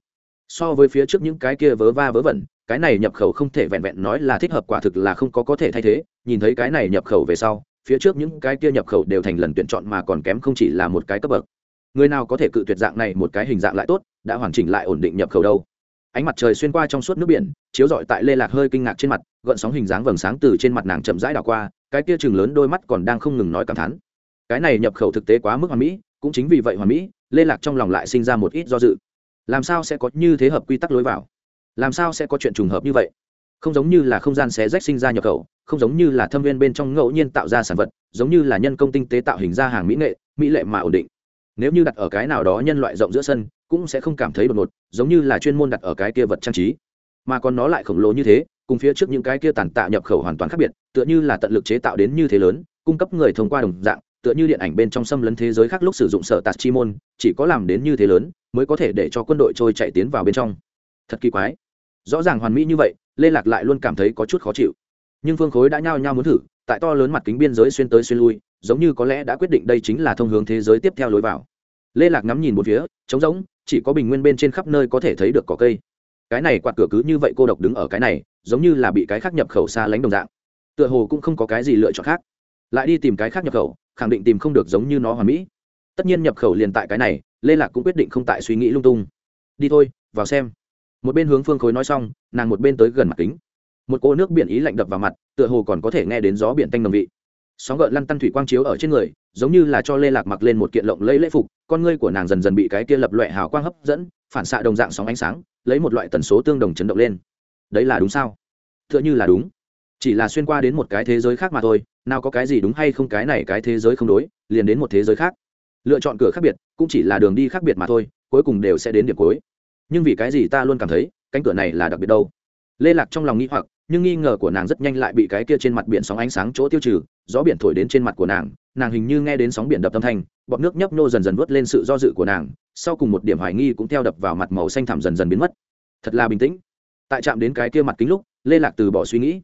So với phía trước những cái kia vớ va vớ vẩn, cái này nhập khẩu không thể vẹn vẹn nói là thích hợp quả thực là không có có thể thay thế. Nhìn thấy cái này nhập khẩu về sau, phía trước những cái kia nhập khẩu đều thành lần tuyển chọn mà còn kém không chỉ là một cái cấp bậc. Người nào có thể cự tuyệt dạng này một cái hình dạng lại tốt, đã hoàn chỉnh lại ổn định nhập khẩu đâu. Ánh mặt trời xuyên qua trong suốt nước biển, chiếu rọi tại lê lạc hơi kinh ngạc trên mặt, gợn sóng hình dáng vầng sáng từ trên mặt nàng chậm rãi đảo qua, cái kia chừng lớn đôi mắt còn đang không ngừng nói cảm thán. Cái này nhập khẩu thực tế quá mức hoàn mỹ cũng chính vì vậy hoàn mỹ, lê lạc trong lòng lại sinh ra một ít do dự. Làm sao sẽ có như thế hợp quy tắc lối vào? Làm sao sẽ có chuyện trùng hợp như vậy? Không giống như là không gian xé rách sinh ra nhập khẩu, không giống như là thâm viên bên trong ngẫu nhiên tạo ra sản vật, giống như là nhân công tinh tế tạo hình ra hàng mỹ nghệ, mỹ lệ mà ổn định. Nếu như đặt ở cái nào đó nhân loại rộng giữa sân, cũng sẽ không cảm thấy đột ngột, giống như là chuyên môn đặt ở cái kia vật trang trí. Mà còn nó lại khổng lồ như thế, cùng phía trước những cái kia tàn tạ nhập khẩu hoàn toàn khác biệt, tựa như là tận lực chế tạo đến như thế lớn, cung cấp người thông qua đồng dạng tựa như điện ảnh bên trong xâm lấn thế giới khác lúc sử dụng sở tạt chi môn, chỉ có làm đến như thế lớn, mới có thể để cho quân đội trôi chạy tiến vào bên trong. Thật kỳ quái. Rõ ràng hoàn mỹ như vậy, lê lạc lại luôn cảm thấy có chút khó chịu. Nhưng phương khối đã nhao nhao muốn thử, tại to lớn mặt kính biên giới xuyên tới xuyên lui, giống như có lẽ đã quyết định đây chính là thông hướng thế giới tiếp theo lối vào. Lê lạc ngắm nhìn một phía, trống rỗng, chỉ có bình nguyên bên trên khắp nơi có thể thấy được cỏ cây. Cái này quạt cửa cứ như vậy cô độc đứng ở cái này, giống như là bị cái khác nhập khẩu xa lánh đồng dạng. Tựa hồ cũng không có cái gì lựa chọn khác. Lại đi tìm cái khác nhập khẩu khẳng định tìm không được giống như nó hoàn mỹ. Tất nhiên nhập khẩu liền tại cái này, lê lạc cũng quyết định không tại suy nghĩ lung tung. Đi thôi, vào xem. Một bên hướng phương khối nói xong, nàng một bên tới gần mặt kính. Một cô nước biển ý lạnh đập vào mặt, tựa hồ còn có thể nghe đến gió biển tanh nồng vị. Sóng gợn lăn tăn thủy quang chiếu ở trên người, giống như là cho lê lạc mặc lên một kiện lộng lẫy lễ phục, con ngươi của nàng dần dần bị cái kia lập loại hào quang hấp dẫn, phản xạ đồng dạng sóng ánh sáng, lấy một loại tần số tương đồng chấn động lên. Đấy là đúng sao? T h ư ợ n h ư là đúng. Chỉ là xuyên qua đến một cái thế giới khác mà thôi nào có cái gì đúng hay không cái này cái thế giới không đối, liền đến một thế giới khác. Lựa chọn cửa khác biệt, cũng chỉ là đường đi khác biệt mà thôi, cuối cùng đều sẽ đến điểm cuối. Nhưng vì cái gì ta luôn cảm thấy, cánh cửa này là đặc biệt đâu? Lê lạc trong lòng nghĩ hoặc, nhưng nghi ngờ của nàng rất nhanh lại bị cái kia trên mặt biển sóng ánh sáng chỗ tiêu trừ, gió biển thổi đến trên mặt của nàng nàng hình như nghe đến sóng biển đập tâm thanh, bọt nước nhấp nô dần dần vớt lên sự do dự của nàng, sau cùng một điểm hoài nghi cũng theo đập vào mặt màu xanh thẳm dần dần biến mất. Thật là bình tĩnh. Tại chạm đến cái kia mặt kính lúc, lê lạc từ bỏ suy nghĩ.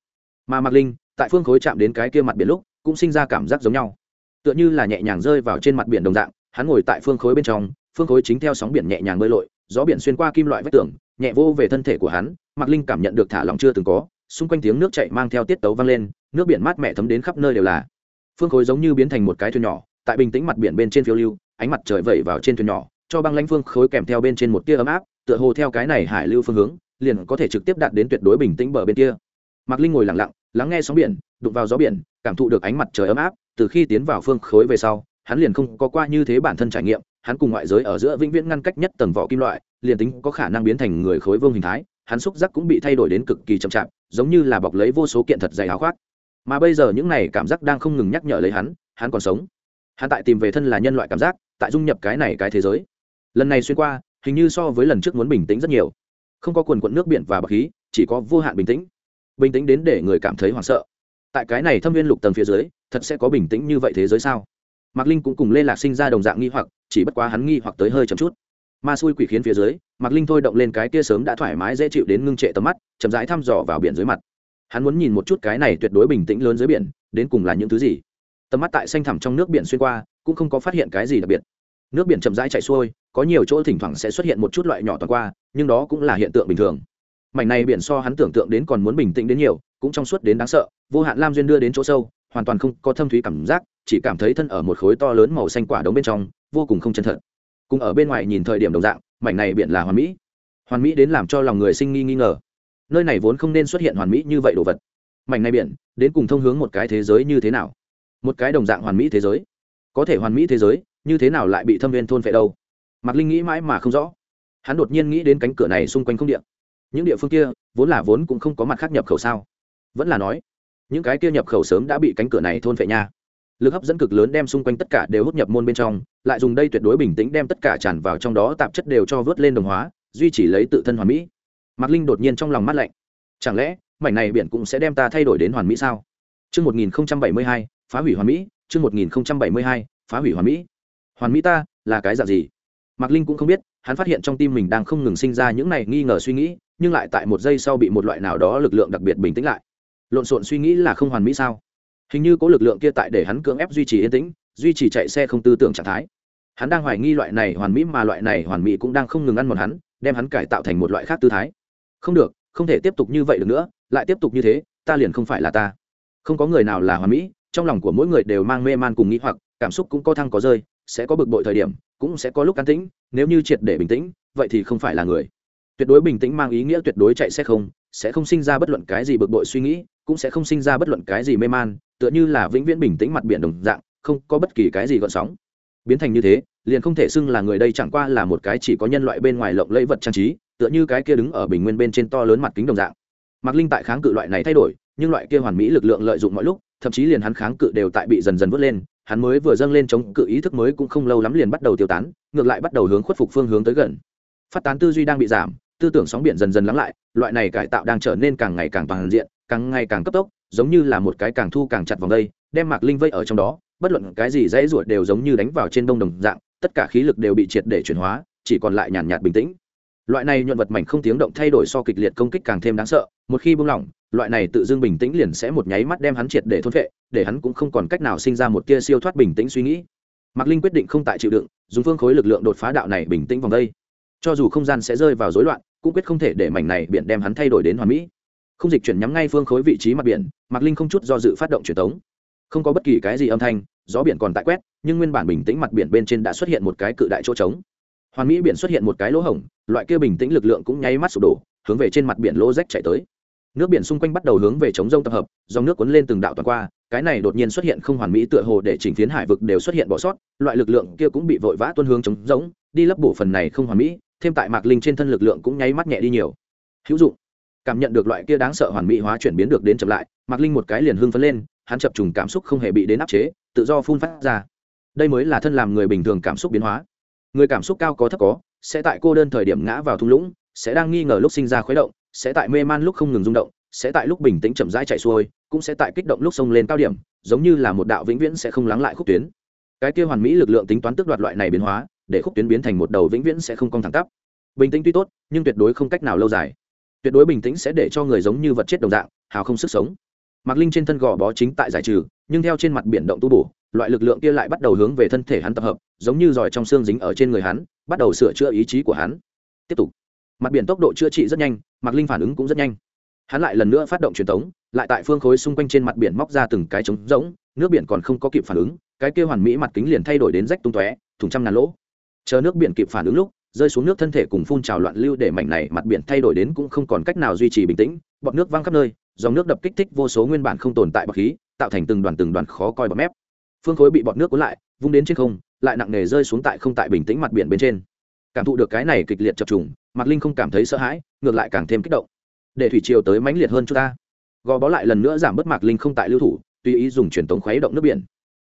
Mà mạc linh tại phương khối chạm đến cái kia mặt biển lúc, cũng sinh ra cảm giác giống nhau. Tựa như là nhẹ nhàng rơi vào trên mặt biển đồng dạng, hắn ngồi tại phương khối bên trong, phương khối chính theo sóng biển nhẹ nhàng bơi lội, gió biển xuyên qua kim loại vách tường, nhẹ vô về thân thể của hắn, mạc linh cảm nhận được thả lòng chưa từng có, xung quanh tiếng nước chảy mang theo tiết tấu vang lên, nước biển mát mẻ thấm đến khắp nơi đều là. Phương khối giống như biến thành một cái thuyền nhỏ, tại bình tĩnh mặt biển bên trên phiêu lưu, ánh mặt trời vẩy vào trên thuyền nhỏ, cho băng lãnh phương khối kèm theo bên trên một tia ấm áp, tựa hồ theo cái này hải lưu phương hướng, liền có thể trực tiếp đạt đến tuyệt đối bình tĩnh bờ bên kia. Mạc linh ngồi lặng lặng lắng nghe sóng biển, đụng vào gió biển, cảm thụ được ánh mặt trời ấm áp, từ khi tiến vào phương khối về sau, hắn liền không có qua như thế bản thân trải nghiệm, hắn cùng ngoại giới ở giữa vĩnh viễn ngăn cách nhất tầng vỏ kim loại, liền tính có khả năng biến thành người khối vương hình thái, hắn xúc giác cũng bị thay đổi đến cực kỳ chậm chạp, giống như là bọc lấy vô số kiện thật dày áo khoác. Mà bây giờ những này cảm giác đang không ngừng nhắc nhở lấy hắn hắn còn sống. Hắn tại tìm về thân là nhân loại cảm giác, tại dung nhập cái này cái thế giới. Lần này xuyên qua, hình như so với lần trước muốn bình tĩnh rất nhiều. Không có quần quận nước biển và bậc khí, chỉ có vô hạn bình tĩnh bình tĩnh đến để người cảm thấy hoảng sợ. Tại cái này thâm viên lục tầng phía dưới, thật sẽ có bình tĩnh như vậy thế giới sao? Mạc linh cũng cùng lê lạc sinh ra đồng dạng nghi hoặc, chỉ bất quá hắn nghi hoặc tới hơi chậm chút. Ma xui quỷ khiến phía dưới, mạc linh thôi động lên cái kia sớm đã thoải mái dễ chịu đến ngưng trệ tầm mắt, chậm rãi thăm dò vào biển dưới mặt. Hắn muốn nhìn một chút cái này tuyệt đối bình tĩnh lớn dưới biển, đến cùng là những thứ gì? Tầm mắt tại xanh thẳm trong nước biển xuyên qua, cũng không có phát hiện cái gì đặc biệt. Nước biển chậm rãi chạy xuôi, có nhiều chỗ thỉnh thoảng sẽ xuất hiện một chút loại nhỏ toàn qua, nhưng đó cũng là hiện tượng bình thường mảnh này biển so hắn tưởng tượng đến còn muốn bình tĩnh đến nhiều, cũng trong suốt đến đáng sợ, vô hạn lam duyên đưa đến chỗ sâu, hoàn toàn không có thâm thúy cảm giác, chỉ cảm thấy thân ở một khối to lớn màu xanh quả đống bên trong, vô cùng không chân thật. Cùng ở bên ngoài nhìn thời điểm đồng dạng, mảnh này biển là hoàn mỹ. Hoàn mỹ đến làm cho lòng người sinh nghi nghi ngờ. Nơi này vốn không nên xuất hiện hoàn mỹ như vậy đồ vật. Mảnh này biển, đến cùng thông hướng một cái thế giới như thế nào? Một cái đồng dạng hoàn mỹ thế giới. Có thể hoàn mỹ thế giới, như thế nào lại bị thâm viên thôn phệ đâu? Mạc linh nghĩ mãi mà không rõ. Hắn đột nhiên nghĩ đến cánh cửa này xung quanh không điện những địa phương kia vốn là vốn cũng không có mặt khác nhập khẩu sao? Vẫn là nói những cái kia nhập khẩu sớm đã bị cánh cửa này thôn vệ nha. Lực hấp dẫn cực lớn đem xung quanh tất cả đều hút nhập môn bên trong lại dùng đây tuyệt đối bình tĩnh đem tất cả tràn vào trong đó tạp chất đều cho vớt lên đồng hóa duy chỉ lấy tự thân hoàn mỹ. Mạc linh đột nhiên trong lòng mắt lạnh. Chẳng lẽ mảnh này biển cũng sẽ đem ta thay đổi đến hoàn mỹ sao? Trước 1072, phá hủy hoàn mỹ, trước 1072, phá hủy hoàn mỹ. Hoàn mỹ ta, là cái dạng gì? Mạc Linh cũng không biết, hắn phát hiện trong tim mình đang không ngừng sinh ra những này nghi ngờ suy nghĩ, nhưng lại tại một giây sau bị một loại nào đó lực lượng đặc biệt bình tĩnh lại. Lộn xộn suy nghĩ là không hoàn mỹ sao? Hình như có lực lượng kia tại để hắn cưỡng ép duy trì yên tĩnh, duy trì chạy xe không tư tưởng trạng thái. Hắn đang hoài nghi loại này hoàn mỹ mà loại này hoàn mỹ cũng đang không ngừng ăn mòn hắn, đem hắn cải tạo thành một loại khác tư thái. Không được, không thể tiếp tục như vậy được nữa, lại tiếp tục như thế, ta liền không phải là ta. Không có người nào là hoàn mỹ, trong lòng của mỗi người đều mang mê man cùng nghĩ hoặc, cảm xúc cũng có thăng có rơi, sẽ có bực bội thời điểm, cũng sẽ có lúc an tĩnh, nếu như triệt để bình tĩnh, vậy thì không phải là người. Tuyệt đối bình tĩnh mang ý nghĩa tuyệt đối chạy sẽ không, sẽ không sinh ra bất luận cái gì bực bội suy nghĩ, cũng sẽ không sinh ra bất luận cái gì mê man, tựa như là vĩnh viễn bình tĩnh mặt biển đồng dạng, không có bất kỳ cái gì gợn sóng. Biến thành như thế, liền không thể xưng là người đây chẳng qua là một cái chỉ có nhân loại bên ngoài lộng lẫy vật trang trí, tựa như cái kia đứng ở bình nguyên bên trên to lớn mặt kính đồng dạng. Mạc Linh tại kháng cự loại này thay đổi, nhưng loại kia hoàn mỹ lực lượng lợi dụng mọi lúc, thậm chí liền hắn kháng cự đều tại bị dần dần vớt lên, hắn mới vừa dâng lên chống cự ý thức mới cũng không lâu lắm liền bắt đầu tiêu tán, ngược lại bắt đầu hướng khuất phục phương hướng tới gần. Phát tán tư duy đang bị giảm, tư tưởng sóng biển dần dần lắng lại, loại này cải tạo đang trở nên càng ngày càng toàn diện, càng ngày càng cấp tốc, giống như là một cái càng thu càng chặt vòng đây, đem Mạc Linh vây ở trong đó, bất luận cái gì dãy ruột đều giống như đánh vào trên đông đồng dạng, tất cả khí lực đều bị triệt để chuyển hóa, chỉ còn lại nhàn nhạt bình tĩnh. Loại này nhuận vật mảnh không tiếng động thay đổi so kịch liệt công kích càng thêm đáng sợ, một khi buông lỏng, loại này tự dưng bình tĩnh liền sẽ một nháy mắt đem hắn triệt để thôn phệ, để hắn cũng không còn cách nào sinh ra một tia siêu thoát bình tĩnh suy nghĩ. Mạc Linh quyết định không tại chịu đựng, dùng phương khối lực lượng đột phá đạo này bình tĩnh vòng đây. Cho dù không gian sẽ rơi vào rối loạn, cũng quyết không thể để mảnh này biển đem hắn thay đổi đến hoàn mỹ. Không dịch chuyển nhắm ngay phương khối vị trí mặt biển, Mạc Linh không chút do dự phát động truyền tống. Không có bất kỳ cái gì âm thanh, gió biển còn tại quét, nhưng nguyên bản bình tĩnh mặt biển bên trên đã xuất hiện một cái cự đại chỗ trống. Hoàn mỹ biển xuất hiện một cái lỗ hổng, loại kia bình tĩnh lực lượng cũng nháy mắt sụp đổ, hướng về trên mặt biển lỗ rách chảy tới nước biển xung quanh bắt đầu hướng về chống rông tập hợp dòng nước cuốn lên từng đạo toàn qua cái này đột nhiên xuất hiện không hoàn mỹ tựa hồ để chỉnh phiến hải vực đều xuất hiện bỏ sót loại lực lượng kia cũng bị vội vã tuân hướng chống rỗng đi lấp bổ phần này không hoàn mỹ thêm tại mạc linh trên thân lực lượng cũng nháy mắt nhẹ đi nhiều. Hữu dụng. Cảm nhận được loại kia đáng sợ hoàn mỹ hóa chuyển biến được đến chậm lại, mạc linh một cái liền hưng phấn lên, hắn chập trùng cảm xúc không hề bị đến áp chế, tự do phun phát ra. Đây mới là thân làm người bình thường cảm xúc biến hóa. Người cảm xúc cao có thấp có, sẽ tại cô đơn thời điểm ngã vào thung lũng, sẽ đang nghi ngờ lúc sinh ra khuấy động, sẽ tại mê man lúc không ngừng rung động, sẽ tại lúc bình tĩnh chậm rãi chạy xuôi, cũng sẽ tại kích động lúc sông lên cao điểm, giống như là một đạo vĩnh viễn sẽ không lắng lại khúc tuyến. Cái kia hoàn mỹ lực lượng tính toán tước đoạt loại này biến hóa để khúc tuyến biến thành một đầu vĩnh viễn sẽ không cong thẳng tắp. Bình tĩnh tuy tốt, nhưng tuyệt đối không cách nào lâu dài. Tuyệt đối bình tĩnh sẽ để cho người giống như vật chết đồng dạng, hào không sức sống. Mạc linh trên thân gò bó chính tại giải trừ, nhưng theo trên mặt biển động tu bổ, loại lực lượng kia lại bắt đầu hướng về thân thể hắn tập hợp, giống như giỏi trong xương dính ở trên người hắn, bắt đầu sửa chữa ý chí của hắn. Tiếp tục. Mặt biển tốc độ chữa trị rất nhanh, mạc linh phản ứng cũng rất nhanh. Hắn lại lần nữa phát động truyền thống lại tại phương khối xung quanh trên mặt biển móc ra từng cái trống rỗng, nước biển còn không có kịp phản ứng, cái kia hoàn mỹ mặt kính liền thay đổi đến rách tung tóe, thủng trăm ngàn lỗ chờ nước biển kịp phản ứng lúc, rơi xuống nước thân thể cùng phun trào loạn lưu để mảnh này mặt biển thay đổi đến cũng không còn cách nào duy trì bình tĩnh, bọt nước văng khắp nơi, dòng nước đập kích thích vô số nguyên bản không tồn tại bọt khí, tạo thành từng đoàn từng đoàn khó coi bọt mép. Phương khối bị bọt nước cuốn lại, vung đến trên không, lại nặng nề rơi xuống tại không tại bình tĩnh mặt biển bên trên. Cảm thụ được cái này kịch liệt chập trùng, mạc linh không cảm thấy sợ hãi, ngược lại càng thêm kích động. Để thủy triều tới mãnh liệt hơn chúng ta. Gò bó lại lần nữa giảm bớt mạc linh không tại lưu thủ, tùy ý dùng truyền tống khuấy động nước biển.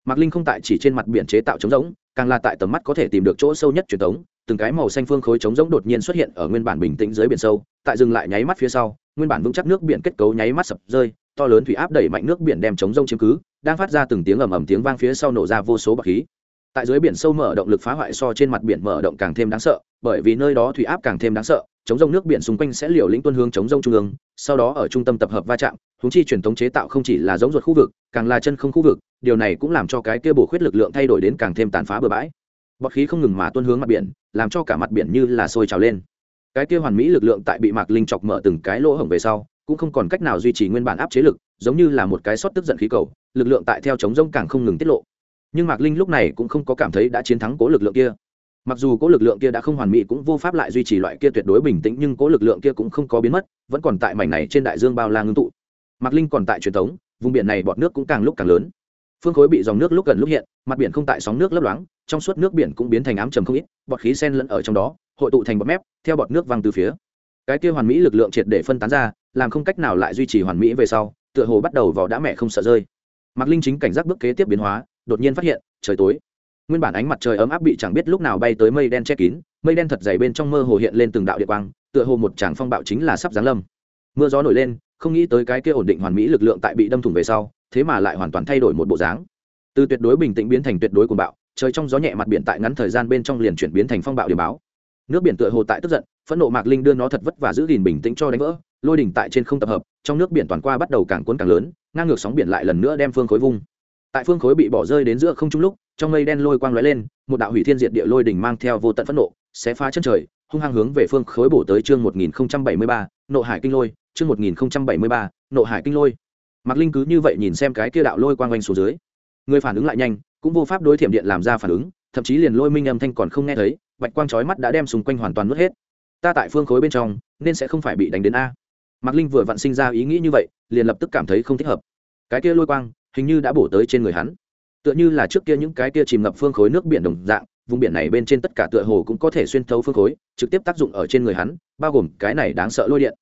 Mạc linh không tại chỉ trên mặt biển chế tạo trống rỗng càng là tại tầm mắt có thể tìm được chỗ sâu nhất truyền thống, từng cái màu xanh phương khối trống rỗng đột nhiên xuất hiện ở nguyên bản bình tĩnh dưới biển sâu tại dừng lại nháy mắt phía sau nguyên bản vững chắc nước biển kết cấu nháy mắt sập rơi to lớn thủy áp đẩy mạnh nước biển đem trống rỗng chiếm cứ đang phát ra từng tiếng ầm ầm tiếng vang phía sau nổ ra vô số bọc khí tại dưới biển sâu mở động lực phá hoại so trên mặt biển mở động càng thêm đáng sợ, bởi vì nơi đó thủy áp càng thêm đáng sợ, chống rông nước biển xung quanh sẽ liều lĩnh tuân hướng chống rông trung ương, sau đó ở trung tâm tập hợp va chạm húng chi truyền thống chế tạo không chỉ là giống ruột khu vực, càng là chân không khu vực, điều này cũng làm cho cái kia bổ khuyết lực lượng thay đổi đến càng thêm tàn phá bừa bãi. Bọt khí không ngừng mà tuân hướng mặt biển, làm cho cả mặt biển như là sôi trào lên. Cái kia hoàn mỹ lực lượng tại bị mạc linh chọc mở từng cái lỗ hổng về sau, cũng không còn cách nào duy trì nguyên bản áp chế lực, giống như là một cái sót tức giận khí cầu, lực lượng tại theo chống rông càng không ngừng tiết lộ nhưng mạc linh lúc này cũng không có cảm thấy đã chiến thắng cố lực lượng kia. Mặc dù cố lực lượng kia đã không hoàn mỹ cũng vô pháp lại duy trì loại kia tuyệt đối bình tĩnh, nhưng cố lực lượng kia cũng không có biến mất, vẫn còn tại mảnh này trên đại dương bao la ngưng tụ. Mạc linh còn tại truyền thống, vùng biển này bọt nước cũng càng lúc càng lớn. Phương khối bị dòng nước lúc gần lúc hiện, mặt biển không tại sóng nước lấp loáng, trong suốt nước biển cũng biến thành ám trầm không ít, bọt khí sen lẫn ở trong đó, hội tụ thành bọt mép, theo bọt nước văng từ phía. Cái kia hoàn mỹ lực lượng triệt để phân tán ra, làm không cách nào lại duy trì hoàn mỹ về sau, tựa hồ bắt đầu vào đã mẹ không sợ rơi. Mạc linh chính cảnh giác bước kế tiếp biến hóa đột nhiên phát hiện, trời tối. Nguyên bản ánh mặt trời ấm áp bị chẳng biết lúc nào bay tới mây đen che kín, mây đen thật dày bên trong mơ hồ hiện lên từng đạo địa quang, tựa hồ một tràng phong bạo chính là sắp giáng lâm. Mưa gió nổi lên, không nghĩ tới cái kia ổn định hoàn mỹ lực lượng tại bị đâm thủng về sau, thế mà lại hoàn toàn thay đổi một bộ dáng. Từ tuyệt đối bình tĩnh biến thành tuyệt đối cuồng bạo, trời trong gió nhẹ mặt biển tại ngắn thời gian bên trong liền chuyển biến thành phong bạo điểm báo. Nước biển tựa hồ tại tức giận, phẫn nộ mạc linh đưa nó thật vất và giữ gìn bình tĩnh cho đánh vỡ, lôi đỉnh tại trên không tập hợp, trong nước biển toàn qua bắt đầu càng cuốn càng lớn, ngang ngược sóng biển lại lần nữa đem phương khối vung tại phương khối bị bỏ rơi đến giữa không trung lúc trong mây đen lôi quang lóe lên một đạo hủy thiên diệt địa lôi đỉnh mang theo vô tận phẫn nộ sẽ phá chân trời hung hăng hướng về phương khối bổ tới chương 1073, nộ hải kinh lôi chương 1073, nộ hải kinh lôi. Mạc linh cứ như vậy nhìn xem cái kia đạo lôi quang quanh xuống dưới. Người phản ứng lại nhanh cũng vô pháp đối thiểm điện làm ra phản ứng thậm chí liền lôi minh âm thanh còn không nghe thấy bạch quang chói mắt đã đem xung quanh hoàn toàn nuốt hết. Ta tại phương khối bên trong nên sẽ không phải bị đánh đến a. Mạc linh vừa vặn sinh ra ý nghĩ như vậy liền lập tức cảm thấy không thích hợp. Cái kia lôi quang hình như đã bổ tới trên người hắn. Tựa như là trước kia những cái kia chìm ngập phương khối nước biển đồng dạng, vùng biển này bên trên tất cả tựa hồ cũng có thể xuyên thấu phương khối, trực tiếp tác dụng ở trên người hắn, bao gồm cái này đáng sợ lôi điện.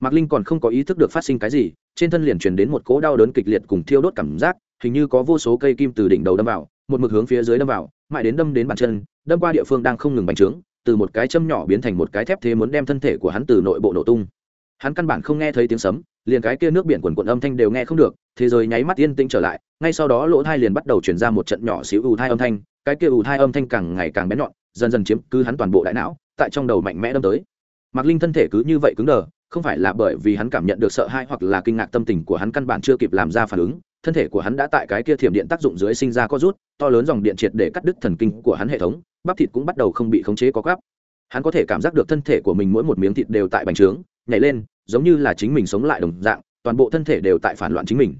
Mạc linh còn không có ý thức được phát sinh cái gì, trên thân liền truyền đến một cỗ đau đớn kịch liệt cùng thiêu đốt cảm giác, hình như có vô số cây kim từ đỉnh đầu đâm vào, một mực hướng phía dưới đâm vào, mãi đến đâm đến bàn chân, đâm qua địa phương đang không ngừng bành trướng, từ một cái châm nhỏ biến thành một cái thép thế muốn đem thân thể của hắn từ nội bộ nổ tung. Hắn căn bản không nghe thấy tiếng sấm liền cái kia nước biển quần quần âm thanh đều nghe không được, thế giới nháy mắt yên tĩnh trở lại, ngay sau đó lỗ thai liền bắt đầu chuyển ra một trận nhỏ xíu ù thai âm thanh, cái kia ù thai âm thanh càng ngày càng bén nhọn, dần dần chiếm cứ hắn toàn bộ đại não, tại trong đầu mạnh mẽ đâm tới. Mạc linh thân thể cứ như vậy cứng đờ, không phải là bởi vì hắn cảm nhận được sợ hãi hoặc là kinh ngạc tâm tình của hắn căn bản chưa kịp làm ra phản ứng, thân thể của hắn đã tại cái kia thiểm điện tác dụng dưới sinh ra có rút, to lớn dòng điện triệt để cắt đứt thần kinh của hắn hệ thống, bắp thịt cũng bắt đầu không bị khống chế có gắp hắn có thể cảm giác được thân thể của mình mỗi một miếng thịt đều tại bành trướng, nhảy lên giống như là chính mình sống lại đồng dạng, toàn bộ thân thể đều tại phản loạn chính mình.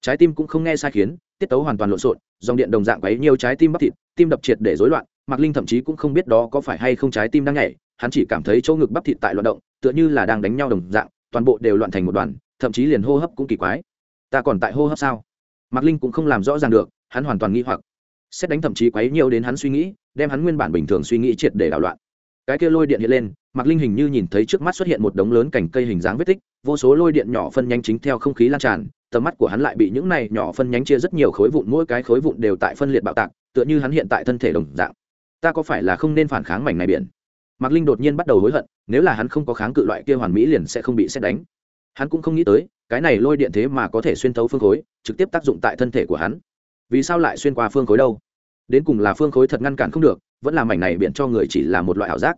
Trái tim cũng không nghe sai khiến, tiết tấu hoàn toàn lộn xộn, dòng điện đồng dạng quấy nhiều trái tim bắp thịt, tim đập triệt để rối loạn, mạc linh thậm chí cũng không biết đó có phải hay không trái tim đang nhảy, hắn chỉ cảm thấy chỗ ngực bắp thịt tại loạn động, tựa như là đang đánh nhau đồng dạng, toàn bộ đều loạn thành một đoàn, thậm chí liền hô hấp cũng kỳ quái. Ta còn tại hô hấp sao? Mạc linh cũng không làm rõ ràng được, hắn hoàn toàn nghi hoặc. Xét đánh thậm chí quấy nhiều đến hắn suy nghĩ, đem hắn nguyên bản bình thường suy nghĩ triệt để đảo loạn. Cái kia lôi điện hiện lên mạc linh hình như nhìn thấy trước mắt xuất hiện một đống lớn cành cây hình dáng vết tích, vô số lôi điện nhỏ phân nhánh chính theo không khí lan tràn, tầm mắt của hắn lại bị những này nhỏ phân nhánh chia rất nhiều khối vụn, mỗi cái khối vụn đều tại phân liệt bạo tạc, tựa như hắn hiện tại thân thể đồng dạng. Ta có phải là không nên phản kháng mảnh này biển? Mạc linh đột nhiên bắt đầu hối hận, nếu là hắn không có kháng cự loại kia hoàn mỹ liền sẽ không bị xét đánh. Hắn cũng không nghĩ tới, cái này lôi điện thế mà có thể xuyên thấu phương khối, trực tiếp tác dụng tại thân thể của hắn. Vì sao lại xuyên qua phương khối đâu? Đến cùng là phương khối thật ngăn cản không được, vẫn là mảnh này biển cho người chỉ là một loại ảo giác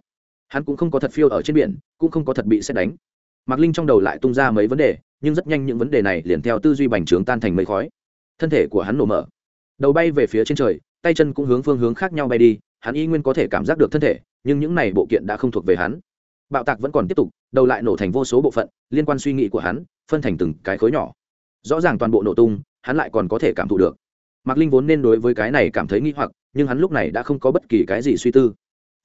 hắn cũng không có thật phiêu ở trên biển, cũng không có thật bị xét đánh. Mạc linh trong đầu lại tung ra mấy vấn đề, nhưng rất nhanh những vấn đề này liền theo tư duy bành trướng tan thành mây khói. Thân thể của hắn nổ mở. Đầu bay về phía trên trời, tay chân cũng hướng phương hướng khác nhau bay đi, hắn y nguyên có thể cảm giác được thân thể, nhưng những này bộ kiện đã không thuộc về hắn. Bạo tạc vẫn còn tiếp tục, đầu lại nổ thành vô số bộ phận, liên quan suy nghĩ của hắn, phân thành từng cái khối nhỏ. Rõ ràng toàn bộ nổ tung, hắn lại còn có thể cảm thụ được. Mạc linh vốn nên đối với cái này cảm thấy nghi hoặc, nhưng hắn lúc này đã không có bất kỳ cái gì suy tư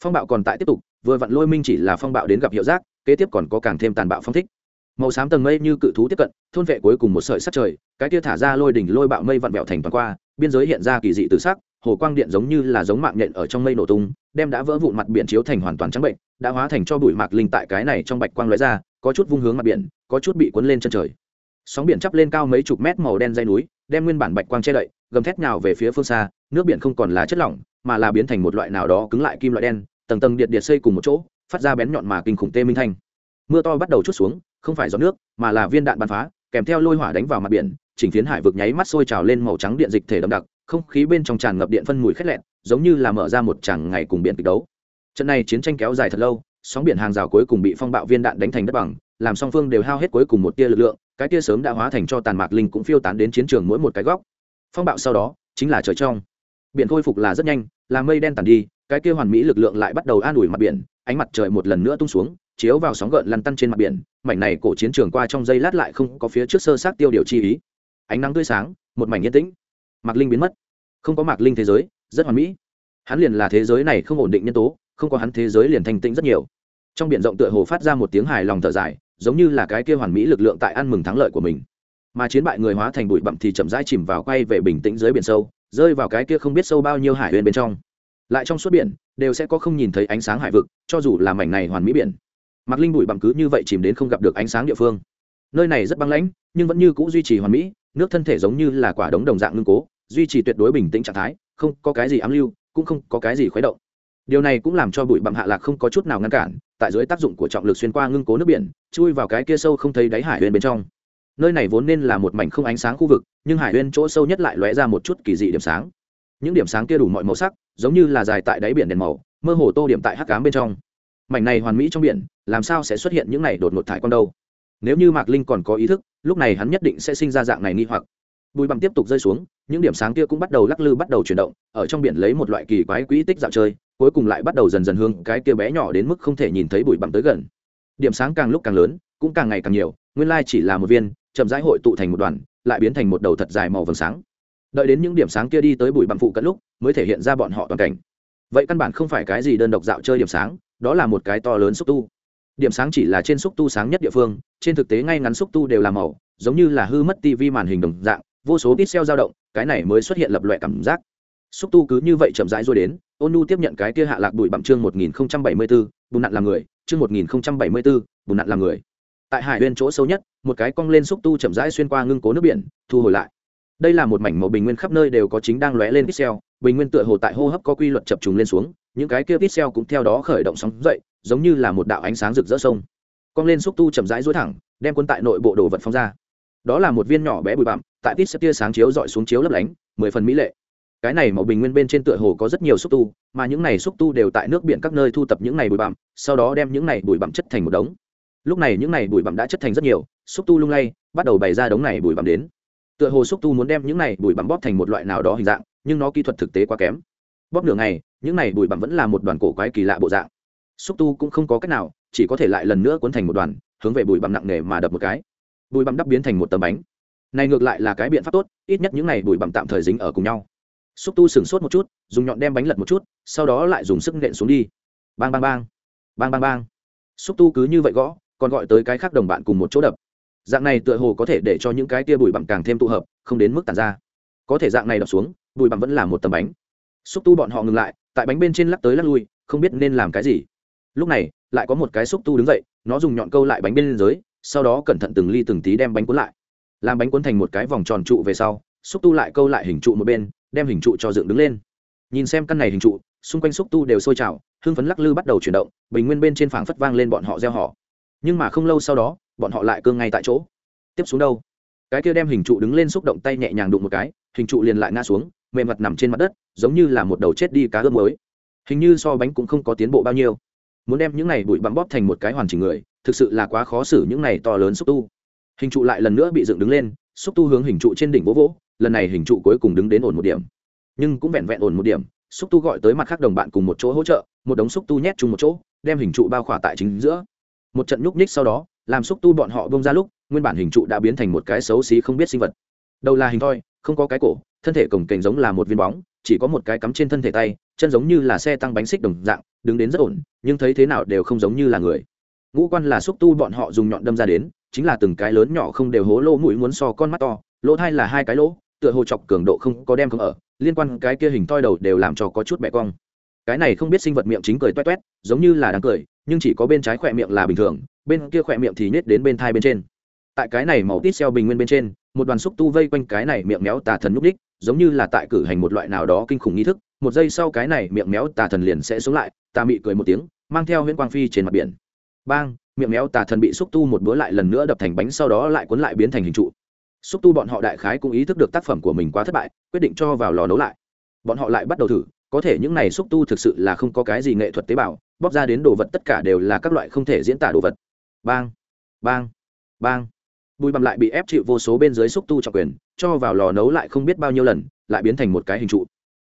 phong bạo còn tại tiếp tục, vừa vặn lôi minh chỉ là phong bạo đến gặp hiệu giác, kế tiếp còn có càng thêm tàn bạo phong thích. Màu xám tầng mây như cự thú tiếp cận, thôn vệ cuối cùng một sợi sắt trời, cái kia thả ra lôi đỉnh lôi bạo mây vặn vẹo thành toàn qua, biên giới hiện ra kỳ dị tự sắc, hồ quang điện giống như là giống mạng nhện ở trong mây nổ tung, đem đã vỡ vụn mặt biển chiếu thành hoàn toàn trắng bệnh, đã hóa thành cho bụi mạc linh tại cái này trong bạch quang lóe ra, có chút vung hướng mặt biển, có chút bị cuốn lên chân trời. Sóng biển chắp lên cao mấy chục mét màu đen dây núi, đem nguyên bản bạch quang che đậy, gầm thét nào về phía phương xa, nước biển không còn là chất lỏng mà là biến thành một loại nào đó cứng lại kim loại đen, tầng tầng điện điện xây cùng một chỗ, phát ra bén nhọn mà kinh khủng tê minh thanh. Mưa to bắt đầu chút xuống, không phải gió nước, mà là viên đạn bắn phá, kèm theo lôi hỏa đánh vào mặt biển, chỉnh phiến hải vực nháy mắt sôi trào lên màu trắng điện dịch thể đậm đặc, không khí bên trong tràn ngập điện phân mùi khét lẹn giống như là mở ra một tràng ngày cùng biển kịch đấu. Trận này chiến tranh kéo dài thật lâu, sóng biển hàng rào cuối cùng bị phong bạo viên đạn đánh thành đất bằng, làm song phương đều hao hết cuối cùng một tia lực lượng, cái tia sớm đã hóa thành cho tàn mạc linh cũng phiêu tán đến chiến trường mỗi một cái góc. Phong bạo sau đó, chính là trời trong. Biển khôi phục là rất nhanh là mây đen tàn đi, cái kia hoàn mỹ lực lượng lại bắt đầu an ủi mặt biển, ánh mặt trời một lần nữa tung xuống, chiếu vào sóng gợn lăn tăn trên mặt biển, mảnh này cổ chiến trường qua trong giây lát lại không có phía trước sơ sát tiêu điều chi ý. Ánh nắng tươi sáng, một mảnh yên tĩnh. Mạc linh biến mất. Không có mạc linh thế giới, rất hoàn mỹ. Hắn liền là thế giới này không ổn định nhân tố, không có hắn thế giới liền thanh tĩnh rất nhiều. Trong biển rộng tựa hồ phát ra một tiếng hài lòng thở dài, giống như là cái kia hoàn mỹ lực lượng tại ăn mừng thắng lợi của mình mà chiến bại người hóa thành bụi bặm thì chậm rãi chìm vào quay về bình tĩnh dưới biển sâu, rơi vào cái kia không biết sâu bao nhiêu hải huyền bên trong. Lại trong suốt biển, đều sẽ có không nhìn thấy ánh sáng hải vực, cho dù là mảnh này hoàn mỹ biển. Mạc linh bụi bặm cứ như vậy chìm đến không gặp được ánh sáng địa phương. Nơi này rất băng lãnh, nhưng vẫn như c ũ duy trì hoàn mỹ, nước thân thể giống như là quả đống đồng dạng ngưng cố, duy trì tuyệt đối bình tĩnh trạng thái, không có cái gì ám lưu, cũng không có cái gì khuấy động. Điều này cũng làm cho bụi bặm hạ lạc không có chút nào ngăn cản, tại dưới tác dụng của trọng lực xuyên qua ngưng cố nước biển, chui vào cái kia sâu không thấy đáy hải huyền bên trong nơi này vốn nên là một mảnh không ánh sáng khu vực, nhưng hải huyên chỗ sâu nhất lại lóe ra một chút kỳ dị điểm sáng. Những điểm sáng kia đủ mọi màu sắc, giống như là dài tại đáy biển đèn màu, mơ hồ tô điểm tại hắc cám bên trong. Mảnh này hoàn mỹ trong biển, làm sao sẽ xuất hiện những này đột ngột thải con đâu? Nếu như mạc linh còn có ý thức, lúc này hắn nhất định sẽ sinh ra dạng này nghi hoặc. Bùi bằng tiếp tục rơi xuống, những điểm sáng kia cũng bắt đầu lắc lư, bắt đầu chuyển động, ở trong biển lấy một loại kỳ quái quỹ tích dạo chơi, cuối cùng lại bắt đầu dần dần hương cái kia bé nhỏ đến mức không thể nhìn thấy bụi bặm tới gần. Điểm sáng càng lúc càng lớn, cũng càng ngày càng nhiều, nguyên lai chỉ là một viên chậm rãi hội tụ thành một đoàn, lại biến thành một đầu thật dài màu vàng sáng. Đợi đến những điểm sáng kia đi tới bụi bặm phụ cận lúc, mới thể hiện ra bọn họ toàn cảnh. Vậy căn bản không phải cái gì đơn độc dạo chơi điểm sáng, đó là một cái to lớn xúc tu. Điểm sáng chỉ là trên xúc tu sáng nhất địa phương, trên thực tế ngay ngắn xúc tu đều là màu, giống như là hư mất tivi màn hình đồng dạng, vô số ít xeo dao động, cái này mới xuất hiện lập loại cảm giác. Xúc tu cứ như vậy chậm rãi rồi đến, ôn nu tiếp nhận cái kia hạ lạc bụi bặm chương một nghìn bảy mươi bốn bùn nặn làm người, chương một nghìn bảy mươi bốn bùn nặn làm người tại hải bên chỗ sâu nhất, một cái cong lên xúc tu chậm rãi xuyên qua ngưng cố nước biển, thu hồi lại. Đây là một mảnh màu bình nguyên khắp nơi đều có chính đang lóe lên pixel, bình nguyên tựa hồ tại hô hấp có quy luật chập trùng lên xuống, những cái kia pixel cũng theo đó khởi động sóng dậy, giống như là một đạo ánh sáng rực rỡ sông. Cong lên xúc tu chậm rãi dối thẳng, đem quân tại nội bộ đồ vật phóng ra. Đó là một viên nhỏ bé bụi bặm, tại pixel tia sáng chiếu dọi xuống chiếu lấp lánh, mười phần mỹ lệ. Cái này màu bình nguyên bên trên tựa hồ có rất nhiều xúc tu, mà những này xúc tu đều tại nước biển các nơi thu tập những này bụi bặm, sau đó đem những này bụi bặm chất thành một đống lúc này những này bụi bặm đã chất thành rất nhiều, xúc tu lung lay, bắt đầu bày ra đống này bụi bặm đến. Tựa hồ xúc tu muốn đem những này bụi bặm bóp thành một loại nào đó hình dạng, nhưng nó kỹ thuật thực tế quá kém. Bóp nửa ngày, những này bụi bặm vẫn là một đoàn cổ quái kỳ lạ bộ dạng. Xúc tu cũng không có cách nào, chỉ có thể lại lần nữa cuốn thành một đoàn, hướng về bụi bặm nặng nề mà đập một cái. Bụi bặm đắp biến thành một tấm bánh. Này ngược lại là cái biện pháp tốt, ít nhất những này bụi bặm tạm thời dính ở cùng nhau. Xúc tu sửng sốt một chút, dùng nhọn đem bánh lật một chút, sau đó lại dùng sức nện xuống đi. Bang bang bang. Bang bang bang. Xúc tu cứ như vậy gõ còn gọi tới cái khác đồng bạn cùng một chỗ đập. Dạng này tựa hồ có thể để cho những cái tia bụi bặm càng thêm tụ hợp, không đến mức tàn ra. Có thể dạng này đập xuống, bụi bặm vẫn là một tấm bánh. Xúc tu bọn họ ngừng lại, tại bánh bên trên lắc tới lắc lui, không biết nên làm cái gì. Lúc này, lại có một cái xúc tu đứng dậy, nó dùng nhọn câu lại bánh bên dưới, sau đó cẩn thận từng ly từng tí đem bánh cuốn lại. Làm bánh cuốn thành một cái vòng tròn trụ về sau, xúc tu lại câu lại hình trụ một bên, đem hình trụ cho dựng đứng lên. Nhìn xem căn này hình trụ, xung quanh xúc tu đều sôi trào, hưng phấn lắc lư bắt đầu chuyển động, bình nguyên bên trên phảng phất vang lên bọn họ gieo họ nhưng mà không lâu sau đó, bọn họ lại cương ngay tại chỗ. Tiếp xuống đâu? Cái kia đem hình trụ đứng lên xúc động tay nhẹ nhàng đụng một cái, hình trụ liền lại ngã xuống, mềm mặt nằm trên mặt đất, giống như là một đầu chết đi cá ướp mới hình như so bánh cũng không có tiến bộ bao nhiêu. Muốn đem những này bụi bặm bóp thành một cái hoàn chỉnh người, thực sự là quá khó xử những này to lớn xúc tu. Hình trụ lại lần nữa bị dựng đứng lên, xúc tu hướng hình trụ trên đỉnh vỗ vỗ, lần này hình trụ cuối cùng đứng đến ổn một điểm. Nhưng cũng vẹn vẹn ổn một điểm, xúc tu gọi tới mặt khác đồng bạn cùng một chỗ hỗ trợ, một đống xúc tu nhét chung một chỗ, đem hình trụ bao khỏa tại chính giữa một trận nhúc nhích sau đó, làm xúc tu bọn họ bông ra lúc, nguyên bản hình trụ đã biến thành một cái xấu xí không biết sinh vật. Đầu là hình thoi, không có cái cổ, thân thể cổng kềnh giống là một viên bóng, chỉ có một cái cắm trên thân thể tay, chân giống như là xe tăng bánh xích đồng dạng, đứng đến rất ổn, nhưng thấy thế nào đều không giống như là người. Ngũ quan là xúc tu bọn họ dùng nhọn đâm ra đến, chính là từng cái lớn nhỏ không đều hố lỗ mũi muốn so con mắt to, lỗ thai là hai cái lỗ, tựa hồ chọc cường độ không có đem không ở, liên quan cái kia hình thoi đầu đều làm cho có chút bẹ cong. Cái này không biết sinh vật miệng chính cười toét toét, giống như là đang cười nhưng chỉ có bên trái khỏe miệng là bình thường, bên kia khỏe miệng thì nhét đến bên thai bên trên. Tại cái này màu tít xeo bình nguyên bên trên, một đoàn xúc tu vây quanh cái này miệng méo tà thần núp đích giống như là tại cử hành một loại nào đó kinh khủng nghi thức, một giây sau cái này miệng méo tà thần liền sẽ xuống lại, tà mị cười một tiếng, mang theo huyễn quang phi trên mặt biển. Bang, miệng méo tà thần bị xúc tu một bữa lại lần nữa đập thành bánh sau đó lại cuốn lại biến thành hình trụ. Xúc tu bọn họ đại khái cũng ý thức được tác phẩm của mình quá thất bại, quyết định cho vào lò nấu lại. Bọn họ lại bắt đầu thử, có thể những này xúc tu thực sự là không có cái gì nghệ thuật tế bào bóc ra đến đồ vật tất cả đều là các loại không thể diễn tả đồ vật. Bang bang bang. Bùi bằm lại bị ép chịu vô số bên dưới xúc tu trọng quyền, cho vào lò nấu lại không biết bao nhiêu lần, lại biến thành một cái hình trụ.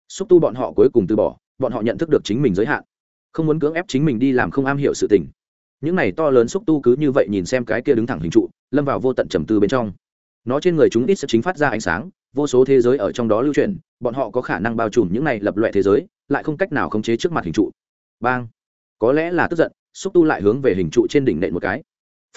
Xúc tu bọn họ cuối cùng từ bỏ, bọn họ nhận thức được chính mình giới hạn. Không muốn cưỡng ép chính mình đi làm không am hiểu sự tình. Những này to lớn xúc tu cứ như vậy nhìn xem cái kia đứng thẳng hình trụ, lâm vào vô tận trầm tư bên trong. Nó trên người chúng ít sẽ chính phát ra ánh sáng, vô số thế giới ở trong đó lưu truyền bọn họ có khả năng bao trùm những này lập loại thế giới, lại không cách nào khống chế trước mặt hình trụ. Bang có lẽ là tức giận, xúc tu lại hướng về hình trụ trên đỉnh nện một cái.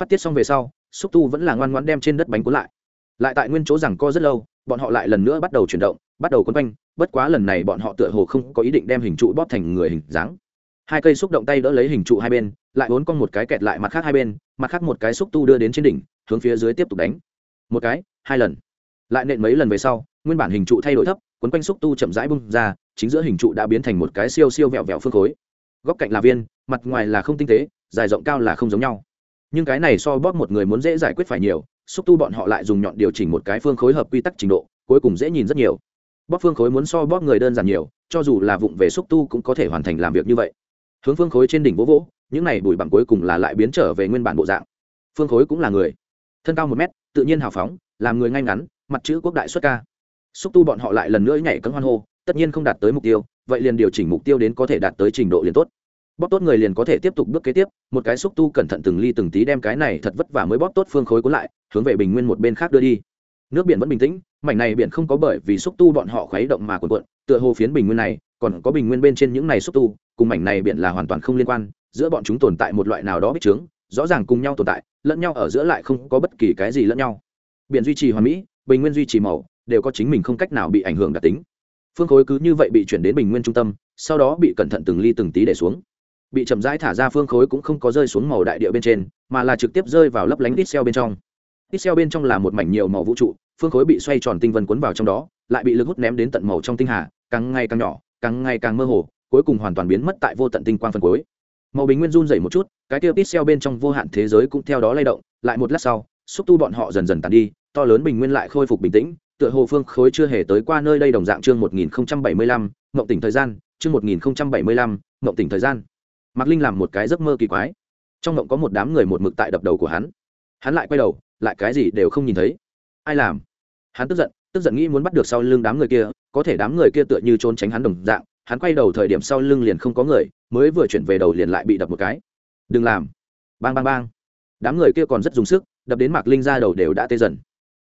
Phát tiết xong về sau, xúc tu vẫn là ngoan ngoan đem trên đất bánh cuốn lại. Lại tại nguyên chỗ rằng co rất lâu, bọn họ lại lần nữa bắt đầu chuyển động, bắt đầu quấn quanh, bất quá lần này bọn họ tựa hồ không có ý định đem hình trụ bóp thành người hình dáng. Hai cây xúc động tay đỡ lấy hình trụ hai bên, lại bốn con một cái kẹt lại mặt khác hai bên, mặt khác một cái xúc tu đưa đến trên đỉnh, hướng phía dưới tiếp tục đánh. Một cái, hai lần. Lại nện mấy lần về sau, nguyên bản hình trụ thay đổi thấp, quấn quanh xúc tu chậm rãi bung ra, chính giữa hình trụ đã biến thành một cái siêu siêu vẹo vẹo phương khối góc cạnh là viên, mặt ngoài là không tinh tế, dài rộng cao là không giống nhau. Nhưng cái này so bóp một người muốn dễ giải quyết phải nhiều, xúc tu bọn họ lại dùng nhọn điều chỉnh một cái phương khối hợp quy tắc trình độ, cuối cùng dễ nhìn rất nhiều. Bóp phương khối muốn so bóp người đơn giản nhiều, cho dù là vụng về xúc tu cũng có thể hoàn thành làm việc như vậy. Hướng phương khối trên đỉnh vỗ vỗ, những này bụi bặm cuối cùng là lại biến trở về nguyên bản bộ dạng. Phương khối cũng là người. Thân cao một mét, tự nhiên hào phóng, làm người ngay ngắn, mặt chữ quốc đại xuất ca. Xúc tu bọn họ lại lần nữa nhảy cấm hoan hô tất nhiên không đạt tới mục tiêu, vậy liền điều chỉnh mục tiêu đến có thể đạt tới trình độ liền tốt. Bóp tốt người liền có thể tiếp tục bước kế tiếp, một cái xúc tu cẩn thận từng ly từng tí đem cái này thật vất vả mới bóp tốt phương khối cuốn lại, hướng về bình nguyên một bên khác đưa đi. Nước biển vẫn bình tĩnh, mảnh này biển không có bởi vì xúc tu bọn họ khuấy động mà cuộn cuộn, tựa hồ phiến bình nguyên này, còn có bình nguyên bên trên những này xúc tu, cùng mảnh này biển là hoàn toàn không liên quan, giữa bọn chúng tồn tại một loại nào đó bích trướng, rõ ràng cùng nhau tồn tại, lẫn nhau ở giữa lại không có bất kỳ cái gì lẫn nhau. Biển duy trì hoàn mỹ, bình nguyên duy trì màu, đều có chính mình không cách nào bị ảnh hưởng đặc tính phương khối cứ như vậy bị chuyển đến bình nguyên trung tâm, sau đó bị cẩn thận từng ly từng tí để xuống. Bị chậm rãi thả ra phương khối cũng không có rơi xuống màu đại địa bên trên, mà là trực tiếp rơi vào lấp lánh ít xeo bên trong. Ít xeo bên trong là một mảnh nhiều màu vũ trụ, phương khối bị xoay tròn tinh vân cuốn vào trong đó, lại bị lực hút ném đến tận màu trong tinh hà, càng ngày càng nhỏ, càng ngày càng mơ hồ, cuối cùng hoàn toàn biến mất tại vô tận tinh quang phần cuối. Màu bình nguyên run dày một chút, cái tiêu ít xeo bên trong vô hạn thế giới cũng theo đó lay động, lại một lát sau, xúc tu bọn họ dần dần tàn đi, to lớn bình nguyên lại khôi phục bình tĩnh tựa hồ phương khối chưa hề tới qua nơi đây đồng dạng chương một nghìn bảy mươi lăm mộng tỉnh thời gian, chương một nghìn bảy mươi lăm mộng tỉnh thời gian. Mạc linh làm một cái giấc mơ kỳ quái. Trong mộng có một đám người một mực tại đập đầu của hắn. Hắn lại quay đầu, lại cái gì đều không nhìn thấy. Ai làm? Hắn tức giận tức giận nghĩ muốn bắt được sau lưng đám người kia, có thể đám người kia tựa như trốn tránh hắn đồng dạng. Hắn quay đầu thời điểm sau lưng liền không có người, mới vừa chuyển về đầu liền lại bị đập một cái. Đừng làm. Bang bang bang. Đám người kia còn rất dùng sức, đập đến mạc linh ra đầu đều đã tê dần.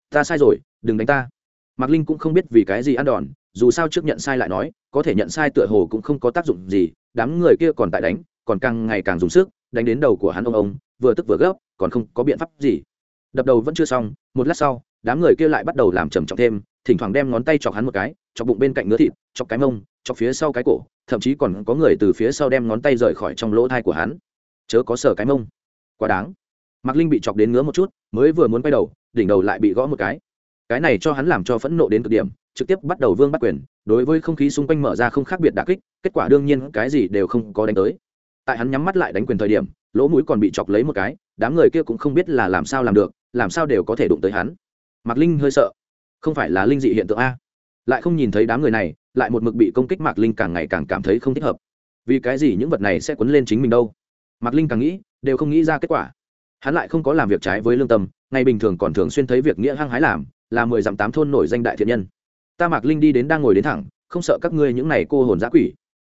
Ta sai rồi, đừng đánh ta mạc linh cũng không biết vì cái gì ăn đòn, dù sao trước nhận sai lại nói, có thể nhận sai tựa hồ cũng không có tác dụng gì, đám người kia còn tại đánh, còn càng ngày càng dùng sức, đánh đến đầu của hắn ông ông, vừa tức vừa gấp, còn không có biện pháp gì. Đập đầu vẫn chưa xong, một lát sau, đám người kia lại bắt đầu làm trầm trọng thêm, thỉnh thoảng đem ngón tay chọc hắn một cái, chọc bụng bên cạnh ngứa thịt, chọc cái mông, chọc phía sau cái cổ, thậm chí còn có người từ phía sau đem ngón tay rời khỏi trong lỗ thai của hắn. Chớ có sở cái mông. Quá đáng. Mạc linh bị chọc đến ngứa một chút, mới vừa muốn quay đầu, đỉnh đầu lại bị gõ một cái cái này cho hắn làm cho phẫn nộ đến cực điểm, trực tiếp bắt đầu vương bắt quyền, đối với không khí xung quanh mở ra không khác biệt đà kích, kết quả đương nhiên cái gì đều không có đánh tới. Tại hắn nhắm mắt lại đánh quyền thời điểm, lỗ mũi còn bị chọc lấy một cái, đám người kia cũng không biết là làm sao làm được, làm sao đều có thể đụng tới hắn. Mạc linh hơi sợ. Không phải là linh dị hiện tượng a. Lại không nhìn thấy đám người này, lại một mực bị công kích mạc linh càng ngày càng cảm thấy không thích hợp. Vì cái gì những vật này sẽ quấn lên chính mình đâu? Mạc linh càng nghĩ, đều không nghĩ ra kết quả. Hắn lại không có làm việc trái với lương tâm, ngày bình thường còn thường xuyên thấy việc nghĩa hăng hái làm là mười dặm tám thôn nổi danh đại thiện nhân. Ta mạc linh đi đến đang ngồi đến thẳng, không sợ các ngươi những này cô hồn giã quỷ.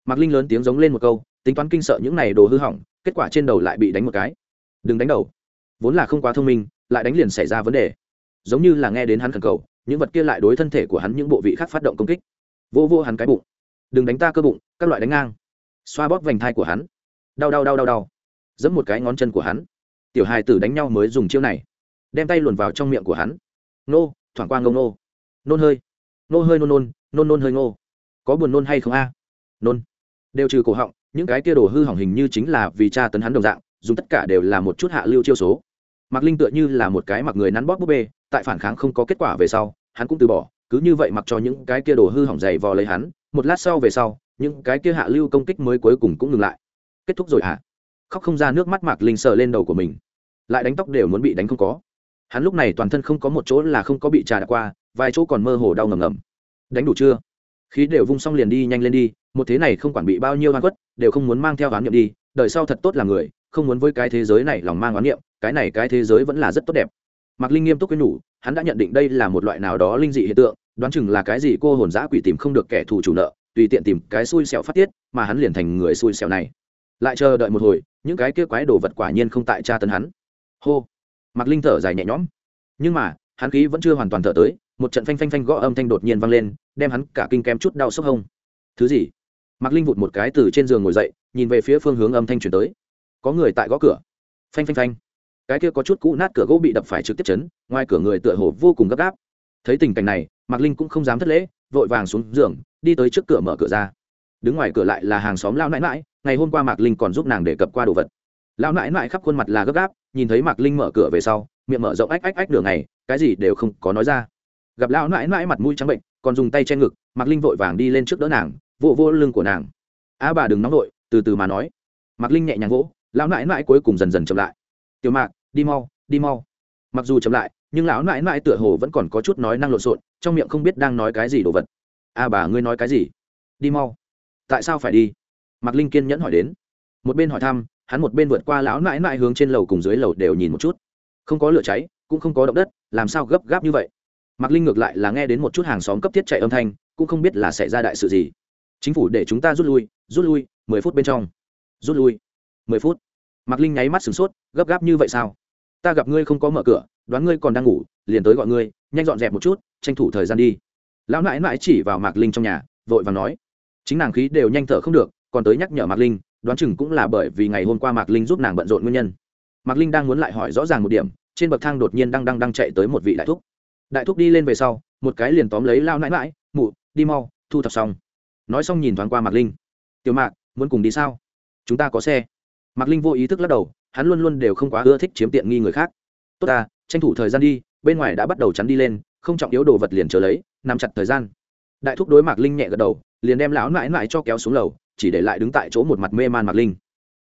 Mạc linh lớn tiếng giống lên một câu, tính toán kinh sợ những này đồ hư hỏng, kết quả trên đầu lại bị đánh một cái. Đừng đánh đầu. Vốn là không quá thông minh, lại đánh liền xảy ra vấn đề. Giống như là nghe đến hắn khẩn cầu, những vật kia lại đối thân thể của hắn những bộ vị khác phát động công kích. Vô vô hắn cái bụng. Đừng đánh ta cơ bụng, các loại đánh ngang. Xoa bóp vành thai của hắn. Đau đau đau đau đau. Giẫm một cái ngón chân của hắn. Tiểu hài tử đánh nhau mới dùng chiêu này. Đem tay luồn vào trong miệng của hắn. Nô thoảng qua ngông nô. Nôn hơi. Nô hơi nôn nôn nôn nôn hơi nô có buồn nôn hay không a? Nôn. Đều trừ cổ họng, những cái kia đồ hư hỏng hình như chính là vì cha tấn hắn đồng dạng, dùng tất cả đều là một chút hạ lưu chiêu số. Mặc linh tựa như là một cái mặc người nắn bóp búp bê, tại phản kháng không có kết quả về sau, hắn cũng từ bỏ, cứ như vậy mặc cho những cái kia đồ hư hỏng dày vò lấy hắn, một lát sau về sau, những cái kia hạ lưu công kích mới cuối cùng cũng ngừng lại. Kết thúc rồi hả? À? khóc không ra nước mắt mạc linh sờ lên đầu của mình. Lại đánh tóc đều muốn bị đánh không có hắn lúc này toàn thân không có một chỗ là không có bị trà đã qua, vài chỗ còn mơ hồ đau ngầm ngầm. Đánh đủ chưa? Khí đều vung xong liền đi, nhanh lên đi, một thế này không quản bị bao nhiêu oan quất, đều không muốn mang theo oán niệm đi, đời sau thật tốt là người, không muốn với cái thế giới này lòng mang oán niệm, cái này cái thế giới vẫn là rất tốt đẹp. Mạc linh nghiêm túc quyên nhủ, hắn đã nhận định đây là một loại nào đó linh dị hiện tượng, đoán chừng là cái gì cô hồn giã quỷ tìm không được kẻ thù chủ nợ, tùy tiện tìm cái xui xẻo phát tiết, mà hắn liền thành người xui xẻo này. Lại chờ đợi một hồi, những cái kia quái đồ vật quả nhiên không tại tra tấn hắn. Hô mạc linh thở dài nhẹ nhõm. Nhưng mà, hắn khí vẫn chưa hoàn toàn thở tới, một trận phanh phanh phanh gõ âm thanh đột nhiên vang lên, đem hắn cả kinh kém chút đau sốc hông. Thứ gì? Mạc linh vụt một cái từ trên giường ngồi dậy, nhìn về phía phương hướng âm thanh chuyển tới. Có người tại gõ cửa. Phanh phanh phanh. Cái kia có chút cũ nát cửa gỗ bị đập phải trực tiếp chấn, ngoài cửa người tựa hồ vô cùng gấp gáp. Thấy tình cảnh này, mạc linh cũng không dám thất lễ, vội vàng xuống giường, đi tới trước cửa mở cửa ra. Đứng ngoài cửa lại là hàng xóm lao nãi mãi ngày hôm qua mạc linh còn giúp nàng đề cập qua đồ vật lão nãi nãi khắp khuôn mặt là gấp gáp, nhìn thấy mạc linh mở cửa về sau, miệng mở rộng ách ách ách đường này cái gì đều không có nói ra. Gặp lão nãi nãi mặt mũi trắng bệnh, còn dùng tay che ngực, mạc linh vội vàng đi lên trước đỡ nàng, vỗ vỗ lưng của nàng. A bà đừng nóng vội, từ từ mà nói. Mạc linh nhẹ nhàng vỗ, lão nãi nãi cuối cùng dần dần chậm lại. Tiểu mạc, đi mau đi mau. Mặc dù chậm lại, nhưng lão nãi nãi tựa hồ vẫn còn có chút nói năng lộn xộn, trong miệng không biết đang nói cái gì đồ vật. A bà, ngươi nói cái gì? Đi mau. Tại sao phải đi? Mạc linh kiên nhẫn hỏi đến. Một bên hỏi thăm hắn một bên vượt qua lão nãi nãi hướng trên lầu cùng dưới lầu đều nhìn một chút. Không có lửa cháy, cũng không có động đất, làm sao gấp gáp như vậy? Mạc linh ngược lại là nghe đến một chút hàng xóm cấp thiết chạy âm thanh, cũng không biết là xảy ra đại sự gì. Chính phủ để chúng ta rút lui rút lui, mười phút bên trong. Rút lui, mười phút. Mạc linh nháy mắt sửng sốt, gấp gáp như vậy sao? Ta gặp ngươi không có mở cửa, đoán ngươi còn đang ngủ, liền tới gọi ngươi, nhanh dọn dẹp một chút, tranh thủ thời gian đi. Lão nãi nãi chỉ vào mạc linh trong nhà, vội và nói. Chính nàng khí đều nhanh thở không được, còn tới nhắc nhở mạc linh đoán chừng cũng là bởi vì ngày hôm qua mạc linh giúp nàng bận rộn nguyên nhân. Mạc linh đang muốn lại hỏi rõ ràng một điểm, trên bậc thang đột nhiên đang đang đang chạy tới một vị đại thúc. Đại thúc đi lên về sau, một cái liền tóm lấy lao nãi mãi mụ, đi mau, thu thập xong. Nói xong nhìn thoáng qua mạc linh. Tiểu mạc, muốn cùng đi sao? Chúng ta có xe. Mạc linh vô ý thức lắc đầu, hắn luôn luôn đều không quá ưa thích chiếm tiện nghi người khác. Tốt ta, tranh thủ thời gian đi, bên ngoài đã bắt đầu chắn đi lên, không trọng yếu đồ vật liền chờ lấy, nằm chặt thời gian. Đại thúc đối mạc linh nhẹ gật đầu liền đem lão mãi mãi cho kéo xuống lầu, chỉ để lại đứng tại chỗ một mặt mê man mạc linh.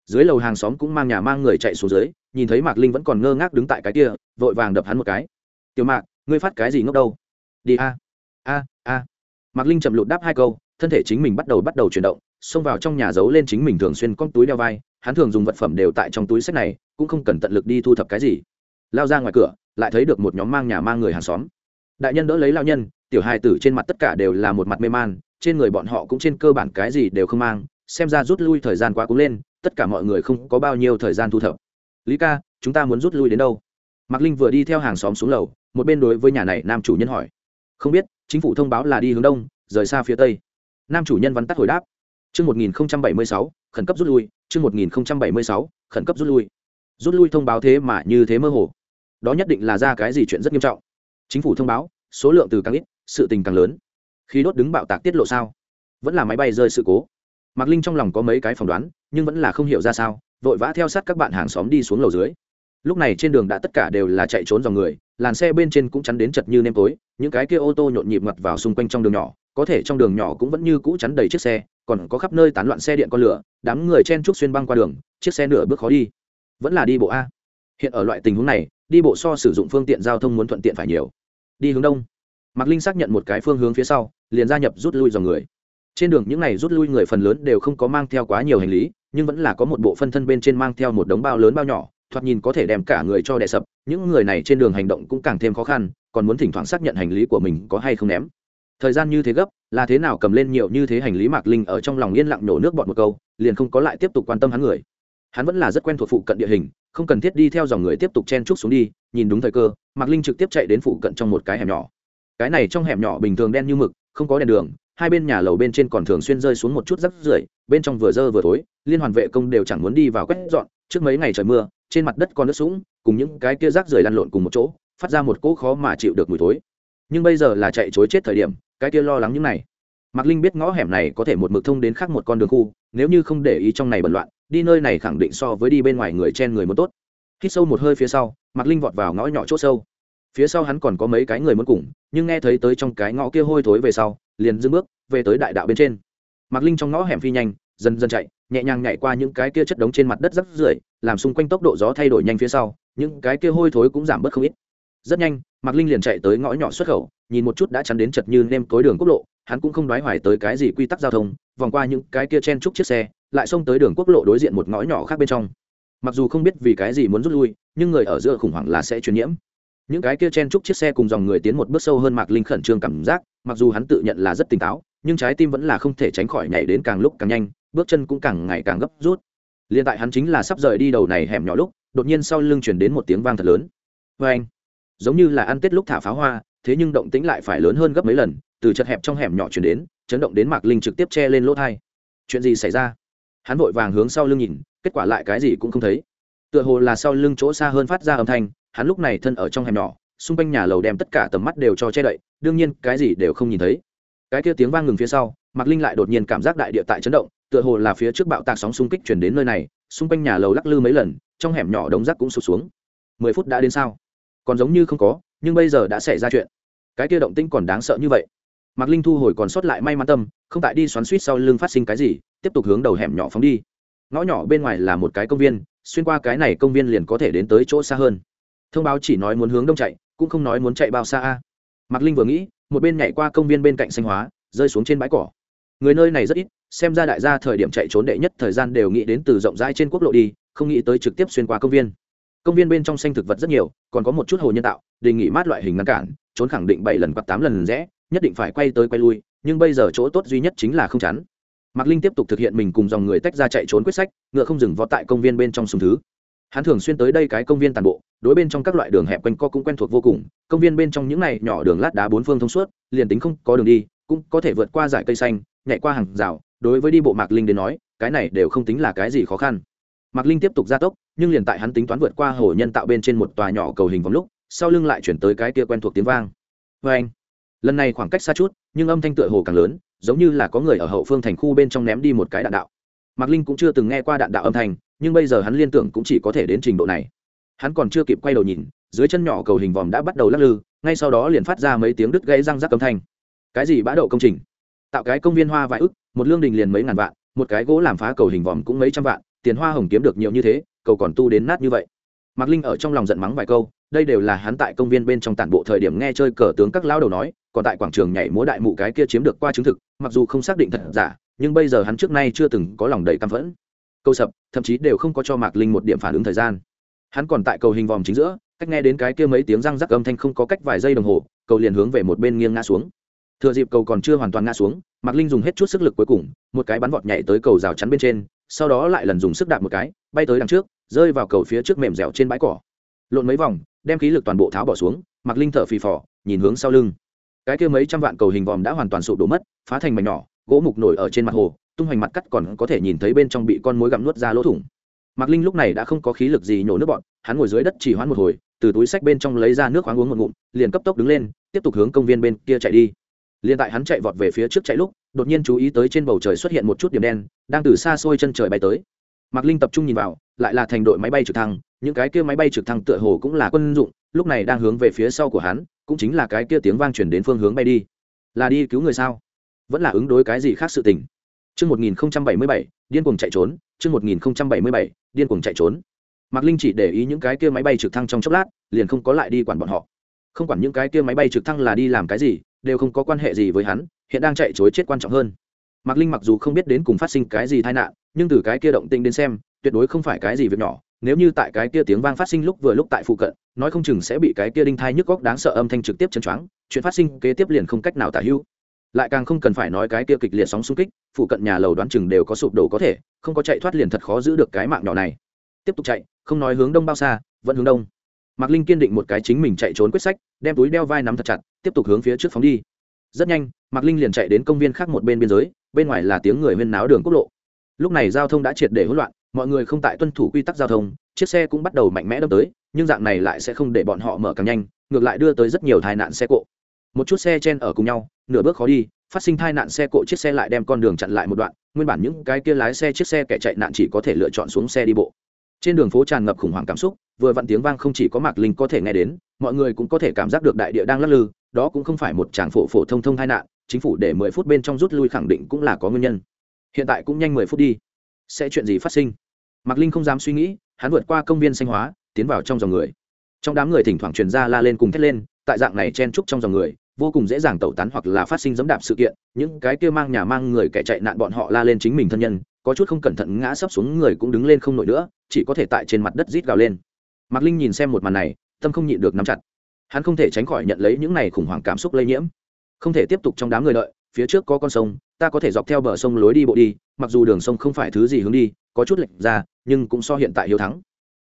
Dưới lầu hàng xóm cũng mang nhà mang người chạy xuống dưới, nhìn thấy mạc linh vẫn còn ngơ ngác đứng tại cái kia, vội vàng đập hắn một cái. Tiểu mạc, ngươi phát cái gì ngốc đâu? Đi a a a. Mạc linh chậm lụt đáp hai câu, thân thể chính mình bắt đầu bắt đầu chuyển động, xông vào trong nhà giấu lên chính mình thường xuyên con túi đeo vai, hắn thường dùng vật phẩm đều tại trong túi sách này, cũng không cần tận lực đi thu thập cái gì. Lao ra ngoài cửa, lại thấy được một nhóm mang nhà mang người hàng xóm. Đại nhân đỡ lấy lao nhân, tiểu hài tử trên mặt tất cả đều là một mặt mê man trên người bọn họ cũng trên cơ bản cái gì đều không mang xem ra rút lui thời gian quá cúng lên tất cả mọi người không có bao nhiêu thời gian thu thập lý ca chúng ta muốn rút lui đến đâu mạc linh vừa đi theo hàng xóm xuống lầu một bên đối với nhà này nam chủ nhân hỏi không biết chính phủ thông báo là đi hướng đông rời xa phía tây nam chủ nhân vắn tắt hồi đáp Chương 1076, khẩn cấp rút lui, chương 1076, khẩn cấp rút lui. Rút lui thông báo thế mà như thế mơ hồ. Đó nhất định là ra cái gì chuyện rất nghiêm trọng. Chính phủ thông báo, số lượng từ càng ít, sự tình càng lớn. Khi đốt đứng bạo tạc tiết lộ sao? Vẫn là máy bay rơi sự cố. Mạc Linh trong lòng có mấy cái phỏng đoán, nhưng vẫn là không hiểu ra sao, vội vã theo sát các bạn hàng xóm đi xuống lầu dưới. Lúc này trên đường đã tất cả đều là chạy trốn dòng người, làn xe bên trên cũng chắn đến chật như nêm tối, những cái kia ô tô nhộn nhịp mặt vào xung quanh trong đường nhỏ, có thể trong đường nhỏ cũng vẫn như cũ chắn đầy chiếc xe còn có khắp nơi tán loạn xe điện con lửa đám người chen trúc xuyên băng qua đường chiếc xe nửa bước khó đi vẫn là đi bộ a hiện ở loại tình huống này đi bộ so sử dụng phương tiện giao thông muốn thuận tiện phải nhiều đi hướng đông mạc linh xác nhận một cái phương hướng phía sau, liền gia nhập rút lui dòng người. Trên đường những n à y rút lui người phần lớn đều không có mang theo quá nhiều hành lý, nhưng vẫn là có một bộ phân thân bên trên mang theo một đống bao lớn bao nhỏ, thoạt nhìn có thể đem cả người cho đè sập, những người này trên đường hành động cũng càng thêm khó khăn, còn muốn thỉnh thoảng xác nhận hành lý của mình có hay không ném. Thời gian như thế gấp, là thế nào cầm lên nhiều như thế hành lý mạc linh ở trong lòng yên lặng nổ nước bọt một câu, liền không có lại tiếp tục quan tâm hắn người. Hắn vẫn là rất quen thuộc phụ cận địa hình, không cần thiết đi theo dòng người tiếp tục chen trúc xuống đi, nhìn đúng thời cơ, mạc linh trực tiếp chạy đến phụ cận trong một cái hẻm nhỏ cái này trong hẻm nhỏ bình thường đen như mực, không có đèn đường, hai bên nhà lầu bên trên còn thường xuyên rơi xuống một chút rắc rưởi, bên trong vừa dơ vừa tối liên hoàn vệ công đều chẳng muốn đi vào quét dọn, trước mấy ngày trời mưa, trên mặt đất còn nước sũng, cùng những cái kia rác rưởi lăn lộn cùng một chỗ, phát ra một cỗ khó mà chịu được mùi thối. Nhưng bây giờ là chạy chối chết thời điểm, cái kia lo lắng những này. Mạc linh biết ngõ hẻm này có thể một mực thông đến khác một con đường khu, nếu như không để ý trong này bẩn loạn, đi nơi này khẳng định so với đi bên ngoài người chen người muốn tốt. Hít sâu một hơi phía sau, mạc linh vọt vào ngõ nhỏ c h ỗ sâu phía sau hắn còn có mấy cái người muốn cùng, nhưng nghe thấy tới trong cái ngõ kia hôi thối về sau, liền dưng bước, về tới đại đạo bên trên. Mạc linh trong ngõ hẻm phi nhanh, dần dần chạy, nhẹ nhàng nhảy qua những cái kia chất đống trên mặt đất rắc rưởi, làm xung quanh tốc độ gió thay đổi nhanh phía sau, những cái kia hôi thối cũng giảm bớt không ít. Rất nhanh, mạc linh liền chạy tới ngõ nhỏ xuất khẩu, nhìn một chút đã chắn đến chật như nêm tối đường quốc lộ, hắn cũng không đoái hoài tới cái gì quy tắc giao thông, vòng qua những cái kia chen chúc chiếc xe, lại xông tới đường quốc lộ đối diện một ngõ nhỏ khác bên trong. Mặc dù không biết vì cái gì muốn rút lui, nhưng người ở giữa khủng hoảng là sẽ truyền nhiễm những cái kia chen chúc chiếc xe cùng dòng người tiến một bước sâu hơn mạc linh khẩn trương cảm giác, mặc dù hắn tự nhận là rất tỉnh táo, nhưng trái tim vẫn là không thể tránh khỏi nhảy đến càng lúc càng nhanh, bước chân cũng càng ngày càng gấp rút. Liền tại hắn chính là sắp rời đi đầu này hẻm nhỏ lúc, đột nhiên sau lưng chuyển đến một tiếng vang thật lớn. Vê anh, giống như là ăn tết lúc thả pháo hoa, thế nhưng động tĩnh lại phải lớn hơn gấp mấy lần, từ chật hẹp trong hẻm nhỏ chuyển đến, chấn động đến mạc linh trực tiếp che lên lỗ thai. Chuyện gì xảy ra? Hắn vội vàng hướng sau lưng nhìn, kết quả lại cái gì cũng không thấy. Tựa hồ là sau lưng chỗ xa hơn phát ra âm thanh hắn lúc này thân ở trong hẻm nhỏ, xung quanh nhà lầu đem tất cả tầm mắt đều cho che đậy, đương nhiên cái gì đều không nhìn thấy. Cái kia tiếng vang ngừng phía sau, mạc linh lại đột nhiên cảm giác đại địa tại chấn động, tựa hồ là phía trước bạo tạc sóng xung kích chuyển đến nơi này, xung quanh nhà lầu lắc lư mấy lần, trong hẻm nhỏ đống rác cũng sụt xuống. Mười phút đã đến sao? Còn giống như không có, nhưng bây giờ đã xảy ra chuyện. Cái kia động tĩnh còn đáng sợ như vậy. Mạc linh thu hồi còn sót lại may mắn tâm, không tại đi xoắn suýt sau lưng phát sinh cái gì, tiếp tục hướng đầu hẻm nhỏ phóng đi. Ngõ nhỏ bên ngoài là một cái công viên, xuyên qua cái này công viên liền có thể đến tới chỗ xa hơn thông báo chỉ nói muốn hướng đông chạy, cũng không nói muốn chạy bao xa a. Mạc linh vừa nghĩ, một bên nhảy qua công viên bên cạnh xanh hóa, rơi xuống trên bãi cỏ. Người nơi này rất ít, xem ra đại gia thời điểm chạy trốn đệ nhất thời gian đều nghĩ đến từ rộng rãi trên quốc lộ đi, không nghĩ tới trực tiếp xuyên qua công viên. Công viên bên trong xanh thực vật rất nhiều, còn có một chút hồ nhân tạo, đề nghị mát loại hình ngăn cản, trốn khẳng định bảy lần hoặc tám lần rẽ, nhất định phải quay tới quay lui, nhưng bây giờ chỗ tốt duy nhất chính là không chắn. Mạc linh tiếp tục thực hiện mình cùng dòng người tách ra chạy trốn quyết sách, ngựa không dừng vó tại công viên bên trong sùng thứ hắn thường xuyên tới đây cái công viên tàn bộ, đối bên trong các loại đường hẹp quanh co cũng quen thuộc vô cùng, công viên bên trong những này nhỏ đường lát đá bốn phương thông suốt, liền tính không có đường đi, cũng có thể vượt qua dải cây xanh, nhảy qua hàng rào, đối với đi bộ mạc linh đến nói, cái này đều không tính là cái gì khó khăn. Mạc linh tiếp tục gia tốc, nhưng liền tại hắn tính toán vượt qua hồ nhân tạo bên trên một tòa nhỏ cầu hình vòng lúc, sau lưng lại chuyển tới cái kia quen thuộc tiếng vang. Vê anh, lần này khoảng cách xa chút, nhưng âm thanh tựa hồ càng lớn, giống như là có người ở hậu phương thành khu bên trong ném đi một cái đạn đạo. Mạc linh cũng chưa từng nghe qua đạn đạo âm thanh nhưng bây giờ hắn liên tưởng cũng chỉ có thể đến trình độ này. Hắn còn chưa kịp quay đầu nhìn, dưới chân nhỏ cầu hình vòm đã bắt đầu lắc lư, ngay sau đó liền phát ra mấy tiếng đứt gãy răng rắc âm thanh. Cái gì bã đậu công trình? Tạo cái công viên hoa vài ức, một lương đình liền mấy ngàn vạn, một cái gỗ làm phá cầu hình vòm cũng mấy trăm vạn, tiền hoa hồng kiếm được nhiều như thế, cầu còn tu đến nát như vậy. Mạc linh ở trong lòng giận mắng vài câu, đây đều là hắn tại công viên bên trong tản bộ thời điểm nghe chơi cờ tướng các lão đầu nói, còn tại quảng trường nhảy múa đại mụ cái kia chiếm được qua chứng thực, mặc dù không xác định thật giả, nhưng bây giờ hắn trước nay chưa từng có lòng đầy căm phẫn câu sập, thậm chí đều không có cho mạc linh một điểm phản ứng thời gian. Hắn còn tại cầu hình vòm chính giữa, cách nghe đến cái kia mấy tiếng răng rắc âm thanh không có cách vài giây đồng hồ, cầu liền hướng về một bên nghiêng ngã xuống. Thừa dịp cầu còn chưa hoàn toàn ngã xuống, mạc linh dùng hết chút sức lực cuối cùng, một cái bắn vọt nhảy tới cầu rào chắn bên trên, sau đó lại lần dùng sức đạp một cái, bay tới đằng trước, rơi vào cầu phía trước mềm dẻo trên bãi cỏ. Lộn mấy vòng, đem khí lực toàn bộ tháo bỏ xuống, mạc linh thở phì phò, nhìn hướng sau lưng. Cái kia mấy trăm vạn cầu hình vòm đã hoàn toàn sụp đổ mất, phá thành mảnh nhỏ, gỗ mục nổi ở trên mặt hồ tung hoành mặt cắt còn có thể nhìn thấy bên trong bị con mối gặm nuốt ra lỗ thủng. Mạc linh lúc này đã không có khí lực gì nhổ nước bọn, hắn ngồi dưới đất chỉ hoãn một hồi, từ túi sách bên trong lấy ra nước khoáng uống một ngụm, liền cấp tốc đứng lên, tiếp tục hướng công viên bên kia chạy đi. Liền tại hắn chạy vọt về phía trước chạy lúc, đột nhiên chú ý tới trên bầu trời xuất hiện một chút điểm đen, đang từ xa xôi chân trời bay tới. Mạc linh tập trung nhìn vào, lại là thành đội máy bay trực thăng, những cái kia máy bay trực thăng tựa hồ cũng là quân dụng, lúc này đang hướng về phía sau của hắn, cũng chính là cái kia tiếng vang chuyển đến phương hướng bay đi. Là đi cứu người sao? Vẫn là ứng đối cái gì khác sự tình? Chương 1077, điên cuồng chạy trốn, chương 1077, điên cuồng chạy trốn. Mạc Linh chỉ để ý những cái kia máy bay trực thăng trong chốc lát, liền không có lại đi quản bọn họ. Không quản những cái kia máy bay trực thăng là đi làm cái gì, đều không có quan hệ gì với hắn, hiện đang chạy trối chết quan trọng hơn. Mạc Linh mặc dù không biết đến cùng phát sinh cái gì tai nạn, nhưng từ cái kia động tĩnh đến xem, tuyệt đối không phải cái gì việc nhỏ, nếu như tại cái kia tiếng vang phát sinh lúc vừa lúc tại phụ cận, nói không chừng sẽ bị cái kia đinh thai nhức góc đáng sợ âm thanh trực tiếp chấn choáng, chuyện phát sinh kế tiếp liền không cách nào tả hữu lại càng không cần phải nói cái kia kịch liệt sóng xung kích, phụ cận nhà lầu đoán chừng đều có sụp đổ có thể, không có chạy thoát liền thật khó giữ được cái mạng nhỏ này. Tiếp tục chạy, không nói hướng đông bao xa, vẫn hướng đông. Mạc linh kiên định một cái chính mình chạy trốn quyết sách, đem túi đeo vai nắm thật chặt, tiếp tục hướng phía trước phóng đi. Rất nhanh, mạc linh liền chạy đến công viên khác một bên biên giới, bên ngoài là tiếng người huyên náo đường quốc lộ. Lúc này giao thông đã triệt để hỗn loạn, mọi người không tại tuân thủ quy tắc giao thông, chiếc xe cũng bắt đầu mạnh mẽ đâm tới, nhưng dạng này lại sẽ không để bọn họ mở càng nhanh, ngược lại đưa tới rất nhiều tai nạn xe cộ một chút xe chen ở cùng nhau, nửa bước khó đi, phát sinh tai nạn xe cộ chiếc xe lại đem con đường chặn lại một đoạn, nguyên bản những cái kia lái xe chiếc xe kẻ chạy nạn chỉ có thể lựa chọn xuống xe đi bộ. Trên đường phố tràn ngập khủng hoảng cảm xúc, vừa vặn tiếng vang không chỉ có mạc linh có thể nghe đến, mọi người cũng có thể cảm giác được đại địa đang lắc lư, đó cũng không phải một tràng phổ phổ thông thông tai nạn, chính phủ để mười phút bên trong rút lui khẳng định cũng là có nguyên nhân. Hiện tại cũng nhanh mười phút đi. Sẽ chuyện gì phát sinh? Mạc linh không dám suy nghĩ, hắn vượt qua công viên xanh hóa, tiến vào trong dòng người. Trong đám người thỉnh thoảng truyền ra la lên cùng thét lên, tại dạng này chen trúc trong dòng người vô cùng dễ dàng tẩu tán hoặc là phát sinh dẫm đạp sự kiện, những cái kia mang nhà mang người kẻ chạy nạn bọn họ la lên chính mình thân nhân, có chút không cẩn thận ngã sấp xuống người cũng đứng lên không nổi nữa, chỉ có thể tại trên mặt đất rít gào lên. Mạc linh nhìn xem một màn này, tâm không nhịn được nắm chặt. Hắn không thể tránh khỏi nhận lấy những này khủng hoảng cảm xúc lây nhiễm. Không thể tiếp tục trong đám người đợi, phía trước có con sông, ta có thể dọc theo bờ sông lối đi bộ đi, mặc dù đường sông không phải thứ gì hướng đi, có chút lệch ra, nhưng cũng so hiện tại hiếu thắng.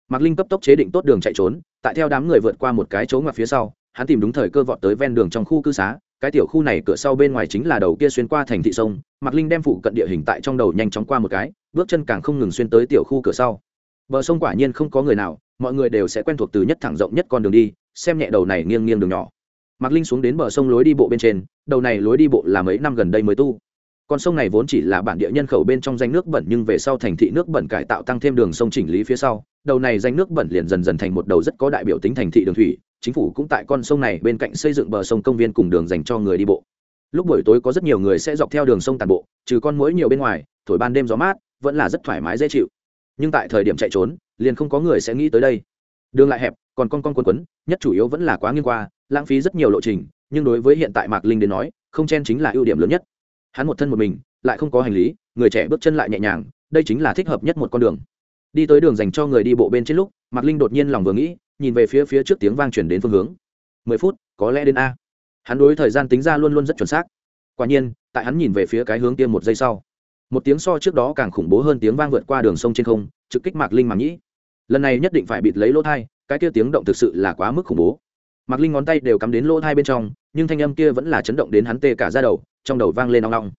Mạc linh cấp tốc chế định tốt đường chạy trốn, tại theo đám người vượt qua một cái chỗ ngoặt phía sau hắn tìm đúng thời cơ vọt tới ven đường trong khu cư xá, cái tiểu khu này cửa sau bên ngoài chính là đầu kia xuyên qua thành thị sông, mạc linh đem phụ cận địa hình tại trong đầu nhanh chóng qua một cái, bước chân càng không ngừng xuyên tới tiểu khu cửa sau. Bờ sông quả nhiên không có người nào, mọi người đều sẽ quen thuộc từ nhất thẳng rộng nhất con đường đi, xem nhẹ đầu này nghiêng nghiêng đường nhỏ. Mạc linh xuống đến bờ sông lối đi bộ bên trên, đầu này lối đi bộ là mấy năm gần đây mới tu. Con sông này vốn chỉ là bản địa nhân khẩu bên trong danh nước bẩn nhưng về sau thành thị nước bẩn cải tạo tăng thêm đường sông chỉnh lý phía sau, đầu này danh nước bẩn liền dần dần thành một đầu rất có đại biểu tính thành thị đường thủy chính phủ cũng tại con sông này bên cạnh xây dựng bờ sông công viên cùng đường dành cho người đi bộ. Lúc buổi tối có rất nhiều người sẽ dọc theo đường sông tàn bộ, trừ con muỗi nhiều bên ngoài, thổi ban đêm gió mát, vẫn là rất thoải mái dễ chịu. Nhưng tại thời điểm chạy trốn, liền không có người sẽ nghĩ tới đây. Đường lại hẹp, còn con con quấn quấn, nhất chủ yếu vẫn là quá nghiêng qua, lãng phí rất nhiều lộ trình, nhưng đối với hiện tại mạc linh đến nói, không chen chính là ưu điểm lớn nhất. Hắn một thân một mình, lại không có hành lý, người trẻ bước chân lại nhẹ nhàng, đây chính là thích hợp nhất một con đường đi tới đường dành cho người đi bộ bên trên lúc, mạc linh đột nhiên lòng vừa nghĩ, nhìn về phía phía trước tiếng vang chuyển đến phương hướng. Mười phút, có lẽ đến a. Hắn đối thời gian tính ra luôn luôn rất chuẩn xác. Quả nhiên, tại hắn nhìn về phía cái hướng tiêm một giây sau, một tiếng so trước đó càng khủng bố hơn tiếng vang vượt qua đường sông trên không, trực kích mạc linh mà nhĩ lần này nhất định phải bịt lấy lỗ thai, cái kia tiếng động thực sự là quá mức khủng bố. Mạc linh ngón tay đều cắm đến lỗ thai bên trong, nhưng thanh âm kia vẫn là chấn động đến hắn tê cả ra đầu, trong đầu vang lên nong nong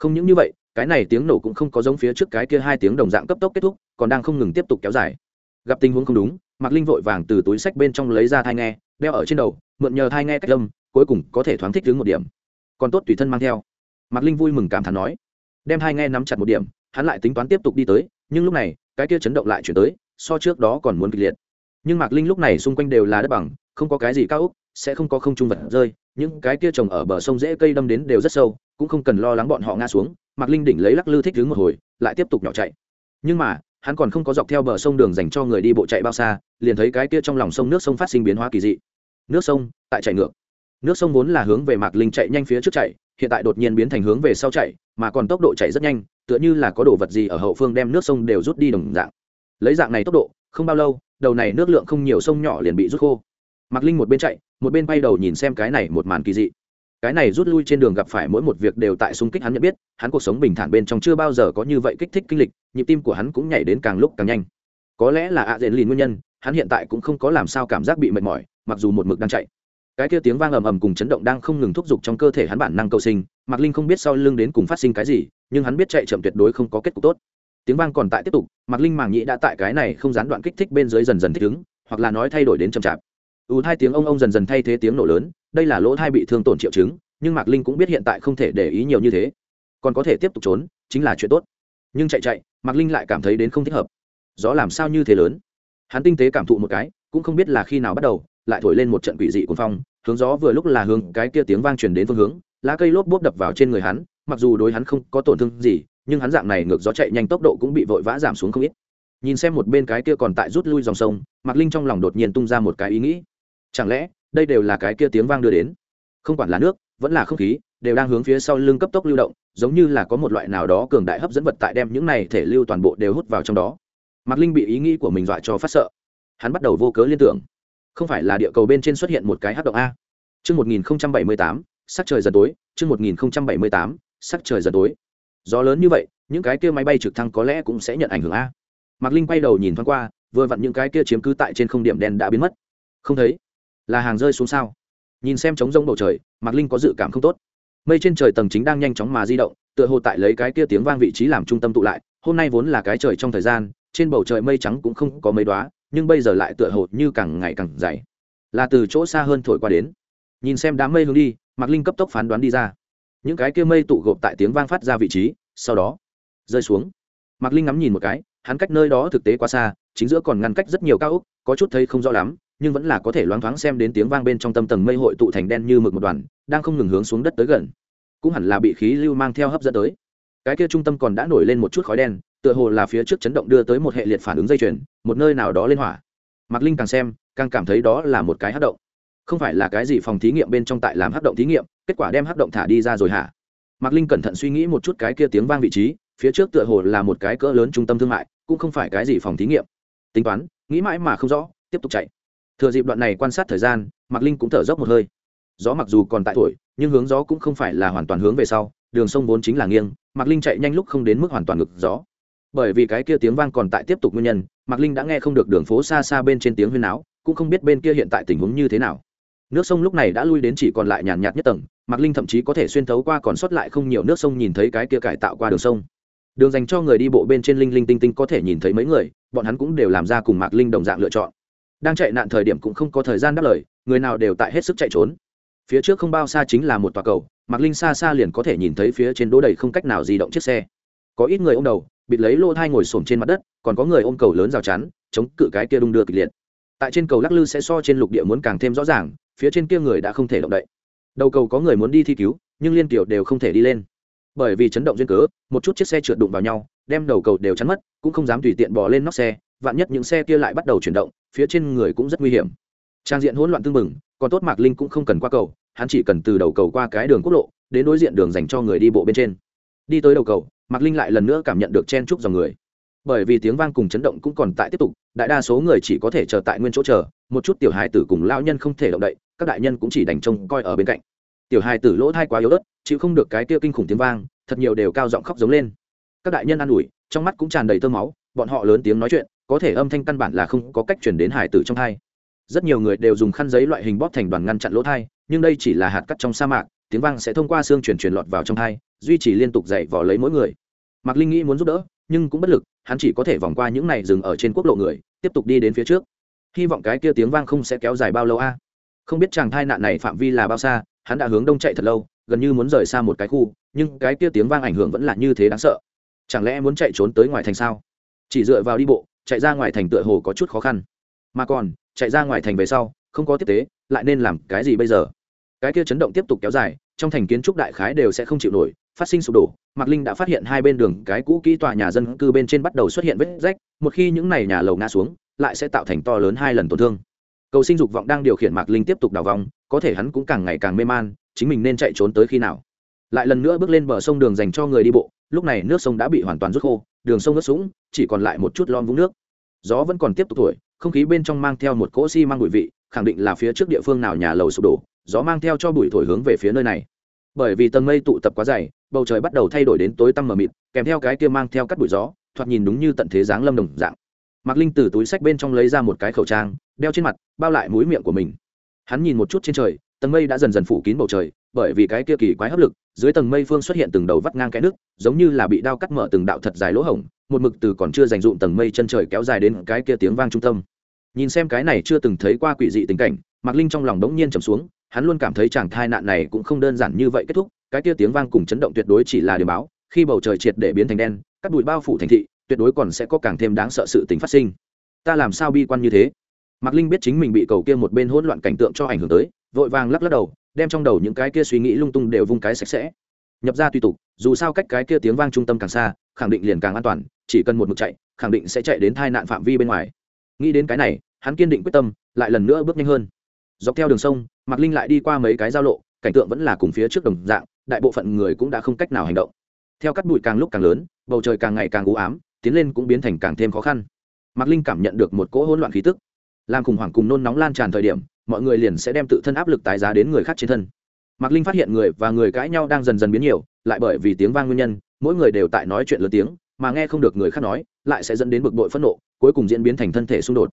không những như vậy cái này tiếng nổ cũng không có giống phía trước cái kia hai tiếng đồng dạng cấp tốc kết thúc, còn đang không ngừng tiếp tục kéo dài. Gặp tình huống không đúng, mạc linh vội vàng từ túi sách bên trong lấy ra thai nghe, đeo ở trên đầu, mượn nhờ thai nghe cách âm, cuối cùng có thể thoáng thích đứng một điểm. Còn tốt tùy thân mang theo. Mạc linh vui mừng cảm thán nói. Đem thai nghe nắm chặt một điểm, hắn lại tính toán tiếp tục đi tới, nhưng lúc này, cái kia chấn động lại chuyển tới, so trước đó còn muốn kịch liệt. Nhưng mạc linh lúc này xung quanh đều là đất bằng, không có cái gì cao úc sẽ không có không trung vật rơi, những cái kia trồng ở bờ sông dễ cây đâm đến đều rất sâu cũng không cần lo lắng bọn họ ngã xuống, mạc linh đỉnh lấy lắc lư thích đứng một hồi, lại tiếp tục nhỏ chạy. Nhưng mà, hắn còn không có dọc theo bờ sông đường dành cho người đi bộ chạy bao xa, liền thấy cái kia trong lòng sông nước sông phát sinh biến hóa kỳ dị. Nước sông, tại chạy ngược. Nước sông vốn là hướng về mạc linh chạy nhanh phía trước chạy, hiện tại đột nhiên biến thành hướng về sau chạy, mà còn tốc độ chạy rất nhanh, tựa như là có đồ vật gì ở hậu phương đem nước sông đều rút đi đồng dạng. Lấy dạng này tốc độ, không bao lâu, đầu này nước lượng không nhiều sông nhỏ liền bị rút khô. Mạc linh một bên chạy, một bên bay đầu nhìn xem cái này một màn kỳ dị cái này rút lui trên đường gặp phải mỗi một việc đều tại xung kích hắn nhận biết, hắn cuộc sống bình thản bên trong chưa bao giờ có như vậy kích thích kinh lịch, nhịp tim của hắn cũng nhảy đến càng lúc càng nhanh. Có lẽ là ạ à lìn nguyên nhân, hắn hiện tại cũng không có làm sao cảm giác bị mệt mỏi, mặc dù một mực đang chạy. Cái kia tiếng vang ầm ầm cùng chấn động đang không ngừng thúc giục trong cơ thể hắn bản năng cầu sinh, mạc linh không biết sau lưng đến cùng phát sinh cái gì, nhưng hắn biết chạy chậm tuyệt đối không có kết cục tốt. Tiếng vang còn tại tiếp tục, mạc linh màng nhĩ đã tại cái này không gián đoạn kích thích bên dưới dần dần thích ứng, hoặc là nói thay đổi đến chậm chạp. Ù hai tiếng ông ông dần dần thay thế tiếng nổ lớn đây là lỗ thai bị thương tổn triệu chứng, nhưng mạc linh cũng biết hiện tại không thể để ý nhiều như thế. Còn có thể tiếp tục trốn, chính là chuyện tốt. Nhưng chạy chạy, mạc linh lại cảm thấy đến không thích hợp. Gió làm sao như thế lớn? Hắn tinh tế cảm thụ một cái, cũng không biết là khi nào bắt đầu, lại thổi lên một trận quỷ dị cuồng phong, hướng gió vừa lúc là hướng cái kia tiếng vang truyền đến phương hướng, lá cây lốp bốp đập vào trên người hắn, mặc dù đối hắn không có tổn thương gì, nhưng hắn dạng này ngược gió chạy nhanh tốc độ cũng bị vội vã giảm xuống không ít. Nhìn xem một bên cái kia còn tại rút lui dòng sông, mạc linh trong lòng đột nhiên tung ra một cái ý nghĩ. Chẳng lẽ đây đều là cái kia tiếng vang đưa đến không quản là nước vẫn là không khí đều đang hướng phía sau lưng cấp tốc lưu động giống như là có một loại nào đó cường đại hấp dẫn vật tại đem những này thể lưu toàn bộ đều hút vào trong đó mạc linh bị ý nghĩ của mình dọa cho phát sợ hắn bắt đầu vô cớ liên tưởng không phải là địa cầu bên trên xuất hiện một cái hát động a Trước 1078, sắc trời dần tối, trước 1078, sắc trời dần tối. Gió lớn như vậy, những cái kia máy bay trực thăng có lẽ cũng sẽ nhận ảnh hưởng a. Mạc Linh quay đầu nhìn thoáng qua, vừa vặn những cái kia chiếm cứ tại trên không điểm đen đã biến mất. không thấy là hàng rơi xuống sao? Nhìn xem trống rông bầu trời mạc linh có dự cảm không tốt. Mây trên trời tầng chính đang nhanh chóng mà di động tựa hồ tại lấy cái kia tiếng vang vị trí làm trung tâm tụ lại. Hôm nay vốn là cái trời trong thời gian trên bầu trời mây trắng cũng không có mấy đoá nhưng bây giờ lại tựa hồ như càng ngày càng dày. Là từ chỗ xa hơn thổi qua đến. Nhìn xem đám mây hướng đi mạc linh cấp tốc phán đoán đi ra. Những cái kia mây tụ gộp tại tiếng vang phát ra vị trí sau đó rơi xuống. Mạc linh ngắm nhìn một cái hắn cách nơi đó thực tế quá xa chính giữa còn ngăn cách rất nhiều cao úc, có chút thấy không rõ lắm nhưng vẫn là có thể loáng thoáng xem đến tiếng vang bên trong tâm tầng mây hội tụ thành đen như mực một đoàn, đang không ngừng hướng xuống đất tới gần. Cũng hẳn là bị khí lưu mang theo hấp dẫn tới. Cái kia trung tâm còn đã nổi lên một chút khói đen, tựa hồ là phía trước chấn động đưa tới một hệ liệt phản ứng dây chuyền, một nơi nào đó lên hỏa. Mạc linh càng xem, càng cảm thấy đó là một cái hát động. Không phải là cái gì phòng thí nghiệm bên trong tại làm hát động thí nghiệm, kết quả đem hát động thả đi ra rồi hả? Mạc linh cẩn thận suy nghĩ một chút cái kia tiếng vang vị trí, phía trước tựa hồ là một cái cỡ lớn trung tâm thương mại, cũng không phải cái gì phòng thí nghiệm. Tính toán, nghĩ mãi mà không rõ, tiếp tục chạy thừa dịp đoạn này quan sát thời gian, mạc linh cũng thở dốc một hơi. Gió mặc dù còn tại tuổi nhưng hướng gió cũng không phải là hoàn toàn hướng về sau, đường sông vốn chính là nghiêng, mạc linh chạy nhanh lúc không đến mức hoàn toàn ngực gió. Bởi vì cái kia tiếng vang còn tại tiếp tục nguyên nhân, mạc linh đã nghe không được đường phố xa xa bên trên tiếng huyên áo cũng không biết bên kia hiện tại tình huống như thế nào. Nước sông lúc này đã lui đến chỉ còn lại nhàn nhạt nhất tầng, mạc linh thậm chí có thể xuyên thấu qua còn sót lại không nhiều nước sông nhìn thấy cái kia cải tạo qua đường sông. Đường dành cho người đi bộ bên trên linh linh tinh tinh có thể nhìn thấy mấy người, bọn hắn cũng đều làm ra cùng mạc linh đồng dạng lựa chọn đang chạy nạn thời điểm cũng không có thời gian đáp lời, người nào đều tại hết sức chạy trốn. Phía trước không bao xa chính là một tòa cầu, mạc linh xa xa liền có thể nhìn thấy phía trên đỗ đầy không cách nào di động chiếc xe. Có ít người ôm đầu, bịt lấy lô thai ngồi xổm trên mặt đất, còn có người ôm cầu lớn rào chắn, chống cự cái kia đung đưa kịch liệt. Tại trên cầu lắc lư sẽ so trên lục địa muốn càng thêm rõ ràng, phía trên kia người đã không thể động đậy. Đầu cầu có người muốn đi thi cứu, nhưng liên kiểu đều không thể đi lên. Bởi vì chấn động duyên cớ, một chút chiếc xe trượt đụng vào nhau, đem đầu cầu đều chắn mất, cũng không dám tùy tiện bỏ lên nóc xe vạn nhất những xe kia lại bắt đầu chuyển động, phía trên người cũng rất nguy hiểm. Trang diện hỗn loạn tương mừng còn tốt mạc linh cũng không cần qua cầu, hắn chỉ cần từ đầu cầu qua cái đường quốc lộ, đến đối diện đường dành cho người đi bộ bên trên. Đi tới đầu cầu, mạc linh lại lần nữa cảm nhận được chen chúc dòng người. Bởi vì tiếng vang cùng chấn động cũng còn tại tiếp tục, đại đa số người chỉ có thể chờ tại nguyên chỗ chờ, một chút tiểu hài tử cùng lao nhân không thể động đậy, các đại nhân cũng chỉ đành trông coi ở bên cạnh. Tiểu hài tử lỗ thai quá yếu ớt, chịu không được cái kia kinh khủng tiếng vang, thật nhiều đều cao giọng khóc giống lên. Các đại nhân an ủi, trong mắt cũng tràn đầy tơ máu, bọn họ lớn tiếng nói chuyện có thể âm thanh căn bản là không có cách chuyển đến hải tử trong thai. Rất nhiều người đều dùng khăn giấy loại hình bóp thành đoàn ngăn chặn lỗ thai, nhưng đây chỉ là hạt cắt trong sa mạc, tiếng vang sẽ thông qua xương chuyển truyền lọt vào trong thai, duy trì liên tục dậy vò lấy mỗi người. Mạc linh nghĩ muốn giúp đỡ, nhưng cũng bất lực, hắn chỉ có thể vòng qua những này dừng ở trên quốc lộ người, tiếp tục đi đến phía trước. Hy vọng cái kia tiếng vang không sẽ kéo dài bao lâu a. Không biết chàng thai nạn này phạm vi là bao xa, hắn đã hướng đông chạy thật lâu, gần như muốn rời xa một cái khu, nhưng cái kia tiếng vang ảnh hưởng vẫn là như thế đáng sợ. Chẳng lẽ muốn chạy trốn tới ngoài thành sao? Chỉ dựa vào đi bộ chạy ra ngoài thành tựa hồ có chút khó khăn. Mà còn, chạy ra ngoài thành về sau, không có tiếp tế, lại nên làm cái gì bây giờ? Cái kia chấn động tiếp tục kéo dài, trong thành kiến trúc đại khái đều sẽ không chịu nổi, phát sinh sụp đổ. Mạc linh đã phát hiện hai bên đường, cái cũ kỹ tòa nhà dân cư bên trên bắt đầu xuất hiện vết rách, một khi những này nhà lầu ngã xuống, lại sẽ tạo thành to lớn hai lần tổn thương. Cầu sinh dục vọng đang điều khiển mạc linh tiếp tục đào vòng có thể hắn cũng càng ngày càng mê man, chính mình nên chạy trốn tới khi nào? Lại lần nữa bước lên bờ sông đường dành cho người đi bộ, lúc này nước sông đã bị hoàn toàn rút khô đường sông ướt sũng, chỉ còn lại một chút lon vũng nước. Gió vẫn còn tiếp tục thổi, không khí bên trong mang theo một cỗ xi、si、mang bụi vị, khẳng định là phía trước địa phương nào nhà lầu sụp đổ, gió mang theo cho bụi thổi hướng về phía nơi này. Bởi vì tầng mây tụ tập quá dày, bầu trời bắt đầu thay đổi đến tối tăm mờ mịt, kèm theo cái kia mang theo cắt bụi gió, thoạt nhìn đúng như tận thế dáng lâm đồng dạng. Mạc linh từ túi sách bên trong lấy ra một cái khẩu trang, đeo trên mặt, bao lại mũi miệng của mình. Hắn nhìn một chút trên trời, tầng mây đã dần dần phủ kín bầu trời bởi vì cái kia kỳ quái hấp lực, dưới tầng mây phương xuất hiện từng đầu vắt ngang cái nước giống như là bị đao cắt mở từng đạo thật dài lỗ hổng, một mực từ còn chưa dành dụm tầng mây chân trời kéo dài đến cái kia tiếng vang trung tâm. Nhìn xem cái này chưa từng thấy qua quỷ dị tình cảnh, mạc linh trong lòng đống nhiên trầm xuống, hắn luôn cảm thấy chàng thai nạn này cũng không đơn giản như vậy kết thúc, cái kia tiếng vang cùng chấn động tuyệt đối chỉ là điều báo, khi bầu trời triệt để biến thành đen các bụi bao phủ thành thị, tuyệt đối còn sẽ có càng thêm đáng sợ sự tình phát sinh. Ta làm sao bi quan như thế? Mạc linh biết chính mình bị cầu kia một bên hỗn loạn cảnh tượng cho ảnh hưởng tới, vội vàng lắc lắc đầu đem trong đầu những cái kia suy nghĩ lung tung đều vung cái sạch sẽ. Nhập ra tùy tục, dù sao cách cái kia tiếng vang trung tâm càng xa, khẳng định liền càng an toàn, chỉ cần một mực chạy, khẳng định sẽ chạy đến tai nạn phạm vi bên ngoài. Nghĩ đến cái này, hắn kiên định quyết tâm, lại lần nữa bước nhanh hơn. Dọc theo đường sông, mạc linh lại đi qua mấy cái giao lộ, cảnh tượng vẫn là cùng phía trước đồng dạng, đại bộ phận người cũng đã không cách nào hành động. Theo cắt bụi càng lúc càng lớn, bầu trời càng ngày càng u ám, tiến lên cũng biến thành càng thêm khó khăn. Mạc linh cảm nhận được một cỗ hỗn loạn khí tức. Làm khủng hoảng cùng nôn nóng lan tràn thời điểm mọi người liền sẽ đem tự thân áp lực tái giá đến người khác trên thân. Mạc linh phát hiện người và người cãi nhau đang dần dần biến nhiều, lại bởi vì tiếng vang nguyên nhân, mỗi người đều tại nói chuyện lớn tiếng, mà nghe không được người khác nói, lại sẽ dẫn đến bực bội phẫn nộ, cuối cùng diễn biến thành thân thể xung đột.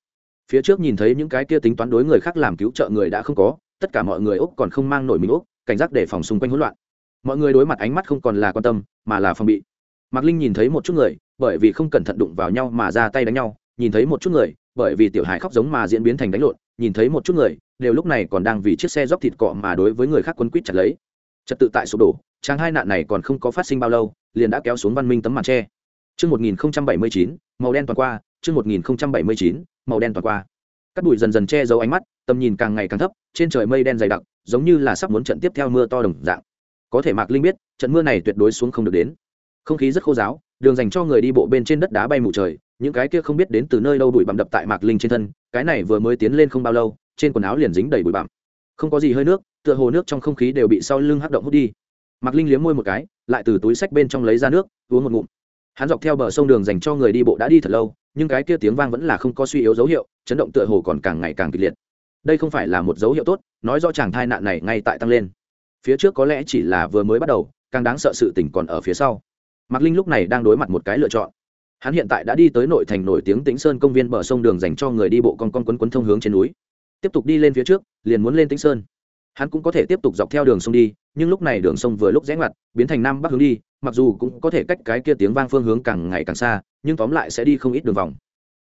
Phía trước nhìn thấy những cái kia tính toán đối người khác làm cứu trợ người đã không có, tất cả mọi người úc còn không mang nổi mình úc, cảnh giác để phòng xung quanh hỗn loạn. Mọi người đối mặt ánh mắt không còn là quan tâm, mà là phòng bị. Mạc linh nhìn thấy một chút người, bởi vì không cẩn thận đụng vào nhau mà ra tay đánh nhau, nhìn thấy một chút người, bởi vì tiểu hải khóc giống mà diễn biến thành đánh lộn, nhìn thấy một chút người đều lúc này còn đang vì chiếc xe dốc thịt cọ mà đối với người khác quấn quýt chặt lấy trật tự tại sụp đổ trang hai nạn này còn không có phát sinh bao lâu liền đã kéo xuống văn minh tấm màn tre Trước 1079, màu đen toàn qua, trước 1079, màu đen toàn qua. Các bụi dần dần che giấu ánh mắt, tầm nhìn càng ngày càng thấp, trên trời mây đen dày đặc, giống như là sắp muốn trận tiếp theo mưa to đồng dạng. Có thể Mạc Linh biết, trận mưa này tuyệt đối xuống không được đến. Không khí rất khô giáo, đường dành cho người đi bộ bên trên đất đá bay mù trời, những cái kia không biết đến từ nơi đâu bụi bặm đập tại Mạc Linh trên thân, cái này vừa mới tiến lên không bao lâu, trên quần áo liền dính đầy bụi bặm. Không có gì hơi nước, tựa hồ nước trong không khí đều bị sau lưng hắc động hút đi. Mạc Linh liếm môi một cái, lại từ túi sách bên trong lấy ra nước, uống một ngụm. Hắn dọc theo bờ sông đường dành cho người đi bộ đã đi thật lâu nhưng cái kia tiếng vang vẫn là không có suy yếu dấu hiệu chấn động tựa hồ còn càng ngày càng kịch liệt. Đây không phải là một dấu hiệu tốt nói do chàng thai nạn này ngay tại tăng lên. Phía trước có lẽ chỉ là vừa mới bắt đầu càng đáng sợ sự tỉnh còn ở phía sau. Mạc linh lúc này đang đối mặt một cái lựa chọn. Hắn hiện tại đã đi tới nội thành nổi tiếng tĩnh sơn công viên bờ sông đường dành cho người đi bộ con con quấn quấn thông hướng trên núi tiếp tục đi lên phía trước, liền muốn lên tĩnh sơn. Hắn cũng có thể tiếp tục dọc theo đường sông đi, nhưng lúc này đường sông vừa lúc rẽ ngoặt, biến thành nam bắc hướng đi, mặc dù cũng có thể cách cái kia tiếng vang phương hướng càng ngày càng xa, nhưng tóm lại sẽ đi không ít đường vòng.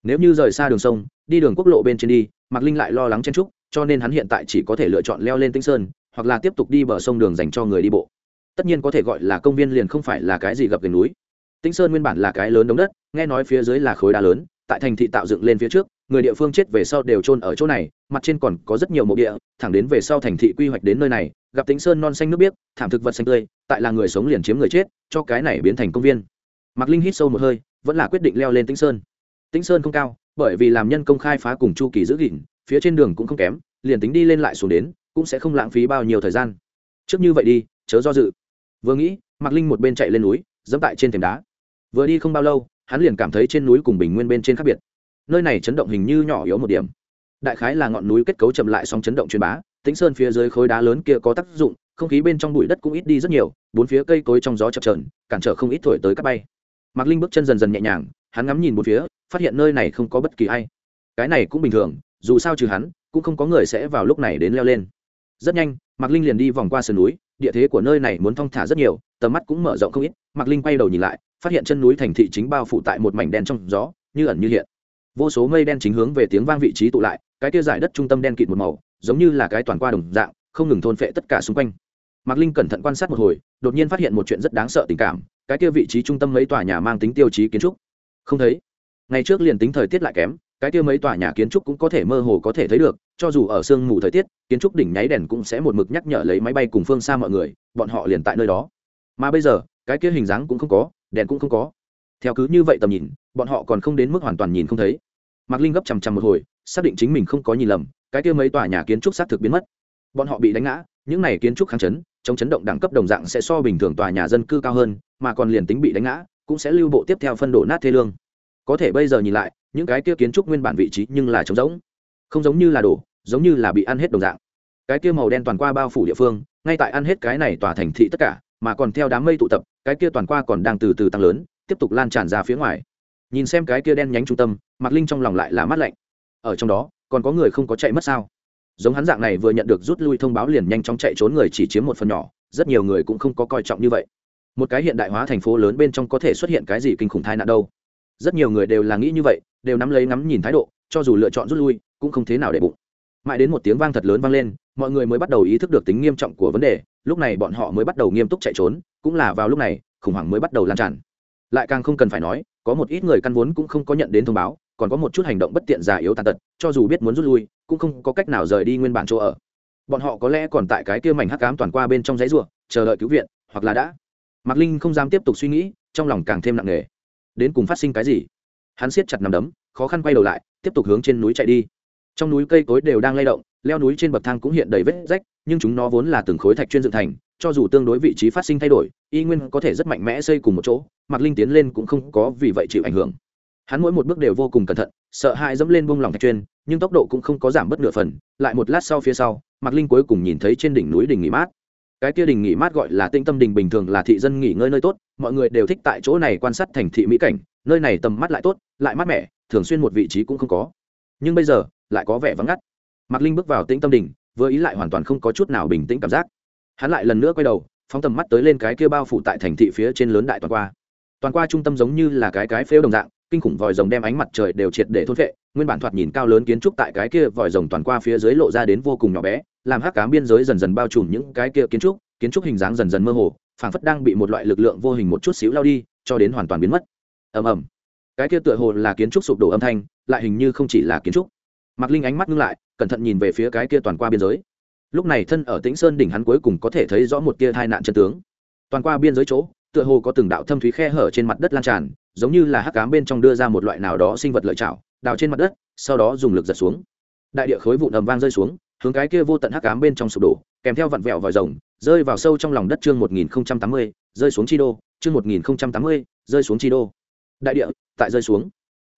Nếu như rời xa đường sông, đi đường quốc lộ bên trên đi, mạc linh lại lo lắng chen trúc cho nên hắn hiện tại chỉ có thể lựa chọn leo lên Tĩnh sơn, hoặc là tiếp tục đi bờ sông đường dành cho người đi bộ. Tất nhiên có thể gọi là công viên liền không phải là cái gì gập gần núi. Tĩnh sơn nguyên bản là cái lớn đống đất, nghe nói phía dưới là khối đá lớn, tại thành thị tạo dựng lên phía trước người địa phương chết về sau đều trôn ở chỗ này, mặt trên còn có rất nhiều mộ địa, thẳng đến về sau thành thị quy hoạch đến nơi này, gặp tính sơn non xanh nước biếc, thảm thực vật xanh tươi, tại là người sống liền chiếm người chết, cho cái này biến thành công viên. Mạc linh hít sâu một hơi, vẫn là quyết định leo lên tĩnh sơn. Tĩnh sơn không cao, bởi vì làm nhân công khai phá cùng chu kỳ giữ gìn, phía trên đường cũng không kém, liền tính đi lên lại xuống đến, cũng sẽ không lãng phí bao nhiêu thời gian. Trước như vậy đi, chớ do dự. Vừa nghĩ, mạc linh một bên chạy lên núi dẫm tại trên thềm đá. Vừa đi không bao lâu, hắn liền cảm thấy trên núi cùng bình nguyên bên trên khác biệt nơi này chấn động hình như nhỏ yếu một điểm. Đại khái là ngọn núi kết cấu chậm lại sóng chấn động truyền bá, tĩnh sơn phía dưới khối đá lớn kia có tác dụng, không khí bên trong bụi đất cũng ít đi rất nhiều, bốn phía cây cối trong gió chập trờn cản trở không ít thổi tới các bay. Mạc linh bước chân dần dần nhẹ nhàng, hắn ngắm nhìn bốn phía, phát hiện nơi này không có bất kỳ ai. Cái này cũng bình thường, dù sao trừ hắn, cũng không có người sẽ vào lúc này đến leo lên. Rất nhanh, mạc linh liền đi vòng qua sườn núi, địa thế của nơi này muốn thong thả rất nhiều, tầm mắt cũng mở rộng không ít. Mạc linh quay đầu nhìn lại, phát hiện chân núi thành thị chính bao phủ tại một mảnh đen trong gió, như ẩn như hiện vô số mây đen chính hướng về tiếng vang vị trí tụ lại, cái kia giải đất trung tâm đen kịt một màu, giống như là cái toàn qua đồng dạng, không ngừng thôn phệ tất cả xung quanh. Mạc linh cẩn thận quan sát một hồi, đột nhiên phát hiện một chuyện rất đáng sợ tình cảm, cái kia vị trí trung tâm mấy tòa nhà mang tính tiêu chí kiến trúc. Không thấy. Ngày trước liền tính thời tiết lại kém, cái kia mấy tòa nhà kiến trúc cũng có thể mơ hồ có thể thấy được, cho dù ở sương mù thời tiết, kiến trúc đỉnh nháy đèn cũng sẽ một mực nhắc nhở lấy máy bay cùng phương xa mọi người, bọn họ liền tại nơi đó. Mà bây giờ, cái kia hình dáng cũng không có, đèn cũng không có theo cứ như vậy tầm nhìn, bọn họ còn không đến mức hoàn toàn nhìn không thấy. Mạc linh gấp chằm chằm một hồi, xác định chính mình không có nhìn lầm, cái kia mấy tòa nhà kiến trúc xác thực biến mất. Bọn họ bị đánh ngã, những này kiến trúc kháng chấn, chống chấn động đẳng cấp đồng dạng sẽ so bình thường tòa nhà dân cư cao hơn, mà còn liền tính bị đánh ngã, cũng sẽ lưu bộ tiếp theo phân đổ nát thê lương. Có thể bây giờ nhìn lại, những cái kia kiến trúc nguyên bản vị trí nhưng là trống rỗng. Không giống như là đổ, giống như là bị ăn hết đồng dạng. Cái kia màu đen toàn qua bao phủ địa phương, ngay tại ăn hết cái này tòa thành thị tất cả, mà còn theo đám mây tụ tập, cái kia toàn qua còn đang từ từ tăng lớn tiếp tục lan tràn ra phía ngoài. Nhìn xem cái kia đen nhánh trung tâm, mạc linh trong lòng lại là mát lạnh. Ở trong đó, còn có người không có chạy mất sao? Giống hắn dạng này vừa nhận được rút lui thông báo liền nhanh chóng chạy trốn người chỉ chiếm một phần nhỏ, rất nhiều người cũng không có coi trọng như vậy. Một cái hiện đại hóa thành phố lớn bên trong có thể xuất hiện cái gì kinh khủng thai nạn đâu? Rất nhiều người đều là nghĩ như vậy, đều nắm lấy ngắm nhìn thái độ, cho dù lựa chọn rút lui, cũng không thế nào để bụng. Mãi đến một tiếng vang thật lớn vang lên, mọi người mới bắt đầu ý thức được tính nghiêm trọng của vấn đề, lúc này bọn họ mới bắt đầu nghiêm túc chạy trốn, cũng là vào lúc này, khủng hoảng mới bắt đầu lan tràn lại càng không cần phải nói, có một ít người căn vốn cũng không có nhận đến thông báo, còn có một chút hành động bất tiện già yếu tàn tật, cho dù biết muốn rút lui, cũng không có cách nào rời đi nguyên bản chỗ ở. Bọn họ có lẽ còn tại cái kia mảnh hắc cám toàn qua bên trong giấy ruộng chờ đợi cứu viện, hoặc là đã. Mạc linh không dám tiếp tục suy nghĩ, trong lòng càng thêm nặng nề. Đến cùng phát sinh cái gì? Hắn siết chặt nằm đấm, khó khăn quay đầu lại, tiếp tục hướng trên núi chạy đi. Trong núi cây cối đều đang lay động, leo núi trên bậc thang cũng hiện đầy vết rách, nhưng chúng nó vốn là từng khối thạch chuyên dựng thành, cho dù tương đối vị trí phát sinh thay đổi y nguyên có thể rất mạnh mẽ xây cùng một chỗ, mạc linh tiến lên cũng không có vì vậy chịu ảnh hưởng. Hắn mỗi một bước đều vô cùng cẩn thận, sợ hãi dẫm lên bông lòng thạch chuyên, nhưng tốc độ cũng không có giảm bất nửa phần. Lại một lát sau phía sau, mạc linh cuối cùng nhìn thấy trên đỉnh núi đỉnh nghỉ mát. Cái kia đình nghỉ mát gọi là tinh tâm đình bình thường là thị dân nghỉ ngơi nơi tốt, mọi người đều thích tại chỗ này quan sát thành thị mỹ cảnh, nơi này tầm mắt lại tốt, lại mát mẻ, thường xuyên một vị trí cũng không có. Nhưng bây giờ, lại có vẻ vắng ngắt. Mạc linh bước vào tĩnh tâm đỉnh vừa ý lại hoàn toàn không có chút nào bình tĩnh cảm giác. Hắn lại lần nữa quay đầu phóng tầm mắt tới lên cái kia bao phủ tại thành thị phía trên lớn đại toàn qua. Toàn qua trung tâm giống như là cái cái phếu đồng dạng, kinh khủng vòi rồng đem ánh mặt trời đều triệt để thôn vệ nguyên bản thoạt nhìn cao lớn kiến trúc tại cái kia vòi rồng toàn qua phía dưới lộ ra đến vô cùng nhỏ bé, làm hắc cám biên giới dần dần bao trùm những cái kia kiến trúc kiến trúc hình dáng dần dần mơ hồ, phảng phất đang bị một loại lực lượng vô hình một chút xíu lao đi, cho đến hoàn toàn biến mất. Ầm ầm. Cái kia tựa hồ là kiến trúc sụp đổ âm thanh, lại hình như không chỉ là kiến trúc. Mạc linh ánh mắt ngưng lại, cẩn thận nhìn về phía cái kia toàn qua biên giới lúc này thân ở tĩnh sơn đỉnh hắn cuối cùng có thể thấy rõ một tia tai nạn chân tướng. Toàn qua biên giới chỗ, tựa hồ có từng đạo thâm thúy khe hở trên mặt đất lan tràn, giống như là hắc cám bên trong đưa ra một loại nào đó sinh vật lợi chảo đào trên mặt đất, sau đó dùng lực giật xuống. Đại địa khối vụn ầm vang rơi xuống, hướng cái kia vô tận hắc cám bên trong sụp đổ, kèm theo vặn vẹo vòi rồng, rơi vào sâu trong lòng đất chương một nghìn tám mươi, rơi xuống chi đô, chương một nghìn tám mươi, rơi xuống chi đô. Đại địa, tại rơi xuống.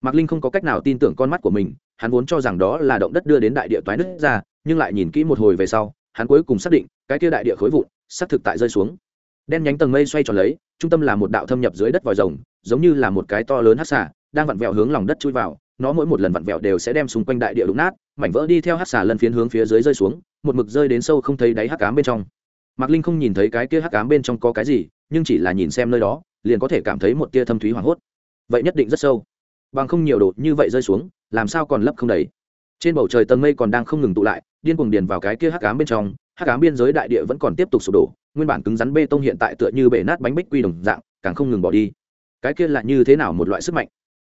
Mạc linh không có cách nào tin tưởng con mắt của mình, hắn vốn cho rằng đó là động đất đưa đến đại địa toái nứt ra nhưng lại nhìn kỹ một hồi về sau, hắn cuối cùng xác định, cái kia đại địa khối vụn, xác thực tại rơi xuống. Đen nhánh tầng mây xoay tròn lấy, trung tâm là một đạo thâm nhập dưới đất vòi rồng, giống như là một cái to lớn hát xả đang vặn vẹo hướng lòng đất chui vào, nó mỗi một lần vặn vẹo đều sẽ đem xung quanh đại địa đụng nát, mảnh vỡ đi theo hát xả lần phiến hướng phía dưới rơi xuống, một mực rơi đến sâu không thấy đáy hắc cám bên trong. Mạc linh không nhìn thấy cái kia hắc cám bên trong có cái gì, nhưng chỉ là nhìn xem nơi đó, liền có thể cảm thấy một tia thâm thúy hoảng hốt. Vậy nhất định rất sâu. Bằng không nhiều đồ như vậy rơi xuống, làm sao còn lấp không đầy. Trên bầu trời tầng mây còn đang không ngừng tụ lại điên cuồng điền vào cái kia hắc ám bên trong, hắc ám biên giới đại địa vẫn còn tiếp tục sụp đổ, nguyên bản cứng rắn bê tông hiện tại tựa như bể nát bánh bích quy đồng dạng, càng không ngừng bỏ đi. Cái kia là như thế nào một loại sức mạnh?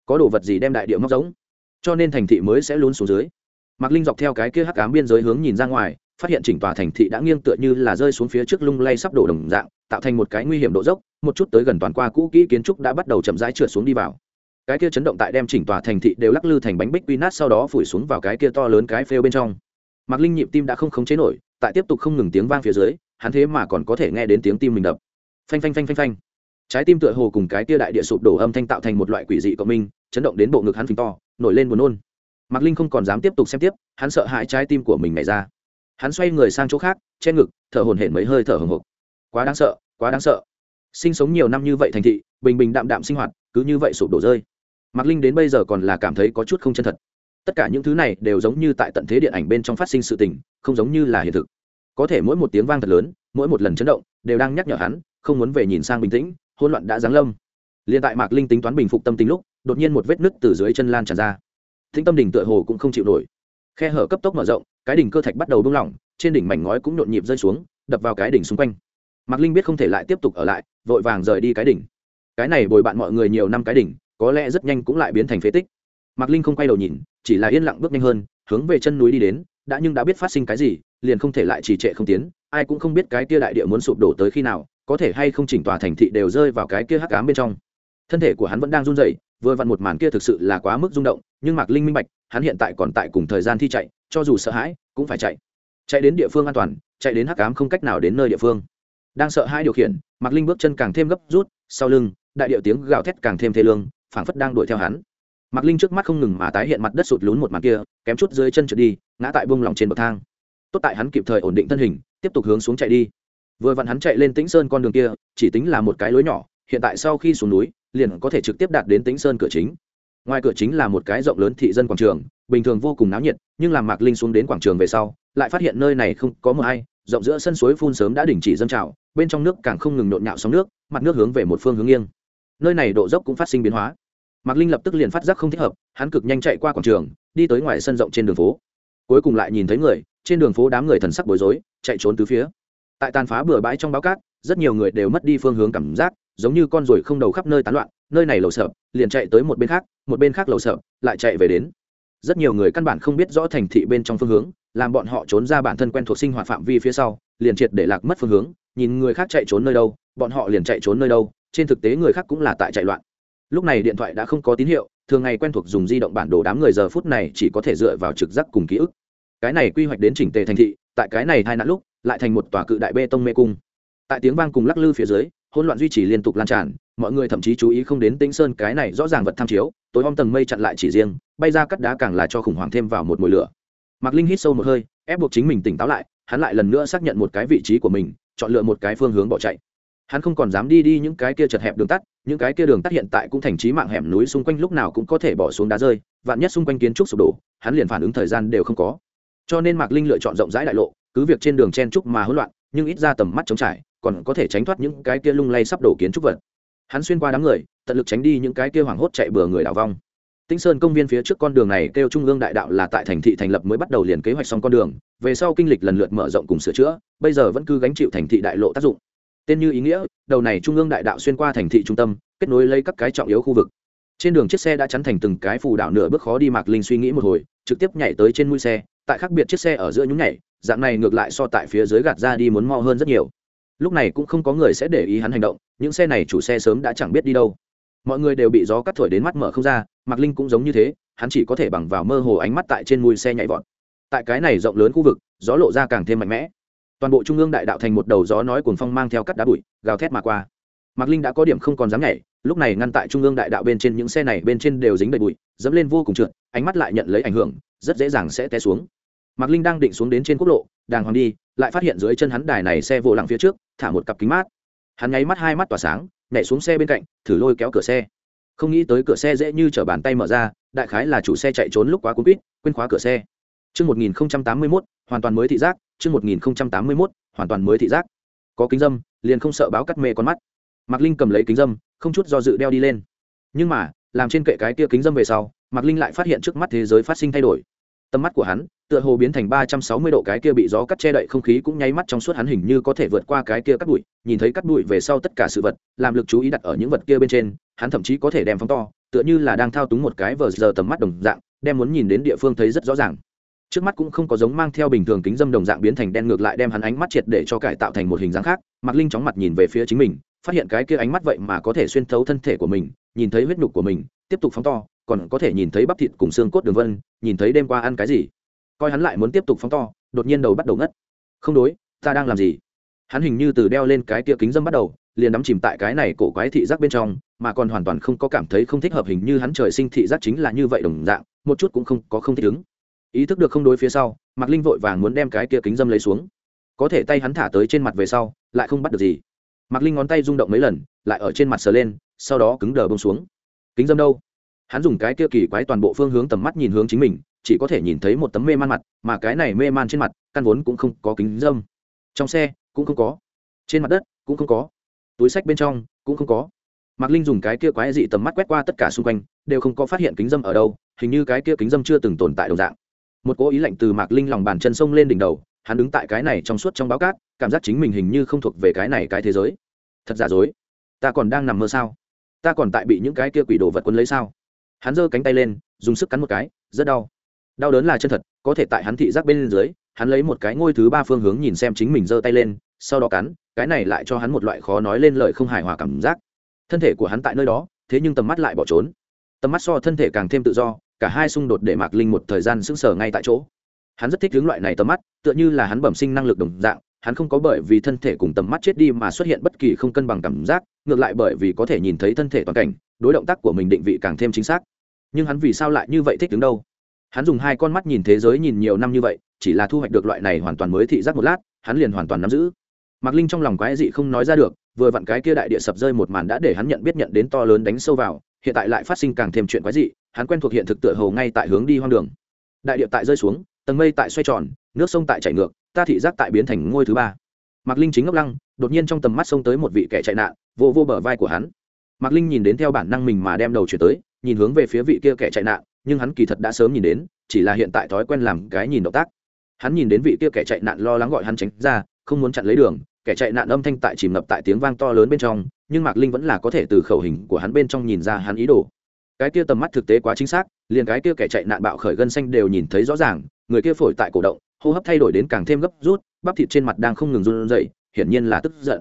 Có đồ vật gì đem đại địa móc giống? Cho nên thành thị mới sẽ lún xuống dưới. Mạc linh dọc theo cái kia hắc ám biên giới hướng nhìn ra ngoài, phát hiện chỉnh tòa thành thị đã nghiêng tựa như là rơi xuống phía trước lung lay sắp đổ đồng dạng, tạo thành một cái nguy hiểm độ dốc, một chút tới gần toàn qua cũ kỹ kiến trúc đã bắt đầu chậm rãi trượt xuống đi vào. Cái kia chấn động tại đem chỉnh tòa thành thị đều lắc lư thành bánh bích quy nát sau đó phủi xuống vào cái kia to lớn cái phêu bên trong mạc linh nhịp tim đã không khống chế nổi, tại tiếp tục không ngừng tiếng vang phía dưới, hắn thế mà còn có thể nghe đến tiếng tim mình đập. Phanh phanh phanh phanh phanh. Trái tim tựa hồ cùng cái tia đại địa sụp đổ âm thanh tạo thành một loại quỷ dị cộng minh, chấn động đến bộ ngực hắn phình to, nổi lên buồn nôn. Mạc linh không còn dám tiếp tục xem tiếp, hắn sợ hãi trái tim của mình nhảy ra. Hắn xoay người sang chỗ khác, che ngực, thở hổn hển mấy hơi thở hồng hộc quá đáng sợ, quá đáng sợ. Sinh sống nhiều năm như vậy thành thị, bình bình đạm đạm sinh hoạt, cứ như vậy sụp đổ rơi. Mạc linh đến bây giờ còn là cảm thấy có chút không chân thật tất cả những thứ này đều giống như tại tận thế điện ảnh bên trong phát sinh sự tình, không giống như là hiện thực. Có thể mỗi một tiếng vang thật lớn, mỗi một lần chấn động, đều đang nhắc nhở hắn, không muốn về nhìn sang bình tĩnh, hỗn loạn đã giáng lâm. Liền tại mạc linh tính toán bình phục tâm tính lúc, đột nhiên một vết nứt từ dưới chân lan tràn ra. Thính tâm đỉnh tựa hồ cũng không chịu nổi. Khe hở cấp tốc mở rộng, cái đỉnh cơ thạch bắt đầu bung lỏng, trên đỉnh mảnh ngói cũng nhộn nhịp rơi xuống, đập vào cái đỉnh xung quanh. Mạc linh biết không thể lại tiếp tục ở lại, vội vàng rời đi cái đỉnh. Cái này bồi bạn mọi người nhiều năm cái đỉnh, có lẽ rất nhanh cũng lại biến thành phế tích mạc linh không quay đầu nhìn, chỉ là yên lặng bước nhanh hơn, hướng về chân núi đi đến, đã nhưng đã biết phát sinh cái gì, liền không thể lại trì trệ không tiến, ai cũng không biết cái kia đại địa muốn sụp đổ tới khi nào, có thể hay không chỉnh tòa thành thị đều rơi vào cái kia hắc ám bên trong. Thân thể của hắn vẫn đang run rẩy, vừa vặn một màn kia thực sự là quá mức rung động, nhưng mạc linh minh bạch, hắn hiện tại còn tại cùng thời gian thi chạy, cho dù sợ hãi, cũng phải chạy. Chạy đến địa phương an toàn, chạy đến hắc ám không cách nào đến nơi địa phương. Đang sợ hai điều khiển, mạc linh bước chân càng thêm gấp rút, sau lưng, đại điệu tiếng gào thét càng thêm thê lương, phảng phất đang đuổi theo hắn mạc linh trước mắt không ngừng mà tái hiện mặt đất sụt lún một mặt kia, kém chút dưới chân trượt đi, ngã tại bông lòng trên bậc thang. Tốt tại hắn kịp thời ổn định thân hình, tiếp tục hướng xuống chạy đi. Vừa vặn hắn chạy lên tĩnh sơn con đường kia, chỉ tính là một cái lối nhỏ, hiện tại sau khi xuống núi, liền có thể trực tiếp đạt đến tĩnh sơn cửa chính. Ngoài cửa chính là một cái rộng lớn thị dân quảng trường, bình thường vô cùng náo nhiệt, nhưng làm mạc linh xuống đến quảng trường về sau, lại phát hiện nơi này không có mờ hay, rộng giữa sân suối phun sớm đã đình chỉ dâng trào, bên trong nước càng không ngừng nhộn nhạo sóng nước, mặt nước hướng về một phương hướng nghiêng. Nơi này độ dốc cũng phát sinh biến hóa mạc linh lập tức liền phát giác không thích hợp, hắn cực nhanh chạy qua quảng trường, đi tới ngoài sân rộng trên đường phố. Cuối cùng lại nhìn thấy người, trên đường phố đám người thần sắc bối rối, chạy trốn từ phía. Tại tàn phá bừa bãi trong báo cát, rất nhiều người đều mất đi phương hướng cảm giác, giống như con ruồi không đầu khắp nơi tán loạn, nơi này lầu sợ liền chạy tới một bên khác, một bên khác lầu sợ lại chạy về đến. Rất nhiều người căn bản không biết rõ thành thị bên trong phương hướng, làm bọn họ trốn ra bản thân quen thuộc sinh hoạt phạm vi phía sau, liền triệt để lạc mất phương hướng, nhìn người khác chạy trốn nơi đâu, bọn họ liền chạy trốn nơi đâu, trên thực tế người khác cũng là tại chạy loạn lúc này điện thoại đã không có tín hiệu, thường ngày quen thuộc dùng di động bản đồ đám người giờ phút này chỉ có thể dựa vào trực giác cùng ký ức. Cái này quy hoạch đến chỉnh tề thành thị, tại cái này hai nạn lúc, lại thành một tòa cự đại bê tông mê cung. Tại tiếng vang cùng lắc lư phía dưới, hỗn loạn duy trì liên tục lan tràn, mọi người thậm chí chú ý không đến tĩnh sơn, cái này rõ ràng vật tham chiếu, tối om tầng mây chặn lại chỉ riêng, bay ra cắt đá càng là cho khủng hoảng thêm vào một mùi lửa. Mạc linh hít sâu một hơi, ép buộc chính mình tỉnh táo lại, hắn lại lần nữa xác nhận một cái vị trí của mình, chọn lựa một cái phương hướng bỏ chạy hắn không còn dám đi đi những cái kia chật hẹp đường tắt những cái kia đường tắt hiện tại cũng thành trí mạng hẻm núi xung quanh lúc nào cũng có thể bỏ xuống đá rơi vạn nhất xung quanh kiến trúc sụp đổ hắn liền phản ứng thời gian đều không có. Cho nên mạc linh lựa chọn rộng rãi đại lộ cứ việc trên đường chen trúc mà hỗn loạn nhưng ít ra tầm mắt trống trải còn có thể tránh thoát những cái kia lung lay sắp đổ kiến trúc vật. Hắn xuyên qua đám người tận lực tránh đi những cái kia hoảng hốt chạy bừa người đảo vong. Tĩnh Sơn công viên phía trước con đường này kêu Trung ương đại đạo là tại thành thị thành lập mới bắt đầu liền kế hoạch xong con đường, về sau kinh lịch lần lượt mở rộng cùng sửa chữa, bây giờ vẫn cứ gánh chịu thành thị đại lộ tác dụng. Tên như ý nghĩa, đầu này Trung ương đại đạo xuyên qua thành thị trung tâm, kết nối lấy các cái trọng yếu khu vực. Trên đường chiếc xe đã chắn thành từng cái phù đảo nửa bước khó đi Mạc Linh suy nghĩ một hồi, trực tiếp nhảy tới trên mũi xe, tại khác biệt chiếc xe ở giữa nhúng nhảy, dạng này ngược lại so tại phía dưới gạt ra đi muốn mo hơn rất nhiều. Lúc này cũng không có người sẽ để ý hắn hành động, những xe này chủ xe sớm đã chẳng biết đi đâu. Mọi người đều bị gió cắt thổi đến mắt mở không ra, Mạc Linh cũng giống như thế, hắn chỉ có thể bằng vào mơ hồ ánh mắt tại trên mùi xe nhảy vọt tại cái này rộng lớn khu vực gió lộ ra càng thêm mạnh mẽ toàn bộ trung ương đại đạo thành một đầu gió nói cuồng phong mang theo cắt đá bụi gào thét mà qua. Mạc linh đã có điểm không còn dám nhảy lúc này ngăn tại trung ương đại đạo bên trên những xe này bên trên đều dính đầy bụi dẫm lên vô cùng trượt ánh mắt lại nhận lấy ảnh hưởng rất dễ dàng sẽ té xuống. Mạc linh đang định xuống đến trên quốc lộ đàng hoàng đi lại phát hiện dưới chân hắn đài này xe vô lặng phía trước thả một cặp kính mát. Hắn nháy mắt hai mắt tỏa sáng nhảy xuống xe bên cạnh thử lôi kéo cửa xe. Không nghĩ tới cửa xe dễ như chở bàn tay mở ra đại khái là chủ xe chạy trốn lúc quá cuốn quýt quên khóa cửa xe. Trước 1081, hoàn toàn mới thị giác, chương 1081, hoàn toàn mới thị giác. Có kính dâm, liền không sợ báo cắt mê con mắt. Mạc Linh cầm lấy kính dâm, không chút do dự đeo đi lên. Nhưng mà, làm trên kệ cái kia kính dâm về sau, Mạc Linh lại phát hiện trước mắt thế giới phát sinh thay đổi. Tầm mắt của hắn, tựa hồ biến thành 360 độ cái kia bị gió cắt che đậy không khí cũng nháy mắt trong suốt hắn hình như có thể vượt qua cái kia cắt bụi, nhìn thấy cắt bụi về sau tất cả sự vật, làm lực chú ý đặt ở những vật kia bên trên, hắn thậm chí có thể đem phóng to, tựa như là đang thao túng một cái vờ giờ tầm mắt đồng dạng, đem muốn nhìn đến địa phương thấy rất rõ ràng trước mắt cũng không có giống mang theo bình thường kính dâm đồng dạng biến thành đen ngược lại đem hắn ánh mắt triệt để cho cải tạo thành một hình dáng khác. Mạc linh chóng mặt nhìn về phía chính mình, phát hiện cái kia ánh mắt vậy mà có thể xuyên thấu thân thể của mình, nhìn thấy huyết nhục của mình, tiếp tục phóng to, còn có thể nhìn thấy bắp thịt cùng xương cốt đường vân, nhìn thấy đêm qua ăn cái gì. Coi hắn lại muốn tiếp tục phóng to, đột nhiên đầu bắt đầu ngất. Không đối, ta đang làm gì? Hắn hình như từ đeo lên cái kia kính dâm bắt đầu, liền đắm chìm tại cái này cổ quái thị giác bên trong, mà còn hoàn toàn không có cảm thấy không thích hợp hình như hắn trời sinh thị giác chính là như vậy đồng dạng, một chút cũng không có không thích ứng ý thức được không đối phía sau, mạc linh vội vàng muốn đem cái kia kính dâm lấy xuống. Có thể tay hắn thả tới trên mặt về sau, lại không bắt được gì. Mạc linh ngón tay rung động mấy lần, lại ở trên mặt sờ lên, sau đó cứng đờ bông xuống. Kính dâm đâu? Hắn dùng cái kia kỳ quái toàn bộ phương hướng tầm mắt nhìn hướng chính mình, chỉ có thể nhìn thấy một tấm mê man mặt, mà cái này mê man trên mặt, căn vốn cũng không có kính dâm. Trong xe, cũng không có. Trên mặt đất, cũng không có. Túi sách bên trong, cũng không có. Mạc linh dùng cái kia quái dị tầm mắt quét qua tất cả xung quanh, đều không có phát hiện kính dâm ở đâu, hình như cái kia kính dâm chưa từng tồn tại đồng dạng một cố ý lạnh từ mạc linh lòng bàn chân sông lên đỉnh đầu, hắn đứng tại cái này trong suốt trong báo cát, cảm giác chính mình hình như không thuộc về cái này cái thế giới. Thật giả dối, ta còn đang nằm mơ sao? Ta còn tại bị những cái kia quỷ đồ vật quân lấy sao? Hắn giơ cánh tay lên, dùng sức cắn một cái, rất đau. Đau đớn là chân thật, có thể tại hắn thị giác bên dưới, hắn lấy một cái ngôi thứ ba phương hướng nhìn xem chính mình giơ tay lên, sau đó cắn, cái này lại cho hắn một loại khó nói lên lời không hài hòa cảm giác. Thân thể của hắn tại nơi đó, thế nhưng tầm mắt lại bỏ trốn. Tầm mắt so thân thể càng thêm tự do cả hai xung đột để mạc linh một thời gian sững sờ ngay tại chỗ. Hắn rất thích hướng loại này tầm mắt, tựa như là hắn bẩm sinh năng lực đồng dạng, hắn không có bởi vì thân thể cùng tầm mắt chết đi mà xuất hiện bất kỳ không cân bằng cảm giác, ngược lại bởi vì có thể nhìn thấy thân thể toàn cảnh, đối động tác của mình định vị càng thêm chính xác. Nhưng hắn vì sao lại như vậy thích đứng đâu? Hắn dùng hai con mắt nhìn thế giới nhìn nhiều năm như vậy, chỉ là thu hoạch được loại này hoàn toàn mới thị giác một lát, hắn liền hoàn toàn nắm giữ. Mạc linh trong lòng quái dị không nói ra được, vừa vặn cái kia đại địa sập rơi một màn đã để hắn nhận biết nhận đến to lớn đánh sâu vào, hiện tại lại phát sinh càng thêm chuyện quái dị hắn quen thuộc hiện thực tựa hồ ngay tại hướng đi hoang đường. Đại địa tại rơi xuống, tầng mây tại xoay tròn, nước sông tại chảy ngược, ta thị giác tại biến thành ngôi thứ ba. Mạc linh chính ngốc lăng, đột nhiên trong tầm mắt sông tới một vị kẻ chạy nạn, vô vô bờ vai của hắn. Mạc linh nhìn đến theo bản năng mình mà đem đầu chuyển tới, nhìn hướng về phía vị kia kẻ chạy nạn, nhưng hắn kỳ thật đã sớm nhìn đến, chỉ là hiện tại thói quen làm cái nhìn động tác. Hắn nhìn đến vị kia kẻ chạy nạn lo lắng gọi hắn tránh ra, không muốn chặn lấy đường, kẻ chạy nạn âm thanh tại chìm ngập tại tiếng vang to lớn bên trong, nhưng mạc linh vẫn là có thể từ khẩu hình của hắn bên trong nhìn ra hắn ý đồ cái kia tầm mắt thực tế quá chính xác, liền cái kia kẻ chạy nạn bạo khởi gân xanh đều nhìn thấy rõ ràng, người kia phổi tại cổ động, hô hấp thay đổi đến càng thêm gấp rút, bắp thịt trên mặt đang không ngừng run rẩy, hiển nhiên là tức giận.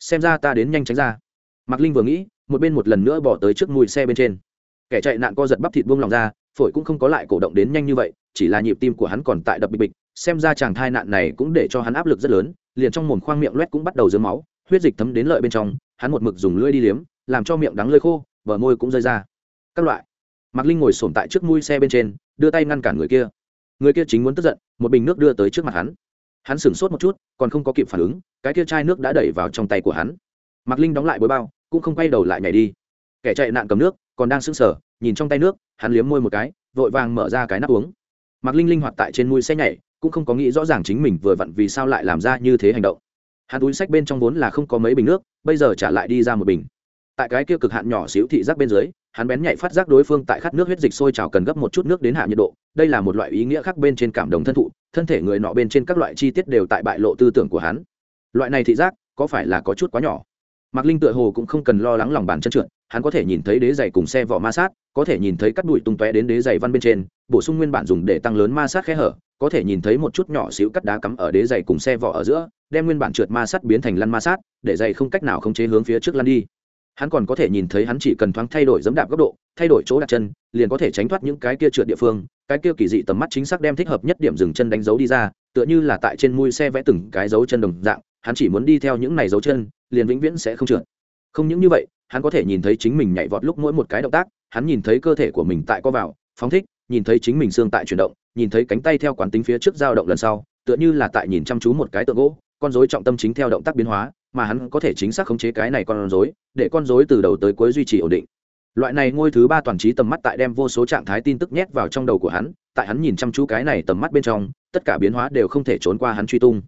Xem ra ta đến nhanh tránh ra. Mạc linh vừa nghĩ, một bên một lần nữa bỏ tới trước mùi xe bên trên. Kẻ chạy nạn co giật bắp thịt buông lòng ra, phổi cũng không có lại cổ động đến nhanh như vậy, chỉ là nhịp tim của hắn còn tại đập bịch bịch, xem ra chàng thai nạn này cũng để cho hắn áp lực rất lớn, liền trong mồm khoang miệng loét cũng bắt đầu dưới máu, huyết dịch thấm đến lợi bên trong, hắn một mực dùng lưỡi đi liếm, làm cho miệng đắng lơi khô, bờ môi cũng rơi ra các loại. Mạc linh ngồi sổm tại trước mũi xe bên trên, đưa tay ngăn cản người kia. Người kia chính muốn tức giận, một bình nước đưa tới trước mặt hắn. Hắn sửng sốt một chút, còn không có kịp phản ứng, cái kia chai nước đã đẩy vào trong tay của hắn. Mạc linh đóng lại bối bao, cũng không quay đầu lại nhảy đi. Kẻ chạy nạn cầm nước, còn đang sững sờ, nhìn trong tay nước, hắn liếm môi một cái, vội vàng mở ra cái nắp uống. Mạc linh linh hoạt tại trên mũi xe nhảy, cũng không có nghĩ rõ ràng chính mình vừa vặn vì sao lại làm ra như thế hành động. Hắn túi sách bên trong vốn là không có mấy bình nước, bây giờ trả lại đi ra một bình. Tại cái kia cực hạn nhỏ xíu thị giác bên dưới hắn bén nhạy phát giác đối phương tại khát nước huyết dịch sôi trào cần gấp một chút nước đến hạ nhiệt độ, đây là một loại ý nghĩa khác bên trên cảm đồng thân thụ, thân thể người nọ bên trên các loại chi tiết đều tại bại lộ tư tưởng của hắn. Loại này thị giác, có phải là có chút quá nhỏ? Mạc linh tựa hồ cũng không cần lo lắng lòng bàn chân trượt, hắn có thể nhìn thấy đế giày cùng xe vỏ ma sát, có thể nhìn thấy cắt đùi tung tóe đến đế giày văn bên trên, bổ sung nguyên bản dùng để tăng lớn ma sát khe hở, có thể nhìn thấy một chút nhỏ xíu cắt đá cắm ở đế giày cùng xe vỏ ở giữa, đem nguyên bản trượt ma sát biến thành lăn ma sát, để giày không cách nào khống chế hướng phía trước lăn đi hắn còn có thể nhìn thấy hắn chỉ cần thoáng thay đổi dẫm đạp góc độ, thay đổi chỗ đặt chân, liền có thể tránh thoát những cái kia trượt địa phương, cái kia kỳ dị tầm mắt chính xác đem thích hợp nhất điểm dừng chân đánh dấu đi ra, tựa như là tại trên mui xe vẽ từng cái dấu chân đồng dạng, hắn chỉ muốn đi theo những này dấu chân, liền vĩnh viễn sẽ không trượt. Không những như vậy, hắn có thể nhìn thấy chính mình nhảy vọt lúc mỗi một cái động tác, hắn nhìn thấy cơ thể của mình tại co vào, phóng thích, nhìn thấy chính mình xương tại chuyển động, nhìn thấy cánh tay theo quán tính phía trước dao động lần sau, tựa như là tại nhìn chăm chú một cái tượng gỗ, con dối trọng tâm chính theo động tác biến hóa mà hắn có thể chính xác khống chế cái này con rối, để con rối từ đầu tới cuối duy trì ổn định. Loại này ngôi thứ ba toàn trí tầm mắt tại đem vô số trạng thái tin tức nhét vào trong đầu của hắn, tại hắn nhìn chăm chú cái này tầm mắt bên trong, tất cả biến hóa đều không thể trốn qua hắn truy tung.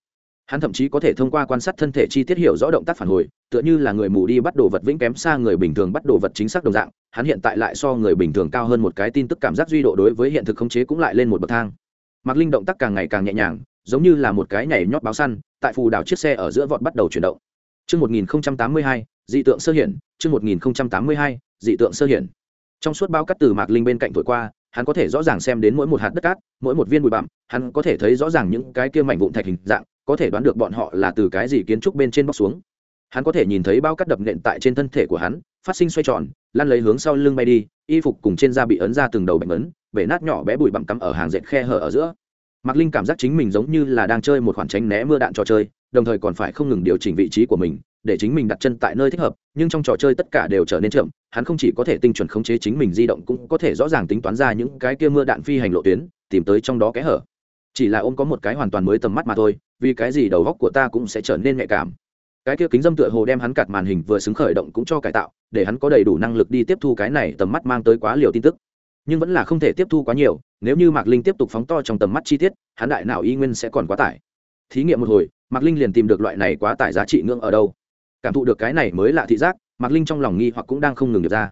Hắn thậm chí có thể thông qua quan sát thân thể chi tiết hiểu rõ động tác phản hồi, tựa như là người mù đi bắt đồ vật vĩnh kém xa người bình thường bắt đồ vật chính xác đồng dạng, hắn hiện tại lại so người bình thường cao hơn một cái tin tức cảm giác duy độ đối với hiện thực khống chế cũng lại lên một bậc thang. Mặc linh động tác càng ngày càng nhẹ nhàng, giống như là một cái nhảy nhót báo săn, tại phù đảo chiếc xe ở giữa vọt bắt đầu chuyển động. Trước 1082, dị tượng sơ hiển, trước 1082, dị tượng sơ hiển. Trong suốt bao cắt từ Mạc Linh bên cạnh thổi qua, hắn có thể rõ ràng xem đến mỗi một hạt đất cát, mỗi một viên bụi bặm, hắn có thể thấy rõ ràng những cái kia mảnh vụn thạch hình dạng, có thể đoán được bọn họ là từ cái gì kiến trúc bên trên bóc xuống. Hắn có thể nhìn thấy bao cắt đập nện tại trên thân thể của hắn, phát sinh xoay tròn, lăn lấy hướng sau lưng bay đi, y phục cùng trên da bị ấn ra từng đầu bệnh ấn, bể nát nhỏ bé bụi bặm cắm ở hàng dệt khe hở ở giữa. Mạc Linh cảm giác chính mình giống như là đang chơi một khoản tránh né mưa đạn trò chơi, đồng thời còn phải không ngừng điều chỉnh vị trí của mình để chính mình đặt chân tại nơi thích hợp nhưng trong trò chơi tất cả đều trở nên chậm hắn không chỉ có thể tinh chuẩn khống chế chính mình di động cũng có thể rõ ràng tính toán ra những cái kia mưa đạn phi hành lộ tuyến tìm tới trong đó kẽ hở. Chỉ là ôm có một cái hoàn toàn mới tầm mắt mà thôi vì cái gì đầu góc của ta cũng sẽ trở nên nhạy cảm. Cái kia kính dâm tựa hồ đem hắn cạt màn hình vừa xứng khởi động cũng cho cải tạo để hắn có đầy đủ năng lực đi tiếp thu cái này tầm mắt mang tới quá liều tin tức. Nhưng vẫn là không thể tiếp thu quá nhiều nếu như mạc linh tiếp tục phóng to trong tầm mắt chi tiết, hắn đại nào y nguyên sẽ còn quá tải. Thí nghiệm một hồi, mạc linh liền tìm được loại này quá tải giá trị ngưỡng ở đâu. Cảm thụ được cái này mới lạ thị giác, mạc linh trong lòng nghi hoặc cũng đang không ngừng được ra.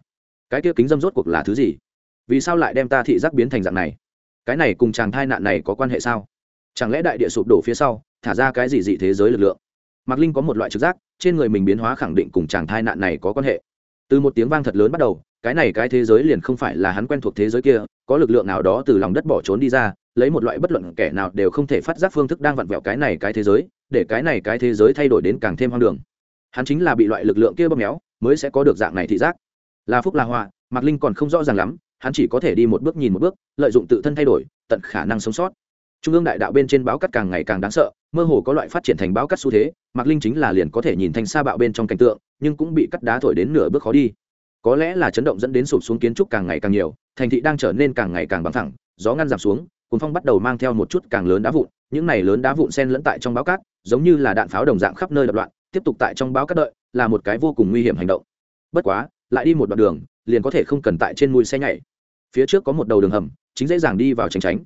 Cái kia kính dâm rốt cuộc là thứ gì? Vì sao lại đem ta thị giác biến thành dạng này? Cái này cùng chàng thai nạn này có quan hệ sao? Chẳng lẽ đại địa sụp đổ phía sau, thả ra cái gì dị thế giới lực lượng? Mạc linh có một loại trực giác, trên người mình biến hóa khẳng định cùng chàng thai nạn này có quan hệ. Từ một tiếng vang thật lớn bắt đầu, cái này cái thế giới liền không phải là hắn quen thuộc thế giới kia có lực lượng nào đó từ lòng đất bỏ trốn đi ra, lấy một loại bất luận kẻ nào đều không thể phát giác phương thức đang vặn vẹo cái này cái thế giới, để cái này cái thế giới thay đổi đến càng thêm hoang đường. Hắn chính là bị loại lực lượng kia bóp méo, mới sẽ có được dạng này thị giác. Là phúc là họa, mạc linh còn không rõ ràng lắm, hắn chỉ có thể đi một bước nhìn một bước, lợi dụng tự thân thay đổi, tận khả năng sống sót. Trung ương đại đạo bên trên báo cắt càng ngày càng đáng sợ, mơ hồ có loại phát triển thành báo cắt xu thế, mạc linh chính là liền có thể nhìn thành xa bạo bên trong cảnh tượng, nhưng cũng bị cắt đá thổi đến nửa bước khó đi. Có lẽ là chấn động dẫn đến sụp xuống kiến trúc càng ngày càng nhiều thành thị đang trở nên càng ngày càng bằng thẳng, gió ngăn giảm xuống, cuốn phong bắt đầu mang theo một chút càng lớn đá vụn, những này lớn đá vụn sen lẫn tại trong báo cát, giống như là đạn pháo đồng dạng khắp nơi đập loạn, tiếp tục tại trong báo cát đợi, là một cái vô cùng nguy hiểm hành động. Bất quá, lại đi một đoạn đường, liền có thể không cần tại trên mũi xe nhảy. Phía trước có một đầu đường hầm, chính dễ dàng đi vào tránh tránh.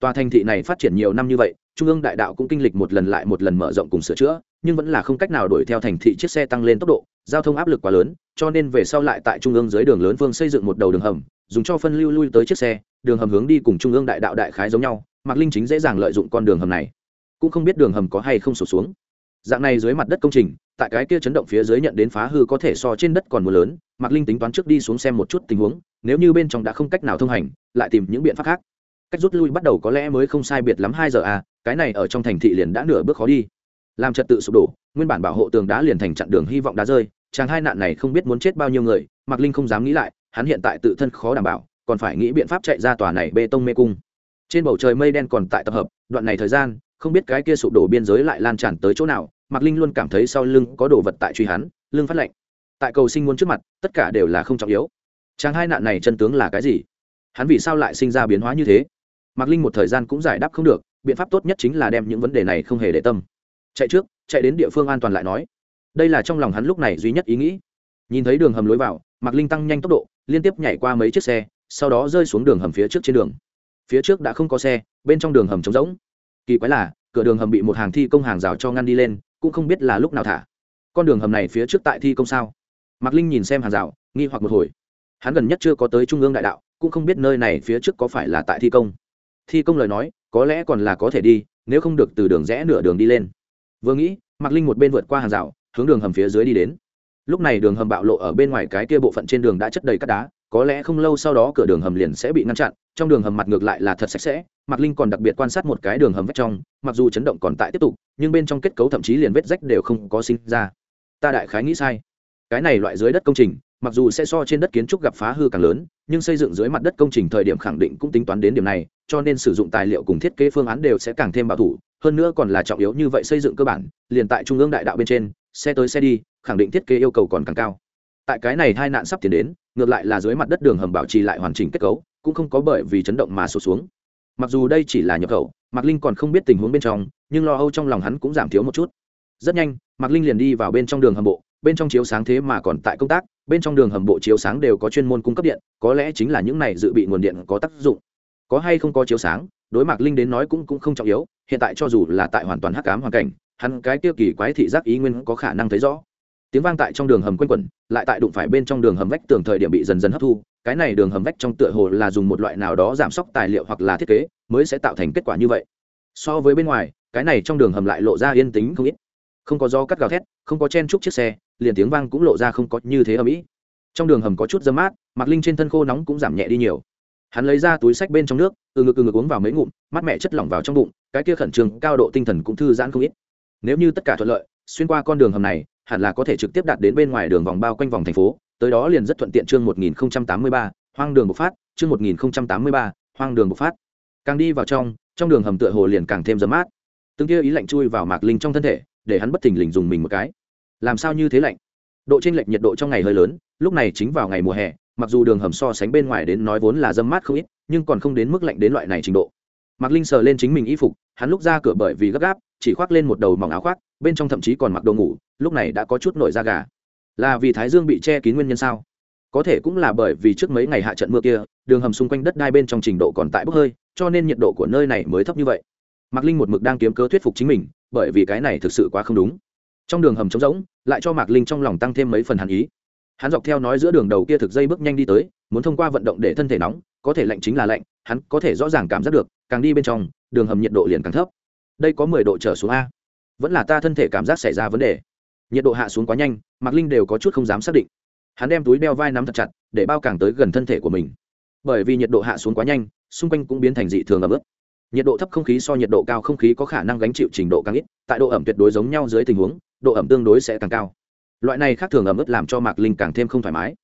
Tòa thành thị này phát triển nhiều năm như vậy, trung ương đại đạo cũng kinh lịch một lần lại một lần mở rộng cùng sửa chữa, nhưng vẫn là không cách nào đuổi theo thành thị chiếc xe tăng lên tốc độ, giao thông áp lực quá lớn, cho nên về sau lại tại trung ương dưới đường lớn phương xây dựng một đầu đường hầm dùng cho phân lưu lui tới chiếc xe, đường hầm hướng đi cùng trung ương đại đạo đại khái giống nhau, mạc linh chính dễ dàng lợi dụng con đường hầm này. Cũng không biết đường hầm có hay không sụt xuống. Dạng này dưới mặt đất công trình, tại cái kia chấn động phía dưới nhận đến phá hư có thể so trên đất còn mưa lớn, mạc linh tính toán trước đi xuống xem một chút tình huống, nếu như bên trong đã không cách nào thông hành, lại tìm những biện pháp khác. Cách rút lui bắt đầu có lẽ mới không sai biệt lắm hai giờ à cái này ở trong thành thị liền đã nửa bước khó đi. Làm trật tự sụp đổ, nguyên bản bảo hộ tường đá liền thành chặn đường hy vọng đá rơi, chàng hai nạn này không biết muốn chết bao nhiêu người, mạc linh không dám nghĩ lại hắn hiện tại tự thân khó đảm bảo, còn phải nghĩ biện pháp chạy ra tòa này bê tông mê cung. Trên bầu trời mây đen còn tại tập hợp, đoạn này thời gian, không biết cái kia sụp đổ biên giới lại lan tràn tới chỗ nào, mạc linh luôn cảm thấy sau lưng có đồ vật tại truy hắn, lưng phát lạnh. Tại cầu sinh muôn trước mặt, tất cả đều là không trọng yếu. Chàng hai nạn này chân tướng là cái gì? Hắn vì sao lại sinh ra biến hóa như thế? Mạc linh một thời gian cũng giải đáp không được, biện pháp tốt nhất chính là đem những vấn đề này không hề để tâm. Chạy trước, chạy đến địa phương an toàn lại nói. Đây là trong lòng hắn lúc này duy nhất ý nghĩ. Nhìn thấy đường hầm lối vào mạc linh tăng nhanh tốc độ, liên tiếp nhảy qua mấy chiếc xe, sau đó rơi xuống đường hầm phía trước trên đường. Phía trước đã không có xe, bên trong đường hầm trống rỗng. Kỳ quái là, cửa đường hầm bị một hàng thi công hàng rào cho ngăn đi lên, cũng không biết là lúc nào thả. Con đường hầm này phía trước tại thi công sao? Mạc linh nhìn xem hàng rào, nghi hoặc một hồi. Hắn gần nhất chưa có tới trung ương đại đạo, cũng không biết nơi này phía trước có phải là tại thi công. Thi công lời nói, có lẽ còn là có thể đi, nếu không được từ đường rẽ nửa đường đi lên. Vừa nghĩ, mạc linh một bên vượt qua hàng rào, hướng đường hầm phía dưới đi đến lúc này đường hầm bạo lộ ở bên ngoài cái kia bộ phận trên đường đã chất đầy cát đá, có lẽ không lâu sau đó cửa đường hầm liền sẽ bị ngăn chặn, trong đường hầm mặt ngược lại là thật sạch sẽ, mạc linh còn đặc biệt quan sát một cái đường hầm vách trong, mặc dù chấn động còn tại tiếp tục, nhưng bên trong kết cấu thậm chí liền vết rách đều không có sinh ra. Ta đại khái nghĩ sai. Cái này loại dưới đất công trình, mặc dù sẽ so trên đất kiến trúc gặp phá hư càng lớn, nhưng xây dựng dưới mặt đất công trình thời điểm khẳng định cũng tính toán đến điểm này, cho nên sử dụng tài liệu cùng thiết kế phương án đều sẽ càng thêm bảo thủ, hơn nữa còn là trọng yếu như vậy xây dựng cơ bản, liền tại trung ương đại đạo bên trên, xe tới xe đi khẳng định thiết kế yêu cầu còn càng cao. Tại cái này hai nạn sắp tiến đến, ngược lại là dưới mặt đất đường hầm bảo trì lại hoàn chỉnh kết cấu, cũng không có bởi vì chấn động mà sụt xuống. Mặc dù đây chỉ là nhập khẩu, mạc linh còn không biết tình huống bên trong, nhưng lo âu trong lòng hắn cũng giảm thiếu một chút. Rất nhanh, mạc linh liền đi vào bên trong đường hầm bộ, bên trong chiếu sáng thế mà còn tại công tác, bên trong đường hầm bộ chiếu sáng đều có chuyên môn cung cấp điện, có lẽ chính là những này dự bị nguồn điện có tác dụng. Có hay không có chiếu sáng, đối mạc linh đến nói cũng cũng không trọng yếu, hiện tại cho dù là tại hoàn toàn hắc cám hoàn cảnh, hắn cái tiêu kỳ quái thị giác ý nguyên có khả năng thấy rõ tiếng vang tại trong đường hầm quanh quẩn, lại tại đụng phải bên trong đường hầm vách tường thời điểm bị dần dần hấp thu. Cái này đường hầm vách trong tựa hồ là dùng một loại nào đó giảm sốc tài liệu hoặc là thiết kế, mới sẽ tạo thành kết quả như vậy. So với bên ngoài, cái này trong đường hầm lại lộ ra yên tĩnh không ít. Không có do cắt gào thét, không có chen chúc chiếc xe, liền tiếng vang cũng lộ ra không có như thế ở mỹ trong đường hầm có chút dâm mát, mặc linh trên thân khô nóng cũng giảm nhẹ đi nhiều. Hắn lấy ra túi sách bên trong nước, từ ngực từ ngực uống vào mấy ngụm mắt mẹ chất lỏng vào trong bụng, cái kia khẩn trương, cao độ tinh thần cũng thư giãn không ít. Nếu như tất cả thuận lợi, xuyên qua con đường hầm này hẳn là có thể trực tiếp đạt đến bên ngoài đường vòng bao quanh vòng thành phố tới đó liền rất thuận tiện chương 1083, hoang đường bộc phát chương 1083, hoang đường bộc phát. Càng đi vào trong trong đường hầm tựa hồ liền càng thêm dấm mát. Từng kia ý lạnh chui vào mạc linh trong thân thể để hắn bất thình lình dùng mình một cái. Làm sao như thế lạnh? Độ chênh lệch nhiệt độ trong ngày hơi lớn lúc này chính vào ngày mùa hè mặc dù đường hầm so sánh bên ngoài đến nói vốn là dâm mát không ít nhưng còn không đến mức lạnh đến loại này trình độ mạc linh sờ lên chính mình y phục, hắn lúc ra cửa bởi vì gấp gáp, chỉ khoác lên một đầu mỏng áo khoác, bên trong thậm chí còn mặc đồ ngủ, lúc này đã có chút nổi da gà. Là vì thái dương bị che kín nguyên nhân sao? Có thể cũng là bởi vì trước mấy ngày hạ trận mưa kia, đường hầm xung quanh đất đai bên trong trình độ còn tại bốc hơi, cho nên nhiệt độ của nơi này mới thấp như vậy. Mạc linh một mực đang kiếm cớ thuyết phục chính mình, bởi vì cái này thực sự quá không đúng. Trong đường hầm trống rỗng, lại cho mạc linh trong lòng tăng thêm mấy phần hàn ý. Hắn dọc theo nói giữa đường đầu kia thực dây bước nhanh đi tới, muốn thông qua vận động để thân thể nóng, có thể lạnh chính là lạnh, hắn có thể rõ ràng cảm giác được càng đi bên trong, đường hầm nhiệt độ liền càng thấp. Đây có mười độ trở xuống a. Vẫn là ta thân thể cảm giác xảy ra vấn đề. Nhiệt độ hạ xuống quá nhanh, mạc linh đều có chút không dám xác định. Hắn đem túi đeo vai nắm thật chặt, để bao càng tới gần thân thể của mình. Bởi vì nhiệt độ hạ xuống quá nhanh, xung quanh cũng biến thành dị thường ấm ướt. Nhiệt độ thấp không khí so nhiệt độ cao không khí có khả năng gánh chịu trình độ càng ít, tại độ ẩm tuyệt đối giống nhau dưới tình huống, độ ẩm tương đối sẽ càng cao. Loại này khác thường ẩm ướt làm cho mạc linh càng thêm không thoải mái.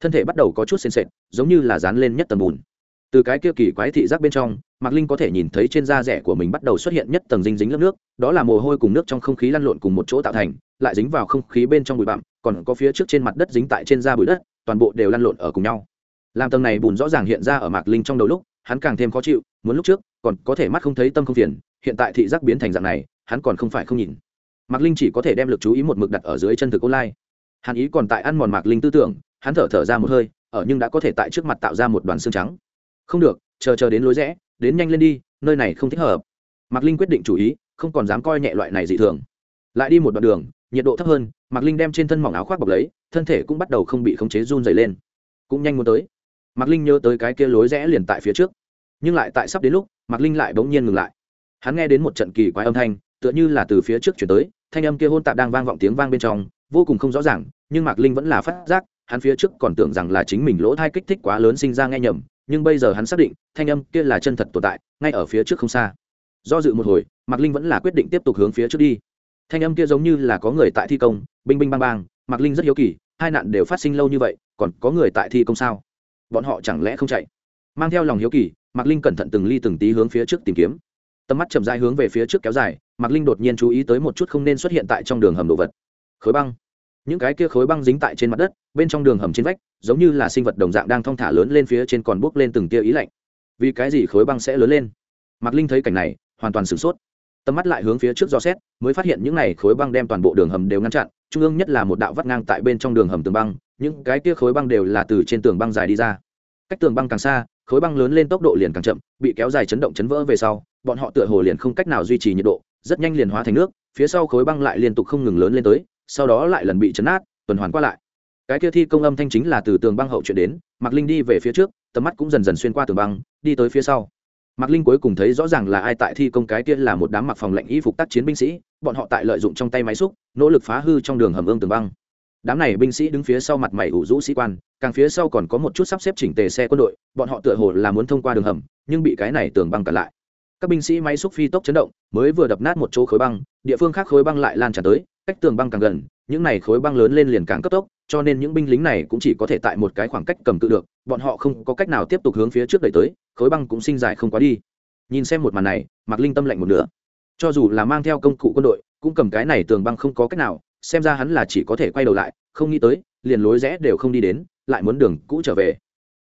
Thân thể bắt đầu có chút sền sệt, giống như là dán lên nhất tầng bùn từ cái kia kỳ quái thị giác bên trong, mạc linh có thể nhìn thấy trên da rẻ của mình bắt đầu xuất hiện nhất tầng dinh dính lớp nước, đó là mồ hôi cùng nước trong không khí lăn lộn cùng một chỗ tạo thành, lại dính vào không khí bên trong bụi bặm, còn có phía trước trên mặt đất dính tại trên da bụi đất, toàn bộ đều lăn lộn ở cùng nhau. Làm tầng này bùn rõ ràng hiện ra ở mạc linh trong đầu lúc, hắn càng thêm khó chịu, muốn lúc trước, còn có thể mắt không thấy tâm không phiền, hiện tại thị giác biến thành dạng này, hắn còn không phải không nhìn. Mạc linh chỉ có thể đem lực chú ý một mực đặt ở dưới chân thực online. Hàn ý còn tại ăn mòn mạc linh tư tưởng, hắn thở thở ra một hơi, ở nhưng đã có thể tại trước mặt tạo ra một đoàn xương trắng không được, chờ chờ đến lối rẽ, đến nhanh lên đi, nơi này không thích hợp. Mạc linh quyết định chủ ý, không còn dám coi nhẹ loại này dị thường. Lại đi một đoạn đường, nhiệt độ thấp hơn, mạc linh đem trên thân mỏng áo khoác bọc lấy, thân thể cũng bắt đầu không bị khống chế run dày lên. Cũng nhanh muốn tới. Mạc linh nhớ tới cái kia lối rẽ liền tại phía trước. Nhưng lại tại sắp đến lúc, mạc linh lại bỗng nhiên ngừng lại. Hắn nghe đến một trận kỳ quái âm thanh, tựa như là từ phía trước chuyển tới, thanh âm kia hôn tạp đang vang vọng tiếng vang bên trong, vô cùng không rõ ràng, nhưng mạc linh vẫn là phát giác, hắn phía trước còn tưởng rằng là chính mình lỗ thai kích thích quá lớn sinh ra nghe nhầm nhưng bây giờ hắn xác định, thanh âm kia là chân thật tồn tại, ngay ở phía trước không xa. Do dự một hồi, mạc linh vẫn là quyết định tiếp tục hướng phía trước đi. Thanh âm kia giống như là có người tại thi công, binh binh bang bang, mạc linh rất hiếu kỳ, hai nạn đều phát sinh lâu như vậy, còn có người tại thi công sao? Bọn họ chẳng lẽ không chạy? Mang theo lòng hiếu kỳ, mạc linh cẩn thận từng ly từng tí hướng phía trước tìm kiếm. Tầm mắt chậm dài hướng về phía trước kéo dài, mạc linh đột nhiên chú ý tới một chút không nên xuất hiện tại trong đường hầm đồ vật. Khối băng những cái kia khối băng dính tại trên mặt đất, bên trong đường hầm trên vách, giống như là sinh vật đồng dạng đang thong thả lớn lên phía trên còn bốc lên từng tia ý lạnh. Vì cái gì khối băng sẽ lớn lên? Mạc linh thấy cảnh này, hoàn toàn sửng sốt. Tầm mắt lại hướng phía trước do xét, mới phát hiện những n à y khối băng đem toàn bộ đường hầm đều ngăn chặn, trung ương nhất là một đạo vắt ngang tại bên trong đường hầm tường băng, những cái kia khối băng đều là từ trên tường băng dài đi ra. Cách tường băng càng xa, khối băng lớn lên tốc độ liền càng chậm, bị kéo dài chấn động chấn vỡ về sau, bọn họ tựa hồ liền không cách nào duy trì nhiệt độ, rất nhanh liền hóa thành nước, phía sau khối băng lại liên tục không ngừng lớn lên tới sau đó lại lần bị chấn át, tuần hoàn qua lại. Cái kia thi công âm thanh chính là từ tường băng hậu chuyển đến, mạc linh đi về phía trước, tầm mắt cũng dần dần xuyên qua tường băng, đi tới phía sau. Mạc linh cuối cùng thấy rõ ràng là ai tại thi công cái kia là một đám mặc phòng lệnh y phục tác chiến binh sĩ, bọn họ tại lợi dụng trong tay máy xúc, nỗ lực phá hư trong đường hầm ương tường băng. Đám này binh sĩ đứng phía sau mặt mày ủ rũ sĩ quan, càng phía sau còn có một chút sắp xếp chỉnh tề xe quân đội, bọn họ tựa hồ là muốn thông qua đường hầm, nhưng bị cái này tường băng cản lại. Các binh sĩ máy xúc phi tốc chấn động, mới vừa đập nát một chỗ khối băng, địa phương khác khối băng lại lan tràn tới cách tường băng càng gần, những này khối băng lớn lên liền càng cấp tốc, cho nên những binh lính này cũng chỉ có thể tại một cái khoảng cách cầm cự được, bọn họ không có cách nào tiếp tục hướng phía trước đẩy tới, khối băng cũng sinh dài không quá đi. Nhìn xem một màn này mặc linh tâm lạnh một nửa. Cho dù là mang theo công cụ quân đội, cũng cầm cái này tường băng không có cách nào, xem ra hắn là chỉ có thể quay đầu lại, không nghĩ tới, liền lối rẽ đều không đi đến, lại muốn đường cũ trở về.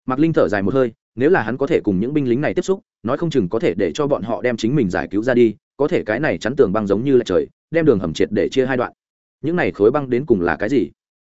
Mặc linh thở dài một hơi, nếu là hắn có thể cùng những binh lính này tiếp xúc, nói không chừng có thể để cho bọn họ đem chính mình giải cứu ra đi, có thể cái này chắn tường băng giống như là trời đem đường hầm triệt để chia hai đoạn. Những này khối băng đến cùng là cái gì?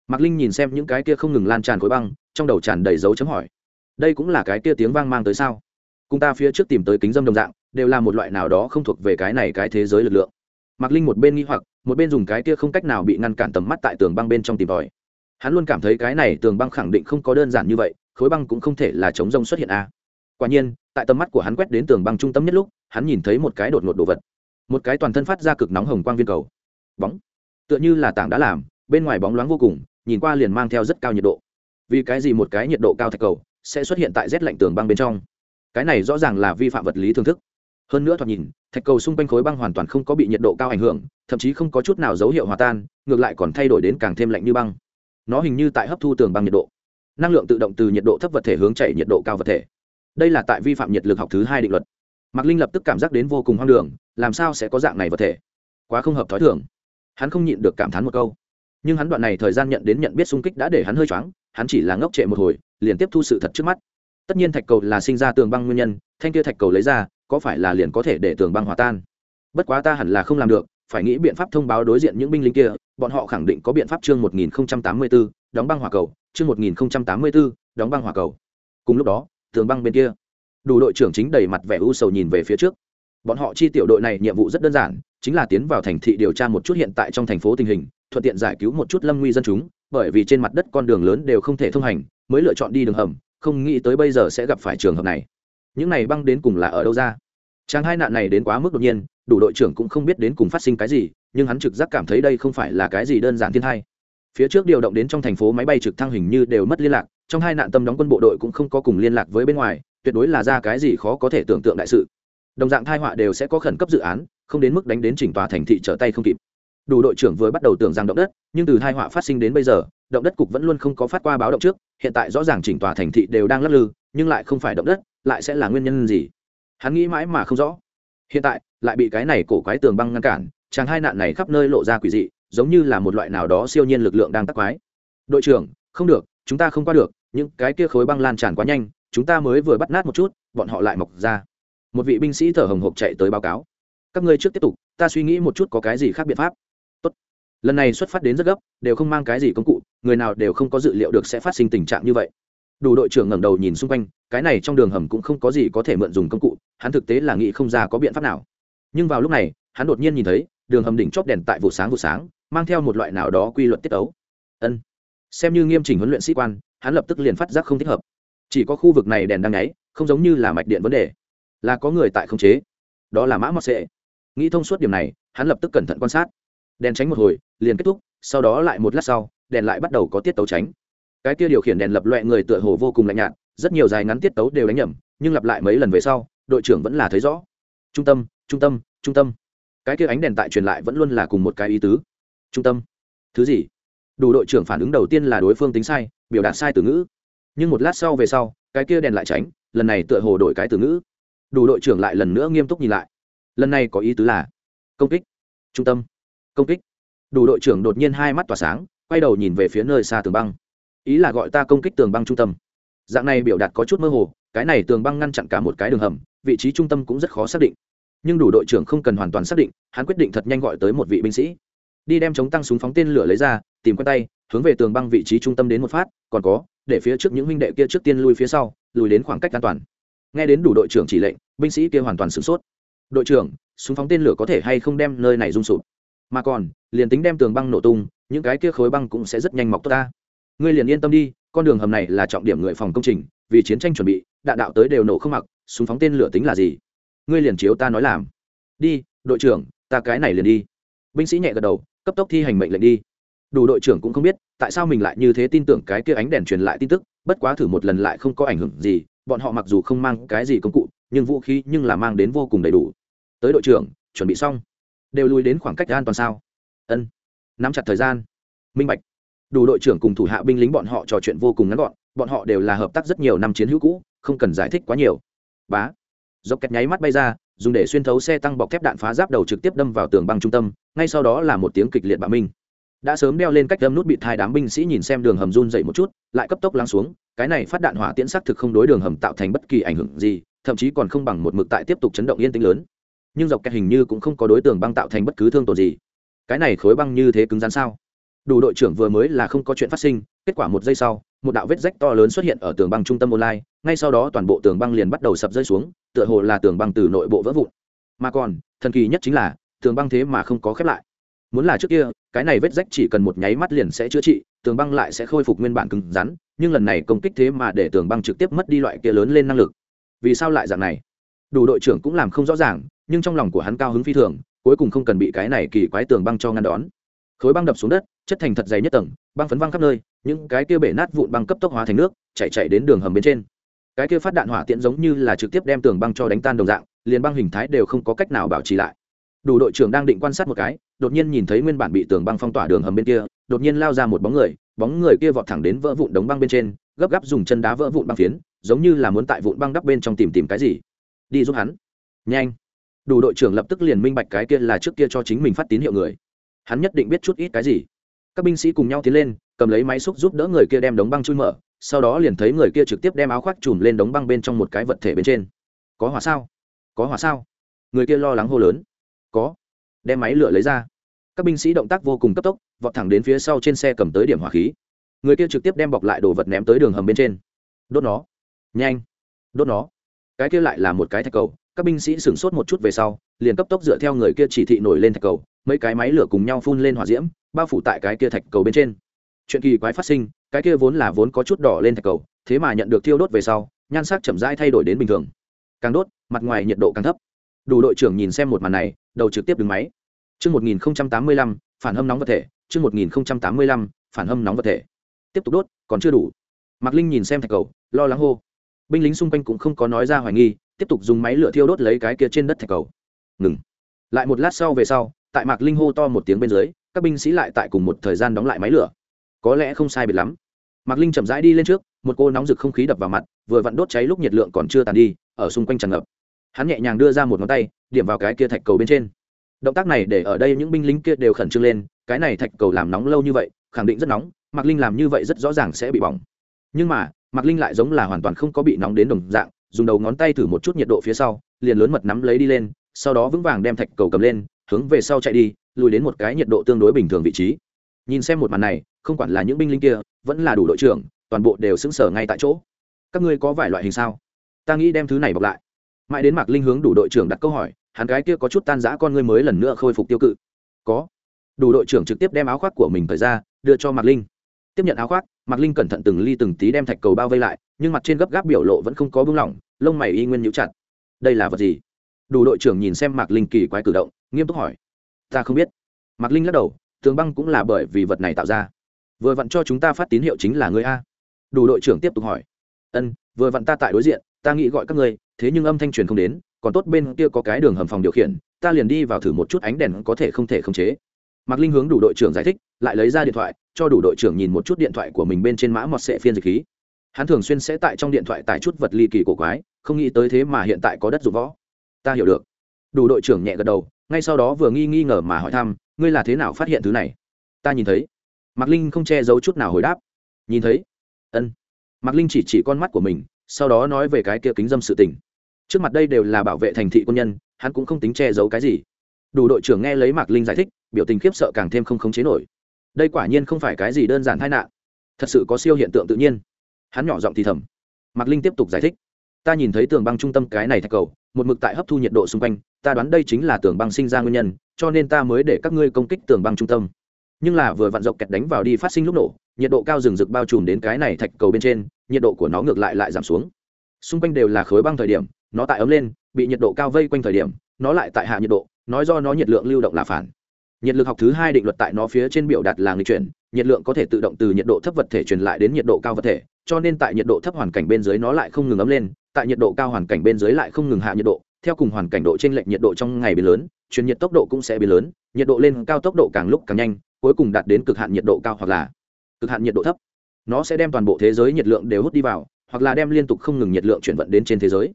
Mạc linh nhìn xem những cái kia không ngừng lan tràn khối băng, trong đầu tràn đầy dấu chấm hỏi. Đây cũng là cái kia tiếng vang mang tới sao? Cùng ta phía trước tìm tới kính dâm đồng dạng, đều là một loại nào đó không thuộc về cái này cái thế giới lực lượng. Mạc linh một bên nghi hoặc, một bên dùng cái kia không cách nào bị ngăn cản tầm mắt tại tường băng bên trong tìm tòi. Hắn luôn cảm thấy cái này tường băng khẳng định không có đơn giản như vậy, khối băng cũng không thể là chống rông xuất hiện a. Quả nhiên, tại tầm mắt của hắn quét đến tường băng trung tâm nhất lúc, hắn nhìn thấy một cái đột ngột đồ vật một cái toàn thân phát ra cực nóng hồng quang viên cầu. Bóng. Tựa như là tảng đã làm, bên ngoài bóng loáng vô cùng, nhìn qua liền mang theo rất cao nhiệt độ. Vì cái gì một cái nhiệt độ cao thạch cầu sẽ xuất hiện tại rét lạnh tường băng bên trong? Cái này rõ ràng là vi phạm vật lý thưởng thức. Hơn nữa thoạt nhìn, thạch cầu xung quanh khối băng hoàn toàn không có bị nhiệt độ cao ảnh hưởng, thậm chí không có chút nào dấu hiệu hòa tan, ngược lại còn thay đổi đến càng thêm lạnh như băng. Nó hình như tại hấp thu tường băng nhiệt độ. Năng lượng tự động từ nhiệt độ thấp vật thể hướng chạy nhiệt độ cao vật thể. Đây là tại vi phạm nhiệt lực học thứ hai định luật. Mạc linh lập tức cảm giác đến vô cùng hoang đường làm sao sẽ có dạng này vật thể? Quá không hợp t h ó i thường. Hắn không nhịn được cảm thán một câu. Nhưng hắn đoạn này thời gian nhận đến nhận biết xung kích đã để hắn hơi choáng hắn chỉ là ngốc trệ một hồi liền tiếp thu sự thật trước mắt. Tất nhiên thạch cầu là sinh ra tường băng nguyên nhân thanh kia thạch cầu lấy ra có phải là liền có thể để tường băng hòa tan? Bất quá ta hẳn là không làm được phải nghĩ biện pháp thông báo đối diện những binh lính kia bọn họ khẳng định có biện pháp chương 1084, đóng băng hỏa cầu chương 1084, đóng băng hỏa cầu. Cùng lúc đó tường băng bên kia. Đủ đội trưởng chính đầy mặt vẻ u sầu nhìn về phía trước bọn họ chi tiểu đội này nhiệm vụ rất đơn giản, chính là tiến vào thành thị điều tra một chút hiện tại trong thành phố tình hình, thuận tiện giải cứu một chút lâm nguy dân chúng, bởi vì trên mặt đất con đường lớn đều không thể thông hành, mới lựa chọn đi đường hầm, không nghĩ tới bây giờ sẽ gặp phải trường hợp này. Những này băng đến cùng là ở đâu ra? Trang hai nạn này đến quá mức đột nhiên, đủ đội trưởng cũng không biết đến cùng phát sinh cái gì, nhưng hắn trực giác cảm thấy đây không phải là cái gì đơn giản thiên hai phía trước điều động đến trong thành phố máy bay trực thăng hình như đều mất liên lạc, trong hai nạn tâm đóng quân bộ đội cũng không có cùng liên lạc với bên ngoài, tuyệt đối là ra cái gì khó có thể tưởng tượng đại sự đồng dạng thai họa đều sẽ có khẩn cấp dự án, không đến mức đánh đến chỉnh tòa thành thị trở tay không kịp. Đủ đội trưởng vừa bắt đầu tưởng rằng động đất, nhưng từ thai họa phát sinh đến bây giờ, động đất cục vẫn luôn không có phát qua báo động trước, hiện tại rõ ràng chỉnh tòa thành thị đều đang lắc lư, nhưng lại không phải động đất, lại sẽ là nguyên nhân gì? Hắn nghĩ mãi mà không rõ. Hiện tại, lại bị cái này cổ quái tường băng ngăn cản, chàng hai nạn này khắp nơi lộ ra quỷ dị, giống như là một loại nào đó siêu nhiên lực lượng đang tắc quái. Đội trưởng, không được, chúng ta không qua được, những cái kia khối băng lan tràn quá nhanh, chúng ta mới vừa bắt nát một chút, bọn họ lại mọc ra một vị binh sĩ thở hồng hộc chạy tới báo cáo. Các ngươi trước tiếp tục, ta suy nghĩ một chút có cái gì khác biện pháp. Tốt. lần này xuất phát đến rất gấp, đều không mang cái gì công cụ, người nào đều không có dự liệu được sẽ phát sinh tình trạng như vậy. Đủ đội trưởng ngẩng đầu nhìn xung quanh, cái này trong đường hầm cũng không có gì có thể mượn dùng công cụ, hắn thực tế là nghĩ không ra có biện pháp nào. Nhưng vào lúc này, hắn đột nhiên nhìn thấy, đường hầm đỉnh chóp đèn tại vụ sáng vụ sáng, mang theo một loại nào đó quy luật tiết ấu. Ân. Xem như nghiêm chỉnh huấn luyện sĩ quan, hắn lập tức liền phát giác không thích hợp. Chỉ có khu vực này đèn đang nháy, không giống như là mạch điện vấn đề là có người tại không chế. Đó là mã mọt sệ. Nghĩ thông suốt điểm này, hắn lập tức cẩn thận quan sát. Đèn tránh một hồi, liền kết thúc, sau đó lại một lát sau, đèn lại bắt đầu có tiết tấu tránh. Cái kia điều khiển đèn lập loẹ người tựa hồ vô cùng lạnh nhạt, rất nhiều dài ngắn tiết tấu đều đánh nhầm, nhưng lặp lại mấy lần về sau, đội trưởng vẫn là thấy rõ. Trung tâm trung tâm trung tâm. Cái kia ánh đèn tại truyền lại vẫn luôn là cùng một cái ý tứ. Trung tâm. Thứ gì? Đủ đội trưởng phản ứng đầu tiên là đối phương tính sai, biểu đạt sai từ ngữ. Nhưng một lát sau về sau, cái kia đèn lại tránh, lần này tựa hồ đổi cái từ ngữ đủ đội trưởng lại lần nữa nghiêm túc nhìn lại. Lần này có ý tứ là công kích, trung tâm, công kích. Đủ đội trưởng đột nhiên hai mắt tỏa sáng, quay đầu nhìn về phía nơi xa tường băng. Ý là gọi ta công kích tường băng trung tâm. Dạng này biểu đạt có chút mơ hồ, cái này tường băng ngăn chặn cả một cái đường hầm, vị trí trung tâm cũng rất khó xác định. Nhưng đủ đội trưởng không cần hoàn toàn xác định, hắn quyết định thật nhanh gọi tới một vị binh sĩ. Đi đem chống tăng súng phóng tên lửa lấy ra, tìm quen tay, hướng về tường băng vị trí trung tâm đến một phát, còn có, để phía trước những huynh đệ kia trước tiên lui phía sau, lùi đến khoảng cách an toàn nghe đến đủ đội trưởng chỉ lệnh, binh sĩ kia hoàn toàn sửng sốt. Đội trưởng, súng phóng tên lửa có thể hay không đem nơi này rung sụp? Mà còn, liền tính đem tường băng nổ tung, những cái kia khối băng cũng sẽ rất nhanh mọc tốt ta. Ngươi liền yên tâm đi, con đường hầm này là trọng điểm người phòng công trình, vì chiến tranh chuẩn bị, đạn đạo tới đều nổ không mặc, súng phóng tên lửa tính là gì? Ngươi liền chiếu ta nói làm. Đi, đội trưởng, ta cái này liền đi. Binh sĩ nhẹ gật đầu, cấp tốc thi hành mệnh lệnh đi. Đủ đội trưởng cũng không biết, tại sao mình lại như thế tin tưởng cái kia ánh đèn truyền lại tin tức, bất quá thử một lần lại không có ảnh hưởng gì bọn họ mặc dù không mang cái gì công cụ, nhưng vũ khí nhưng là mang đến vô cùng đầy đủ. Tới đội trưởng, chuẩn bị xong. Đều lùi đến khoảng cách an toàn sao? Ân. Nắm chặt thời gian. Minh bạch. Đủ đội trưởng cùng thủ hạ binh lính bọn họ trò chuyện vô cùng ngắn gọn, bọn họ đều là hợp tác rất nhiều năm chiến hữu cũ, không cần giải thích quá nhiều. Bá. Dọc kẹt nháy mắt bay ra, dùng để xuyên thấu xe tăng bọc thép đạn phá giáp đầu trực tiếp đâm vào tường băng trung tâm, ngay sau đó là một tiếng kịch liệt bạo minh đã sớm đeo lên cách đâm nút bị thai đám binh sĩ nhìn xem đường hầm run dậy một chút, lại cấp tốc lắng xuống, cái này phát đạn hỏa tiễn xác thực không đối đường hầm tạo thành bất kỳ ảnh hưởng gì, thậm chí còn không bằng một mực tại tiếp tục chấn động yên tĩnh lớn. Nhưng dọc kẹt hình như cũng không có đối tượng băng tạo thành bất cứ thương tổn gì. Cái này khối băng như thế cứng rắn sao? Đủ đội trưởng vừa mới là không có chuyện phát sinh, kết quả một giây sau, một đạo vết rách to lớn xuất hiện ở tường băng trung tâm online, ngay sau đó toàn bộ tường băng liền bắt đầu sập rơi xuống, tựa hồ là tường băng từ nội bộ vỡ vụn. Mà còn, thần kỳ nhất chính là, tường băng thế mà không có khép lại muốn là trước kia, cái này vết rách chỉ cần một nháy mắt liền sẽ chữa trị, tường băng lại sẽ khôi phục nguyên bản cứng rắn, nhưng lần này công kích thế mà để tường băng trực tiếp mất đi loại kia lớn lên năng lực. Vì sao lại dạng này? Đủ đội trưởng cũng làm không rõ ràng, nhưng trong lòng của hắn cao hứng phi thường, cuối cùng không cần bị cái này kỳ quái tường băng cho ngăn đón. Khối băng đập xuống đất, chất thành thật dày nhất tầng, băng phấn văng khắp nơi, những cái kia bể nát vụn băng cấp tốc hóa thành nước chạy chạy đến đường hầm bên trên. Cái kia phát đạn hỏa tiễn giống như là trực tiếp đem tường băng cho đánh tan đồng dạng, liền băng hình thái đều không có cách nào bảo trì lại đủ đội trưởng đang định quan sát một cái, đột nhiên nhìn thấy nguyên bản bị tường băng phong tỏa đường hầm bên kia, đột nhiên lao ra một bóng người bóng người kia vọt thẳng đến vỡ vụn đống băng bên trên, gấp gáp dùng chân đá vỡ vụn băng phiến, giống như là muốn tại vụn băng đắp bên trong tìm tìm cái gì. Đi giúp hắn. Nhanh. Đủ đội trưởng lập tức liền minh bạch cái kia là trước kia cho chính mình phát tín hiệu người. Hắn nhất định biết chút ít cái gì. Các binh sĩ cùng nhau tiến lên, cầm lấy máy xúc giúp đỡ người kia đem đống băng chui mở, sau đó liền thấy người kia trực tiếp đem áo khoác chùm lên đống băng bên trong một cái vật thể bên trên. Có hỏa sao? Có hỏa sao? Người kia lo lắng hô lớn có. Đem máy lửa lấy ra. Các binh sĩ động tác vô cùng cấp tốc, vọt thẳng đến phía sau trên xe cầm tới điểm hỏa khí. Người kia trực tiếp đem bọc lại đồ vật ném tới đường hầm bên trên. Đốt nó. Nhanh. Đốt nó. Cái kia lại là một cái thạch cầu. Các binh sĩ sửng sốt một chút về sau, liền cấp tốc dựa theo người kia chỉ thị nổi lên thạch cầu. Mấy cái máy lửa cùng nhau phun lên hỏa diễm, bao phủ tại cái kia thạch cầu bên trên. Chuyện kỳ quái phát sinh, cái kia vốn là vốn có chút đỏ lên thạch cầu, thế mà nhận được thiêu đốt về sau, nhan sắc chậm rãi thay đổi đến bình thường. Càng đốt, mặt ngoài nhiệt độ càng thấp đủ đội trưởng nhìn xem một màn này đầu trực tiếp đứng máy Trước 1085, phản hâm nóng vật thể, trước 1085, phản hâm nóng vật thể. Tiếp tục đốt, còn chưa đủ. Mạc Linh nhìn xem thạch cầu, lo lắng hô. Binh lính xung quanh cũng không có nói ra hoài nghi, tiếp tục dùng máy lửa thiêu đốt lấy cái kia trên đất thạch cầu. Ngừng. Lại một lát sau về sau, tại Mạc Linh hô to một tiếng bên dưới, các binh sĩ lại tại cùng một thời gian đóng lại máy lửa. Có lẽ không sai biệt lắm. Mạc Linh chậm rãi đi lên trước, một cô nóng rực không khí đập vào mặt, vừa vặn đốt cháy lúc nhiệt lượng còn chưa tàn đi, ở xung quanh tràn ngập. Hắn nhẹ nhàng đưa ra một ngón tay, điểm vào cái kia thạch cầu bên trên. Động tác này để ở đây những binh lính kia đều khẩn trương lên cái này thạch cầu làm nóng lâu như vậy khẳng định rất nóng mạc linh làm như vậy rất rõ ràng sẽ bị bỏng. Nhưng mà mạc linh lại giống là hoàn toàn không có bị nóng đến đồng dạng dùng đầu ngón tay thử một chút nhiệt độ phía sau liền lớn mật nắm lấy đi lên sau đó vững vàng đem thạch cầu cầm lên hướng về sau chạy đi lùi đến một cái nhiệt độ tương đối bình thường vị trí. Nhìn xem một màn này không quản là những binh lính kia vẫn là đủ đội trưởng toàn bộ đều xứng sở ngay tại chỗ. Các ngươi có vài loại hình sao? Ta nghĩ đem thứ này bọc lại mãi đến mạc linh hướng đủ đội trưởng đặt câu hỏi, hắn gái kia có chút tan rã con ngươi mới lần nữa khôi phục tiêu cự. Có. Đủ đội trưởng trực tiếp đem áo khoác của mình thời ra, đưa cho mạc linh. Tiếp nhận áo khoác, mạc linh cẩn thận từng ly từng tí đem thạch cầu bao vây lại, nhưng mặt trên gấp gáp biểu lộ vẫn không có bưng lỏng, lông mày y nguyên nhũ chặt. Đây là vật gì? Đủ đội trưởng nhìn xem mạc linh kỳ quái cử động, nghiêm túc hỏi. Ta không biết. Mạc linh lắc đầu, tường băng cũng là bởi vì vật này tạo ra. Vừa vặn cho chúng ta phát tín hiệu chính là người a. Đủ đội trưởng tiếp tục hỏi. Ân, vừa vặn ta tại đối diện, ta nghĩ gọi các ngươi thế nhưng âm thanh truyền không đến, còn tốt bên kia có cái đường hầm phòng điều khiển, ta liền đi vào thử một chút ánh đèn có thể không thể khống chế. Mạc linh hướng đủ đội trưởng giải thích, lại lấy ra điện thoại, cho đủ đội trưởng nhìn một chút điện thoại của mình bên trên mã mọt sệ phiên dịch khí. Hắn thường xuyên sẽ tại trong điện thoại tải chút vật ly kỳ cổ quái, không nghĩ tới thế mà hiện tại có đất dụng võ. Ta hiểu được. Đủ đội trưởng nhẹ gật đầu, ngay sau đó vừa nghi nghi ngờ mà hỏi thăm, ngươi là thế nào phát hiện thứ này? Ta nhìn thấy. Mạc linh không che giấu chút nào hồi đáp. Nhìn thấy. Ân. Mạc linh chỉ chỉ con mắt của mình, sau đó nói về cái kia kính dâm sự tình trước mặt đây đều là bảo vệ thành thị quân nhân, hắn cũng không tính che giấu cái gì. Đủ đội trưởng nghe lấy mạc linh giải thích, biểu tình khiếp sợ càng thêm không khống chế nổi. Đây quả nhiên không phải cái gì đơn giản tai nạn. Thật sự có siêu hiện tượng tự nhiên. Hắn nhỏ giọng thì thầm. Mạc linh tiếp tục giải thích. Ta nhìn thấy tường băng trung tâm cái này thạch cầu, một mực tại hấp thu nhiệt độ xung quanh, ta đoán đây chính là tường băng sinh ra nguyên nhân, cho nên ta mới để các ngươi công kích tường băng trung tâm. Nhưng là vừa vặn dọc kẹt đánh vào đi phát sinh lúc nổ, nhiệt độ cao rừng rực bao trùm đến cái này thạch cầu bên trên, nhiệt độ của nó ngược lại lại giảm xuống. Xung quanh đều là khối băng thời điểm nó tại ấm lên, bị nhiệt độ cao vây quanh thời điểm, nó lại tại hạ nhiệt độ, nói do nó nhiệt lượng lưu động là phản. Nhiệt lực học thứ hai định luật tại nó phía trên biểu đạt là nghịch chuyển, nhiệt lượng có thể tự động từ nhiệt độ thấp vật thể truyền lại đến nhiệt độ cao vật thể, cho nên tại nhiệt độ thấp hoàn cảnh bên dưới nó lại không ngừng ấm lên, tại nhiệt độ cao hoàn cảnh bên dưới lại không ngừng hạ nhiệt độ, theo cùng hoàn cảnh độ trên lệch nhiệt độ trong ngày biến lớn truyền nhiệt tốc độ cũng sẽ biến lớn, nhiệt độ lên cao tốc độ càng lúc càng nhanh, cuối cùng đạt đến cực hạn nhiệt độ cao hoặc là cực hạn nhiệt độ thấp. Nó sẽ đem toàn bộ thế giới nhiệt lượng đều hút đi vào, hoặc là đem liên tục không ngừng nhiệt lượng chuyển vận đến trên thế giới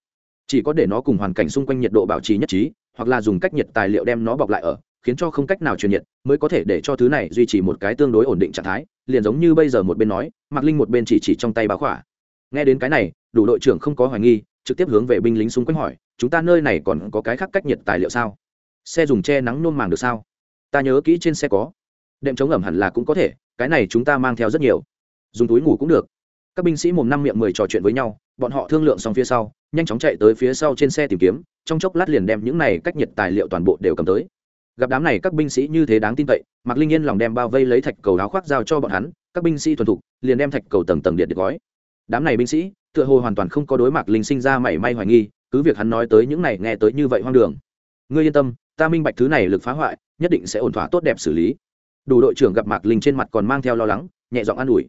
chỉ có để nó cùng hoàn cảnh xung quanh nhiệt độ bảo trì nhất trí, hoặc là dùng cách nhiệt tài liệu đem nó bọc lại ở, khiến cho không cách nào truyền nhiệt, mới có thể để cho thứ này duy trì một cái tương đối ổn định trạng thái, liền giống như bây giờ một bên nói, mạc linh một bên chỉ chỉ trong tay báo khỏa. Nghe đến cái này, đủ đội trưởng không có hoài nghi, trực tiếp hướng về binh lính xung quanh hỏi, chúng ta nơi này còn có cái khác cách nhiệt tài liệu sao? Xe dùng che nắng nôn màng được sao? Ta nhớ kỹ trên xe có. Đệm chống ẩm hẳn là cũng có thể, cái này chúng ta mang theo rất nhiều. Dùng túi ngủ cũng được. Các binh sĩ mồm năm miệng mười trò chuyện với nhau, bọn họ thương lượng xong phía sau nhanh chóng chạy tới phía sau trên xe tìm kiếm, trong chốc lát liền đem những này cách nhiệt tài liệu toàn bộ đều cầm tới. Gặp đám này các binh sĩ như thế đáng tin cậy, mạc linh yên lòng đem bao vây lấy thạch cầu áo khoác giao cho bọn hắn, các binh sĩ thuần thục, liền đem thạch cầu tầng tầng điện được gói. Đám này binh sĩ, tựa hồ hoàn toàn không có đối mạc linh sinh ra mảy may hoài nghi, cứ việc hắn nói tới những này nghe tới như vậy hoang đường. Ngươi yên tâm, ta minh bạch thứ này lực phá hoại, nhất định sẽ ổn thỏa tốt đẹp xử lý. Đủ đội trưởng gặp mạc linh trên mặt còn mang theo lo lắng, nhẹ giọng an ủi.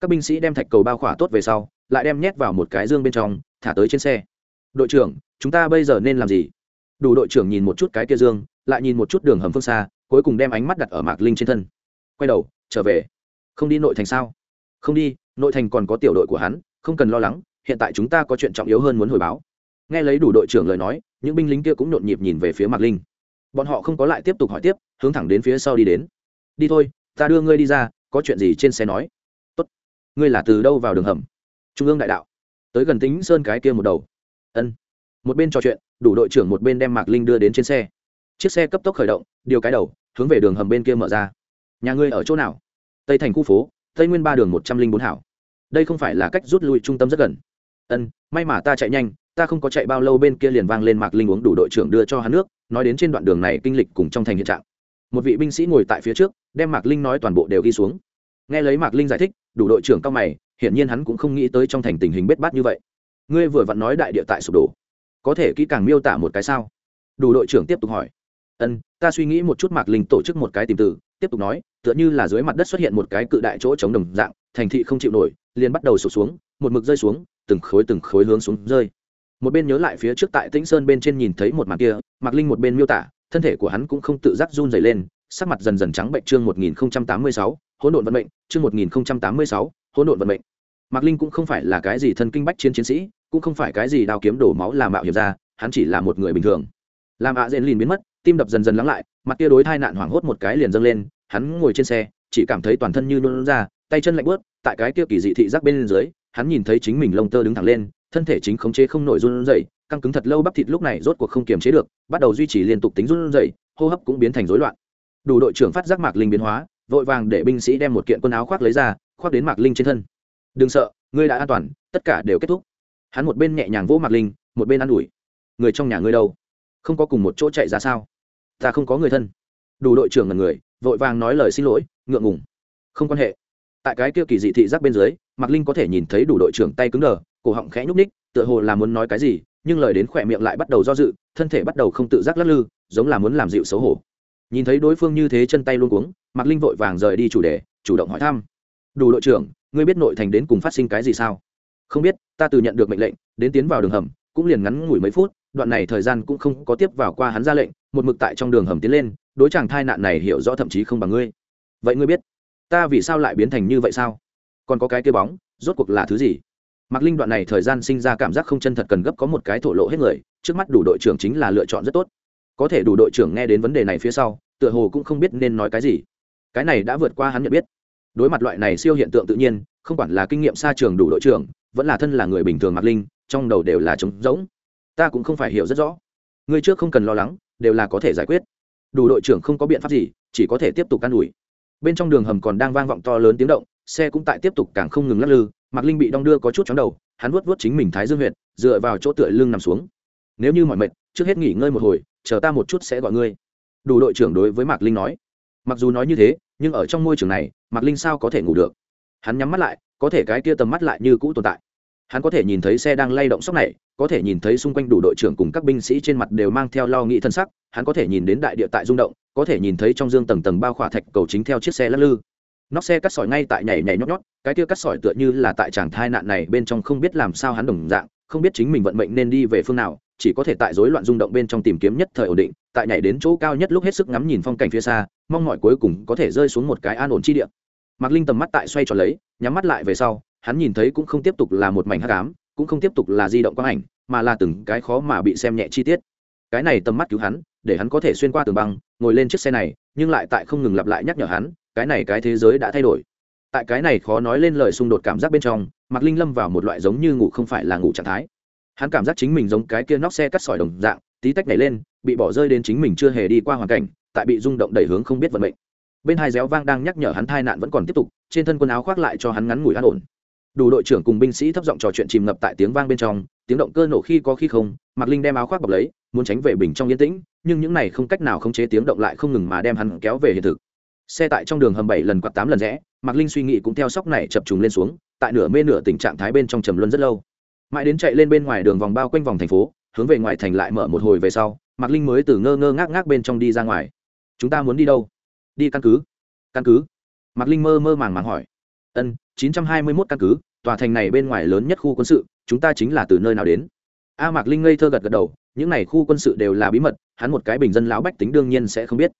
Các binh sĩ đem thạch cầu bao khỏa tốt về sau, lại đem nhét vào một cái dương bên trong thả tới trên xe. Đội trưởng, chúng ta bây giờ nên làm gì? Đủ đội trưởng nhìn một chút cái kia dương, lại nhìn một chút đường hầm phương xa, cuối cùng đem ánh mắt đặt ở mạc linh trên thân. Quay đầu, trở về. Không đi nội thành sao? Không đi, nội thành còn có tiểu đội của hắn, không cần lo lắng, hiện tại chúng ta có chuyện trọng yếu hơn muốn hồi báo. Nghe lấy đủ đội trưởng lời nói, những binh lính kia cũng nhộn nhịp nhìn về phía mạc linh. Bọn họ không có lại tiếp tục hỏi tiếp, hướng thẳng đến phía sau đi đến. Đi thôi, ta đưa ngươi đi ra, có chuyện gì trên xe nói. Tốt. Ngươi là từ đâu vào đường hầm? Trung ương đại đạo tới gần tính sơn cái kia một đầu. Ân. Một bên trò chuyện, đủ đội trưởng một bên đem mạc linh đưa đến trên xe. Chiếc xe cấp tốc khởi động, điều cái đầu, hướng về đường hầm bên kia mở ra. Nhà ngươi ở chỗ nào? Tây thành khu phố, tây nguyên ba đường một trăm linh bốn hảo. Đây không phải là cách rút lui trung tâm rất gần. Ân, may mà ta chạy nhanh, ta không có chạy bao lâu bên kia liền vang lên mạc linh uống đủ đội trưởng đưa cho hắn nước, nói đến trên đoạn đường này kinh lịch cùng trong thành hiện trạng. Một vị binh sĩ ngồi tại phía trước, đem mạc linh nói toàn bộ đều ghi xuống. Nghe lấy mạc linh giải thích, đủ đội trưởng cao mày hiển nhiên hắn cũng không nghĩ tới trong thành tình hình bết bát như vậy. Ngươi vừa vặn nói đại địa tại sụp đổ. Có thể kỹ càng miêu tả một cái sao? Đủ đội trưởng tiếp tục hỏi. Ân, ta suy nghĩ một chút mạc linh tổ chức một cái tìm từ tiếp tục nói, tựa như là dưới mặt đất xuất hiện một cái cự đại chỗ chống đồng dạng, thành thị không chịu nổi, liền bắt đầu sụp xuống, một mực rơi xuống, từng khối từng khối hướng xuống rơi. Một bên nhớ lại phía trước tại tĩnh sơn bên trên nhìn thấy một màn kia, mạc linh một bên miêu tả, thân thể của hắn cũng không tự giác run dày lên, sắc mặt dần dần trắng bệnh chương một nghìn tám mươi sáu, hỗn độn vận mệnh, chương một nghìn tám mươi sáu, hỗn độn vận mệnh mạc linh cũng không phải là cái gì thân kinh bách chiến chiến sĩ, cũng không phải cái gì đao kiếm đổ máu làm mạo hiểm ra, hắn chỉ là một người bình thường. Làm ạ dện lìn biến mất, tim đập dần dần lắng lại, mặt kia đối thai nạn hoảng hốt một cái liền dâng lên, hắn ngồi trên xe, chỉ cảm thấy toàn thân như luôn ra, tay chân lạnh bớt tại cái kia kỳ dị thị giác bên dưới, hắn nhìn thấy chính mình lông tơ đứng thẳng lên, thân thể chính khống chế không nổi run rẩy, căng cứng thật lâu bắp thịt lúc này rốt cuộc không kiềm chế được, bắt đầu duy trì liên tục tính run rẩy, hô hấp cũng biến thành rối loạn. Đủ đội trưởng phát giác mạc linh biến hóa, vội vàng để binh sĩ đem một kiện quần áo khoác lấy ra, khoác đến mạc linh trên thân đừng sợ, ngươi đã an toàn, tất cả đều kết thúc. Hắn một bên nhẹ nhàng vỗ mạc linh, một bên ă n ủi, người trong nhà ngươi đâu? Không có cùng một chỗ chạy ra sao? Ta không có người thân. Đủ đội trưởng là người, vội vàng nói lời xin lỗi, ngượng ngùng. Không quan hệ. Tại cái kia kỳ dị thị giác bên dưới, mạc linh có thể nhìn thấy đủ đội trưởng tay cứng đờ, cổ họng khẽ nhúc ních tựa hồ là muốn nói cái gì, nhưng lời đến khỏe miệng lại bắt đầu do dự, thân thể bắt đầu không tự giác lắc lư, giống là muốn làm dịu xấu hổ. Nhìn thấy đối phương như thế chân tay luôn cuống, mạc linh vội vàng rời đi chủ đề, chủ động hỏi thăm. Đủ đội trưởng ngươi biết nội thành đến cùng phát sinh cái gì sao? Không biết, ta từ nhận được mệnh lệnh, đến tiến vào đường hầm, cũng liền ngắn ngủi mấy phút, đoạn này thời gian cũng không có tiếp vào qua hắn ra lệnh, một mực tại trong đường hầm tiến lên, đối chàng thai nạn này hiểu rõ thậm chí không bằng ngươi. Vậy ngươi biết, ta vì sao lại biến thành như vậy sao? Còn có cái kia bóng, rốt cuộc là thứ gì? Mạc linh đoạn này thời gian sinh ra cảm giác không chân thật cần gấp có một cái thổ lộ hết người, trước mắt đủ đội trưởng chính là lựa chọn rất tốt. Có thể đủ đội trưởng nghe đến vấn đề này phía sau, tựa hồ cũng không biết nên nói cái gì. Cái này đã vượt qua hắn nhận biết đối mặt loại này siêu hiện tượng tự nhiên, không quản là kinh nghiệm xa trường đủ đội trưởng, vẫn là thân là người bình thường mạc linh, trong đầu đều là trống rỗng. Ta cũng không phải hiểu rất rõ. Người trước không cần lo lắng, đều là có thể giải quyết. Đủ đội trưởng không có biện pháp gì, chỉ có thể tiếp tục can ủi. Bên trong đường hầm còn đang vang vọng to lớn tiếng động, xe cũng tại tiếp tục càng không ngừng lắc lư, mạc linh bị đong đưa có chút chóng đầu, hắn vuốt vuốt chính mình thái dương huyệt, dựa vào chỗ tựa lưng nằm xuống. Nếu như mọi mệt, trước hết nghỉ ngơi một hồi, chờ ta một chút sẽ gọi ngươi. Đủ đội trưởng đối với mạc linh nói. Mặc dù nói như thế nhưng ở trong môi trường này, mạc linh sao có thể ngủ được? Hắn nhắm mắt lại, có thể cái kia tầm mắt lại như cũ tồn tại. Hắn có thể nhìn thấy xe đang lay động sóc này, có thể nhìn thấy xung quanh đủ đội trưởng cùng các binh sĩ trên mặt đều mang theo lo nghĩ thân sắc, hắn có thể nhìn đến đại địa tại rung động, có thể nhìn thấy trong dương tầng tầng bao khỏa thạch cầu chính theo chiếc xe lắc lư. Nóc xe cắt sỏi ngay tại nhảy nhảy nhót nhót, cái kia cắt sỏi tựa như là tại tràng thai nạn này bên trong không biết làm sao hắn đồng dạng, không biết chính mình vận mệnh nên đi về phương nào, chỉ có thể tại rối loạn rung động bên trong tìm kiếm nhất thời ổn định tại nhảy đến chỗ cao nhất lúc hết sức ngắm nhìn phong cảnh phía xa, mong mọi cuối cùng có thể rơi xuống một cái an ổn chi địa. Mạc linh tầm mắt tại xoay tròn lấy, nhắm mắt lại về sau, hắn nhìn thấy cũng không tiếp tục là một mảnh hắc ám, cũng không tiếp tục là di động quang ảnh, mà là từng cái khó mà bị xem nhẹ chi tiết. Cái này tầm mắt cứu hắn, để hắn có thể xuyên qua tường băng, ngồi lên chiếc xe này, nhưng lại tại không ngừng lặp lại nhắc nhở hắn, cái này cái thế giới đã thay đổi. Tại cái này khó nói lên lời xung đột cảm giác bên trong, mạc linh lâm vào một loại giống như ngủ không phải là ngủ trạng thái. Hắn cảm giác chính mình giống cái kia nóc xe cắt sỏi đồng dạng tí tách nhảy lên, bị bỏ rơi đến chính mình chưa hề đi qua hoàn cảnh, tại bị rung động đẩy hướng không biết vận mệnh. Bên hai réo vang đang nhắc nhở hắn tai nạn vẫn còn tiếp tục, trên thân quần áo khoác lại cho hắn ngắn ngủi an ổn. Đủ đội trưởng cùng binh sĩ thấp giọng trò chuyện chìm ngập tại tiếng vang bên trong, tiếng động cơ nổ khi có khi không, mạc linh đem áo khoác bọc lấy, muốn tránh về bình trong yên tĩnh, nhưng những này không cách nào khống chế tiếng động lại không ngừng mà đem hắn kéo về hiện thực. Xe tại trong đường hầm bảy lần quạt tám lần rẽ, mạc linh suy nghĩ cũng theo sóc này chập trùng lên xuống, tại nửa mê nửa tình trạng thái bên trong trầm luân rất lâu. Mãi đến chạy lên bên ngoài đường vòng bao quanh vòng thành phố hướng về ngoài thành lại mở một hồi về sau, mạc linh mới từ ngơ ngơ ngác ngác bên trong đi ra ngoài. Chúng ta muốn đi đâu? Đi căn cứ. Căn cứ? Mạc linh mơ mơ màng màng hỏi. Ân, chín trăm hai mươi mốt căn cứ, tòa thành này bên ngoài lớn nhất khu quân sự, chúng ta chính là từ nơi nào đến? A mạc linh ngây thơ gật gật đầu, những n à y khu quân sự đều là bí mật, hắn một cái bình dân lão bách tính đương nhiên sẽ không biết.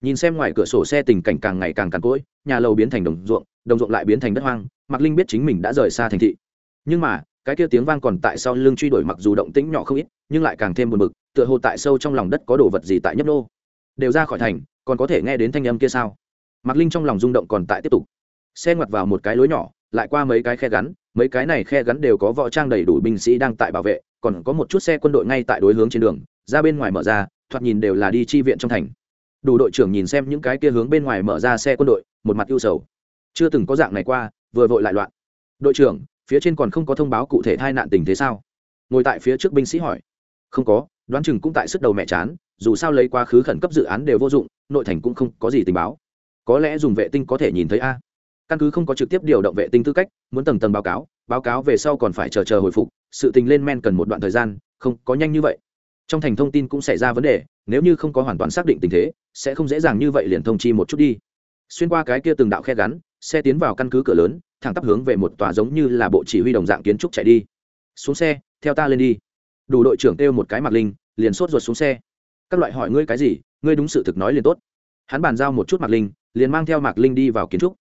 Nhìn xem ngoài cửa sổ xe tình cảnh càng ngày càng càng cỗi, nhà lầu biến thành đồng ruộng đồng ruộng lại biến thành đất hoang, mạc linh biết chính mình đã rời xa thành thị. Nhưng mà cái kia tiếng vang còn tại sau lưng truy đuổi mặc dù động tĩnh nhỏ không ít, nhưng lại càng thêm buồn bực, tựa hồ tại sâu trong lòng đất có đồ vật gì tại nhấp nô. Đều ra khỏi thành, còn có thể nghe đến thanh âm kia sao? Mạc linh trong lòng rung động còn tại tiếp tục. Xe ngoặt vào một cái lối nhỏ, lại qua mấy cái khe gắn, mấy cái này khe gắn đều có võ trang đầy đủ binh sĩ đang tại bảo vệ, còn có một chút xe quân đội ngay tại đối hướng trên đường, ra bên ngoài mở ra, thoạt nhìn đều là đi chi viện trong thành. Đủ đội trưởng nhìn xem những cái kia hướng bên ngoài mở ra xe quân đội, một mặt ưu sầu. Chưa từng có dạng này qua, vừa vội lại loạn. Đội trưởng phía trên còn không có thông báo cụ thể tai nạn tình thế sao? Ngồi tại phía trước binh sĩ hỏi. Không có, đoán chừng cũng tại sức đầu mẹ chán, dù sao lấy quá khứ khẩn cấp dự án đều vô dụng, nội thành cũng không có gì tình báo. Có lẽ dùng vệ tinh có thể nhìn thấy a. Căn cứ không có trực tiếp điều động vệ tinh tư cách, muốn tầng tầng báo cáo báo cáo về sau còn phải chờ chờ hồi phục, sự tình lên men cần một đoạn thời gian, không, có nhanh như vậy. Trong thành thông tin cũng xảy ra vấn đề, nếu như không có hoàn toàn xác định tình thế, sẽ không dễ dàng như vậy liền thông chi một chút đi. Xuyên qua cái kia từng đạo khe gắn, xe tiến vào căn cứ cửa lớn thẳng tắp hướng về một tòa giống như là bộ chỉ huy đồng dạng kiến trúc chạy đi. Xuống xe, theo ta lên đi. Đủ đội trưởng kêu một cái mặc linh, liền sốt ruột xuống xe. Các loại hỏi ngươi cái gì, ngươi đúng sự thực nói liền tốt. Hắn bàn giao một chút mạc linh, liền mang theo mạc linh đi vào kiến trúc.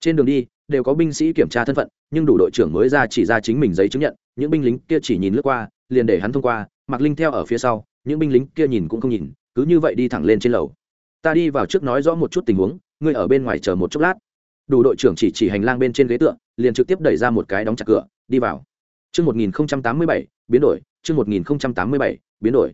Trên đường đi, đều có binh sĩ kiểm tra thân phận, nhưng đủ đội trưởng mới ra chỉ ra chính mình giấy chứng nhận, những binh lính kia chỉ nhìn lướt qua, liền để hắn thông qua mạc linh theo ở phía sau, những binh lính kia nhìn cũng không nhìn, cứ như vậy đi thẳng lên trên lầu. Ta đi vào trước nói rõ một chút tình huống, ngươi ở bên ngoài chờ một chốc lát đủ đội trưởng chỉ chỉ hành lang bên trên ghế tựa liền trực tiếp đẩy ra một cái đóng chặt cửa đi vào Chương 1087, biến đổi, chương 1087, biến đổi.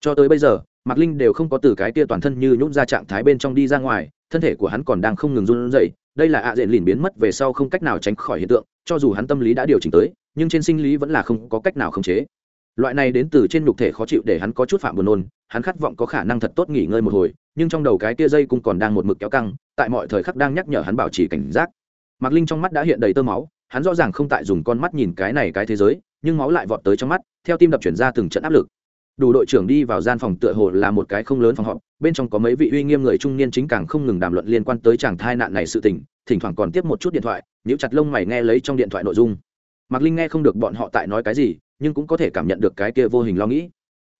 Cho tới bây giờ, Mạc Linh đều không có từ cái kia toàn thân như nhũn ra trạng thái bên trong đi ra ngoài, thân thể của hắn còn đang không ngừng run rẩy, đây là ạ à diện lìn biến mất về sau không cách nào tránh khỏi hiện tượng, cho dù hắn tâm lý đã điều chỉnh tới, nhưng trên sinh lý vẫn là không có cách nào khống chế. Loại này đến từ trên nhục thể khó chịu để hắn có chút phạm buồn nôn, hắn khát vọng có khả năng thật tốt nghỉ ngơi một hồi, nhưng trong đầu cái kia dây cũng còn đang một mực kéo căng, tại mọi thời khắc đang nhắc nhở hắn bảo trì cảnh giác. Mạc Linh trong mắt đã hiện đầy tơ máu, hắn rõ ràng không tại dùng con mắt nhìn cái này cái thế giới, nhưng máu lại vọt tới trong mắt, theo tim đập chuyển ra từng trận áp lực. Đủ đội trưởng đi vào gian phòng tựa hồ là một cái không lớn phòng họp bên trong có mấy vị uy nghiêm người trung niên chính càng không ngừng đàm luận liên quan tới chàng thai nạn này sự tình thỉnh thoảng còn tiếp một chút điện thoại nếu chặt lông mày nghe lấy trong điện thoại nội dung. Mạc linh nghe không được bọn họ tại nói cái gì nhưng cũng có thể cảm nhận được cái kia vô hình lo nghĩ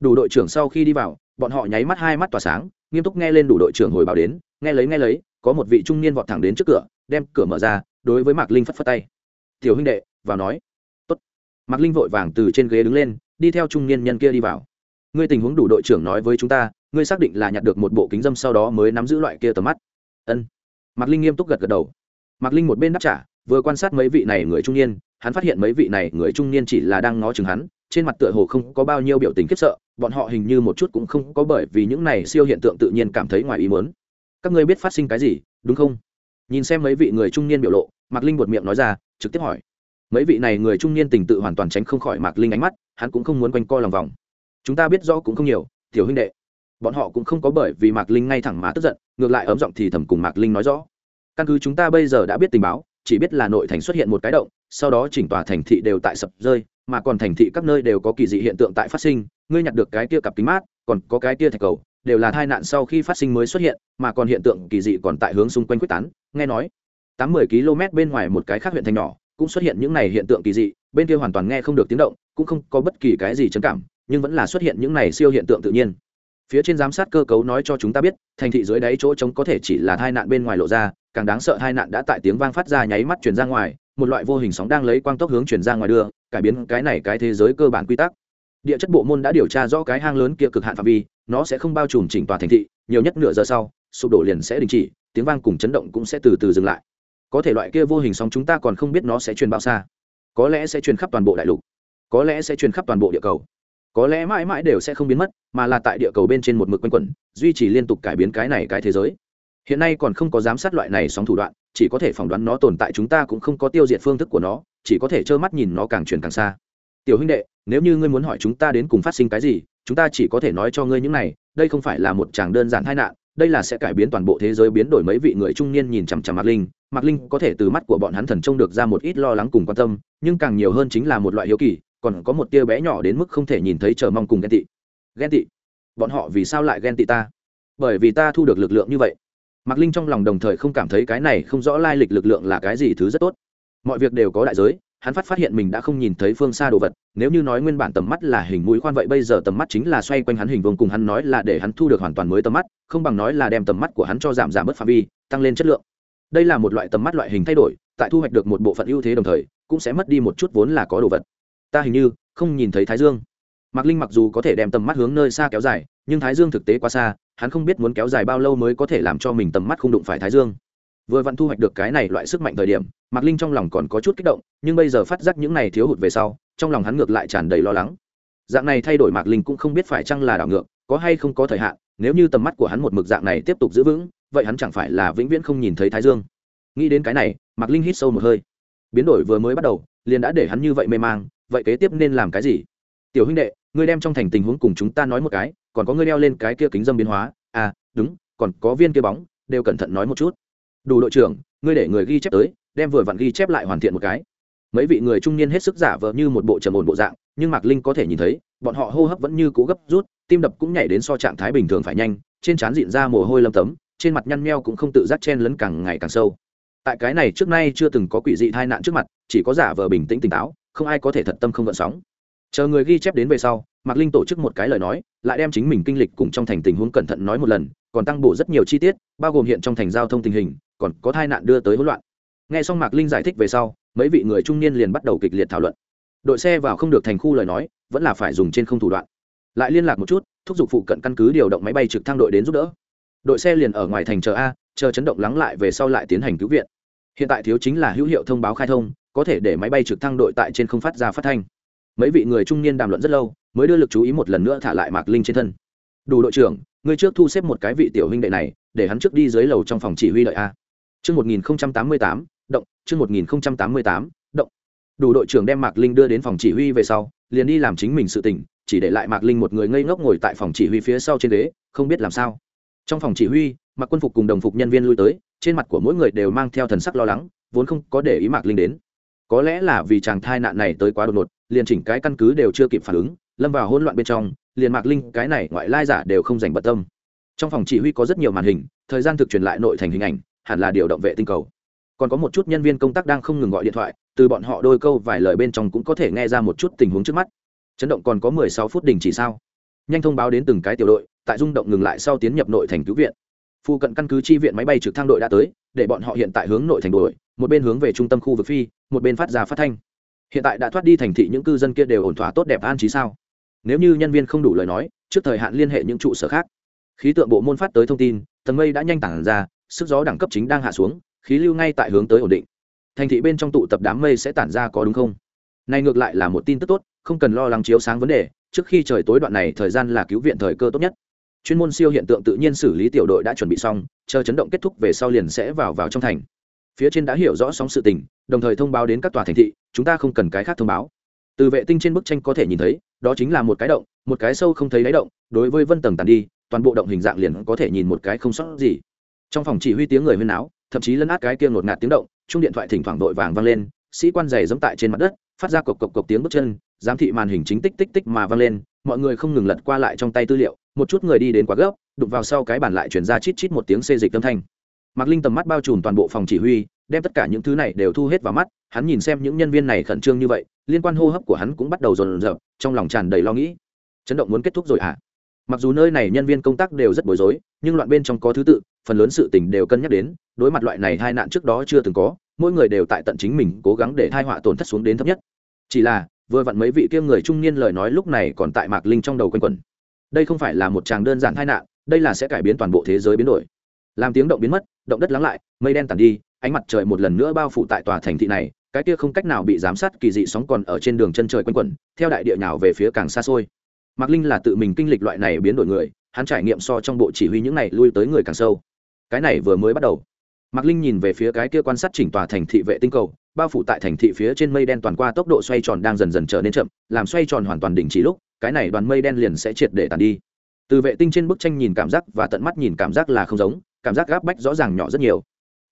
đủ đội trưởng sau khi đi vào, bọn họ nháy mắt hai mắt tỏa sáng, nghiêm túc nghe lên đủ đội trưởng hồi báo đến, nghe lấy nghe lấy, có một vị trung niên vọt thẳng đến trước cửa, đem cửa mở ra, đối với mạc linh phất phất tay. Tiểu huynh đệ, vào nói. Tốt. mạc linh vội vàng từ trên ghế đứng lên, đi theo trung niên nhân kia đi vào. Ngươi tình huống đủ đội trưởng nói với chúng ta, ngươi xác định là nhặt được một bộ kính dâm sau đó mới nắm giữ loại kia tầm mắt. Ân. Mạc linh nghiêm túc gật gật đầu. Mạc linh một bên đáp trả, vừa quan sát mấy vị này người trung niên, hắn phát hiện mấy vị này người trung niên chỉ là đang ngó chừng hắn trên mặt tựa hồ không có bao nhiêu biểu tình khiếp sợ, bọn họ hình như một chút cũng không có bởi vì những này siêu hiện tượng tự nhiên cảm thấy ngoài ý muốn. Các ngươi biết phát sinh cái gì, đúng không? Nhìn xem mấy vị người trung niên biểu lộ, mạc linh buột miệng nói ra, trực tiếp hỏi. Mấy vị này người trung niên tình tự hoàn toàn tránh không khỏi mạc linh ánh mắt, hắn cũng không muốn quanh co lòng vòng. Chúng ta biết rõ cũng không nhiều, tiểu huynh đệ. Bọn họ cũng không có bởi vì mạc linh ngay thẳng má tức giận, ngược lại ấm giọng thì thầm cùng mạc linh nói rõ. Căn cứ chúng ta bây giờ đã biết tình báo, chỉ biết là nội thành xuất hiện một cái động, sau đó chỉnh tòa thành thị đều tại sập rơi mà còn thành thị các nơi đều có kỳ dị hiện tượng tại phát sinh, ngươi nhặt được cái kia cặp kính mát, còn có cái kia thạch cầu, đều là tai nạn sau khi phát sinh mới xuất hiện, mà còn hiện tượng kỳ dị còn tại hướng xung quanh quyết tán. Nghe nói, tám mươi km bên ngoài một cái khác huyện thành nhỏ, cũng xuất hiện những này hiện tượng kỳ dị, bên kia hoàn toàn nghe không được tiếng động, cũng không có bất kỳ cái gì trấn cảm, nhưng vẫn là xuất hiện những này siêu hiện tượng tự nhiên. Phía trên giám sát cơ cấu nói cho chúng ta biết, thành thị dưới đáy chỗ trống có thể chỉ là tai nạn bên ngoài lộ ra, càng đáng sợ tai nạn đã tại tiếng vang phát ra nháy mắt truyền ra ngoài, một loại vô hình sóng đang lấy quang tốc hướng truyền ra ngoài đưa cải biến cái này cái thế giới cơ bản quy tắc. Địa chất bộ môn đã điều tra rõ cái hang lớn kia cực hạn phạm vi, nó sẽ không bao trùm chỉnh tòa thành thị, nhiều nhất nửa giờ sau, sụp đổ liền sẽ đình chỉ, tiếng vang cùng chấn động cũng sẽ từ từ dừng lại. Có thể loại kia vô hình sóng chúng ta còn không biết nó sẽ truyền bao xa. Có lẽ sẽ truyền khắp toàn bộ đại lục. Có lẽ sẽ truyền khắp toàn bộ địa cầu. Có lẽ mãi mãi đều sẽ không biến mất, mà là tại địa cầu bên trên một mực quanh quẩn, duy trì liên tục cải biến cái này cái thế giới. Hiện nay còn không có giám sát loại này sóng thủ đoạn, chỉ có thể phỏng đoán nó tồn tại chúng ta cũng không có tiêu diệt phương thức của nó chỉ có thể trơ mắt nhìn nó càng truyền càng xa. Tiểu huynh đệ, nếu như ngươi muốn hỏi chúng ta đến cùng phát sinh cái gì, chúng ta chỉ có thể nói cho ngươi những này, đây không phải là một chàng đơn giản tai nạn, đây là sẽ cải biến toàn bộ thế giới biến đổi mấy vị người trung niên nhìn chằm chằm mạc linh. Mạc linh có thể từ mắt của bọn hắn thần trông được ra một ít lo lắng cùng quan tâm, nhưng càng nhiều hơn chính là một loại hiếu kỳ, còn có một tia bé nhỏ đến mức không thể nhìn thấy chờ mong cùng ghen tị. Ghen tị? Bọn họ vì sao lại ghen tị ta? Bởi vì ta thu được lực lượng như vậy. Mạc linh trong lòng đồng thời không cảm thấy cái này không rõ lai lịch lực lượng là cái gì thứ rất tốt mọi việc đều có đại giới, hắn phát phát hiện mình đã không nhìn thấy phương xa đồ vật, nếu như nói nguyên bản tầm mắt là hình mũi khoan vậy bây giờ tầm mắt chính là xoay quanh hắn hình vương cùng hắn nói là để hắn thu được hoàn toàn mới tầm mắt, không bằng nói là đem tầm mắt của hắn cho giảm giảm bớt phạm vi, tăng lên chất lượng. Đây là một loại tầm mắt loại hình thay đổi, tại thu hoạch được một bộ phận ưu thế đồng thời, cũng sẽ mất đi một chút vốn là có đồ vật. Ta hình như không nhìn thấy thái dương. Mạc linh mặc dù có thể đem tầm mắt hướng nơi xa kéo dài, nhưng thái dương thực tế quá xa, hắn không biết muốn kéo dài bao lâu mới có thể làm cho mình tầm mắt không đụng phải thái dương vừa vặn thu hoạch được cái này loại sức mạnh thời điểm, mạc linh trong lòng còn có chút kích động, nhưng bây giờ phát giác những này thiếu hụt về sau, trong lòng hắn ngược lại tràn đầy lo lắng. Dạng này thay đổi mạc linh cũng không biết phải chăng là đảo ngược, có hay không có thời hạn, nếu như tầm mắt của hắn một mực dạng này tiếp tục giữ vững, vậy hắn chẳng phải là vĩnh viễn không nhìn thấy thái dương. Nghĩ đến cái này, mạc linh hít sâu một hơi. Biến đổi vừa mới bắt đầu, liền đã để hắn như vậy mê mang, vậy kế tiếp nên làm cái gì? Tiểu huynh đệ, ngươi đem trong thành tình huống cùng chúng ta nói một cái, còn có ngươi đeo lên cái kia kính dâm biến hóa. À đúng, còn có viên kia bóng, đều cẩn thận nói một chút đủ đội trưởng, ngươi để người ghi chép tới, đem vừa vặn ghi chép lại hoàn thiện một cái. Mấy vị người trung niên hết sức giả vờ như một bộ trầm ổn bộ dạng, nhưng mạc linh có thể nhìn thấy, bọn họ hô hấp vẫn như cũ gấp rút, tim đập cũng nhảy đến so trạng thái bình thường phải nhanh, trên trán dịn ra mồ hôi lâm tấm, trên mặt nhăn meo cũng không tự giác chen lấn càng ngày càng sâu. Tại cái này trước nay chưa từng có quỷ dị tai nạn trước mặt, chỉ có giả vờ bình tĩnh tỉnh táo, không ai có thể thật tâm không gợn sóng. Chờ người ghi chép đến về sau, mạc linh tổ chức một cái lời nói, lại đem chính mình kinh lịch cùng trong thành tình huống cẩn thận nói một lần, còn tăng bổ rất nhiều chi tiết, bao gồm hiện trong thành giao thông tình hình còn có tai nạn đưa tới hỗn loạn. Nghe xong mạc linh giải thích về sau, mấy vị người trung niên liền bắt đầu kịch liệt thảo luận. Đội xe vào không được thành khu lời nói, vẫn là phải dùng trên không thủ đoạn. Lại liên lạc một chút, thúc giục phụ cận căn cứ điều động máy bay trực thăng đội đến giúp đỡ. Đội xe liền ở ngoài thành chờ a, chờ chấn động lắng lại về sau lại tiến hành cứu viện. Hiện tại thiếu chính là hữu hiệu thông báo khai thông, có thể để máy bay trực thăng đội tại trên không phát ra phát thanh. Mấy vị người trung niên đàm luận rất lâu, mới đưa lực chú ý một lần nữa thả lại mạc linh trên thân. Đủ đội trưởng, ngươi trước thu xếp một cái vị tiểu huynh đệ này, để hắn trước đi dưới lầu trong phòng chỉ huy đợi a. Trước 1088, động, trước 1088, động. Đủ đội trưởng đem Mạc Linh đưa đến phòng chỉ huy về sau, liền đi làm chính mình sự tình, chỉ để lại Mạc Linh một người ngây ngốc ngồi tại phòng chỉ huy phía sau trên ghế, không biết làm sao. Trong phòng chỉ huy, Mạc Quân phục cùng đồng phục nhân viên lui tới, trên mặt của mỗi người đều mang theo thần sắc lo lắng, vốn không có để ý Mạc Linh đến. Có lẽ là vì chàng thai nạn này tới quá đột ngột, liền chỉnh cái căn cứ đều chưa kịp phản ứng, lâm vào hỗn loạn bên trong, liền Mạc Linh cái này ngoại lai giả đều không dành bận tâm. Trong phòng chỉ huy có rất nhiều màn hình, thời gian thực truyền lại nội thành hình ảnh, hẳn là điều động vệ tinh cầu. Còn có một chút nhân viên công tác đang không ngừng gọi điện thoại, từ bọn họ đôi câu vài lời bên trong cũng có thể nghe ra một chút tình huống trước mắt. Chấn động còn có mười sáu phút đình chỉ sao? Nhanh thông báo đến từng cái tiểu đội, tại rung động ngừng lại sau tiến nhập nội thành cứu viện. Phụ cận căn cứ chi viện máy bay trực thăng đội đã tới, để bọn họ hiện tại hướng nội thành đội một bên hướng về trung tâm khu vực phi, một bên phát ra phát thanh. Hiện tại đã thoát đi thành thị những cư dân kia đều ổn thỏa tốt đẹp an trí sao? Nếu như nhân viên không đủ lời nói, trước thời hạn liên hệ những trụ sở khác. Khí tượng bộ môn phát tới thông tin, tầng mây đã nhanh tản ra sức gió đẳng cấp chính đang hạ xuống, khí lưu ngay tại hướng tới ổn định. Thành thị bên trong tụ tập đám mây sẽ tản ra có đúng không? Này ngược lại là một tin tức tốt, không cần lo lắng chiếu sáng vấn đề, trước khi trời tối đoạn này thời gian là cứu viện thời cơ tốt nhất. Chuyên môn siêu hiện tượng tự nhiên xử lý tiểu đội đã chuẩn bị xong, chờ chấn động kết thúc về sau liền sẽ vào vào trong thành. Phía trên đã hiểu rõ sóng sự tình, đồng thời thông báo đến các tòa thành thị, chúng ta không cần cái khác thông báo. Từ vệ tinh trên bức tranh có thể nhìn thấy, đó chính là một cái động, một cái sâu không thấy đáy động, đối với vân tầng tàn đi, toàn bộ động hình dạng liền có thể nhìn một cái không sót gì trong phòng chỉ huy tiếng người huyên áo thậm chí lấn át cái kia ngột ngạt tiếng động chung điện thoại thỉnh thoảng vội vàng vang lên, sĩ quan giày dẫm tại trên mặt đất, phát ra cộc cộc cộc tiếng bước chân, giám thị màn hình chính tích tích tích mà vang lên, mọi người không ngừng lật qua lại trong tay tư liệu, một chút người đi đến quá gấp, đụng vào sau cái bàn lại chuyển ra chít chít một tiếng xê dịch âm thanh. Mạc linh tầm mắt bao trùm toàn bộ phòng chỉ huy, đem tất cả những thứ này đều thu hết vào mắt, hắn nhìn xem những nhân viên này khẩn trương như vậy, liên quan hô hấp của hắn cũng bắt đầu rồn rợp trong lòng tràn đầy lo nghĩ. Chấn động muốn kết thúc rồi à mặc dù nơi này nhân viên công tác đều rất bối rối, nhưng loạn bên trong có thứ tự, phần lớn sự tình đều cân nhắc đến, đối mặt loại này hai nạn trước đó chưa từng có, mỗi người đều tại tận chính mình cố gắng để thai họa tổn thất xuống đến thấp nhất. Chỉ là, vừa vặn mấy vị kia người trung niên lời nói lúc này còn tại mạc linh trong đầu quanh quẩn. Đây không phải là một tràng đơn giản tai nạn, đây là sẽ cải biến toàn bộ thế giới biến đổi. Làm tiếng động biến mất, động đất lắng lại, mây đen tàn đi, ánh mặt trời một lần nữa bao phủ tại tòa thành thị này, cái kia không cách nào bị giám sát kỳ dị sóng còn ở trên đường chân trời quanh quẩn, theo đại địa nào về phía càng xa xôi mạc linh là tự mình kinh lịch loại này biến đổi người, hắn trải nghiệm so trong bộ chỉ huy những này lui tới người càng sâu. Cái này vừa mới bắt đầu. Mạc linh nhìn về phía cái kia quan sát chỉnh tòa thành thị vệ tinh cầu, bao phủ tại thành thị phía trên mây đen toàn qua tốc độ xoay tròn đang dần dần trở nên chậm, làm xoay tròn hoàn toàn đỉnh chỉ lúc, cái này đoàn mây đen liền sẽ triệt để tàn đi. Từ vệ tinh trên bức tranh nhìn cảm giác và tận mắt nhìn cảm giác là không giống, cảm giác gáp bách rõ ràng nhỏ rất nhiều.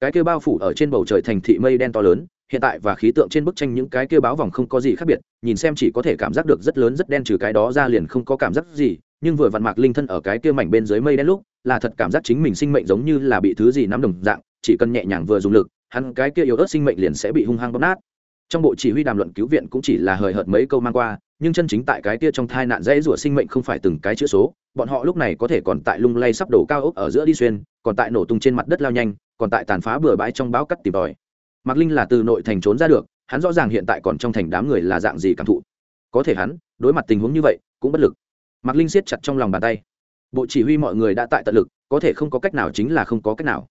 Cái kia bao phủ ở trên bầu trời thành thị mây đen to lớn hiện tại và khí tượng trên bức tranh những cái kia báo vòng không có gì khác biệt, nhìn xem chỉ có thể cảm giác được rất lớn rất đen trừ cái đó ra liền không có cảm giác gì, nhưng vừa vặn mạc linh thân ở cái kia mảnh bên dưới mây đen lúc, là thật cảm giác chính mình sinh mệnh giống như là bị thứ gì nắm đồng dạng, chỉ cần nhẹ nhàng vừa dùng lực, hắn cái kia yếu ớt sinh mệnh liền sẽ bị hung hăng bóp nát. Trong bộ chỉ huy đàm luận cứu viện cũng chỉ là hời hợt mấy câu mang qua, nhưng chân chính tại cái kia trong thai nạn dãy rủa sinh mệnh không phải từng cái chữ số, bọn họ lúc này có thể còn tại lung lay sắp đổ cao ốc ở giữa đi xuyên, còn tại nổ tung trên mặt đất lao nhanh, còn tại tàn phá bừa bãi trong bão cắt tìm tòi mạc linh là từ nội thành trốn ra được, hắn rõ ràng hiện tại còn trong thành đám người là dạng gì cảm thụ. Có thể hắn, đối mặt tình huống như vậy, cũng bất lực. Mạc linh siết chặt trong lòng bàn tay. Bộ chỉ huy mọi người đã tại tận lực, có thể không có cách nào chính là không có cách nào.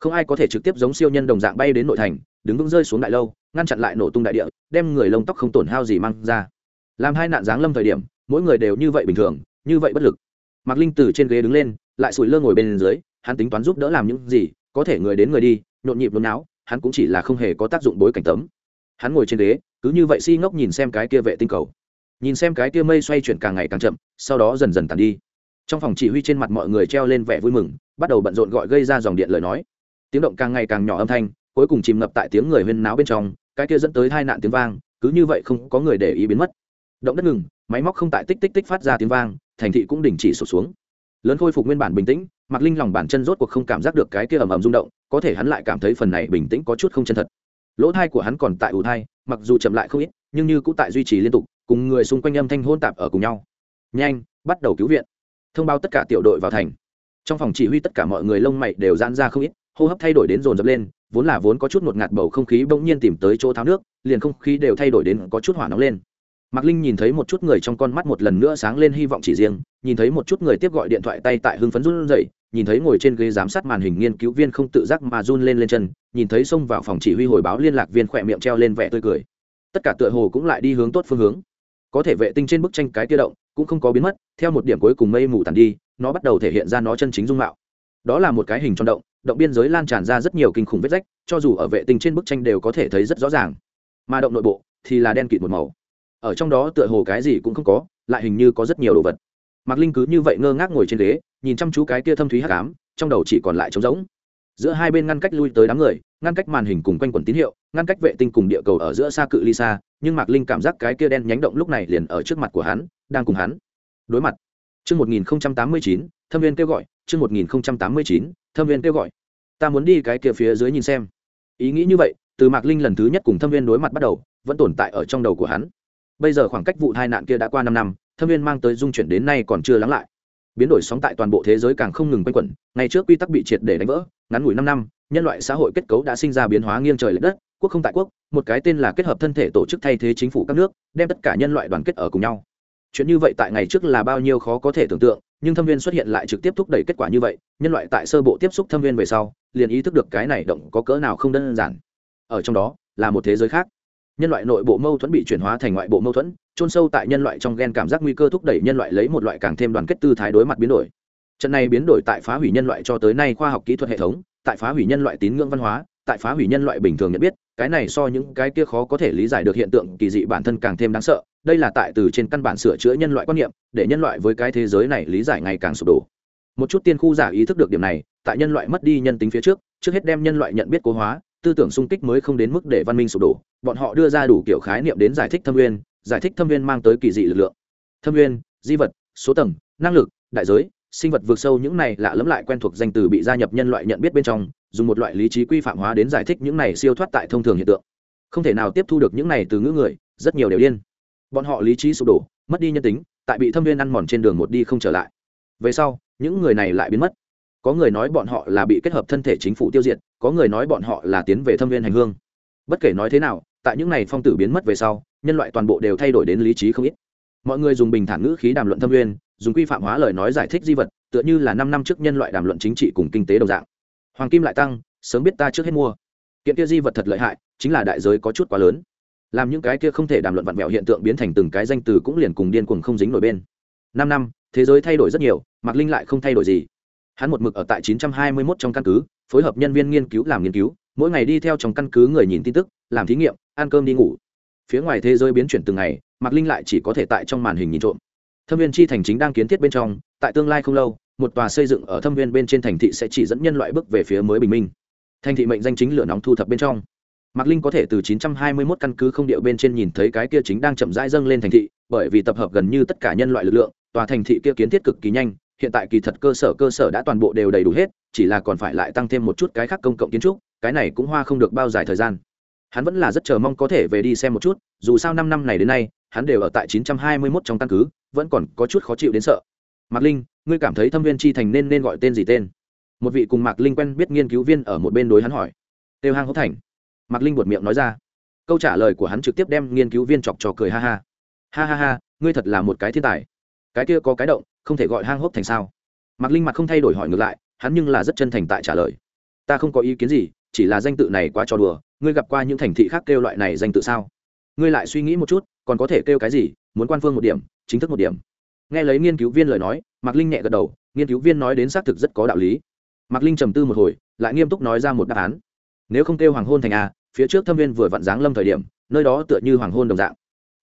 Không ai có thể trực tiếp giống siêu nhân đồng dạng bay đến nội thành, đứng vững rơi xuống đại lâu, ngăn chặn lại nổ tung đại địa, đem người lông tóc không tổn hao gì mang ra. Làm hai nạn giáng lâm thời điểm, mỗi người đều như vậy bình thường, như vậy bất lực. Mạc linh từ trên ghế đứng lên, lại sủi lơ ngồi bên dưới, hắn tính toán giúp đỡ làm những gì, có thể người đến người đi, nhộn nhịp nôn não hắn cũng chỉ là không hề có tác dụng bối cảnh tấm. Hắn ngồi trên ghế, cứ như vậy si ngốc nhìn xem cái kia vệ tinh cầu. Nhìn xem cái kia mây xoay chuyển càng ngày càng chậm, sau đó dần dần tàn đi. Trong phòng chỉ huy trên mặt mọi người treo lên vẻ vui mừng, bắt đầu bận rộn gọi gây ra dòng điện lời nói. Tiếng động càng ngày càng nhỏ âm thanh, cuối cùng chìm ngập tại tiếng người huyên náo bên trong, cái kia dẫn tới hai nạn tiếng vang, cứ như vậy không có người để ý biến mất. Động đất ngừng, máy móc không tại tích tích tích phát ra tiếng vang, thành thị cũng đình chỉ sụt xuống. Lớn khôi phục nguyên bản bình tĩnh mặc linh lòng bản chân rốt cuộc không cảm giác được cái kia ầm ầm rung động có thể hắn lại cảm thấy phần này bình tĩnh có chút không chân thật. Lỗ thai của hắn còn tại ủ thai, mặc dù chậm lại không ít, nhưng như cũng tại duy trì liên tục, cùng người xung quanh âm thanh hôn tạp ở cùng nhau. Nhanh, bắt đầu cứu viện. Thông báo tất cả tiểu đội vào thành. Trong phòng chỉ huy tất cả mọi người lông mày đều giãn ra không ít, hô hấp thay đổi đến rồn rập lên, vốn là vốn có chút một ngạt bầu không khí bỗng nhiên tìm tới chỗ tháo nước, liền không khí đều thay đổi đến có chút hỏa nóng lên mạc linh nhìn thấy một chút người trong con mắt một lần nữa sáng lên hy vọng chỉ riêng nhìn thấy một chút người tiếp gọi điện thoại tay tại hưng phấn run rẩy, nhìn thấy ngồi trên ghế giám sát màn hình nghiên cứu viên không tự giác mà run lên lên chân nhìn thấy xông vào phòng chỉ huy hồi báo liên lạc viên khỏe miệng treo lên vẻ tươi cười. Tất cả tựa hồ cũng lại đi hướng tốt phương hướng. Có thể vệ tinh trên bức tranh cái tiêu động cũng không có biến mất theo một điểm cuối cùng mây mù tàn đi nó bắt đầu thể hiện ra nó chân chính dung mạo. Đó là một cái hình tròn động động biên giới lan tràn ra rất nhiều kinh khủng vết rách cho dù ở vệ tinh trên bức tranh đều có thể thấy rất rõ ràng. Mà động nội bộ thì là đen kịt một màu ở trong đó tựa hồ cái gì cũng không có lại hình như có rất nhiều đồ vật mạc linh cứ như vậy ngơ ngác ngồi trên ghế nhìn chăm chú cái kia thâm thúy hắc ám trong đầu chỉ còn lại trống rỗng giữa hai bên ngăn cách lui tới đám người ngăn cách màn hình cùng quanh quẩn tín hiệu ngăn cách vệ tinh cùng địa cầu ở giữa xa cự ly xa nhưng mạc linh cảm giác cái kia đen nhánh động lúc này liền ở trước mặt của hắn đang cùng hắn đối mặt Trước 1089, thâm viên kêu gọi, trước 1089, thâm viên kêu gọi. Ta muốn đi cái kia phía dưới nhìn xem. Ý nghĩ như vậy, từ Mạc Linh lần thứ nhất cùng thâm viên đối mặt bắt đầu, vẫn tồn tại ở trong đầu của hắn. Bây giờ khoảng cách vụ tai nạn kia đã qua năm năm, thâm viên mang tới dung chuyển đến nay còn chưa lắng lại. Biến đổi sóng tại toàn bộ thế giới càng không ngừng quanh quẩn, ngày trước quy tắc bị triệt để đánh vỡ, ngắn ngủi năm năm, nhân loại xã hội kết cấu đã sinh ra biến hóa nghiêng trời lệch đất, quốc không tại quốc, một cái tên là kết hợp thân thể tổ chức thay thế chính phủ các nước, đem tất cả nhân loại đoàn kết ở cùng nhau. Chuyện như vậy tại ngày trước là bao nhiêu khó có thể tưởng tượng nhưng thâm viên xuất hiện lại trực tiếp thúc đẩy kết quả như vậy nhân loại tại sơ bộ tiếp xúc thâm viên về sau liền ý thức được cái này động có cỡ nào không đơn giản. Ở trong đó là một thế giới khác nhân loại nội bộ mâu thuẫn bị chuyển hóa thành ngoại bộ mâu thuẫn trôn sâu tại nhân loại trong g e n cảm giác nguy cơ thúc đẩy nhân loại lấy một loại càng thêm đoàn kết tư thái đối mặt biến đổi. Trận này biến đổi tại phá hủy nhân loại cho tới nay khoa học kỹ thuật hệ thống, tại phá hủy nhân loại tín ngưỡng văn hóa, tại phá hủy nhân loại bình thường nhận biết, cái này so những cái kia khó có thể lý giải được hiện tượng kỳ dị bản thân càng thêm đáng sợ, đây là tại từ trên căn bản sửa chữa nhân loại quan niệm, để nhân loại với cái thế giới này lý giải ngày càng sụp đổ. Một chút tiên khu giả ý thức được điểm này, tại nhân loại mất đi nhân tính phía trước trước hết đem nhân loại nhận biết cố hóa tư tưởng sung kích mới không đến mức để văn minh sụp đổ bọn họ đưa ra đủ kiểu khái niệm đến giải thích thâm nguyên giải thích thâm nguyên mang tới kỳ dị lực lượng. Thâm nguyên, di vật số tầng năng lực đại giới sinh vật vượt sâu những này lạ lẫm lại quen thuộc danh từ bị gia nhập nhân loại nhận biết bên trong dùng một loại lý trí quy phạm hóa đến giải thích những này siêu thoát tại thông thường hiện tượng. Không thể nào tiếp thu được những này từ ngữ người rất nhiều đều điên. Bọn họ lý trí sụp đổ mất đi nhân tính tại bị thâm viên ăn mòn trên đường một đi không trở lại. Về sau những người này lại biến mất có người nói bọn họ là bị kết hợp thân thể chính phủ tiêu diệt, có người nói bọn họ là tiến về thâm viên hành hương. Bất kể nói thế nào, tại những này phong tử biến mất về sau, nhân loại toàn bộ đều thay đổi đến lý trí không ít. Mọi người dùng bình thản ngữ khí đàm luận thâm viên, dùng quy phạm hóa lời nói giải thích di vật, tựa như là năm năm trước nhân loại đàm luận chính trị cùng kinh tế đồng dạng. Hoàng kim lại tăng, sớm biết ta trước hết mua. Kiện kia di vật thật lợi hại, chính là đại giới có chút quá lớn. Làm những cái kia không thể đàm luận vặn vẹo hiện tượng biến thành từng cái danh từ cũng liền cùng điên cuồng không dính nổi bên. Năm năm, thế giới thay đổi rất nhiều, mạc linh lại không thay đổi gì hắn một mực ở tại 921 trong căn cứ, phối hợp nhân viên nghiên cứu làm nghiên cứu, mỗi ngày đi theo trong căn cứ người nhìn tin tức, làm thí nghiệm, ăn cơm đi ngủ. Phía ngoài thế giới biến chuyển từng ngày, mạc linh lại chỉ có thể tại trong màn hình nhìn trộm. Thâm viên chi thành chính đang kiến thiết bên trong, tại tương lai không lâu, một tòa xây dựng ở thâm viên bên trên thành thị sẽ chỉ dẫn nhân loại bước về phía mới bình minh. Thành thị mệnh danh chính lửa nóng thu thập bên trong. Mạc linh có thể từ 921 căn cứ không điệu bên trên nhìn thấy cái kia chính đang chậm rãi dâng lên thành thị, bởi vì tập hợp gần như tất cả nhân loại lực lượng, tòa thành thị kia kiến thiết cực kỳ nhanh hiện tại kỳ thật cơ sở cơ sở đã toàn bộ đều đầy đủ hết, chỉ là còn phải lại tăng thêm một chút cái khác công cộng kiến trúc, cái này cũng hoa không được bao dài thời gian. Hắn vẫn là rất chờ mong có thể về đi xem một chút, dù sao năm năm này đến nay, hắn đều ở tại 921 trong căn cứ, vẫn còn có chút khó chịu đến sợ. Mạc linh, ngươi cảm thấy thâm viên chi thành nên nên gọi tên gì tên? Một vị cùng mạc linh quen biết nghiên cứu viên ở một bên đối hắn hỏi. Têu hang hốc thành. Mạc linh buột miệng nói ra. Câu trả lời của hắn trực tiếp đem nghiên cứu viên chọc trò cười ha ha. Ha ha ha, ngươi thật là một cái thiên tài. Cái kia có cái động không thể gọi hang hốc thành sao? Mạc linh mặt không thay đổi hỏi ngược lại, hắn nhưng là rất chân thành tại trả lời. Ta không có ý kiến gì, chỉ là danh tự này quá trò đùa, ngươi gặp qua những thành thị khác kêu loại này danh tự sao? Ngươi lại suy nghĩ một chút, còn có thể kêu cái gì, muốn quan phương một điểm, chính thức một điểm. Nghe lấy nghiên cứu viên lời nói, mạc linh nhẹ gật đầu, nghiên cứu viên nói đến xác thực rất có đạo lý. Mạc linh trầm tư một hồi, lại nghiêm túc nói ra một đáp án. Nếu không kêu hoàng hôn thành a, phía trước thâm viên vừa vặn giáng lâm thời điểm, nơi đó tựa như hoàng hôn đồng dạng.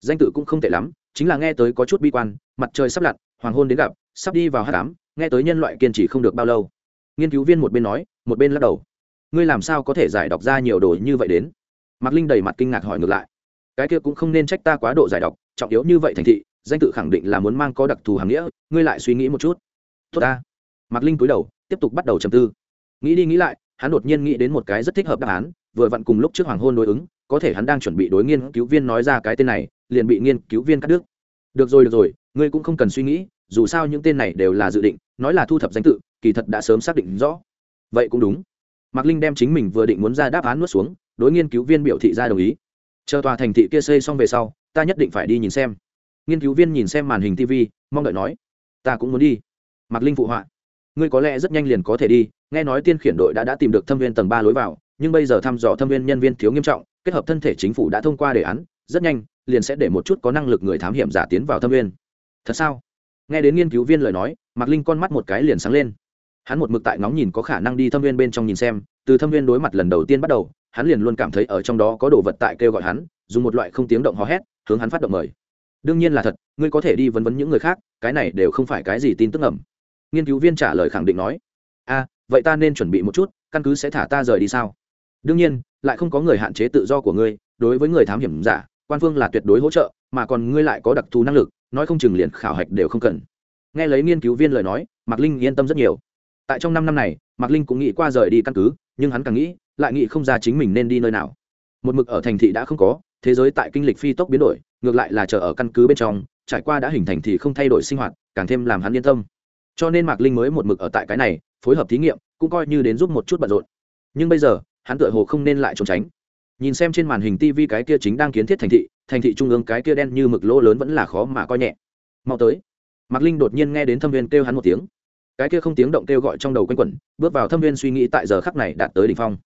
Danh tự cũng không tệ lắm, chính là nghe tới có chút bi quan, mặt trời sắp lặn hoàng hôn đến gặp sắp đi vào hát đám, nghe tới nhân loại kiên trì không được bao lâu. Nghiên cứu viên một bên nói một bên lắc đầu. Ngươi làm sao có thể giải đọc ra nhiều đồ như vậy đến? Mạc linh đầy mặt kinh ngạc hỏi ngược lại. Cái kia cũng không nên trách ta quá độ giải đọc trọng yếu như vậy thành thị danh tự khẳng định là muốn mang có đặc thù hàng nghĩa ngươi lại suy nghĩ một chút. Tốt ta. Mạc linh cúi đầu tiếp tục bắt đầu trầm tư. Nghĩ đi nghĩ lại hắn đột nhiên nghĩ đến một cái rất thích hợp đáp án vừa vặn cùng lúc trước hoàng hôn đối ứng có thể hắn đang chuẩn bị đối nghiên cứu viên nói ra cái tên này liền bị nghiên cứu viên cắt đứt. Được rồi được rồi ngươi cũng không cần suy nghĩ, dù sao những tên này đều là dự định, nói là thu thập danh tự, kỳ thật đã sớm xác định rõ. Vậy cũng đúng. Mạc linh đem chính mình vừa định muốn ra đáp án nuốt xuống, đối nghiên cứu viên biểu thị ra đồng ý. Chờ tòa thành thị kia xây xong về sau, ta nhất định phải đi nhìn xem. Nghiên cứu viên nhìn xem màn hình tv mong đợi nói, ta cũng muốn đi. Mạc linh phụ họa, ngươi có lẽ rất nhanh liền có thể đi, nghe nói tiên khiển đội đã đã tìm được thâm viên tầng ba lối vào, nhưng bây giờ thăm dò thâm viên nhân viên thiếu nghiêm trọng, kết hợp thân thể chính phủ đã thông qua đề án, rất nhanh, liền sẽ để một chút có năng lực người thám hiểm giả tiến vào thâm viên thật sao? Nghe đến nghiên cứu viên lời nói, mạc linh con mắt một cái liền sáng lên. Hắn một mực tại ngóng nhìn có khả năng đi thâm viên bên trong nhìn xem, từ thâm viên đối mặt lần đầu tiên bắt đầu, hắn liền luôn cảm thấy ở trong đó có đồ vật tại kêu gọi hắn, dùng một loại không tiếng động hò hét, hướng hắn phát động mời. Đương nhiên là thật, ngươi có thể đi vấn vấn những người khác, cái này đều không phải cái gì tin tức ẩm nghiên cứu viên trả lời khẳng định nói. A, vậy ta nên chuẩn bị một chút, căn cứ sẽ thả ta rời đi sao? Đương nhiên, lại không có người hạn chế tự do của ngươi, đối với người thám hiểm giả, quan phương là tuyệt đối hỗ trợ, mà còn ngươi lại có đặc thù năng lực nói không chừng liền khảo hạch đều không cần. Nghe lấy nghiên cứu viên lời nói, mạc linh yên tâm rất nhiều. Tại trong năm năm này, mạc linh cũng nghĩ qua rời đi căn cứ, nhưng hắn càng nghĩ, lại nghĩ không ra chính mình nên đi nơi nào. Một mực ở thành thị đã không có, thế giới tại kinh lịch phi tốc biến đổi, ngược lại là chờ ở căn cứ bên trong, trải qua đã hình thành thì không thay đổi sinh hoạt, càng thêm làm hắn yên tâm. Cho nên mạc linh mới một mực ở tại cái này, phối hợp thí nghiệm, cũng coi như đến giúp một chút bận rộn. Nhưng bây giờ, hắn tựa hồ không nên lại trốn tránh nhìn xem trên màn hình tv cái kia chính đang kiến thiết thành thị thành thị trung ương cái kia đen như mực lỗ lớn vẫn là khó mà coi nhẹ. Mau tới. Mạc linh đột nhiên nghe đến thâm viên kêu hắn một tiếng. Cái kia không tiếng động kêu gọi trong đầu quanh quẩn bước vào thâm viên suy nghĩ tại giờ khắc này đạt tới đỉnh phong.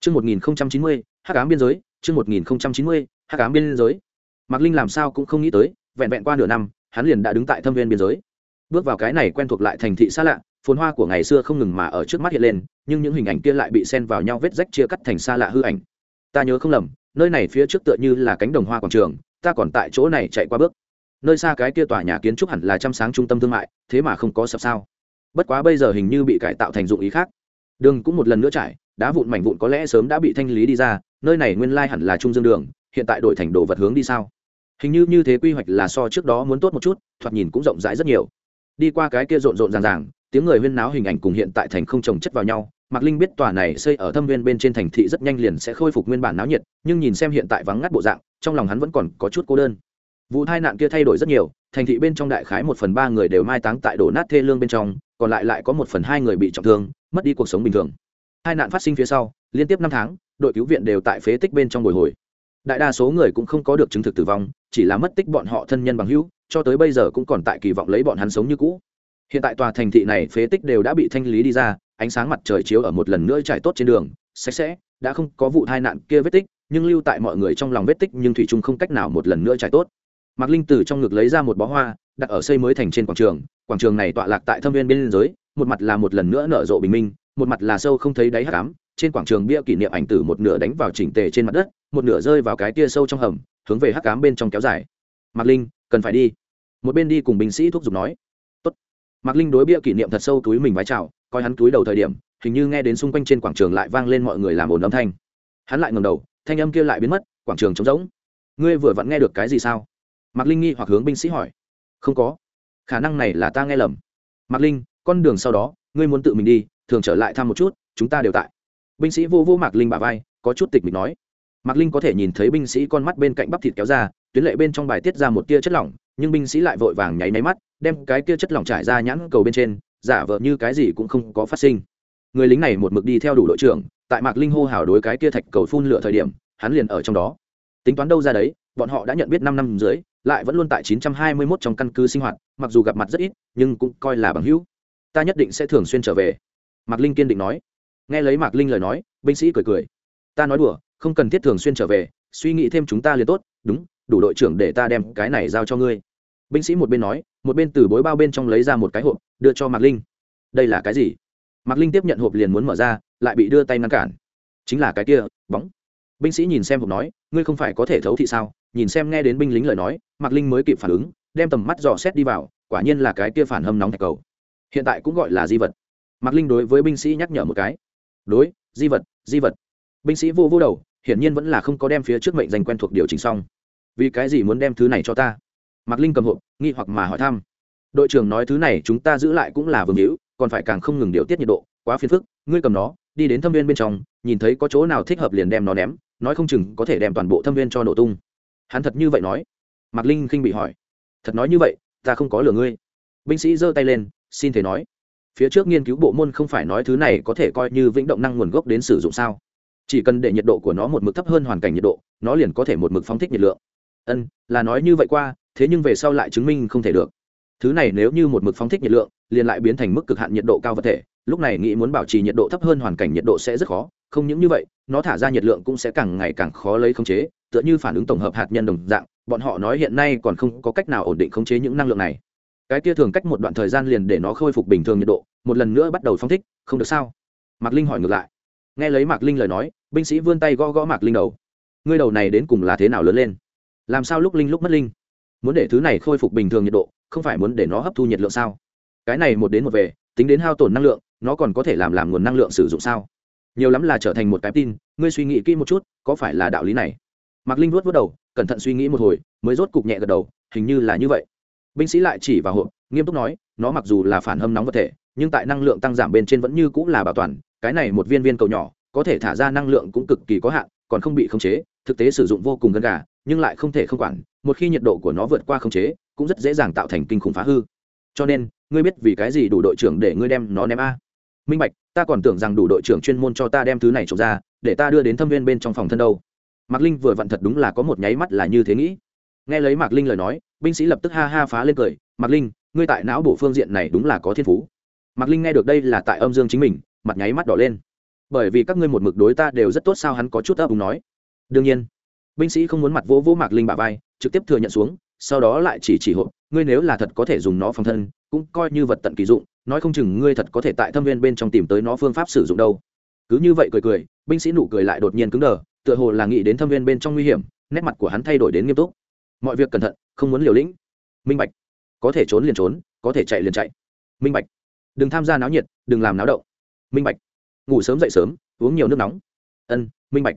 Chương 1090, Hắc ám biên giới, chương 1090, Hắc ám biên giới. Mạc Linh làm sao cũng không nghĩ tới, vẹn vẹn qua nửa năm, hắn liền đã đứng tại thâm viên biên giới. Bước vào cái này quen thuộc lại thành thị xa lạ, phồn hoa của ngày xưa không ngừng mà ở trước mắt hiện lên nhưng những hình ảnh kia lại bị xen vào nhau vết rách chia cắt thành xa lạ hư ảnh ta nhớ không lầm, nơi này phía trước tựa như là cánh đồng hoa quảng trường, ta còn tại chỗ này chạy qua bước. Nơi xa cái kia tòa nhà kiến trúc hẳn là chăm sáng trung tâm thương mại, thế mà không có sập sao. Bất quá bây giờ hình như bị cải tạo thành dụng ý khác. Đường cũng một lần nữa trải, đá vụn mảnh vụn có lẽ sớm đã bị thanh lý đi ra, nơi này nguyên lai hẳn là trung dương đường, hiện tại đổi thành đồ vật hướng đi sao? Hình như như thế quy hoạch là so trước đó muốn tốt một chút, thoạt nhìn cũng rộng rãi rất nhiều. Đi qua cái kia rộn rộn ràng ràng, tiếng người huyên náo hình ảnh cùng hiện tại thành không trồng chất vào nhau mạc linh biết tòa này xây ở thâm viên bên trên thành thị rất nhanh liền sẽ khôi phục nguyên bản náo nhiệt, nhưng nhìn xem hiện tại vắng ngắt bộ dạng, trong lòng hắn vẫn còn có chút cô đơn. Vụ tai nạn kia thay đổi rất nhiều, thành thị bên trong đại khái một phần ba người đều mai táng tại đổ nát thê lương bên trong, còn lại lại có một phần hai người bị trọng thương, mất đi cuộc sống bình thường. Hai nạn phát sinh phía sau, liên tiếp năm tháng, đội cứu viện đều tại phế tích bên trong bồi hồi. Đại đa số người cũng không có được chứng thực tử vong, chỉ là mất tích bọn họ thân nhân bằng hữu, cho tới bây giờ cũng còn tại kỳ vọng lấy bọn hắn sống như cũ. Hiện tại tòa thành thị này phế tích đều đã bị thanh lý đi ra ánh sáng mặt trời chiếu ở một lần nữa trải tốt trên đường, sạch sẽ, đã không có vụ tai nạn kia vết tích, nhưng lưu tại mọi người trong lòng vết tích nhưng thủy Trung không cách nào một lần nữa trải tốt. Mạc linh từ trong ngực lấy ra một bó hoa, đặt ở xây mới thành trên quảng trường quảng trường này tọa lạc tại thâm viên biên giới một mặt là một lần nữa nở rộ bình minh, một mặt là sâu không thấy đáy hắc ám, trên quảng trường bia kỷ niệm ảnh tử một nửa đánh vào chỉnh tề trên mặt đất, một nửa rơi vào cái tia sâu trong hầm, hướng về hắc ám bên trong kéo dài. Mạc linh, cần phải đi. Một bên đi cùng binh sĩ thuốc giục nói. Tốt. mạc linh đối bia kỷ niệm thật sâu túi mình vái chào coi hắn túi đầu thời điểm, hình như nghe đến xung quanh trên quảng trường lại vang lên mọi người làm ồn âm thanh. Hắn lại ngầm đầu, thanh âm kia lại biến mất, quảng trường trống rỗng. Ngươi vừa vặn nghe được cái gì sao? Mạc linh nghi hoặc hướng binh sĩ hỏi. Không có. Khả năng này là ta nghe lầm. Mạc linh, con đường sau đó, ngươi muốn tự mình đi, thường trở lại thăm một chút, chúng ta đều tại. Binh sĩ vô vô mạc linh bả vai, có chút tịch mình nói. Mạc linh có thể nhìn thấy binh sĩ con mắt bên cạnh bắp thịt kéo ra, tuyến lệ bên trong bài tiết ra một tia chất lỏng, nhưng binh sĩ lại vội vàng nháy máy mắt, đem cái tia chất lỏng trải ra nhãn cầu bên trên giả vờ như cái gì cũng không có phát sinh. Người lính này một mực đi theo đủ đội trưởng, tại mạc linh hô hào đối cái kia thạch cầu phun lửa thời điểm, hắn liền ở trong đó. Tính toán đâu ra đấy, bọn họ đã nhận biết năm năm dưới, lại vẫn luôn tại 921 trong căn cứ sinh hoạt, mặc dù gặp mặt rất ít, nhưng cũng coi là bằng hữu. Ta nhất định sẽ thường xuyên trở về. Mạc linh kiên định nói. Nghe lấy mạc linh lời nói, binh sĩ cười cười. Ta nói đùa, không cần thiết thường xuyên trở về, suy nghĩ thêm chúng ta liền tốt, đúng, đủ đội trưởng để ta đem cái này giao cho ngươi binh sĩ một bên nói, một bên từ bối bao bên trong lấy ra một cái hộp, đưa cho mạc linh. Đây là cái gì? Mạc linh tiếp nhận hộp liền muốn mở ra, lại bị đưa tay ngăn cản. Chính là cái kia, bóng. Binh sĩ nhìn xem hộp nói, ngươi không phải có thể thấu thị sao? Nhìn xem nghe đến binh lính lời nói, mạc linh mới kịp phản ứng, đem tầm mắt dò xét đi vào, quả nhiên là cái kia phản hâm nóng thạch cầu. Hiện tại cũng gọi là di vật. Mạc linh đối với binh sĩ nhắc nhở một cái. Đối, di vật di vật. Binh sĩ vô vô đầu, hiển nhiên vẫn là không có đem phía trước mệnh danh quen thuộc điều chỉnh xong. Vì cái gì muốn đem thứ này cho ta? Mạc linh cầm hộp, nghi hoặc mà hỏi thăm. Đội trưởng nói thứ này chúng ta giữ lại cũng là vương hữu, còn phải càng không ngừng điều tiết nhiệt độ, quá phiền phức, ngươi cầm nó, đi đến thâm viên bên trong, nhìn thấy có chỗ nào thích hợp liền đem nó ném, nói không chừng có thể đem toàn bộ thâm viên cho nổ tung. Hắn thật như vậy nói. Mạc linh khinh bị hỏi. Thật nói như vậy, ta không có lừa ngươi. Binh sĩ giơ tay lên, xin thể nói. Phía trước nghiên cứu bộ môn không phải nói thứ này có thể coi như vĩnh động năng nguồn gốc đến sử dụng sao? Chỉ cần để nhiệt độ của nó một mực thấp hơn hoàn cảnh nhiệt độ, nó liền có thể một mực phóng thích nhiệt lượng. Ân, là nói như vậy qua thế nhưng về sau lại chứng minh không thể được. Thứ này nếu như một mực phóng thích nhiệt lượng, liền lại biến thành mức cực hạn nhiệt độ cao vật thể. Lúc này nghĩ muốn bảo trì nhiệt độ thấp hơn hoàn cảnh nhiệt độ sẽ rất khó. Không những như vậy, nó thả ra nhiệt lượng cũng sẽ càng ngày càng khó lấy khống chế, tựa như phản ứng tổng hợp hạt nhân đồng dạng, bọn họ nói hiện nay còn không có cách nào ổn định khống chế những năng lượng này. Cái kia thường cách một đoạn thời gian liền để nó khôi phục bình thường nhiệt độ, một lần nữa bắt đầu phóng thích, không được sao? Mạc linh hỏi ngược lại. Nghe lấy mạc linh lời nói, binh sĩ vươn tay gõ gõ mạc linh đầu. Ngươi đầu này đến cùng là thế nào lớn lên? Làm sao lúc linh lúc mất linh? Muốn để thứ này khôi phục bình thường nhiệt độ, không phải muốn để nó hấp thu nhiệt lượng sao? Cái này một đến một về, tính đến hao tổn năng lượng, nó còn có thể làm làm nguồn năng lượng sử dụng sao? Nhiều lắm là trở thành một cái tin, ngươi suy nghĩ kỹ một chút, có phải là đạo lý này? Mạc linh vuốt vuốt đầu, cẩn thận suy nghĩ một hồi, mới rốt cục nhẹ gật đầu, hình như là như vậy. Binh sĩ lại chỉ vào hộp, nghiêm túc nói, nó mặc dù là phản hâm nóng vật thể, nhưng tại năng lượng tăng giảm bên trên vẫn như cũng là bảo toàn, cái này một viên viên cầu nhỏ, có thể thả ra năng lượng cũng cực kỳ có hạn còn không bị khống chế, thực tế sử dụng vô cùng gần gà, nhưng lại không thể không quản, một khi nhiệt độ của nó vượt qua khống chế, cũng rất dễ dàng tạo thành kinh khủng phá hư. Cho nên, ngươi biết vì cái gì đủ đội trưởng để ngươi đem nó ném a? Minh bạch, ta còn tưởng rằng đủ đội trưởng chuyên môn cho ta đem thứ này trộm ra, để ta đưa đến thâm viên bên trong phòng thân đâu. Mạc linh vừa vặn thật đúng là có một nháy mắt là như thế nghĩ. Nghe lấy mạc linh lời nói, binh sĩ lập tức ha ha phá lên cười, mạc linh, ngươi tại não bộ phương diện này đúng là có thiên phú. Mạc linh nghe được đây là tại âm dương chính mình, mặt nháy mắt đỏ lên bởi vì các ngươi một mực đối ta đều rất tốt sao hắn có chút ấp úng nói. Đương nhiên, binh sĩ không muốn mặt vỗ vỗ mạc linh bà vai, trực tiếp thừa nhận xuống, sau đó lại chỉ chỉ hộ ngươi nếu là thật có thể dùng nó phòng thân, cũng coi như vật tận kỳ dụng, nói không chừng ngươi thật có thể tại thâm viên bên trong tìm tới nó phương pháp sử dụng đâu. Cứ như vậy cười cười, binh sĩ nụ cười lại đột nhiên cứng đờ, tựa hồ là nghĩ đến thâm viên bên trong nguy hiểm, nét mặt của hắn thay đổi đến nghiêm túc. Mọi việc cẩn thận, không muốn liều lĩnh. Minh bạch, có thể trốn liền trốn, có thể chạy liền chạy. Minh bạch, đừng tham gia náo nhiệt, đừng làm náo động. Minh bạch ngủ sớm dậy sớm uống nhiều nước nóng. Ân minh bạch.